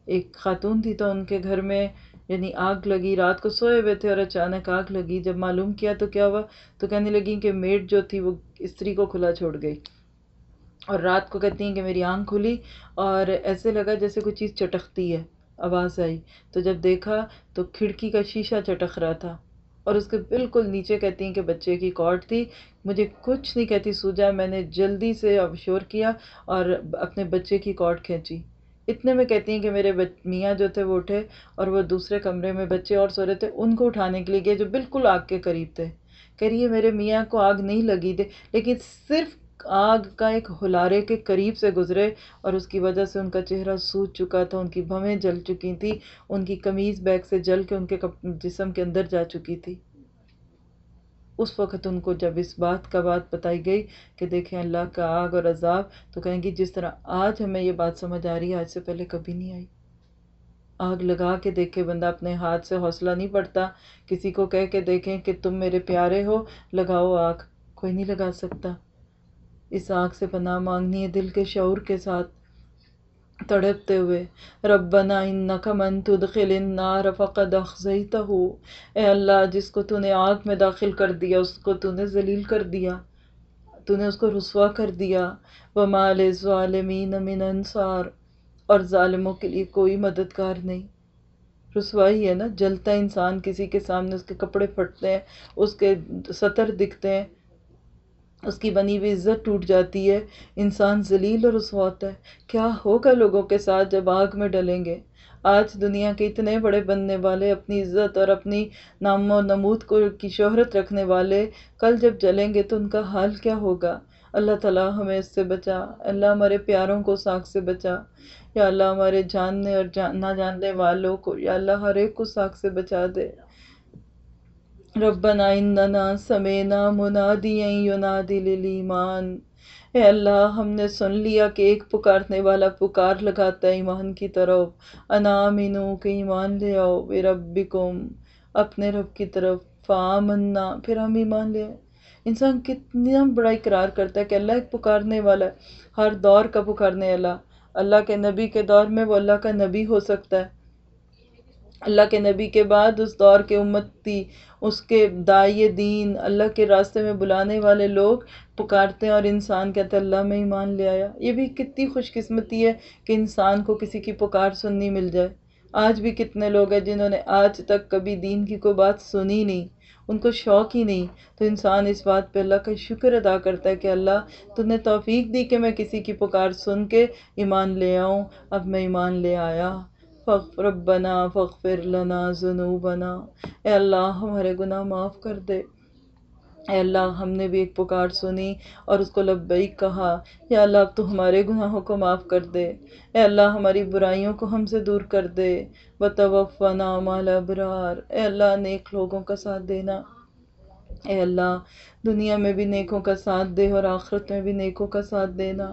ایک خاتون تھی تو ان کے گھر میں یعنی آگ لگی، رات کو سوئے ہوئے تھے اور اچانک آگ لگی۔ جب معلوم کیا تو کیا ہوا؟ تو کہنے لگی کہ میڈ جو تھی وہ استری کو کھلا چھوڑ گئی۔ اور رات کو کہتی ہیں کہ میری آنکھ کھلی اور ایسے لگا جیسے کوئی چیز چٹکتی ہے۔ آواز آئی۔ تو جب دیکھا تو کھڑکی کا شیشہ چٹک رہا تھا اور اس کے بالکل نیچے کہتی ہیں کہ بچے کی کاٹ تھی۔ مجھے کچھ نہیں کہتی سوجا، میں نے جلدی سے شور کیا اور اپنے بچے کی کاٹ کھینچی۔ اتنے میں کہتی ہیں کہ میرے میاں جو تھے وہ اٹھے اور وہ دوسرے کمرے میں بچے اور سو رہے تھے، ان کو اٹھانے کے لیے گئے جو بالکل آگ کے قریب تھے۔ کہہ رہی ہے میرے میاں کو آگ نہیں لگی تھی، لیکن صرف آگ کا ایک ہلارے کے قریب سے گزرے اور اس کی وجہ سے ان کا چہرہ سوج چکا تھا، ان کی بھویں جل چکی تھیں، ان کی قمیض بیگ سے جل کے ان کے جسم کے اندر جا چکی تھی۔ اس وقت ان کو جب اس بات کا بات بتائی گئی کہ دیکھیں اللہ کا آگ اور عذاب، تو کہیں گی جس طرح آج ہمیں یہ بات سمجھ آ رہی ہے، آج سے پہلے کبھی نہیں آئی۔ آگ لگا کے دیکھے بندہ اپنے ہاتھ سے حوصلہ نہیں پڑتا کسی کو کہہ کے دیکھیں کہ تم میرے پیارے ہو، لگاؤ آگ۔ کوئی نہیں لگا سکتا۔ اس آگ سے پناہ مانگنی ہے دل کے شعور کے ساتھ۔ تڑپتے ہوئے، ربنا انکا من تدخل النار فقد اخزیتہ اے اللہ، جس کو تو نے آگ میں داخل کر دیا، اس کو تو نے ذلیل کر دیا، تو نے اس کو رسوا کر دیا۔ وما للظالمین من انصار، اور ظالموں کے لیے کوئی مددگار نہیں۔ رسوائی ہے نا، جلتا انسان، کسی کے سامنے اس کے کپڑے پھٹتے ہیں، اس کے سطر دکھتے ہیں اس کی بنی ہوئی عزت ٹوٹ جاتی ہے۔ انسان ذلیل اور رسوا ہوتا ہے۔ کیا ہوگا لوگوں کے ساتھ جب آگ میں ڈلیں گے؟ آج دنیا کے اتنے بڑے بننے والے، اپنی عزت اور اپنی نام و نمود کو کی شہرت رکھنے والے کل جب جلیں گے تو ان کا حال کیا ہوگا؟ اللہ تعالیٰ ہمیں اس سے بچا۔ اللہ ہمارے پیاروں کو ساکھ سے بچا۔ یا اللہ ہمارے جاننے اور جان نہ جاننے والوں کو، یا اللہ ہر ایک کو ساکھ سے بچا دے۔ ربنا اننا سمینا منادیا ینادی للایمان۔ اے اللہ، ہم نے سن لیا کہ ایک پکارنے والا پکار لگاتا ہے ایمان کی طرف۔ انامینو کہ ایمان لے آؤ۔ بے ربکم، اپنے رب کی طرف۔ فآمنا، پھر ہم ایمان لے آئے۔ انسان کتنا بڑا اقرار کرتا ہے کہ اللہ ایک پکارنے والا ہے، ہر دور کا پکارنے اللہ اللہ کے نبی کے دور میں وہ اللہ کا نبی ہو سکتا ہے۔ اللہ کے نبی کے بعد اس دور کے امتی اس کے دائی دین، اللہ کے راستے میں بلانے والے لوگ پکارتے ہیں اور انسان کہتا ہے اللہ میں ایمان لے آیا۔ یہ بھی کتنی خوش قسمتی ہے کہ انسان کو کسی کی پکار سننی مل جائے۔ آج بھی کتنے لوگ ہیں جنہوں نے آج تک کبھی دین کی کوئی بات سنی نہیں، ان کو شوق ہی نہیں۔ تو انسان اس بات پہ اللہ کا شکر ادا کرتا ہے کہ اللہ، تو نے توفیق دی کہ میں کسی کی پکار سن کے ایمان لے آؤں، اب میں ایمان لے آیا۔ ربنا فغفر لنا ذنوبنا۔ اے اللہ، ہمارے گناہ معاف کر دے۔ اے اللہ، ہم نے بھی ایک پکار سنی اور اس کو لبیک کہا۔ یا اللہ، اب تو ہمارے گناہوں کو معاف کر دے۔ اے اللہ، ہماری برائیوں کو ہم سے دور کر دے۔ بتوفنا مال ابرار اے اللہ، نیک لوگوں کا ساتھ دینا۔ اے اللہ دنیا میں بھی نیکوں کا ساتھ دے اور آخرت میں بھی نیکوں کا ساتھ دینا۔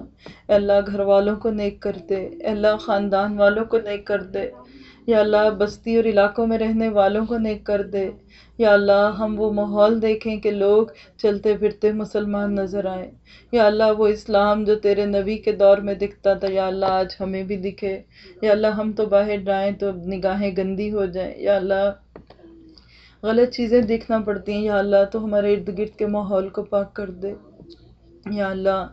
اے اللہ گھر والوں کو نیک کر دے۔ اے اللہ، خاندان والوں کو نیک کر دے۔ یا اللہ، بستی اور علاقوں میں رہنے والوں کو نیک کر دے۔ یا اللہ، ہم وہ ماحول دیکھیں کہ لوگ چلتے پھرتے مسلمان نظر آئیں۔ یا اللہ، وہ اسلام جو تیرے نبی کے دور میں دکھتا تھا۔ یا اللہ، آج ہمیں بھی دکھے۔ یا اللہ، ہم تو باہر جائیں تو نگاہیں گندی ہو جائیں۔ یا اللہ غلط چیزیں دیکھنا پڑتی ہیں، یا اللہ تو ہمارے ارد گرد کے ماحول کو پاک کر دے۔ یا اللہ،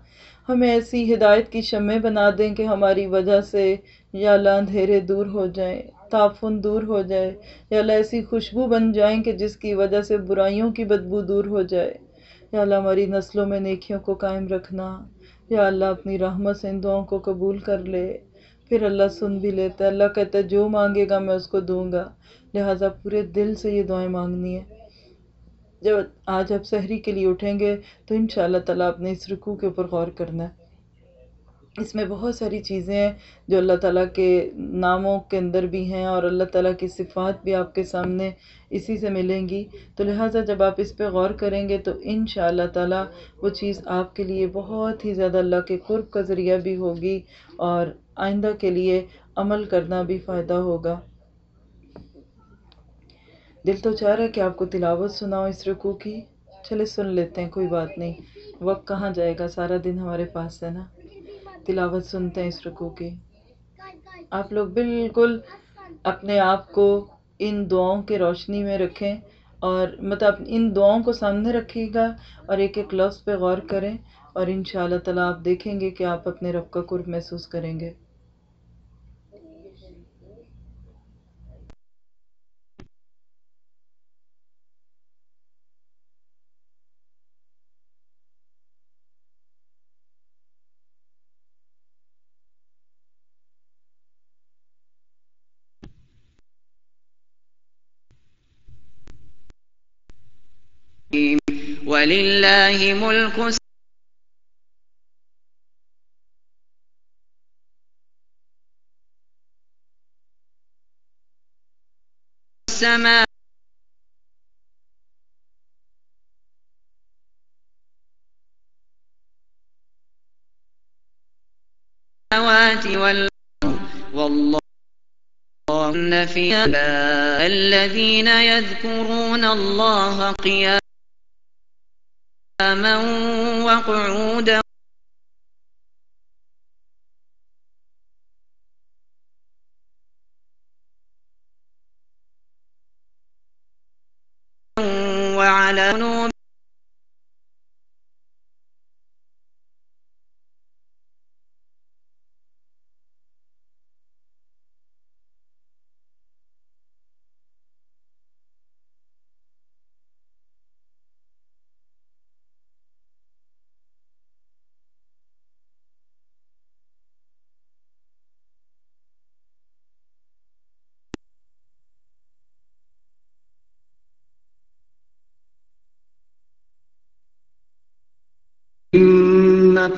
ہمیں ایسی ہدایت کی شمع بنا دیں کہ ہماری وجہ سے یا اللہ اندھیرے دور ہو جائیں، تعفن دور ہو جائے۔ یا اللہ، ایسی خوشبو بن جائیں کہ جس کی وجہ سے برائیوں کی بدبو دور ہو جائے۔ یا اللہ، ہماری نسلوں میں نیکیوں کو قائم رکھنا۔ یا اللہ، اپنی رحمت سے ان دعاؤں کو قبول کر لے۔ پھر اللہ سن بھی لیتا ہے۔ اللہ کہتا ہے، جو مانگے گا میں اس کو دوں گا۔ لہٰذا پورے دل سے یہ دعائیں مانگنی ہے جب آج آپ سحری کے لیے اٹھیں گے تو ان شاء اللہ تعالیٰ اپنے اس رکوع کے اوپر غور کرنا ہے۔ اس میں بہت ساری چیزیں ہیں جو اللہ تعالیٰ کے ناموں کے اندر بھی ہیں اور اللہ تعالیٰ کی صفات بھی آپ کے سامنے اسی سے ملیں گی۔ تو لہٰذا جب آپ اس پہ غور کریں گے تو ان شاء اللہ تعالیٰ وہ چیز آپ کے لیے بہت ہی زیادہ اللہ کے قرب کا ذریعہ بھی ہوگی اور آئندہ کے لیے عمل کرنا بھی فائدہ ہوگا۔ دل تو چاہ رہا ہے کہ آپ کو تلاوت سناؤ اس رکوع کی۔ چلے سن لیتے ہیں، کوئی بات نہیں۔ وقت کہاں جائے گا؟ سارا دن ہمارے پاس ہے نا۔ تلاوت سنتے ہیں اس رکوع کی۔ آپ لوگ بالکل اپنے آپ کو ان دعاؤں کے روشنی میں رکھیں اور مطلب ان دعاؤں کو سامنے رکھیے گا اور ایک ایک لفظ پہ غور کریں اور ان شاء اللہ تعالیٰ آپ دیکھیں گے کہ آپ اپنے رب کا قرب محسوس کریں گے۔ ولله ملك السماوات والأرض. والله في الذين يذكرون الله قياما من وقعودا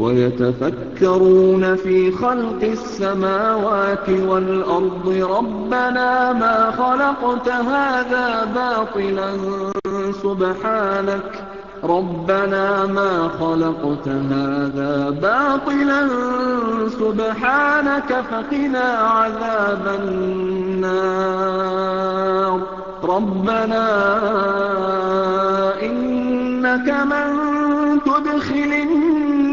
ويتفكرون في خلق السماوات والأرض ربنا ما خلقت هذا باطلا سبحانك. ربنا ما خلقت هذا باطلا سبحانك فقنا عذاب النار. ربنا إنك من تدخل النار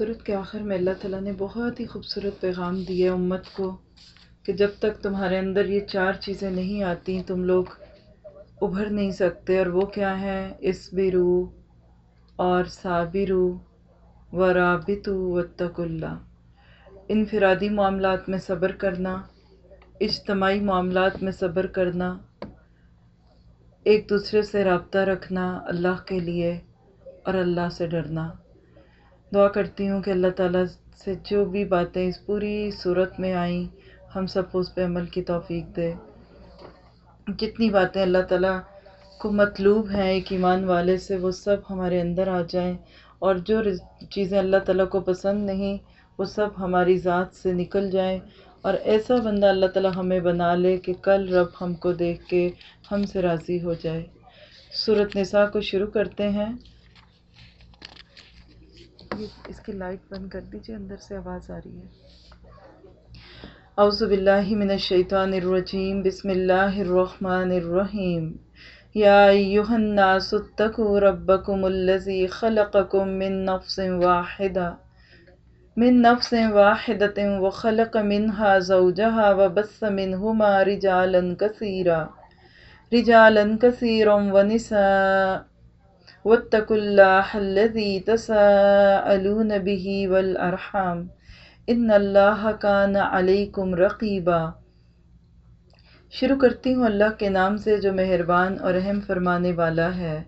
صورت کے آخر میں اللہ تعالیٰ نے بہت ہی خوبصورت پیغام دیے امت کو کہ جب تک تمہارے اندر یہ چار چیزیں نہیں آتی، تم لوگ ابھر نہیں سکتے اور وہ کیا ہیں؟ اسبرو اور صابرو و رابطو وتق اللہ۔ انفرادی معاملات میں صبر کرنا، اجتماعی معاملات میں صبر کرنا، ایک دوسرے سے رابطہ رکھنا اللہ کے لیے اور اللہ سے ڈرنا۔ دعا کرتی ہوں کہ اللہ تعالیٰ سے جو بھی باتیں اس پوری صورت میں آئیں، ہم سب کو اس پہ عمل کی توفیق دے۔ جتنی باتیں اللہ تعالیٰ کو مطلوب ہیں ایک ایمان والے سے، وہ سب ہمارے اندر آ جائیں۔ اور جو چیزیں اللہ تعالیٰ کو پسند نہیں، وہ سب ہماری ذات سے نکل جائیں۔ اور ایسا بندہ اللہ تعالیٰ ہمیں بنا لے کہ کل رب ہم کو دیکھ کے ہم سے راضی ہو جائے۔ صورت نساء کو شروع کرتے ہیں۔ یہ- اس کی لائٹ بند کر دیجیے اندر سے آواز آ رہی ہے۔ اعوذ باللہ من الشیطان الرجیم، بسم اللہ الرحمن الرحیم۔ یا ایہا الناس اتقوا ربکم الذی خلقکم من نفس واحدہ۔ من نفس واحدة وخلق منها زوجها وبث منهما رجالا كثيرا رجالا كثيرا ونساء۔ واتقوا الله الذي تساءلون به والأرحام. ان اللہ کان علیکم رقیبا شروع کرتی ہوں اللہ کے نام سے جو مہربان اور رحم فرمانے والا ہے۔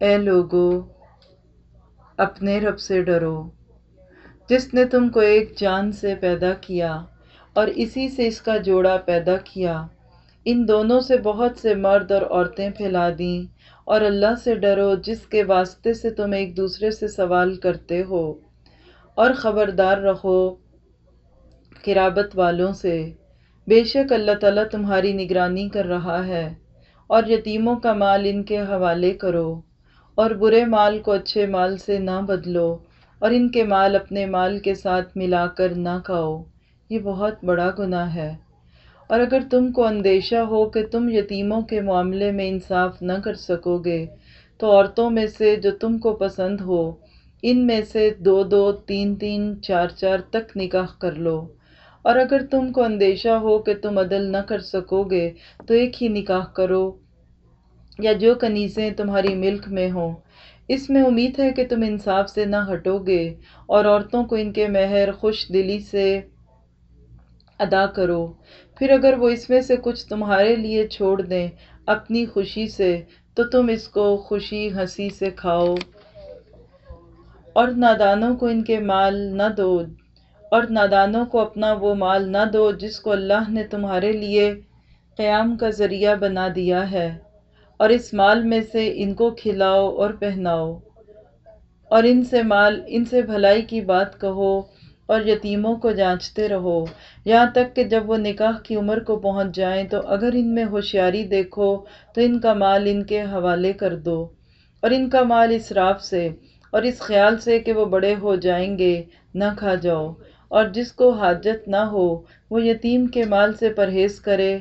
اے لوگو، اپنے رب سے ڈرو۔ جس نے تم کو ایک جان سے پیدا کیا اور اسی سے اس کا جوڑا پیدا کیا، ان دونوں سے بہت سے مرد اور عورتیں پھیلا دیں۔ اور اللہ سے ڈرو، جس کے واسطے سے تم ایک دوسرے سے سوال کرتے ہو۔ اور خبردار رہو قرابت والوں سے۔ بے شک اللہ تعالیٰ تمہاری نگرانی کر رہا ہے اور یتیموں کا مال ان کے حوالے کرو۔ اور برے مال کو اچھے مال سے نہ بدلو اور ان کے مال اپنے مال کے ساتھ ملا کر نہ کھاؤ۔ یہ بہت بڑا گناہ ہے۔ اور اگر تم کو اندیشہ ہو کہ تم یتیموں کے معاملے میں انصاف نہ کر سکو گے، تو عورتوں میں سے جو تم کو پسند ہو، ان میں سے دو دو، تین تین، چار چار تک نکاح کر لو۔ اور اگر تم کو اندیشہ ہو کہ تم عدل نہ کر سکو گے، تو ایک ہی نکاح کرو، یا جو کنیزیں تمہاری ملک میں ہوں۔ اس میں امید ہے کہ تم انصاف سے نہ ہٹو گے، اور عورتوں کو ان کے مہر خوش دلی سے ادا کرو۔ پھر اگر وہ اس میں سے کچھ تمہارے لیے چھوڑ دیں اپنی خوشی سے، تو تم اس کو خوشی، ہنسی سے کھاؤ۔ اور نادانوں کو ان کے مال نہ دو۔ اور نادانوں کو اپنا وہ مال نہ دو جس کو اللہ نے تمہارے لیے قیام کا ذریعہ بنا دیا ہے۔ اور اس مال میں سے ان کو کھلاؤ اور پہناؤ۔ اور ان سے مال، ان سے بھلائی کی بات کہو۔ اور یتیموں کو جانچتے رہو۔ یہاں تک کہ جب وہ نکاح کی عمر کو پہنچ جائیں تو اگر ان میں ہوشیاری دیکھو تو ان کا مال ان کے حوالے کر دو۔ اور ان کا مال اسراف سے اور اس خیال سے کہ وہ بڑے ہو جائیں گے، نہ کھا جاؤ۔ اور جس کو حاجت نہ ہو، وہ یتیم کے مال سے پرہیز کرے۔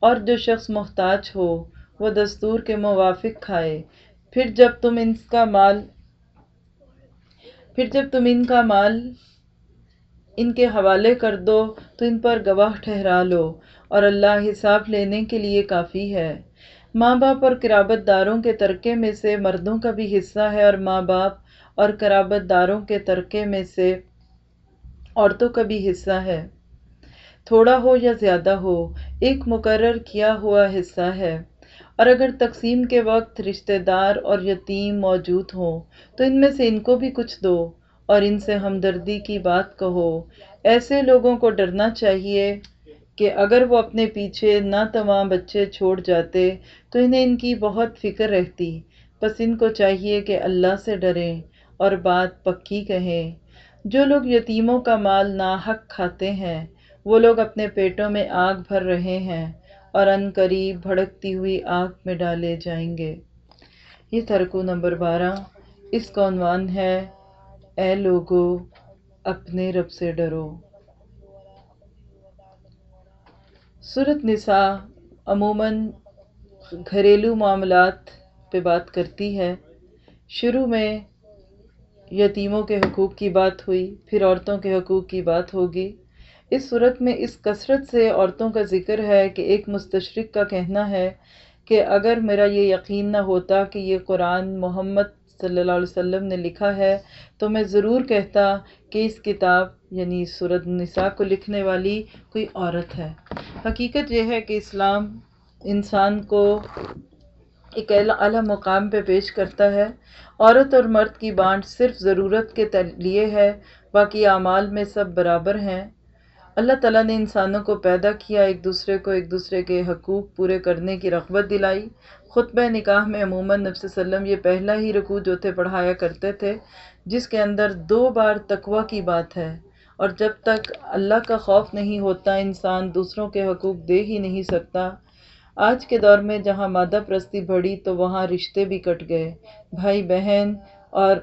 اور جو شخص محتاج ہو، وہ دستور کے موافق کھائے۔ پھر جب تم ان کا مال، پھر جب تم ان کا مال ان کے حوالے کر دو، تو ان پر گواہ ٹھہرا لو، اور اللہ حساب لینے کے لیے کافی ہے۔ ماں باپ اور قرابت داروں کے ترکے میں سے مردوں کا بھی حصہ ہے، اور ماں باپ اور قرابت داروں کے ترکے میں سے عورتوں کا بھی حصہ ہے۔ تھوڑا ہو یا زیادہ ہو، ایک مقرر کیا ہوا حصہ ہے۔ اور اگر تقسیم کے وقت رشتہ دار اور یتیم موجود ہوں، تو ان میں سے ان کو بھی کچھ دو۔ اور ان سے ہمدردی کی بات کہو۔ ایسے لوگوں کو ڈرنا چاہیے کہ اگر وہ اپنے پیچھے نہ تمام بچے چھوڑ جاتے تو انہیں ان کی بہت فکر رہتی۔ بس ان کو چاہیے کہ اللہ سے ڈریں اور بات پکی کہیں۔ جو لوگ یتیموں کا مال ناحق کھاتے ہیں، وہ لوگ اپنے پیٹوں میں آگ بھر رہے ہیں اور ان قریب بھڑکتی ہوئی آگ میں ڈالے جائیں گے۔ یہ ترکو نمبر بارہ۔ اس کا عنوان ہے اے لوگو، اپنے رب سے ڈرو۔ صورت نساء عموماً گھریلو معاملات پہ بات کرتی ہے۔ شروع میں یتیموں کے حقوق کی بات ہوئی، پھر عورتوں کے حقوق کی بات ہوگی۔ اس صورت میں اس کثرت سے عورتوں کا ذکر ہے کہ ایک مستشرق کا کہنا ہے کہ اگر میرا یہ یقین نہ ہوتا کہ یہ قرآن محمد صلی اللہ علیہ وسلم نے لکھا ہے، تو میں ضرور کہتا کہ اس کتاب یعنی صورت نساء کو لکھنے والی کوئی عورت ہے۔ حقیقت یہ ہے کہ اسلام انسان کو ایک اعلیٰ مقام پہ پیش کرتا ہے۔ عورت اور مرد کی بانٹ صرف ضرورت کے لیے ہے، باقی اعمال میں سب برابر ہیں۔ اللہ تعالیٰ نے انسانوں کو پیدا کیا، ایک دوسرے کو ایک دوسرے کے حقوق پورے کرنے کی رغبت دلائی۔ خطبہ نکاح میں عموماً نفس وسلم یہ پہلا ہی رکوع جو تھے پڑھایا کرتے تھے، جس کے اندر دو بار تقوی کی بات ہے۔ اور جب تک اللہ کا خوف نہیں ہوتا، انسان دوسروں کے حقوق دے ہی نہیں سکتا۔ آج کے دور میں جہاں مادہ پرستی بڑھی تو وہاں رشتے بھی کٹ گئے۔ بھائی بہن اور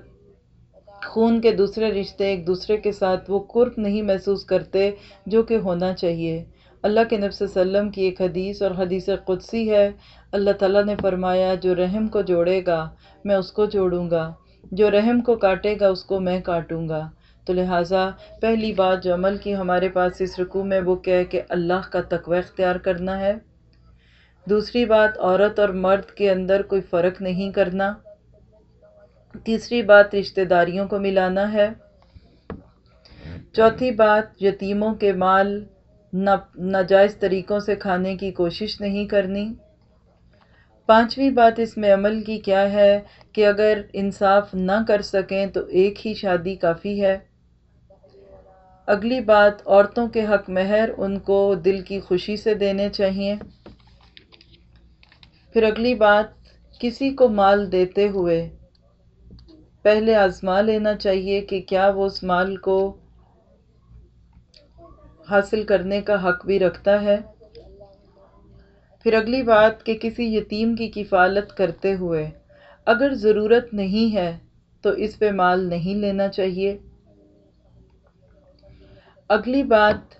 خون کے دوسرے رشتے ایک دوسرے کے ساتھ وہ قرب نہیں محسوس کرتے جو کہ ہونا چاہیے۔ اللہ کے نفس وسلم کی ایک حدیث اور حدیث قدسی ہے۔ اللہ تعالیٰ نے فرمایا، جو رحم کو جوڑے گا، میں اس کو جوڑوں گا۔ جو رحم کو کاٹے گا، اس کو میں کاٹوں گا۔ تو لہٰذا پہلی بات جو عمل کی ہمارے پاس اس رکوع میں، وہ کہہ کہ اللہ کا تقوی اختیار کرنا ہے۔ دوسری بات، عورت اور مرد کے اندر کوئی فرق نہیں کرنا۔ تیسری بات رشتہ داریوں کو ملانا ہے۔ چوتھی بات، یتیموں کے مال ناجائز طریقوں سے کھانے کی کوشش نہیں کرنی۔ پانچویں بات اس میں عمل کی کیا ہے کہ اگر انصاف نہ کر سکیں تو ایک ہی شادی کافی ہے۔ اگلی بات، عورتوں کے حق مہر ان کو دل کی خوشی سے دینے چاہیے۔ پھر اگلی بات، کسی کو مال دیتے ہوئے پہلے آزما لینا چاہیے کہ کیا وہ اس مال کو حاصل کرنے کا حق بھی رکھتا ہے۔ پھر اگلی بات کہ کسی یتیم کی کفالت کرتے ہوئے اگر ضرورت نہیں ہے تو اس پہ مال نہیں لینا چاہیے۔ اگلی بات،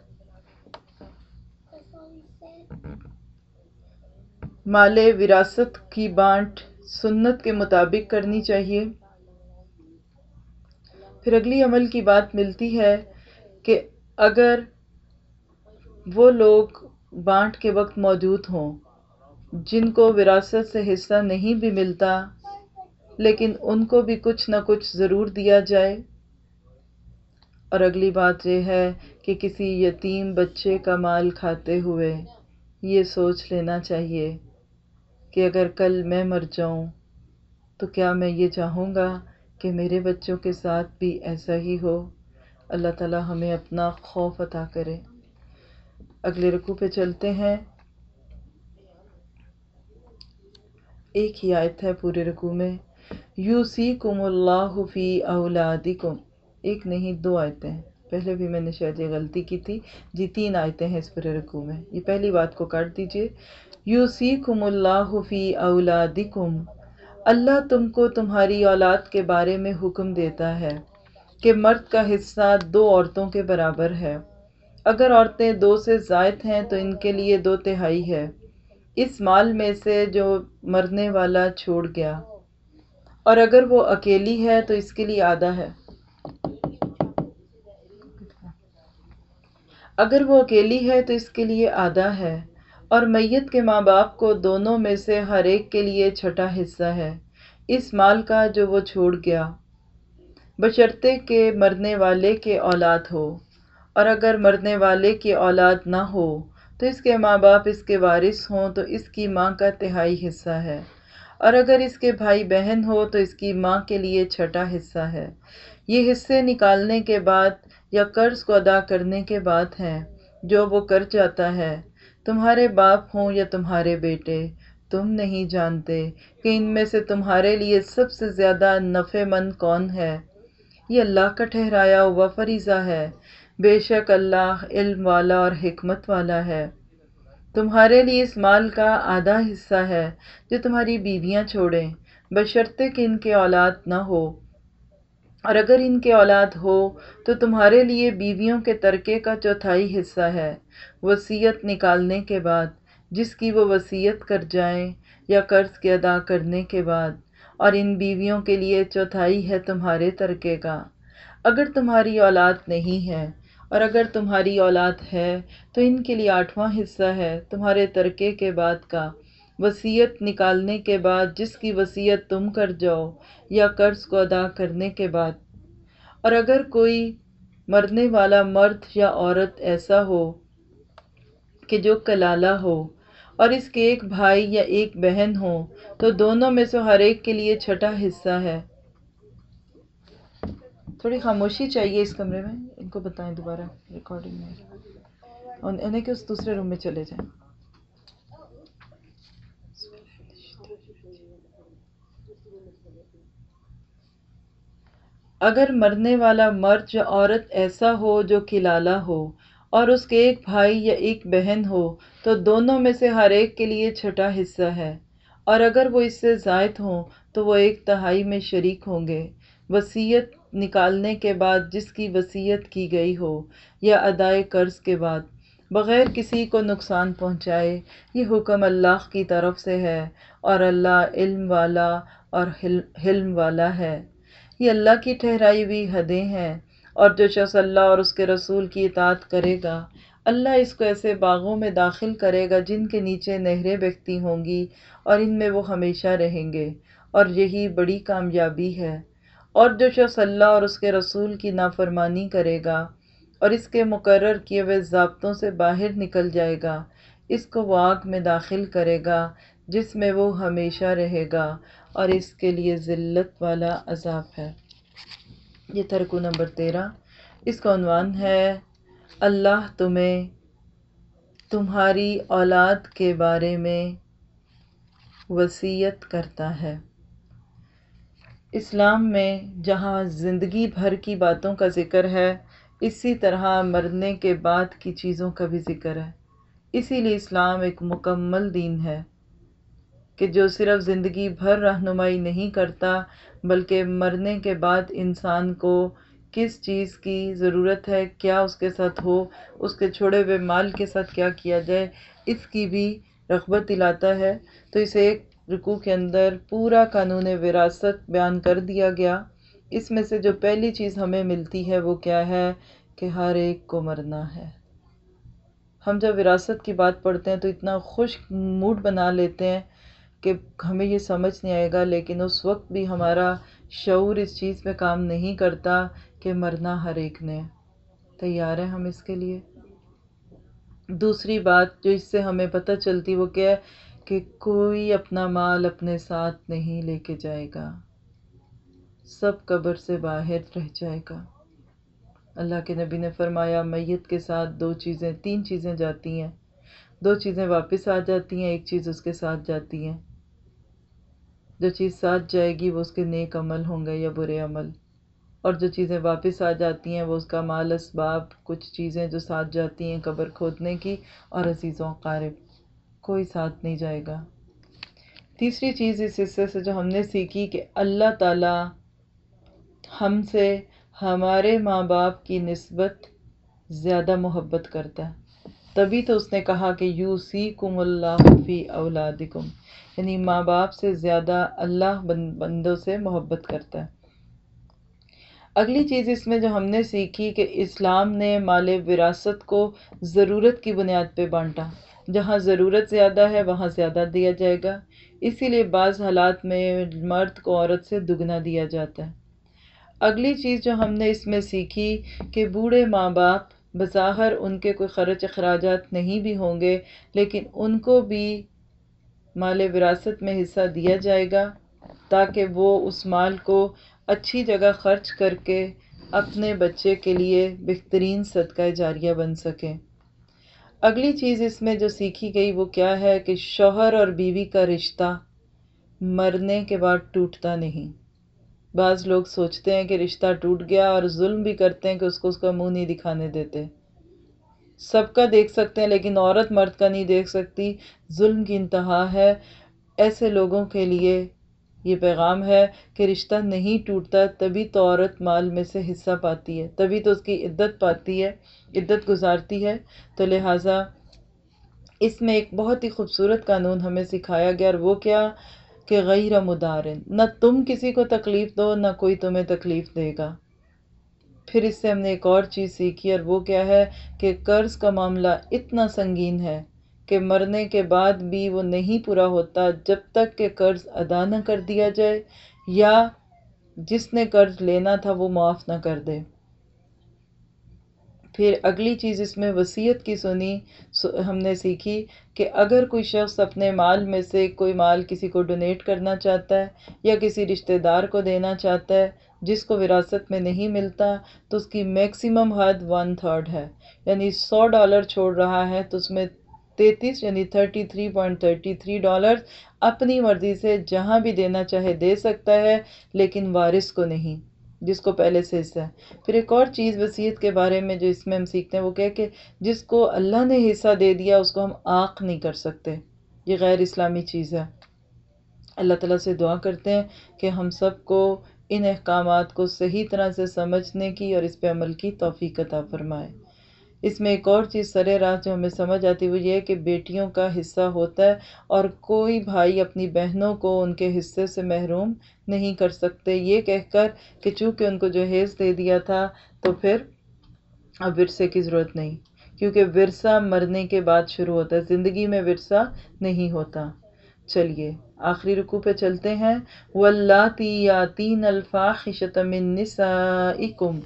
مال وراثت کی بانٹ سنت کے مطابق کرنی چاہیے۔ پھر اگلی عمل کی بات ملتی ہے کہ اگر وہ لوگ بانٹ کے وقت موجود ہوں، جن کو وراثت سے حصہ نہیں بھی ملتا، لیکن ان کو بھی کچھ نہ کچھ ضرور دیا جائے۔ اور اگلی بات یہ ہے کہ کسی یتیم بچے کا مال کھاتے ہوئے یہ سوچ لینا چاہیے کہ اگر کل میں مر جاؤں تو کیا میں یہ چاہوں گا کہ میرے بچوں کے ساتھ بھی ایسا ہی ہو۔ اللہ تعالیٰ ہمیں اپنا خوف عطا کرے۔ اگلے رکو پہ چلتے ہیں۔ ایک ہی آیت ہے پورے رکو میں۔ یو سی کم اللہ فی اولادکم۔ ایک نہیں، دو آیتیں۔ ہیں پہلے بھی میں نے شاید یہ غلطی کی تھی۔ جی تین آیتیں ہیں اس پورے رکو میں۔ یہ پہلی بات کو کاٹ دیجیے۔ یو سی کم اللہ فی اولادکم۔ اللہ تم کو تمہاری اولاد کے بارے میں حکم دیتا ہے کہ مرد کا حصہ دو عورتوں کے برابر ہے۔ اگر عورتیں دو سے زائد ہیں تو ان کے لیے دو تہائی ہے۔ اس مال میں سے جو مرنے والا چھوڑ گیا۔ اور اگر وہ اکیلی ہے تو اس کے لیے آدھا ہے۔ اگر وہ اکیلی ہے تو اس کے لیے آدھا ہے۔ اور میت کے ماں باپ کو دونوں میں سے ہر ایک کے لیے چھٹا حصہ ہے۔ اس مال کا جو وہ چھوڑ گیا، بشرطے کہ مرنے والے کے اولاد ہو۔ اور اگر مرنے والے کی اولاد نہ ہو، تو اس کے ماں باپ اس کے وارث ہوں تو اس کی ماں کا تہائی حصہ ہے۔ اور اگر اس کے بھائی بہن ہو تو اس کی ماں کے لیے چھٹا حصہ ہے۔ یہ حصے نکالنے کے بعد یا قرض کو ادا کرنے کے بعد ہیں جو وہ کر جاتا ہے۔ تمہارے باپ ہوں یا تمہارے بیٹے، تم نہیں جانتے کہ ان میں سے تمہارے لیے سب سے زیادہ نفع مند کون ہے۔ یہ اللہ کا ٹھہرایا ہوا فریضہ ہے۔ بے شک اللہ علم والا اور حکمت والا ہے۔ تمہارے لیے اس مال کا آدھا حصہ ہے جو تمہاری بیویاں چھوڑیں، بشرطے کہ ان کے اولاد نہ ہو۔ اور اگر ان کے اولاد ہو تو تمہارے لیے بیویوں کے ترکے کا چوتھائی حصہ ہے۔ وصیت نکالنے کے بعد، جس کی وہ وصیت کر جائیں یا قرض کے ادا کرنے کے بعد، اور ان بیویوں کے لیے چوتھائی ہے تمہارے ترکے کا۔ اگر تمہاری اولاد نہیں ہے، اور اگر تمہاری اولاد ہے، تو ان کے لیے آٹھواں حصہ ہے تمہارے ترکے کے بعد کا۔ وصیت نکالنے کے بعد، جس کی وصیت تم کر جاؤ یا قرض کو ادا کرنے کے بعد۔ اور اگر کوئی مرنے والا مرد یا عورت ایسا ہو کہ جو کلالہ ہو اور اس کے ایک بھائی یا ایک بہن ہو، تو دونوں میں سے ہر ایک کے لیے چھٹا حصہ ہے۔ تھوڑی خاموشی چاہیے اس کمرے میں۔ ان کو بتائیں دوبارہ ریکارڈنگ میں۔ انہیں کہ اس دوسرے روم میں چلے جائیں۔ اگر مرنے والا مرد یا عورت ایسا ہو جو کلالہ ہو اور اس کے ایک بھائی یا ایک بہن ہو، تو دونوں میں سے ہر ایک کے لیے چھٹا حصہ ہے۔ اور اگر وہ اس سے زائد ہوں، تو وہ ایک تہائی میں شریک ہوں گے۔ وصیت نکالنے کے بعد جس کی وصیت کی گئی ہو یا ادائے قرض کے بعد، بغیر کسی کو نقصان پہنچائے، یہ حکم اللہ کی طرف سے ہے اور اللہ علم والا اور حلم والا ہے۔ یہ اللہ کی ٹھہرائی ہوئی حدیں ہیں۔ اور جو شخص اللہ اور اس کے رسول کی اطاعت کرے گا، اللہ اس کو ایسے باغوں میں داخل کرے گا جن کے نیچے نہریں بہتی ہوں گی اور ان میں وہ ہمیشہ رہیں گے۔ اور یہی بڑی کامیابی ہے۔ اور جو شخص اللہ اور اس کے رسول کی نافرمانی کرے گا اور اس کے مقرر کیے ہوئے ضابطوں سے باہر نکل جائے گا، اس کو وہ آگ میں داخل کرے گا جس میں وہ ہمیشہ رہے گا اور اس کے لیے ذلت والا عذاب ہے۔ یہ ترکو نمبر تیرہ۔ اس کا عنوان ہے، اللہ تمہیں تمہاری اولاد کے بارے میں وصیت کرتا ہے۔ اسلام میں جہاں زندگی بھر کی باتوں کا ذکر ہے، اسی طرح مرنے کے بعد کی چیزوں کا بھی ذکر ہے۔ اسی لیے اسلام ایک مکمل دین ہے۔ کہ جو صرف زندگی بھر رہنمائی نہیں کرتا، بلکہ مرنے کے بعد انسان کو کس چیز کی ضرورت ہے، کیا اس کے ساتھ ہو، اس کے چھوڑے ہوئے مال کے ساتھ کیا کیا جائے، اس کی بھی رغبت دلاتا ہے۔ تو اسے ایک رکوع کے اندر پورا قانون وراثت بیان کر دیا گیا۔ اس میں سے جو پہلی چیز ہمیں ملتی ہے وہ کیا ہے؟ کہ ہر ایک کو مرنا ہے۔ ہم جب وراثت کی بات پڑھتے ہیں تو اتنا خوش موڈ بنا لیتے ہیں کہ ہمیں یہ سمجھ نہیں آئے گا، لیکن اس وقت بھی ہمارا شعور اس چیز پہ کام نہیں کرتا کہ مرنا ہر ایک نے۔ تیار ہیں ہم اس کے لیے؟ دوسری بات جو اس سے ہمیں پتہ چلتی وہ کیا ہے کہ کوئی اپنا مال اپنے ساتھ نہیں لے کے جائے گا۔ سب قبر سے باہر رہ جائے گا۔ اللہ کے نبی نے فرمایا، میت کے ساتھ دو چیزیں، تین چیزیں جاتی ہیں۔ دو چیزیں واپس آ جاتی ہیں، ایک چیز اس کے ساتھ جاتی ہیں۔ جو چیز ساتھ جائے گی وہ اس کے نیک عمل ہوں گے یا برے عمل۔ اور جو چیزیں واپس آ جاتی ہیں وہ اس کا مال اسباب کچھ چیزیں جو ساتھ جاتی ہیں قبر کھودنے کی اور عزیزوں، قارب۔ کوئی ساتھ نہیں جائے گا۔ تیسری چیز اس حصے سے جو ہم نے سیکھی کہ اللہ تعالیٰ ہم سے ہمارے ماں باپ کی نسبت زیادہ محبت کرتا ہے۔ تبھی تو اس نے کہا کہ یو سی کم اللہ فی اولادکم یعنی ماں باپ سے زیادہ اللہ بندوں سے محبت کرتا ہے۔ اگلی چیز اس میں جو ہم نے سیکھی کہ اسلام نے مال وراثت کو ضرورت کی بنیاد پہ بانٹا۔ جہاں ضرورت زیادہ ہے، وہاں زیادہ دیا جائے گا۔ اسی لیے بعض حالات میں مرد کو عورت سے دگنا دیا جاتا ہے۔ اگلی چیز جو ہم نے اس میں سیکھی کہ بوڑھے ماں باپ بظاہر ان کے کوئی خرچ اخراجات نہیں بھی ہوں گے، لیکن ان کو بھی مال وراثت میں حصہ دیا جائے گا تاکہ وہ اس مال کو اچھی جگہ خرچ کر کے اپنے بچے کے لیے بہترین صدقہ جاریہ بن سکیں۔ اگلی چیز اس میں جو سیکھی گئی وہ کیا ہے کہ شوہر اور بیوی کا رشتہ مرنے کے بعد ٹوٹتا نہیں۔ بعض لوگ سوچتے ہیں کہ رشتہ ٹوٹ گیا اور ظلم بھی کرتے ہیں کہ اس کو اس کا منہ نہیں دکھانے دیتے۔ سب کا دیکھ سکتے ہیں لیکن عورت مرد کا نہیں دیکھ سکتی۔ ظلم کی انتہا ہے۔ ایسے لوگوں کے لیے یہ پیغام ہے کہ رشتہ نہیں ٹوٹتا تبھی تو عورت مال میں سے حصہ پاتی ہے، تبھی تو اس کی عدت پاتی ہے، عدت گزارتی ہے۔ تو لہٰذا اس میں ایک بہت ہی خوبصورت قانون ہمیں سکھایا گیا اور وہ کیا؟ کہ غیر مدارن، نہ تم کسی کو تکلیف دو، نہ کوئی تمہیں تکلیف دے گا۔ پھر اس سے ہم نے ایک اور چیز سیکھی اور وہ کیا ہے کہ قرض کا معاملہ اتنا سنگین ہے کہ مرنے کے بعد بھی وہ نہیں پورا ہوتا جب تک کہ قرض ادا نہ کر دیا جائے یا جس نے قرض لینا تھا وہ معاف نہ کر دے۔ پھر اگلی چیز اس میں وصیت کی سنی ہم نے سیکھی کہ اگر کوئی شخص اپنے مال میں سے کوئی مال کسی کو ڈونیٹ کرنا چاہتا ہے یا کسی رشتہ دار کو دینا چاہتا ہے، جس کو وراثت میں نہیں ملتا، تو اس کی میکسیمم حد ون تھرڈ ہے۔ یعنی سو ڈالر چھوڑ رہا ہے تو اس میں تینتیس یعنی thirty three point thirty three dollar اپنی مرضی سے جہاں بھی دینا چاہے دے سکتا ہے، لیکن وارث کو نہیں۔ جس کو پہلے سے حصہ ہے۔ پھر ایک اور چیز وصیت کے بارے میں جو اس میں ہم سیکھتے ہیں، وہ کہہ کہ جس کو اللہ نے حصہ دے دیا، اس کو ہم آنکھ نہیں کر سکتے۔ یہ غیر اسلامی چیز ہے۔ اللہ تعالیٰ سے دعا کرتے ہیں کہ ہم سب کو ان احکامات کو صحیح طرح سے سمجھنے کی اور اس پہ عمل کی توفیق عطا فرمائے۔ اس میں ایک اور چیز سر راہ جو ہمیں سمجھ آتی وہ یہ ہے کہ بیٹیوں کا حصہ ہوتا ہے اور کوئی بھائی اپنی بہنوں کو ان کے حصے سے محروم نہیں کر سکتے۔ یہ کہہ کر کہ چونکہ ان کو جہیز دے دیا تھا تو پھر اب ورثے کی ضرورت نہیں، کیونکہ ورثہ مرنے کے بعد شروع ہوتا ہے، زندگی میں ورثہ نہیں ہوتا۔ چلیے، آخری رکو پہ چلتے ہیں۔ وَاللَّاتِي يَاتِينَ الْفَاحِشَةَ مِن نِسَائِكُمْ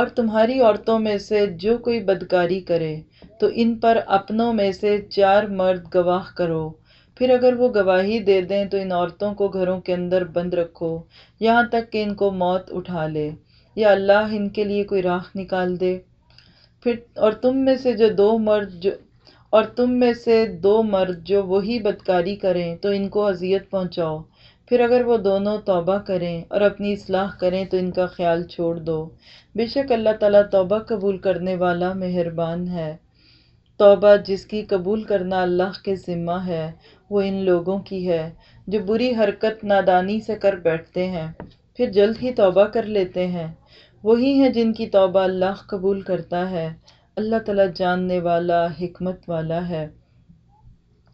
اور تمہاری عورتوں میں سے جو کوئی بدکاری کرے، تو ان پر اپنوں میں سے چار مرد گواہ کرو۔ پھر اگر وہ گواہی دے دیں، تو ان عورتوں کو گھروں کے اندر بند رکھو، یہاں تک کہ ان کو موت اٹھا لے۔ یا اللہ ان کے لیے کوئی راہ نکال دے۔ پھر، اور تم میں سے جو دو مرد جو، اور تم میں سے دو مرد جو وہی بدکاری کریں، تو ان کو اذیت پہنچاؤ۔ پھر اگر وہ دونوں توبہ کریں اور اپنی اصلاح کریں تو ان کا خیال چھوڑ دو۔ بے شک اللہ تعالیٰ توبہ قبول کرنے والا مہربان ہے۔ توبہ جس کی قبول کرنا اللہ کے ذمہ ہے، وہ ان لوگوں کی ہے جو بری حرکت نادانی سے کر بیٹھتے ہیں، پھر جلد ہی توبہ کر لیتے ہیں۔ وہی ہیں جن کی توبہ اللہ قبول کرتا ہے۔ اللہ تعالیٰ جاننے والا، حکمت والا ہے۔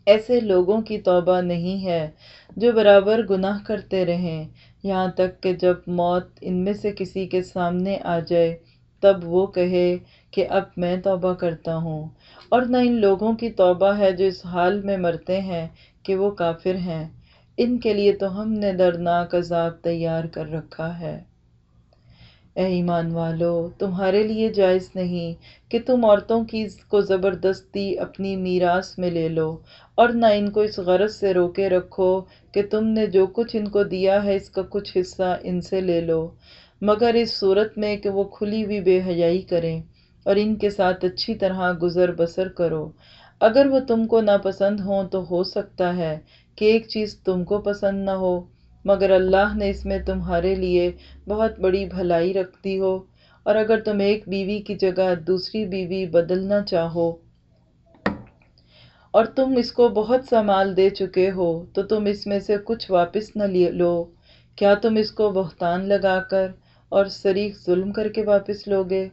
ایسے لوگوں کی توبہ نہیں ہے جو برابر گناہ کرتے رہیں۔ یہاں تک کہ جب موت ان میں سے کسی کے سامنے آ جائے، تب وہ کہے کہ اب میں توبہ کرتا ہوں۔ اور نہ ان لوگوں کی توبہ ہے جو اس حال میں مرتے ہیں کہ وہ کافر ہیں۔ ان کے لیے تو ہم نے دردناک عذاب تیار کر رکھا ہے۔ اے ایمان والو، تمہارے لیے جائز نہیں کہ تم عورتوں کی کو زبردستی اپنی میراث میں لے لو اور نہ ان کو اس غرض سے روکے رکھو کہ تم نے جو کچھ ان کو دیا ہے اس کا کچھ حصہ ان سے لے لو۔ مگر اس صورت میں کہ وہ کھلی ہوئی بے حیائی کریں اور ان کے ساتھ اچھی طرح گزر بسر کرو۔ اگر وہ تم کو ناپسند ہوں تو ہو سکتا ہے کہ ایک چیز تم کو پسند نہ ہو، مگر اللہ نے اس میں تمہارے لیے بہت بڑی بھلائی رکھ دی ہو۔ اور اگر تم ایک بیوی کی جگہ دوسری بیوی بدلنا چاہو اور تم اس کو بہت سا مال دے چکے ہو، تو تم اس میں سے کچھ واپس نہ لو۔ کیا تم اس کو بہتان لگا کر اور سریح ظلم کر کے واپس لوگے؟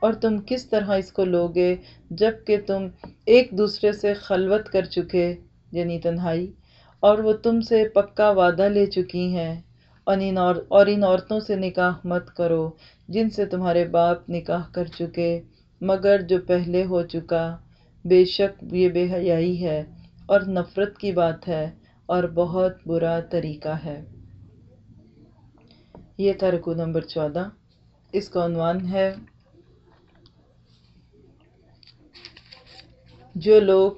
اور تم کس طرح اس کو لوگے جبکہ تم ایک دوسرے سے خلوت کر چکے یعنی تنہائی؟ اور وہ تم سے پکا وعدہ لے چکی ہیں۔ اور ان اور ان عورتوں سے نکاح مت کرو جن سے تمہارے باپ نکاح کر چکے، مگر جو پہلے ہو چکا۔ بے شک یہ بے حیائی ہے اور نفرت کی بات ہے اور بہت برا طریقہ ہے۔ یہ تھا رکو نمبر چودہ۔ اس کا عنوان ہے، جو لوگ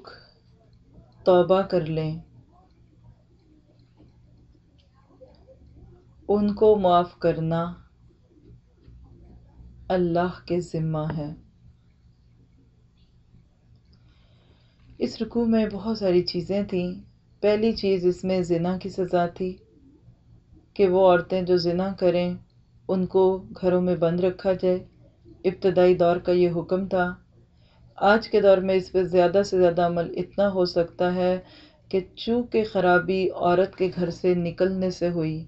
توبہ کر لیں، ان کو معاف کرنا اللہ کے ذمہ ہے۔ اس رکوع میں بہت ساری چیزیں تھیں۔ پہلی چیز اس میں زنا کی سزا تھی کہ وہ عورتیں جو زنا کریں، ان کو گھروں میں بند رکھا جائے۔ ابتدائی دور کا یہ حکم تھا۔ آج کے دور میں اس پہ زیادہ سے زیادہ عمل اتنا ہو سکتا ہے کہ چونکہ خرابی عورت کے گھر سے نکلنے سے ہوئی،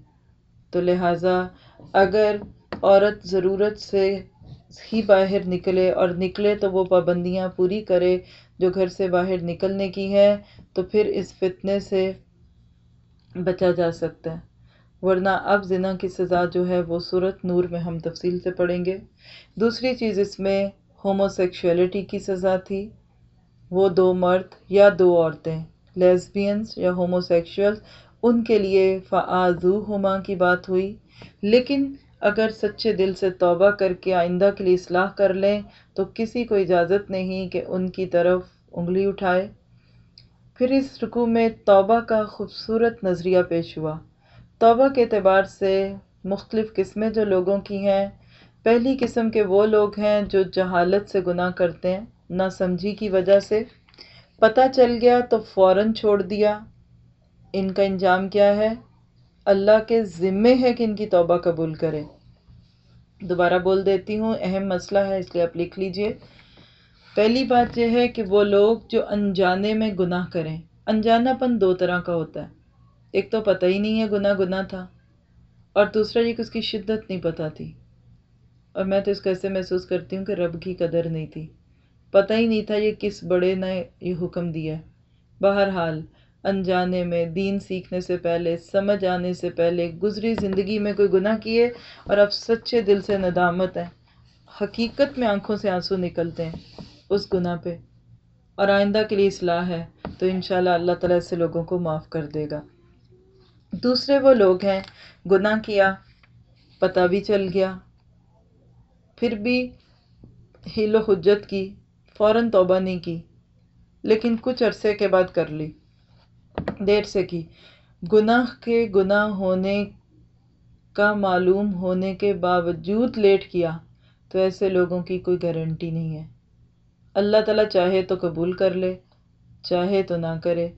تو لہٰذا اگر عورت ضرورت سے ہی باہر نکلے اور نکلے تو وہ پابندیاں پوری کرے جو گھر سے باہر نکلنے کی ہے تو پھر اس فتنے سے بچا جا سکتا ہے۔ ورنہ اب زنا کی سزا جو ہے وہ صورت نور میں ہم تفصیل سے پڑھیں گے۔ دوسری چیز اس میں ہومو سیکشولیٹی کی سزا تھی۔ وہ دو مرد یا دو عورتیں لیسبینس یا ہومو سیکشولس ان کے لیے فعضو ہما کی بات ہوئی۔ لیکن اگر سچے دل سے توبہ کر کے آئندہ کے لیے اصلاح کر لیں، تو کسی کو اجازت نہیں کہ ان کی طرف انگلی اٹھائے۔ پھر اس رکوع میں توبہ کا خوبصورت نظریہ پیش ہوا۔ توبہ کے اعتبار سے مختلف قسمیں جو لوگوں کی ہیں، پہلی قسم کے وہ لوگ ہیں جو جہالت سے گناہ کرتے ہیں نہ سمجھی کی وجہ سے۔ پتہ چل گیا تو فوراً چھوڑ دیا۔ ان کا انجام کیا ہے؟ اللہ کے ذمے ہے کہ ان کی توبہ قبول کرے۔ دوبارہ بول دیتی ہوں، اہم مسئلہ ہے، اس لیے آپ لکھ لیجیے۔ پہلی بات یہ ہے کہ وہ لوگ جو انجانے میں گناہ کریں انجانا پن دو طرح کا ہوتا ہے۔ ایک تو پتہ ہی نہیں ہے گناہ گناہ تھا، اور دوسرا یہ کہ اس کی شدت نہیں پتہ تھی۔ اور میں تو اس کو ایسے محسوس کرتی ہوں کہ رب کی قدر نہیں تھی۔ پتہ ہی نہیں تھا یہ کس بڑے نے یہ حکم دیا ہے۔ بہرحال انجانے میں، دین سیکھنے سے پہلے، سمجھ آنے سے پہلے، گزری زندگی میں کوئی گناہ کیے اور اب سچے دل سے ندامت ہے حقیقت میں آنکھوں سے آنسو نکلتے ہیں اس گناہ پہ۔ اور آئندہ کے لیے اصلاح ہے، تو انشاءاللہ اللہ تعالیٰ ایسے لوگوں کو معاف کر دے گا۔ دوسرے وہ لوگ ہیں، گناہ کیا، پتہ بھی چل گیا۔ پھر بھی ہیل و حجت کی، فوراً توبہ نہیں کی، لیکن کچھ عرصے کے بعد کر لی۔ دیر سے کی۔ گناہ کے گناہ ہونے کا معلوم ہونے کے باوجود لیٹ کیا، تو ایسے لوگوں کی کوئی گارنٹی نہیں ہے۔ اللہ تعالیٰ چاہے تو قبول کر لے، چاہے تو نہ کرے۔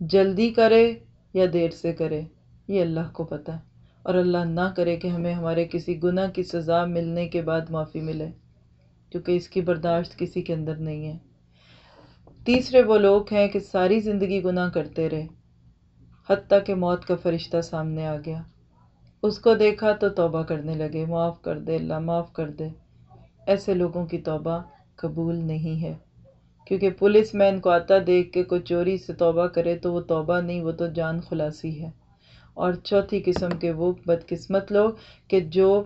جلدی کرے یا دیر سے کرے، یہ اللہ کو پتہ۔ ہے اور اللہ نہ کرے کہ ہمیں ہمارے کسی گناہ کی سزا ملنے کے بعد معافی ملے، کیونکہ اس کی برداشت کسی کے اندر نہیں ہے۔ تیسرے وہ لوگ ہیں کہ ساری زندگی گناہ کرتے رہے۔ حتیٰ کہ موت کا فرشتہ سامنے آ گیا۔ اس کو دیکھا تو توبہ کرنے لگے۔ معاف کر دے اللہ، معاف کر دے۔ ایسے لوگوں کی توبہ قبول نہیں ہے۔ کیونکہ پولیس مین کو آتا دیکھ کے کوئی چوری سے توبہ کرے تو وہ توبہ نہیں، وہ تو جان خلاصی ہے۔ اور چوتھی قسم کے وہ بدقسمت لوگ کہ جو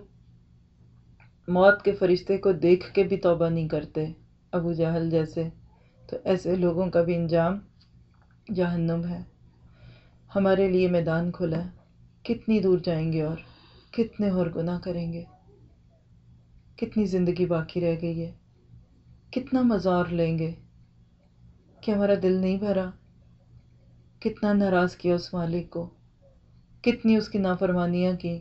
موت کے فرشتے کو دیکھ کے بھی توبہ نہیں کرتے۔ ابو جہل جیسے تو ایسے لوگوں کا بھی انجام جہنم ہے۔ ہمارے لیے میدان کھلا ہے۔ کتنی دور جائیں گے اور کتنے اور گناہ کریں گے۔ کتنی زندگی باقی رہ گئی ہے۔ کتنا مزار لیں گے۔ کہ ہمارا دل نہیں بھرا۔ کتنا ناراض کیا اس مالک کو۔ کتنی اس کی نافرمانیاں کی۔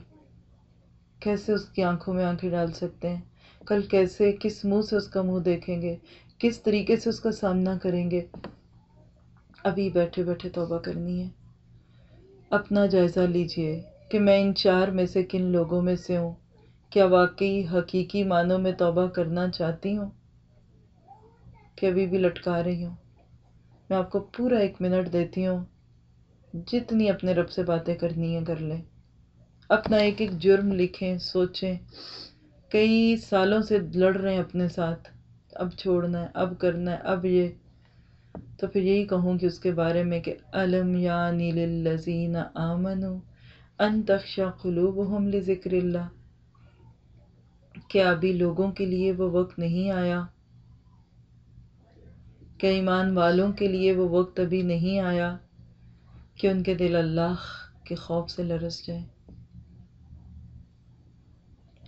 کیسے اس کی آنکھوں میں آنکھیں ڈال سکتے ہیں۔ کل کیسے کس منہ سے اس کا منہ دیکھیں گے۔ کس طریقے سے اس کا سامنا کریں گے؟ ابھی بیٹھے بیٹھے توبہ کرنی ہے۔ اپنا جائزہ لیجیے کہ میں ان چار میں سے کن لوگوں میں سے ہوں۔ کیا واقعی حقیقی معنوں میں توبہ کرنا چاہتی ہوں؟ کہ ابھی بھی لٹکا رہی ہوں۔ میں آپ کو پورا ایک منٹ دیتی ہوں۔ جتنی اپنے رب سے باتیں کرنی ہیں کر لیں۔ اپنا ایک ایک جرم لکھیں، سوچیں۔ کئی سالوں سے لڑ رہے ہیں اپنے ساتھ۔ اب چھوڑنا ہے، اب کرنا ہے، اب یہ۔ تو پھر یہی کہوں کہ اس کے بارے میں کہ علم یا نیل الزین آمن ان تخشا قلوب ہم ذکر اللہ۔ کیا ابھی لوگوں کے لیے وہ وقت نہیں آیا؟ کیا ایمان والوں کے لیے وہ وقت ابھی نہیں آیا کہ ان کے دل اللہ کے خوف سے لرس جائے؟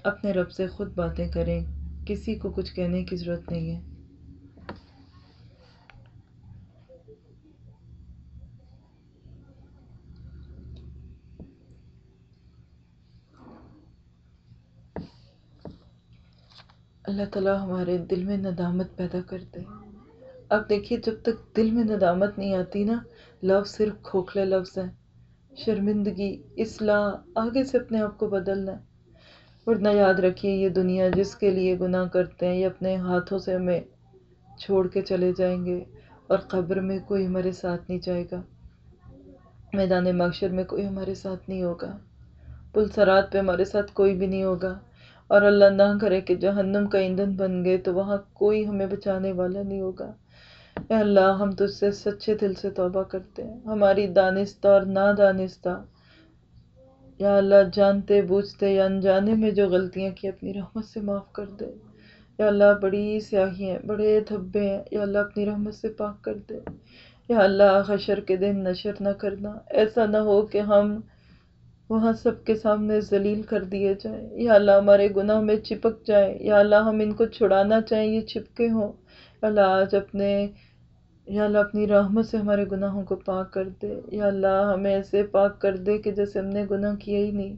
اپنے رب سے خود باتیں کریں۔ کسی کو کچھ کہنے کی ضرورت نہیں ہے۔ اللہ تعالیٰ ہمارے دل میں ندامت پیدا کر دے اب دیکھیے، جب تک دل میں ندامت نہیں آتی نا، لفظ صرف کھوکھلے لفظ ہیں۔ شرمندگی، اصلاح، آگے سے اپنے آپ کو بدلنا۔ ہے ورنہ یاد رکھیے یہ دنیا جس کے لیے گناہ کرتے ہیں، یہ اپنے ہاتھوں سے ہمیں چھوڑ کے چلے جائیں گے اور قبر میں کوئی ہمارے ساتھ نہیں جائے گا۔ میدان معاشر میں کوئی ہمارے ساتھ نہیں ہوگا۔ پل سرات پہ ہمارے ساتھ کوئی بھی نہیں ہوگا۔ اور اللہ نہ کرے کہ جہنم کا ایندھن بن گئے تو وہاں کوئی ہمیں بچانے والا نہیں ہوگا۔ اے اللہ، ہم تجھ سے سچے دل سے توبہ کرتے ہیں۔ ہماری دانستہ اور نادانستہ یا اللہ جانتے بوجھتے یا انجانے میں جو غلطیاں کی، اپنی رحمت سے معاف کر دے۔ یا اللہ بڑی سیاہی ہیں، بڑے دھبے ہیں۔ یا اللہ اپنی رحمت سے پاک کر دے۔ یا اللہ حشر کے دن نشر نہ کرنا۔ ایسا نہ ہو کہ ہم وہاں سب کے سامنے ذلیل کر دیے جائیں۔ یا اللہ ہمارے گناہ میں چپک جائیں۔ یا اللہ ہم ان کو چھڑانا چاہیں، یہ چپکے ہوں۔ اللہ آج اپنے یا اللہ اپنی رحمت سے ہمارے گناہوں کو پاک کر دے۔ یا اللہ ہمیں ایسے پاک کر دے کہ جیسے ہم نے گناہ کیا ہی نہیں۔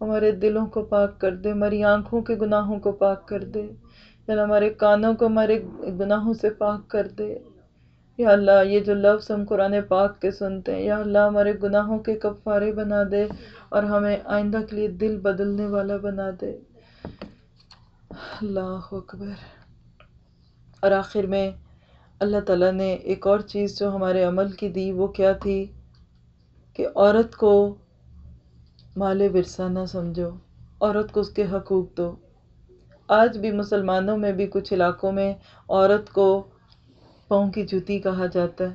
ہمارے دلوں کو پاک کر دے، ہماری آنکھوں کے گناہوں کو پاک کر دے۔ یا اللہ ہمارے کانوں کو، ہمارے گناہوں سے پاک کر دے۔ یا اللہ یہ جو لفظ ہم قرآن پاک کے سنتے ہیں، یا اللہ ہمارے گناہوں کے کفارے بنا دے اور ہمیں آئندہ کے لیے دل بدلنے والا بنا دے۔ اللہ اکبر۔ اور آخر میں اللہ تعالیٰ نے ایک اور چیز جو ہمارے عمل کی دی، وہ کیا تھی؟ کہ عورت کو مال ورثہ نہ سمجھو، عورت کو اس کے حقوق دو آج بھی مسلمانوں میں بھی کچھ علاقوں میں عورت کو پاؤں کی جوتی کہا جاتا ہے۔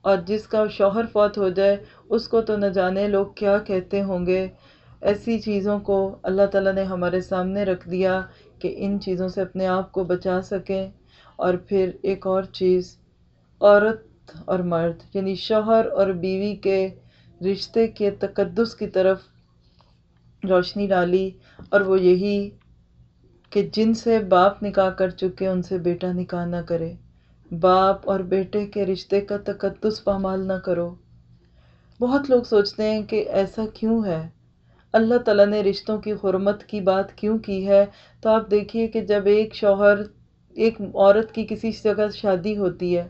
اور جس کا شوہر فوت ہو جائے، اس کو تو نہ جانے لوگ کیا کہتے ہوں گے۔ ایسی چیزوں کو اللہ تعالیٰ نے ہمارے سامنے رکھ دیا کہ ان چیزوں سے اپنے آپ کو بچا سکیں۔ اور پھر ایک اور چیز، عورت اور مرد یعنی شوہر اور بیوی کے رشتے کے تقدس کی طرف روشنی ڈالی اور وہ یہی کہ جن سے باپ نکاح کر چکے، ان سے بیٹا نکاح نہ کرے۔ باپ اور بیٹے کے رشتے کا تقدس پامال نہ کرو۔ بہت لوگ سوچتے ہیں کہ ایسا کیوں ہے؟ اللہ تعالیٰ نے رشتوں کی حرمت کی بات کیوں کی ہے؟ تو آپ دیکھیے کہ جب ایک شوہر ایک عورت کی کسی جگہ شادی ہوتی ہے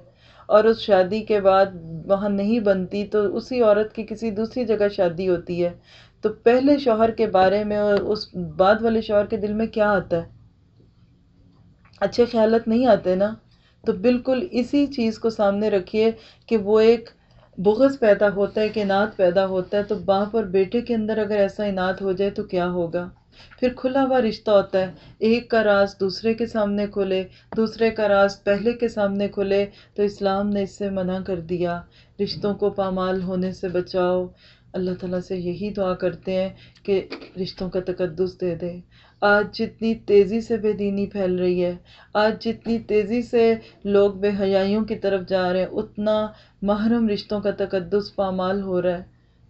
اور اس شادی کے بعد وہاں نہیں بنتی تو اسی عورت کی کسی دوسری جگہ شادی ہوتی ہے۔ تو پہلے شوہر کے بارے میں اور اس بعد والے شوہر کے دل میں کیا آتا ہے؟ اچھے خیالات نہیں آتے نا؟ تو بالکل اسی چیز کو سامنے رکھیے کہ وہ ایک بغض پیدا ہوتا ہے، کہ انعت پیدا ہوتا ہے۔ تو باپ اور بیٹے کے اندر اگر ایسا انعت ہو جائے تو کیا ہوگا؟ پھر کھلا ہوا رشتہ ہوتا ہے۔ ایک کا راز دوسرے کے سامنے کھولے دوسرے کا راز پہلے کے سامنے کھولے تو اسلام نے اس سے منع کر دیا۔ رشتوں کو پامال ہونے سے بچاؤ۔ اللہ تعالیٰ سے یہی دعا کرتے ہیں کہ رشتوں کا تقدس دے دے۔ آج جتنی تیزی سے بے دینی پھیل رہی ہے، آج جتنی تیزی سے لوگ بے حیائیوں کی طرف جا رہے ہیں، اتنا محرم رشتوں کا تقدس پامال ہو رہا ہے۔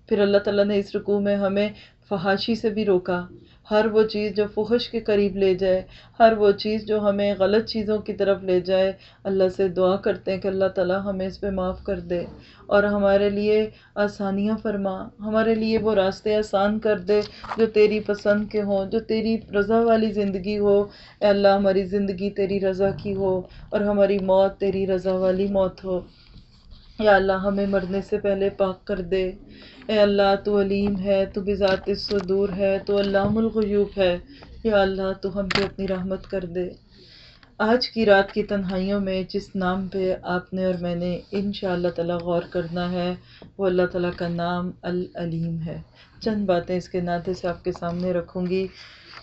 پھر اللہ تعالیٰ نے اس رکوع میں ہمیں فحاشی سے بھی روکا۔ ہر وہ چیز جو فحش کے قریب لے جائے، ہر وہ چیز جو ہمیں غلط چیزوں کی طرف لے جائے، اللہ سے دعا کرتے ہیں کہ اللہ تعالیٰ ہمیں اس پہ معاف کر دے اور ہمارے لیے آسانیاں فرما، ہمارے لیے وہ راستے آسان کر دے جو تیری پسند کے ہوں، جو تیری رضا والی زندگی ہو۔ اے اللہ، ہماری زندگی تیری رضا کی ہو اور ہماری موت تیری رضا والی موت ہو۔ یا اللہ، ہمیں مرنے سے پہلے پاک کر دے۔ اے اللہ تو علیم ہے، تو بذات الصدور ہے، تو علام الغیوب ہے۔ یا اللہ تو ہم پہ اپنی رحمت کر دے۔ آج کی رات کی تنہائیوں میں جس نام پہ آپ نے اور میں نے ان شاء اللہ تعالیٰ غور کرنا ہے، وہ اللہ تعالیٰ کا نام العلیم ہے۔ چند باتیں اس کے ناطے سے آپ کے سامنے رکھوں گی۔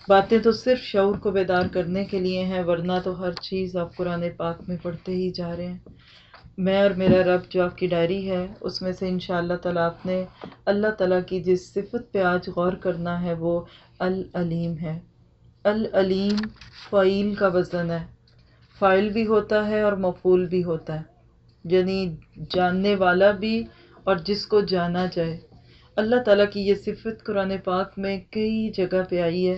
باتیں تو صرف شعور کو بیدار کرنے کے لیے ہیں، ورنہ تو ہر چیز آپ قرآن پاک میں پڑھتے ہی جا رہے ہیں۔ میں اور میرا رب جو آپ کی ڈائری ہے، اس میں سے ان شاء اللہ تعالیٰ آپ نے اللہ تعالیٰ کی جس صفت پہ آج غور کرنا ہے، وہ العلیم ہے۔ العلیم فعیل کا وزن ہے۔ فائل بھی ہوتا ہے اور مفول بھی ہوتا ہے۔ یعنی جاننے والا بھی اور جس کو جانا جائے۔ اللہ تعالیٰ کی یہ صفت قرآن پاک میں کئی جگہ پہ آئی ہے۔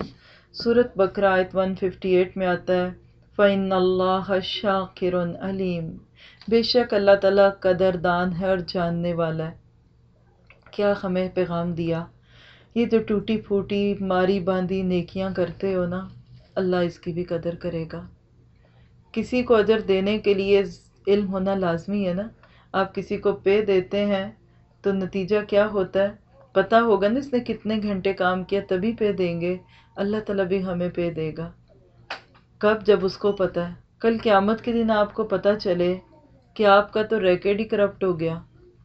صورت بکرا آیت 158 میں آتا ہے، فَإِنَّ اللَّهَ شَاكِرٌ علیم بے شک اللہ تعالیٰ قدردان ہے اور جاننے والا ہے۔ کیا ہمیں پیغام دیا؟ یہ جو ٹوٹی پھوٹی ماری باندھی نیکیاں کرتے ہو نا۔ اللہ اس کی بھی قدر کرے گا۔ کسی کو اجر دینے کے لیے علم ہونا لازمی ہے نا۔ آپ کسی کو پے دیتے ہیں تو نتیجہ کیا ہوتا ہے؟ پتہ ہوگا نا اس نے کتنے گھنٹے کام کیا تبھی پے دیں گے۔ اللہ تعالیٰ بھی ہمیں پے دے گا۔ کب؟ جب اس کو پتہ ہے۔ کل قیامت کے دن آپ کو پتہ چلے۔ کہ آپ کا تو ریکارڈ ہی کرپٹ ہو گیا۔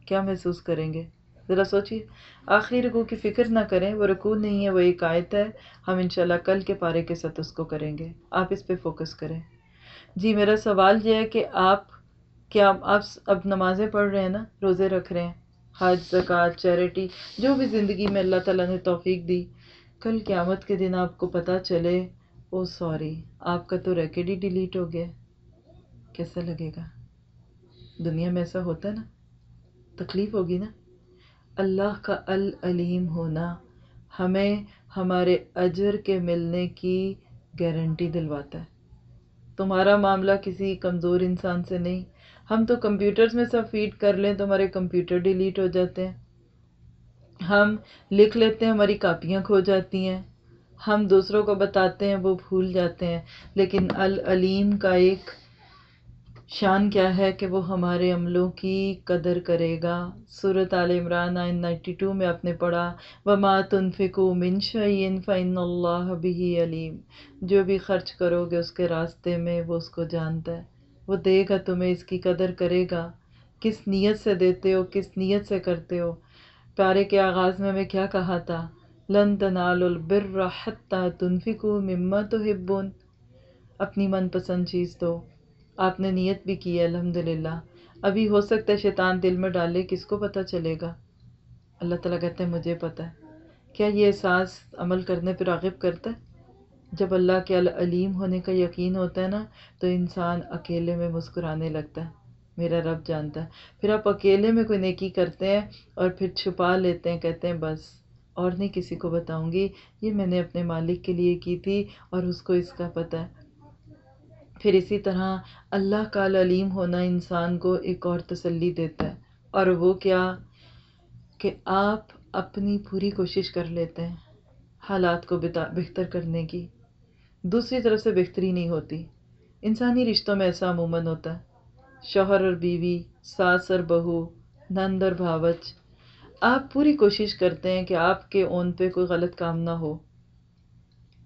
کیا محسوس کریں گے؟ ذرا سوچیے۔ آخری رکوع کی فکر نہ کریں، وہ رکوع نہیں ہے، وہ ایک آیت ہے۔ ہم انشاءاللہ کل کے پارے کے ساتھ اس کو کریں گے۔ آپ اس پہ فوکس کریں۔ جی میرا سوال یہ ہے کہ آپ، کیا آپ اب نمازیں پڑھ رہے ہیں نا؟ روزے رکھ رہے ہیں۔ حج، زکوٰۃ چیریٹی جو بھی زندگی میں اللہ تعالیٰ نے توفیق دی۔ کل قیامت کے دن آپ کو پتہ چلے او سوری، آپ کا تو ریکارڈ ہی ڈیلیٹ ہو گیا۔ کیسا لگے گا؟ دنیا میں ایسا ہوتا ہے نا، تکلیف ہوگی نا۔ اللہ کا العلیم ہونا ہمیں ہمارے اجر کے ملنے کی گارنٹی دلواتا ہے۔ تمہارا معاملہ کسی کمزور انسان سے نہیں۔ ہم تو کمپیوٹرز میں سب فیڈ کر لیں تو ہمارے کمپیوٹر ڈیلیٹ ہو جاتے ہیں۔ ہم لکھ لیتے ہیں، ہماری کاپیاں کھو جاتی ہیں۔ ہم دوسروں کو بتاتے ہیں، وہ بھول جاتے ہیں۔ لیکن العلیم کا ایک شان کیا ہے کہ وہ ہمارے عملوں کی قدر کرے گا۔ صورت عال عمران آئن نائنٹی ٹو میں آپ نے پڑھا، وما تنفقو من شعین فعن اللہ بھی علیم جو بھی خرچ کرو گے اس کے راستے میں وہ اس کو جانتا ہے۔ وہ دے گا تمہیں، اس کی قدر کرے گا۔ کس نیت سے دیتے ہو، کس نیت سے کرتے ہو؟ پیارے کے آغاز میں میں کیا کہا تھا؟ لن تنالوا البر حتى تنفقوا مما تحبون۔ اپنی من پسند چیز دو۔ آپ نے نیت بھی کی ہے الحمد للہ ابھی ہو سکتا ہے شیطان دل میں ڈالے کس کو پتہ چلے گا؟ اللہ تعالیٰ کہتے ہیں، مجھے پتہ ہے۔ کیا یہ احساس عمل کرنے پہ راغب کرتا ہے؟ جب اللہ کے علیم ہونے کا یقین ہوتا ہے نا، تو انسان اکیلے میں مسکرانے لگتا ہے۔ میرا رب جانتا ہے۔ پھر آپ اکیلے میں کوئی نیکی کرتے ہیں اور پھر چھپا لیتے ہیں، کہتے ہیں، بس۔ اور نہیں کسی کو بتاؤں گی، یہ میں نے اپنے مالک کے لیے کی تھی اور اس کو اس کا پتہ ہے۔ پھر اسی طرح اللہ کا علیم ہونا انسان کو ایک اور تسلی دیتا ہے۔ اور وہ کیا؟ کہ آپ اپنی پوری کوشش کر لیتے ہیں حالات کو بہتر کرنے کی۔ دوسری طرف سے بہتری نہیں ہوتی۔ انسانی رشتوں میں ایسا عموماً ہوتا ہے۔ شوہر اور بیوی، ساس اور بہو، نند اور بھاوچ۔ آپ پوری کوشش کرتے ہیں کہ آپ کے اون پہ کوئی غلط کام نہ ہو۔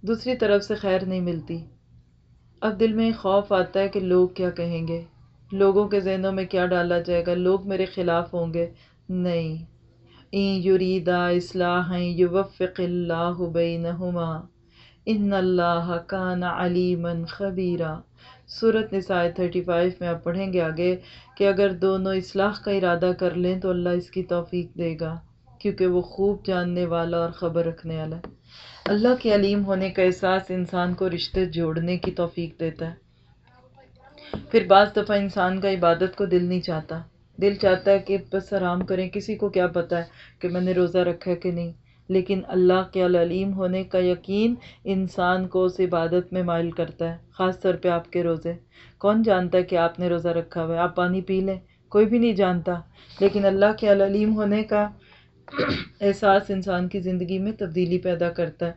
دوسری طرف سے خیر نہیں ملتی۔ اب دل میں خوف آتا ہے کہ لوگ کیا کہیں گے۔ لوگوں کے ذہنوں میں کیا ڈالا جائے گا؟ لوگ میرے خلاف ہوں گے؟ نہیں۔ این یریدا اصلاح یوفق اللہ بینہما۔ ان اللہ کان علیما خبیرا۔ صورت نساء 35 میں آپ پڑھیں گے آگے کہ اگر دونوں اصلاح کا ارادہ کر لیں تو اللہ اس کی توفیق دے گا، کیونکہ وہ خوب جاننے والا اور خبر رکھنے والا ہے۔ اللہ کے علیم ہونے کا احساس انسان کو رشتے جوڑنے کی توفیق دیتا ہے۔ پھر بعض دفعہ انسان کا عبادت کو دل نہیں چاہتا۔ دل چاہتا ہے کہ بس آرام کریں، کسی کو کیا پتہ ہے کہ میں نے روزہ رکھا ہے کہ نہیں۔ لیکن اللہ کے علیم ہونے کا یقین انسان کو اس عبادت میں مائل کرتا ہے، خاص طور پہ آپ کے روزے۔ کون جانتا ہے کہ آپ نے روزہ رکھا ہوا ہے؟ آپ پانی پی لیں، کوئی بھی نہیں جانتا۔ لیکن اللہ کے علیم ہونے کا احساس انسان کی زندگی میں تبدیلی پیدا کرتا ہے۔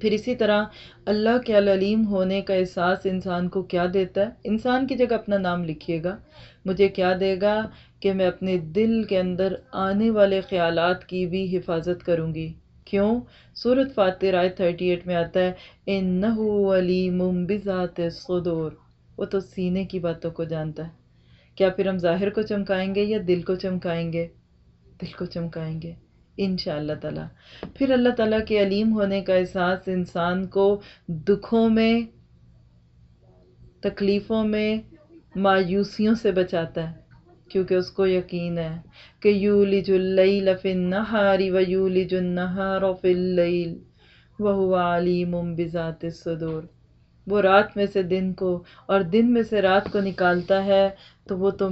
پھر اسی طرح اللہ کے علیم ہونے کا احساس انسان کو کیا دیتا ہے؟ انسان کی جگہ اپنا نام لکھیے گا۔ مجھے کیا دے گا کہ میں اپنے دل کے اندر آنے والے خیالات کی بھی حفاظت کروں گی۔ کیوں؟ صورت فاتح رائے تھرٹی ایٹ میں آتا ہے، انہو علیم بذات صدور وہ تو سینے کی باتوں کو جانتا ہے۔ کیا پھر ہم ظاہر کو چمکائیں گے یا دل کو چمکائیں گے؟ دل کو چمکائیں گے۔ ان شاء اللہ تعالیٰ۔ پھر اللہ تعالیٰ کے علیم ہونے کا احساس انسان کو دکھوں میں، تکلیفوں میں، مایوسیوں سے بچاتا ہے، کیونکہ اس کو یقین ہے کہ یولج اللیل فی النہار و یولج النہار فی اللیل، وہو علیم بذات الصدور۔ وہ رات میں سے دن کو اور دن میں سے رات کو نکالتا ہے تو وہ تو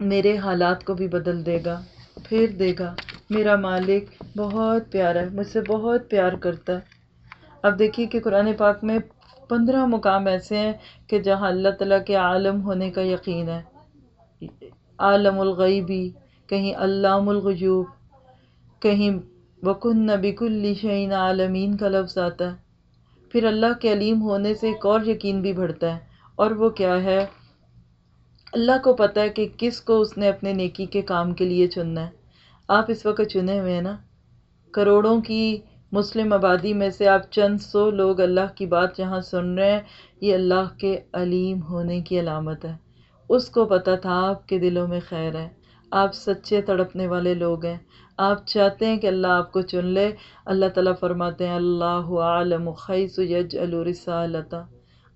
میرے حالات کو بھی بدل دے گا۔ پھر دے گا۔ میرا مالک بہت پیارا ہے، مجھ سے بہت پیار کرتا ہے۔ اب دیکھیے کہ قرآن پاک میں پندرہ مقام ایسے ہیں کہ جہاں اللہ تعالیٰ کے عالم ہونے کا یقین ہے۔ عالم الغیبی کہیں علام الغیوب، کہیں وکن نبی کل شعین عالمین کا لفظ آتا ہے۔ پھر اللہ کے علیم ہونے سے ایک اور یقین بھی بڑھتا ہے۔ اور وہ کیا ہے؟ اللہ کو پتہ ہے کہ کس کو اس نے اپنے نیکی کے کام کے لیے چننا ہے۔ آپ اس وقت چنے ہوئے ہیں نا؟ کروڑوں کی مسلم آبادی میں سے آپ چند سو لوگ اللہ کی بات جہاں سن رہے ہیں۔ یہ اللہ کے علیم ہونے کی علامت ہے۔ اس کو پتہ تھا آپ کے دلوں میں خیر ہے۔ آپ سچے تڑپنے والے لوگ ہیں۔ آپ چاہتے ہیں کہ اللہ آپ کو چن لے۔ اللہ تعالیٰ فرماتے ہیں، اللہ عالم خیس یج الرسالتا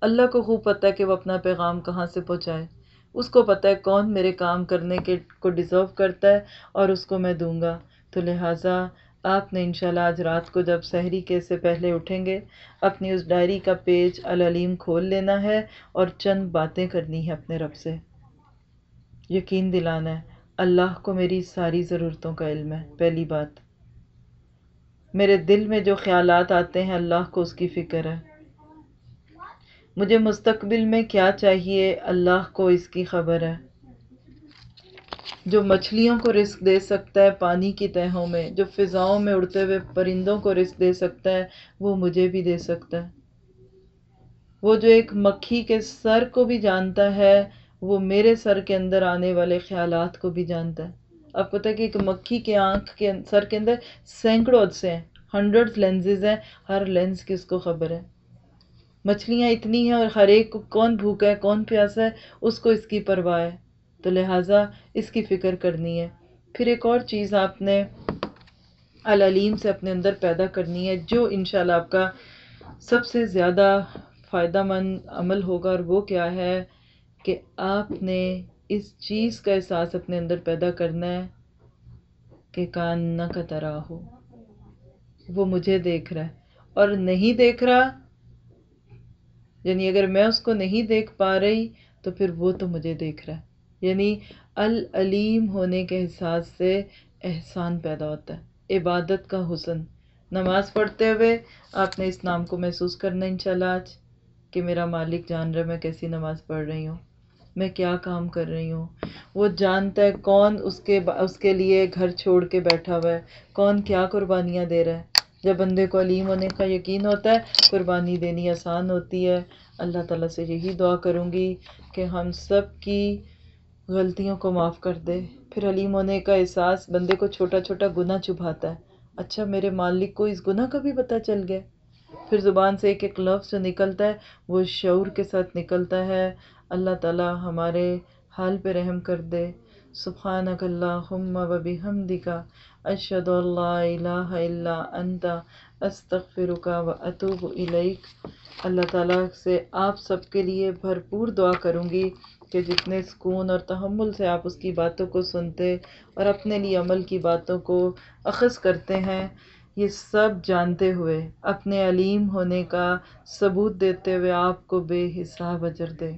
اللہ کو خوب پتہ ہے کہ وہ اپنا پیغام کہاں سے پہنچائے۔ اس کو پتہ ہے کون میرے کام کرنے کے کو ڈیزرو کرتا ہے اور اس کو میں دوں گا۔ تو لہٰذا آپ نے انشاءاللہ آج رات کو جب سحری کے سے پہلے اٹھیں گے، اپنی اس ڈائری کا پیج العلیم کھول لینا ہے اور چند باتیں کرنی ہے اپنے رب سے۔ یقین دلانا ہے، اللہ کو میری ساری ضرورتوں کا علم ہے۔ پہلی بات، میرے دل میں جو خیالات آتے ہیں، اللہ کو اس کی فکر ہے۔ مجھے مستقبل میں کیا چاہیے؟ اللہ کو اس کی خبر ہے۔ جو مچھلیوں کو رزق دے سکتا ہے پانی کی تہوں میں، جو فضاؤں میں اڑتے ہوئے پرندوں کو رزق دے سکتا ہے، وہ مجھے بھی دے سکتا ہے۔ وہ جو ایک مکھی کے سر کو بھی جانتا ہے، وہ میرے سر کے اندر آنے والے خیالات کو بھی جانتا ہے۔ آپ کو پتہ ہے کہ ایک مکھی کے آنکھ کے سر کے اندر سینکڑوں سے ہیں ہنڈریڈ لینزز ہیں، ہر لینز کی اس کو خبر ہے؟ مچھلیاں اتنی ہیں اور ہر ایک کو کون بھوکا ہے، کون پیاسا ہے، اس کو اس کی پرواہ ہے۔ تو لہٰذا اس کی فکر کرنی ہے۔ پھر ایک اور چیز آپ نے العلیم سے اپنے اندر پیدا کرنی ہے، جو انشاءاللہ آپ کا سب سے زیادہ فائدہ مند عمل ہوگا۔ اور وہ کیا ہے کہ آپ نے اس چیز کا احساس اپنے اندر پیدا کرنا ہے کہ کان کا طرح ہو۔ وہ مجھے دیکھ رہا ہے۔ اور نہیں دیکھ رہا یعنی اگر میں اس کو نہیں دیکھ پا رہی تو پھر وہ تو مجھے دیکھ رہا ہے۔ یعنی العلیم ہونے کے احساس سے احسان پیدا ہوتا ہے، عبادت کا حسن۔ نماز پڑھتے ہوئے آپ نے اس نام کو محسوس کرنا انشاءاللہ آج کہ میرا مالک جان رہا میں کیسی نماز پڑھ رہی ہوں، میں کیا کام کر رہی ہوں۔ وہ جانتا ہے کون اس کے اس کے لیے گھر چھوڑ کے بیٹھا ہوا ہے، کون کیا قربانیاں دے رہا ہے۔ جب بندے کو علیم ہونے کا یقین ہوتا ہے، قربانی دینی آسان ہوتی ہے۔ اللہ تعالیٰ سے یہی دعا کروں گی کہ ہم سب کی غلطیوں کو معاف کر دے۔ پھر علیم ہونے کا احساس بندے کو چھوٹا چھوٹا گناہ چبھاتا ہے۔ اچھا میرے مالک کو اس گناہ کا بھی پتہ چل گیا۔ پھر زبان سے ایک ایک لفظ جو نکلتا ہے، وہ شعور کے ساتھ نکلتا ہے۔ اللہ تعالیٰ ہمارے حال پہ رحم کر دے۔ سبحانک اللہم و بحمدک۔ اشہد اللہ الہ الا انت استغفرک و اتوب الیک اللہ تعالیٰ سے آپ سب کے لیے بھرپور دعا کروں گی کہ جتنے سکون اور تحمل سے آپ اس کی باتوں کو سنتے اور اپنے لیے عمل کی باتوں کو اخذ کرتے ہیں، یہ سب جانتے ہوئے، اپنے علیم ہونے کا ثبوت دیتے ہوئے آپ کو بے حساب اجر دے۔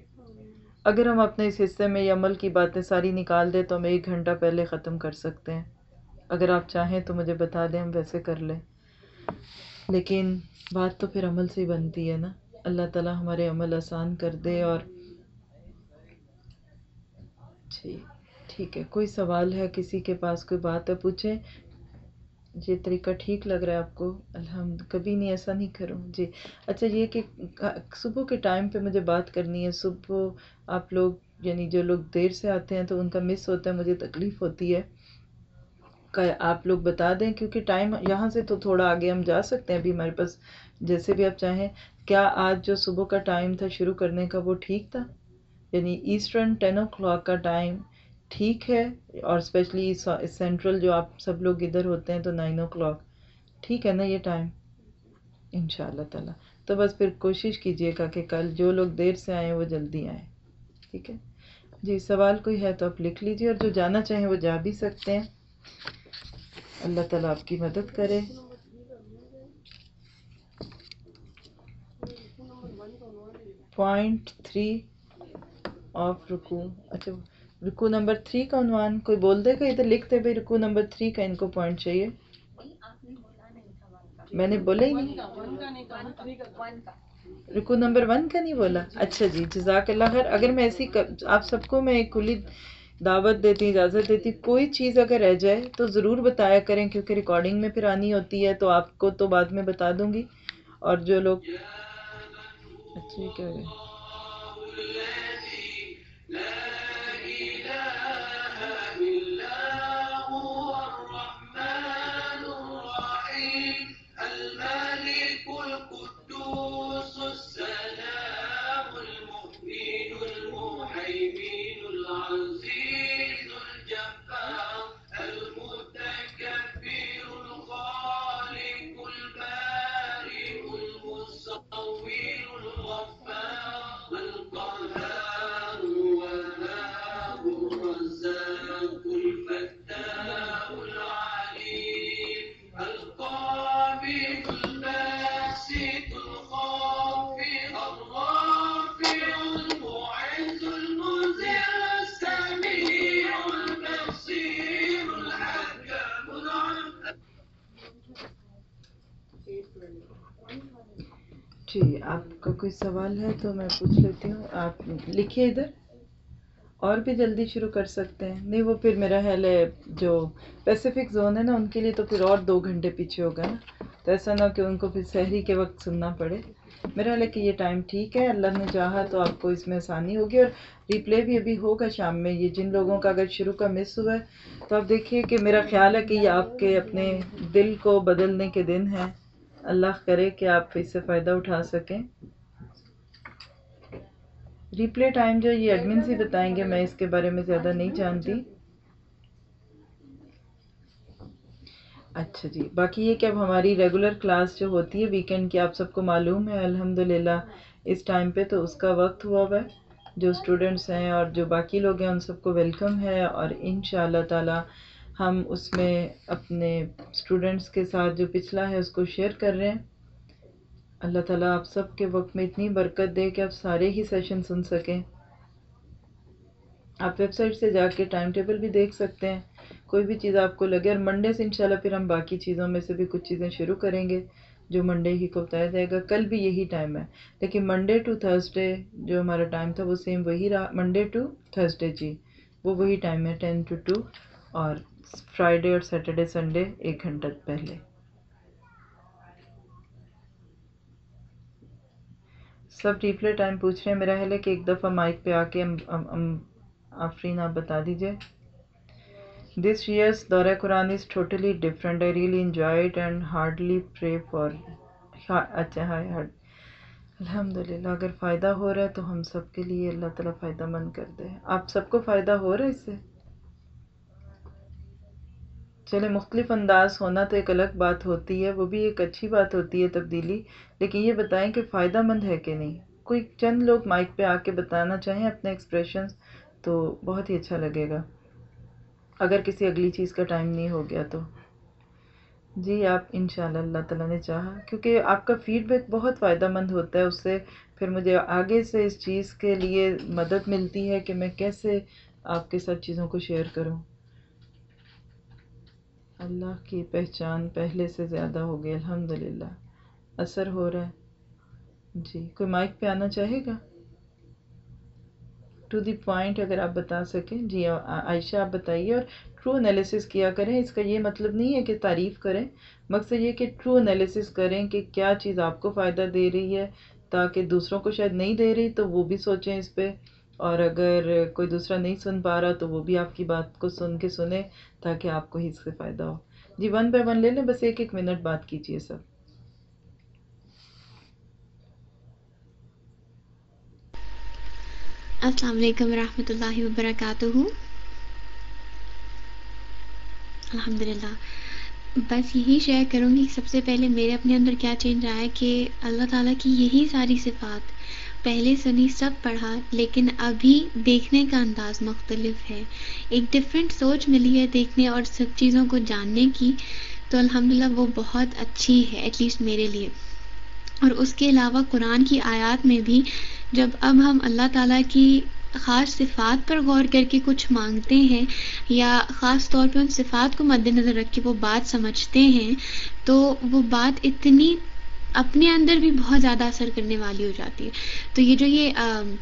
اگر ہم اپنے اس حصے میں یہ عمل کی باتیں ساری نکال دیں تو ہم ایک گھنٹہ پہلے ختم کر سکتے ہیں۔ اگر آپ چاہیں تو مجھے بتا دیں، ہم ویسے کر لیں۔ لیکن بات تو پھر عمل سے ہی بنتی ہے نا۔ اللہ تعالیٰ ہمارے عمل آسان کر دے اور جی ٹھیک ہے۔ کوئی سوال ہے، کسی کے پاس کوئی بات ہے، پوچھیں۔ یہ طریقہ ٹھیک لگ رہا ہے آپ کو۔ الحمد، کبھی نہیں، ایسا نہیں کروں۔ جی اچھا یہ کہ صبح کے ٹائم پہ مجھے بات کرنی ہے۔ صبح آپ لوگ یعنی جو لوگ دیر سے آتے ہیں تو ان کا مس ہوتا ہے، مجھے تکلیف ہوتی ہے۔ آپ لوگ بتا دیں، کیونکہ ٹائم یہاں سے تو تھوڑا آگے ہم جا سکتے ہیں، ابھی ہمارے پاس جیسے بھی آپ چاہیں۔ کیا آج جو صبح کا ٹائم تھا شروع کرنے کا وہ ٹھیک تھا؟ یعنی ایسٹرن ٹین او کلاک کا ٹائم ٹھیک ہے، اور اسپیشلی سینٹرل جو آپ سب لوگ ادھر ہوتے ہیں تو نائن او کلاک۔ ٹھیک ہے نا یہ ٹائم؟ ان شاء اللہ تعالیٰ۔ تو بس پھر کوشش کیجیے گا کہ کل جو لوگ دیر سے آئیں وہ جلدی آئیں ٹھیک ہے؟ جی سوال کوئی ہے تو آپ لکھ لیجیے، اور جو جانا چاہیں وہ جا بھی سکتے ہیں۔ اللہ تعالیٰ آپ کی مدد کرے۔ پوائنٹ تھری آف رکو اچھا رکو نمبر تھری کا عنوان کوئی بول دے گا ادھر لکھتے بھائی رکو نمبر تھری کا ان کو پوائنٹ چاہیے۔ میں نے بولا ہی نہیں۔ رکو نمبر ون کا نہیں بولا۔ اچھا جی جزاک اللہ خیر۔ اگر میں ایسی آپ سب کو میں ایک کھلی دعوت دیتی، اجازت دیتی، کوئی چیز اگر رہ جائے تو ضرور بتایا کریں، کیونکہ ریکارڈنگ میں پھر آنی ہوتی ہے تو آپ کو تو بعد میں بتا دوں گی۔ اور جو لوگ اچھا کیا سوال ہے تو میں پوچھ لیتی ہوں، آپ لکھیے ادھر۔ اور بھی جلدی شروع کر سکتے ہیں۔ نہیں، وہ پھر میرا خیال ہے جو پیسیفک زون ہے نا، ان کے لیے تو پھر اور دو گھنٹے پیچھے ہوگا نا۔ تو ایسا نہ کہ ان کو پھر سحری کے وقت سننا پڑے۔ میرا خیال ہے کہ یہ ٹائم ٹھیک ہے۔ اللہ نے چاہا تو آپ کو اس میں آسانی ہوگی۔ اور ریپلے بھی ابھی ہوگا شام میں۔ یہ جن لوگوں کا اگر شروع کا مس ہوا ہے، تو آپ دیکھیے کہ میرا خیال ہے کہ یہ آپ کے اپنے دل کو بدلنے کے دن ہیں۔ اللہ کرے کہ آپ اس سے فائدہ اٹھا سکیں۔ ریپلے ٹائم جو یہ ایڈمنس ہی بتائیں گے، میں اس کے بارے میں زیادہ نہیں جانتی۔ اچھا جی باقی یہ کہ اب ہماری ریگولر کلاس جو ہوتی ہے ویکینڈ کی، آپ سب کو معلوم ہے الحمد للہ اس ٹائم پہ تو اس کا وقت ہوا ہوا ہے۔ جو اسٹوڈنٹس ہیں اور جو باقی لوگ ہیں، ان سب کو ویلکم ہے اور ان شاء اللہ تعالی ہم اس میں اپنے اسٹوڈنٹس کے ساتھ جو پچھلا ہے، اس کو شیئر کر رہے ہیں۔ اللہ تعالیٰ آپ سب کے وقت میں اتنی برکت دے کہ آپ سارے ہی سیشن سن سکیں۔ آپ ویب سائٹ سے جا کے ٹائم ٹیبل بھی دیکھ سکتے ہیں۔ کوئی بھی چیز آپ کو لگے اور منڈے سے انشاءاللہ پھر ہم باقی چیزوں میں سے بھی کچھ چیزیں شروع کریں گے جو منڈے ہی کو بتایا جائے گا۔ کل بھی یہی ٹائم ہے۔ لیکن منڈے ٹو تھرسڈے جو ہمارا ٹائم تھا وہ سیم وہی رہا۔ منڈے ٹو تھرسڈے جی وہ وہی ٹائم ہے ٹین ٹو ٹو اور فرائیڈے اور سیٹرڈے سنڈے ایک گھنٹہ پہلے۔ سب ریپلے ٹائم پوچھ رہے ہیں۔ میرا خیال ہے کہ ایک دفعہ مائک پہ آ کے آفرین آپ بتا دیجیے دس ایئرس دورہ قرآن is totally different I really enjoy it and hardly pray for اچھا ہائے ہارڈ الحمد للہ اگر فائدہ ہو رہا ہے تو ہم سب کے لیے اللہ تعالیٰ فائدہ مند کر دے۔ آپ سب کو فائدہ ہو رہا ہے اس سے؟ چلے مختلف انداز ہونا تو ایک الگ بات ہوتی ہے، وہ بھی ایک اچھی بات ہوتی ہے تبدیلی۔ لیکن یہ بتائیں کہ فائدہ مند ہے کہ نہیں۔ کوئی چند لوگ مائک پہ آ کے بتانا چاہیں اپنے ایکسپریشنز تو بہت ہی اچھا لگے گا۔ اگر کسی اگلی چیز کا ٹائم نہیں ہو گیا تو۔ جی آپ، انشاءاللہ اللہ تعالیٰ نے چاہا۔ کیونکہ آپ کا فیڈ بیک بہت فائدہ مند ہوتا ہے، اس سے پھر مجھے آگے سے اس چیز کے لیے مدد ملتی ہے کہ میں کیسے آپ کے ساتھ چیزوں کو شیئر کروں۔ اللہ کی پہچان پہلے سے زیادہ ہو گئی الحمد للہ اثر ہو رہا ہے۔ جی کوئی مائک پہ آنا چاہے گا؟ ٹو دی پوائنٹ اگر آپ بتا سکیں۔ جی عائشہ، آپ بتائیے اور ٹرو انالیسس کیا کریں۔ اس کا یہ مطلب نہیں ہے کہ تعریف کریں۔ مقصد یہ کہ ٹرو انالیسس کریں کہ کیا چیز آپ کو فائدہ دے رہی ہے، تاکہ دوسروں کو شاید نہیں دے رہی تو وہ بھی سوچیں اس پہ۔ اور اگر کوئی دوسرا نہیں سن پا رہا تو وہ بھی آپ کی بات کو سن کے سنیں تاکہ آپ کو ہی اس سے فائدہ ہو۔ جی ون بائی ون لے لیں، بس ایک ایک منٹ بات کیجیے سب۔ السلام علیکم ورحمۃ اللہ وبرکاتہ الحمد للہ بس یہی شیئر کروں گی سب سے پہلے میرے اپنے اندر کیا چینج رہا ہے کہ اللہ تعالیٰ کی یہی ساری صفات پہلے سنی سب پڑھا، لیکن ابھی دیکھنے کا انداز مختلف ہے۔ ایک ڈفرینٹ سوچ ملی ہے دیکھنے اور سب چیزوں کو جاننے کی، تو الحمدللہ وہ بہت اچھی ہے ایٹ لیسٹ میرے لیے۔ اور اس کے علاوہ قرآن کی آیات میں بھی جب اب ہم اللہ تعالیٰ کی خاص صفات پر غور کر کے کچھ مانگتے ہیں یا خاص طور پہ ان صفات کو مد نظر رکھ کے وہ بات سمجھتے ہیں، تو وہ بات اتنی اپنے اندر بھی بہت زیادہ اثر کرنے والی ہو جاتی ہے۔ تو یہ جو یہ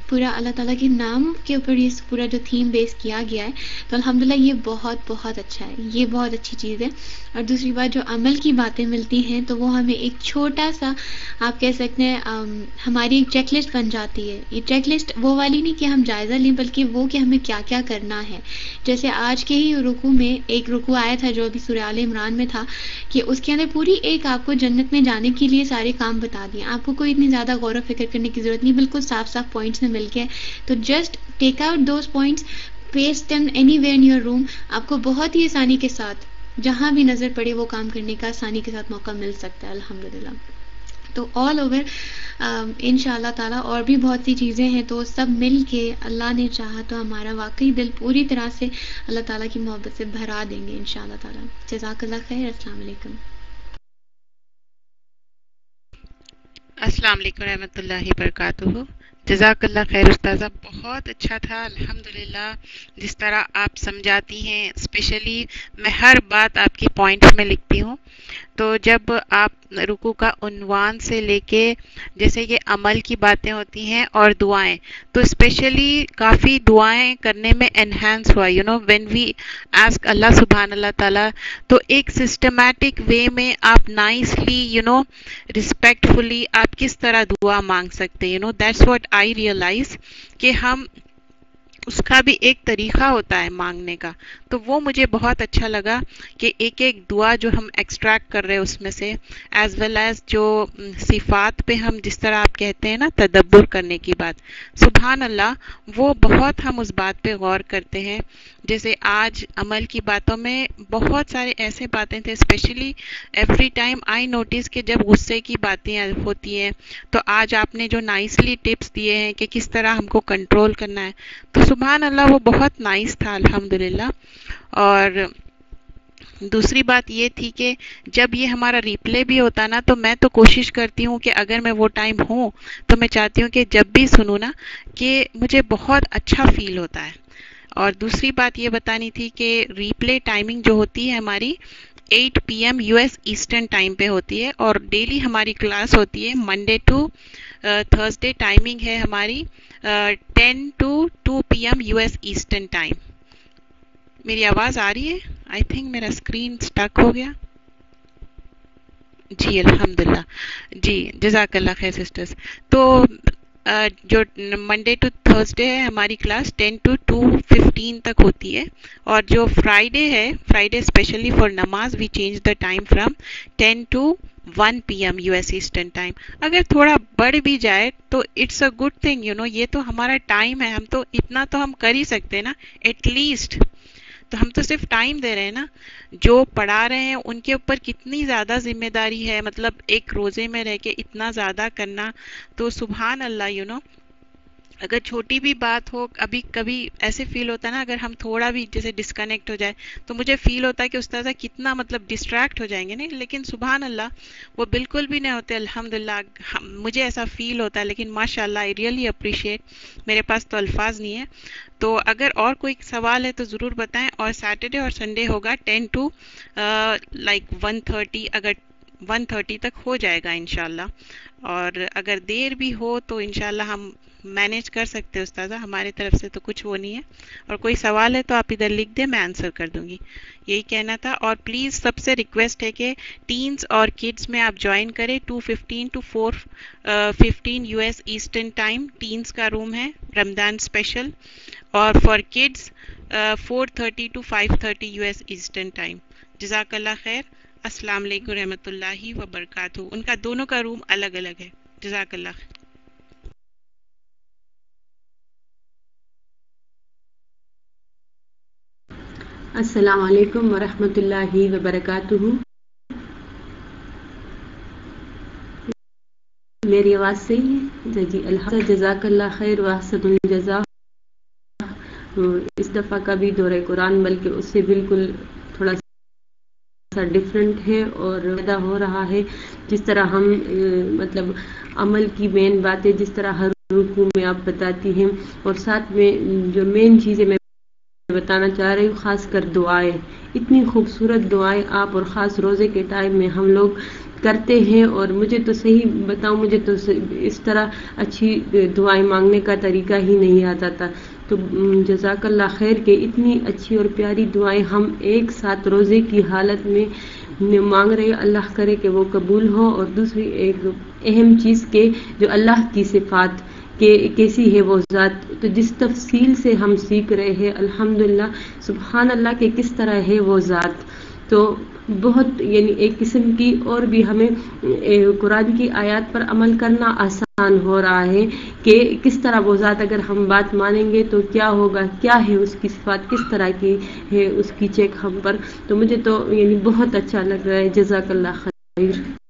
پورا اللہ تعالیٰ کے نام کے اوپر یہ پورا جو تھیم بیس کیا گیا ہے، تو الحمدللہ یہ بہت بہت اچھا ہے۔ یہ بہت اچھی چیز ہے۔ اور دوسری بات، جو عمل کی باتیں ملتی ہیں، تو وہ ہمیں ایک چھوٹا سا، آپ کہہ سکتے ہیں ہماری ایک چیک لسٹ بن جاتی ہے۔ یہ چیک لسٹ وہ والی نہیں کہ ہم جائزہ لیں، بلکہ وہ کہ ہمیں کیا کیا کرنا ہے۔ جیسے آج کے ہی رکو میں ایک رکو آیا تھا جو ابھی سریال عمران میں تھا، کہ اس کے اندر پوری ایک آپ کو جنت میں جانے کے لیے سارے کام بتا دیے۔ آپ کو کوئی اتنی زیادہ غور و فکر کرنے کی ضرورت نہیں، بالکل صاف صاف پوائنٹس میں مل گیا تو just take out those points paste them anywhere in your room آپ کو بہت ہی آسانی کے ساتھ، جہاں بھی نظر پڑے وہ کام کرنے کا آسانی کے ساتھ موقع مل سکتا ہے الحمد للہ تو آل اوور ان شاء اللہ تعالیٰ اور بھی بہت سی چیزیں ہیں۔ تو سب مل کے اللہ نے چاہا تو ہمارا واقعی دل پوری طرح سے اللہ تعالیٰ کی محبت سے بھرا دیں گے ان شاء اللہ تعالیٰ۔ جزاک اللہ خیر، السلام علیکم۔ السلام علیکم رحمۃ اللہ وبرکاتہ۔ جزاک اللہ خیر استاذہ، بہت اچھا تھا، الحمدللہ۔ جس طرح آپ سمجھاتی ہیں اسپیشلی میں ہر بات آپ کی پوائنٹس میں لکھتی ہوں۔ تو جب آپ رکو کا عنوان سے لے کے جیسے کہ عمل کی باتیں ہوتی ہیں اور دعائیں، تو اسپیشلی کافی دعائیں کرنے میں انہینس ہوا you know when we ask اللہ سبحان اللہ تعالیٰ، تو ایک سسٹمیٹک وے میں آپ نائسلی یو نو رسپیکٹفلی آپ کس طرح دعا مانگ سکتے you know that's what I realize کہ ہم اس کا بھی ایک طریقہ ہوتا ہے مانگنے کا۔ تو وہ مجھے بہت اچھا لگا کہ ایک ایک دعا جو ہم ایکسٹریکٹ کر رہے اس میں سے ایز ویل ایز جو صفات پہ ہم جس طرح آپ کہتے ہیں نا، تدبر کرنے کی بات۔ سبحان اللہ وہ بہت ہم اس بات پہ غور کرتے ہیں۔ جیسے آج عمل کی باتوں میں بہت سارے ایسے باتیں تھے especially every time I notice کہ جب غصے کی باتیں ہوتی ہیں، تو آج آپ نے جو نائسلی ٹپس دیے ہیں کہ کس طرح ہم کو کنٹرول کرنا ہے۔ تو سبحان اللہ وہ بہت نائس تھا، الحمدللہ۔ اور دوسری بات یہ تھی کہ جب یہ ہمارا ریپلے بھی ہوتا نا، تو میں تو کوشش کرتی ہوں کہ اگر میں وہ ٹائم ہوں، تو میں چاہتی ہوں کہ جب بھی سنوں نا، کہ مجھے بہت اچھا فیل ہوتا ہے۔ اور دوسری بات یہ بتانی تھی کہ ریپلے ٹائمنگ جو ہوتی ہے ہماری eight P M U S eastern time پہ ہوتی ہے اور ڈیلی ہماری کلاس ہوتی ہے۔ منڈے ٹو تھرسڈے ٹائمنگ ہے ہماری ten to two P M U S eastern time میری آواز آ رہی ہے؟ آئی تھنک میرا اسکرین اسٹک ہو گیا۔ جی الحمدللہ۔ جی جزاک اللہ خیر سسٹرس تو جو منڈے ٹو تھرسڈے ہے، ہماری class ten two two fifteen تک ہوتی ہے۔ اور جو فرائیڈے ہے فرائیڈے اسپیشلی فار نماز we change the time from ten to one P M U S eastern time اگر تھوڑا بڑھ بھی جائے تو it's a good thing you know یہ تو ہمارا ٹائم ہے۔ ہم تو اتنا تو ہم کر ہی سکتے نا ایٹ لیسٹ تو ہم تو صرف ٹائم دے رہے ہیں نا۔ جو پڑھا رہے ہیں، ان کے اوپر کتنی زیادہ ذمہ داری ہے۔ مطلب ایک روزے میں رہ کے اتنا زیادہ کرنا۔ تو سبحان اللہ یو نو اگر چھوٹی بھی بات ہو، ابھی کبھی ایسے فیل ہوتا ہے نا، اگر ہم تھوڑا بھی جیسے ڈسکنیکٹ ہو جائے، تو مجھے فیل ہوتا ہے کہ استاذہ کتنا مطلب ڈسٹریکٹ ہو جائیں گے نہیں۔ لیکن سبحان اللہ، وہ بالکل بھی نہیں ہوتے۔ الحمد للہ مجھے ایسا فیل ہوتا ہے۔ لیکن ماشاء اللہ آئی ریئلی اپریشیٹ میرے پاس تو الفاظ نہیں ہے تو اگر اور کوئی سوال ہے تو ضرور بتائیں اور سیٹرڈے اور سنڈے ہوگا ten two like one thirty اگر ون تھرٹی تک ہو جائے گا انشاءاللہ اور اگر دیر بھی ہو تو انشاءاللہ ہم مینیج کر سکتے استاذہ، ہمارے طرف سے تو کچھ وہ نہیں ہے۔ اور کوئی سوال ہے تو آپ ادھر لکھ دیں، میں آنسر کر دوں گی۔ یہی کہنا تھا۔ اور پلیز سب سے ریکویسٹ ہے کہ ٹینس اور کڈس میں آپ جوائن کریں۔ Two fifteen two four fifteen US S eastern teens ٹینس کا روم ہے رمضان اسپیشل اور for kids four thirty two five thirty US S eastern ٹائم جزاک اللہ خیر۔ السلام علیکم رحمۃ اللہ وبرکاتہ۔ ان کا دونوں کا روم الگ الگ ہے۔ جزاک اللہ خیر۔ السلام علیکم ورحمۃ اللہ وبرکاتہ۔ میری آواز صحیح ہے؟ جی, جی، الحمد جزاک اللہ خیر وحسن الجزا اس دفعہ کا بھی دورہ قرآن، بلکہ اس سے بالکل تھوڑا سا ڈفرینٹ ہے اور پیدا ہو رہا ہے۔ جس طرح ہم مطلب عمل کی مین باتیں جس طرح ہر رکوع میں آپ بتاتی ہیں۔ اور ساتھ میں جو مین چیزیں میں بتانا چاہ رہی ہوں، خاص کر دعائیں۔ اتنی خوبصورت دعائیں آپ اور خاص روزے کے ٹائم میں ہم لوگ کرتے ہیں اور مجھے تو صحیح بتاؤں مجھے تو اس طرح اچھی دعائیں مانگنے کا طریقہ ہی نہیں آتا تھا۔ تو جزاک اللہ خیر کہ اتنی اچھی اور پیاری دعائیں ہم ایک ساتھ روزے کی حالت میں مانگ رہے اللہ کرے کہ وہ قبول ہو اور دوسری ایک اہم چیز کہ جو اللہ کی صفات کہ کیسی ہے وہ ذات؟ تو جس تفصیل سے ہم سیکھ رہے ہیں، الحمدللہ سبحان اللہ کہ کس طرح ہے وہ ذات؟ تو بہت یعنی ایک قسم کی اور بھی ہمیں قرآن کی آیات پر عمل کرنا آسان ہو رہا ہے کہ کس طرح وہ ذات اگر ہم بات مانیں گے تو کیا ہوگا؟ کیا ہے اس کی صفات؟ کس طرح کی ہے اس کی چیک ہم پر؟ تو مجھے تو یعنی بہت اچھا لگ رہا ہے، جزاک اللہ خیر۔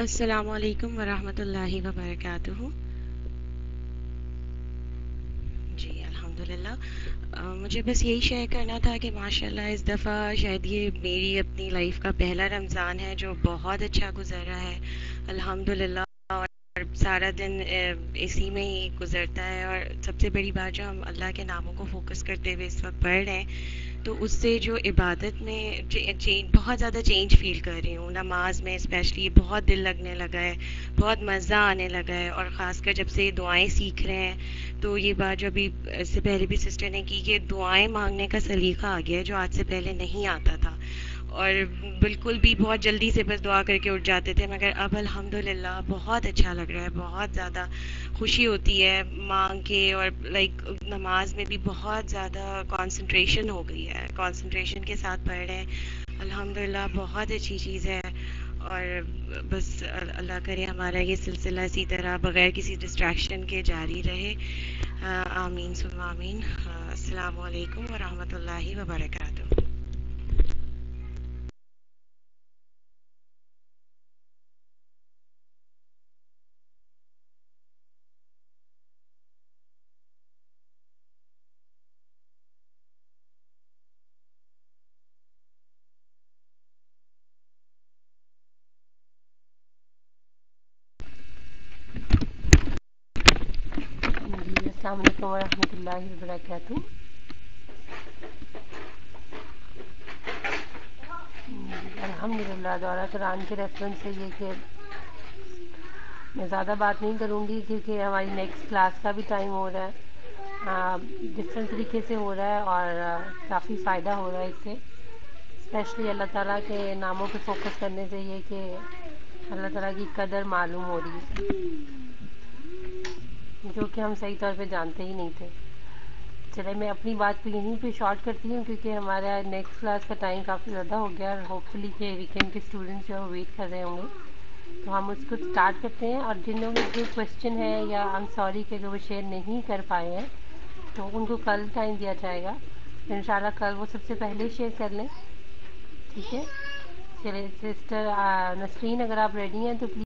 السلام علیکم ورحمۃ اللہ وبرکاتہ۔ جی الحمد للہ مجھے بس یہی شیئر کرنا تھا کہ ماشاء اللہ اس دفعہ شاید یہ میری اپنی لائف کا پہلا رمضان ہے جو بہت اچھا گزر رہا ہے۔ الحمد للہ اور سارا دن اسی میں ہی گزرتا ہے۔ اور سب سے بڑی بات جو ہم اللہ کے ناموں کو فوکس کرتے ہوئے اس وقت پڑھ رہے ہیں تو اس سے جو عبادت میں بہت زیادہ چینج فیل کر رہی ہوں۔ نماز میں اسپیشلی بہت دل لگنے لگا ہے، بہت مزہ آنے لگا ہے اور خاص کر جب سے دعائیں سیکھ رہے ہیں۔ تو یہ بات جو ابھی اس سے پہلے بھی سسٹر نے کی کہ دعائیں مانگنے کا سلیقہ آ گیا ہے جو آج سے پہلے نہیں آتا تھا۔ اور بالکل بھی بہت جلدی سے بس دعا کر کے اٹھ جاتے تھے، مگر اب الحمد للہ بہت اچھا لگ رہا ہے، بہت زیادہ خوشی ہوتی ہے مانگ کے اور لائک نماز میں بھی بہت زیادہ کانسنٹریشن ہو گئی ہے کانسنٹریشن کے ساتھ پڑھ رہے ہیں۔ الحمد للہ بہت اچھی چیز ہے اور بس اللہ کرے ہمارا یہ سلسلہ اسی طرح بغیر کسی ڈسٹریکشن کے جاری رہے۔ آمین سم آمین۔ السلام علیکم ورحمۃ اللہ وبرکاتہ السلام علیکم ورحمۃ اللہ وبرکاتہ۔ الحمد للہ دورہ قرآن کے ریفرنس سے یہ کہ میں زیادہ بات نہیں کروں گی کیونکہ ہماری نیکسٹ کلاس کا بھی ٹائم ہو رہا ہے۔ ڈفرینٹ طریقے سے ہو رہا ہے اور کافی فائدہ ہو رہا ہے اس سے۔ اسپیشلی اللہ تعالیٰ کے ناموں پہ فوکس کرنے سے یہ کہ اللہ تعالیٰ کی قدر معلوم ہو رہی ہے۔ جو کہ ہم صحیح طور پہ جانتے ہی نہیں تھے۔ چلے، میں اپنی بات کو یہیں پہ شارٹ کرتی ہوں کیونکہ ہمارا نیکسٹ کلاس کا ٹائم کافی زیادہ ہو گیا اور ہوپ فلی کہ ویکینڈ کے اسٹوڈنٹس جو ہے ویٹ کر رہے ہوں گے۔ تو ہم اس کو اسٹارٹ کرتے ہیں اور جن لوگوں کو کوشچن ہے یا آئی ایم سوری کہ وہ شیئر نہیں کر پائے ہیں، تو ان کو کل ٹائم دیا جائے گا۔ ان شاء اللہ کل وہ سب سے پہلے شیئر کر لیں۔ ٹھیک ہے؟ چلے سسٹر نسرین، اگر آپ ریڈی ہیں تو پلیز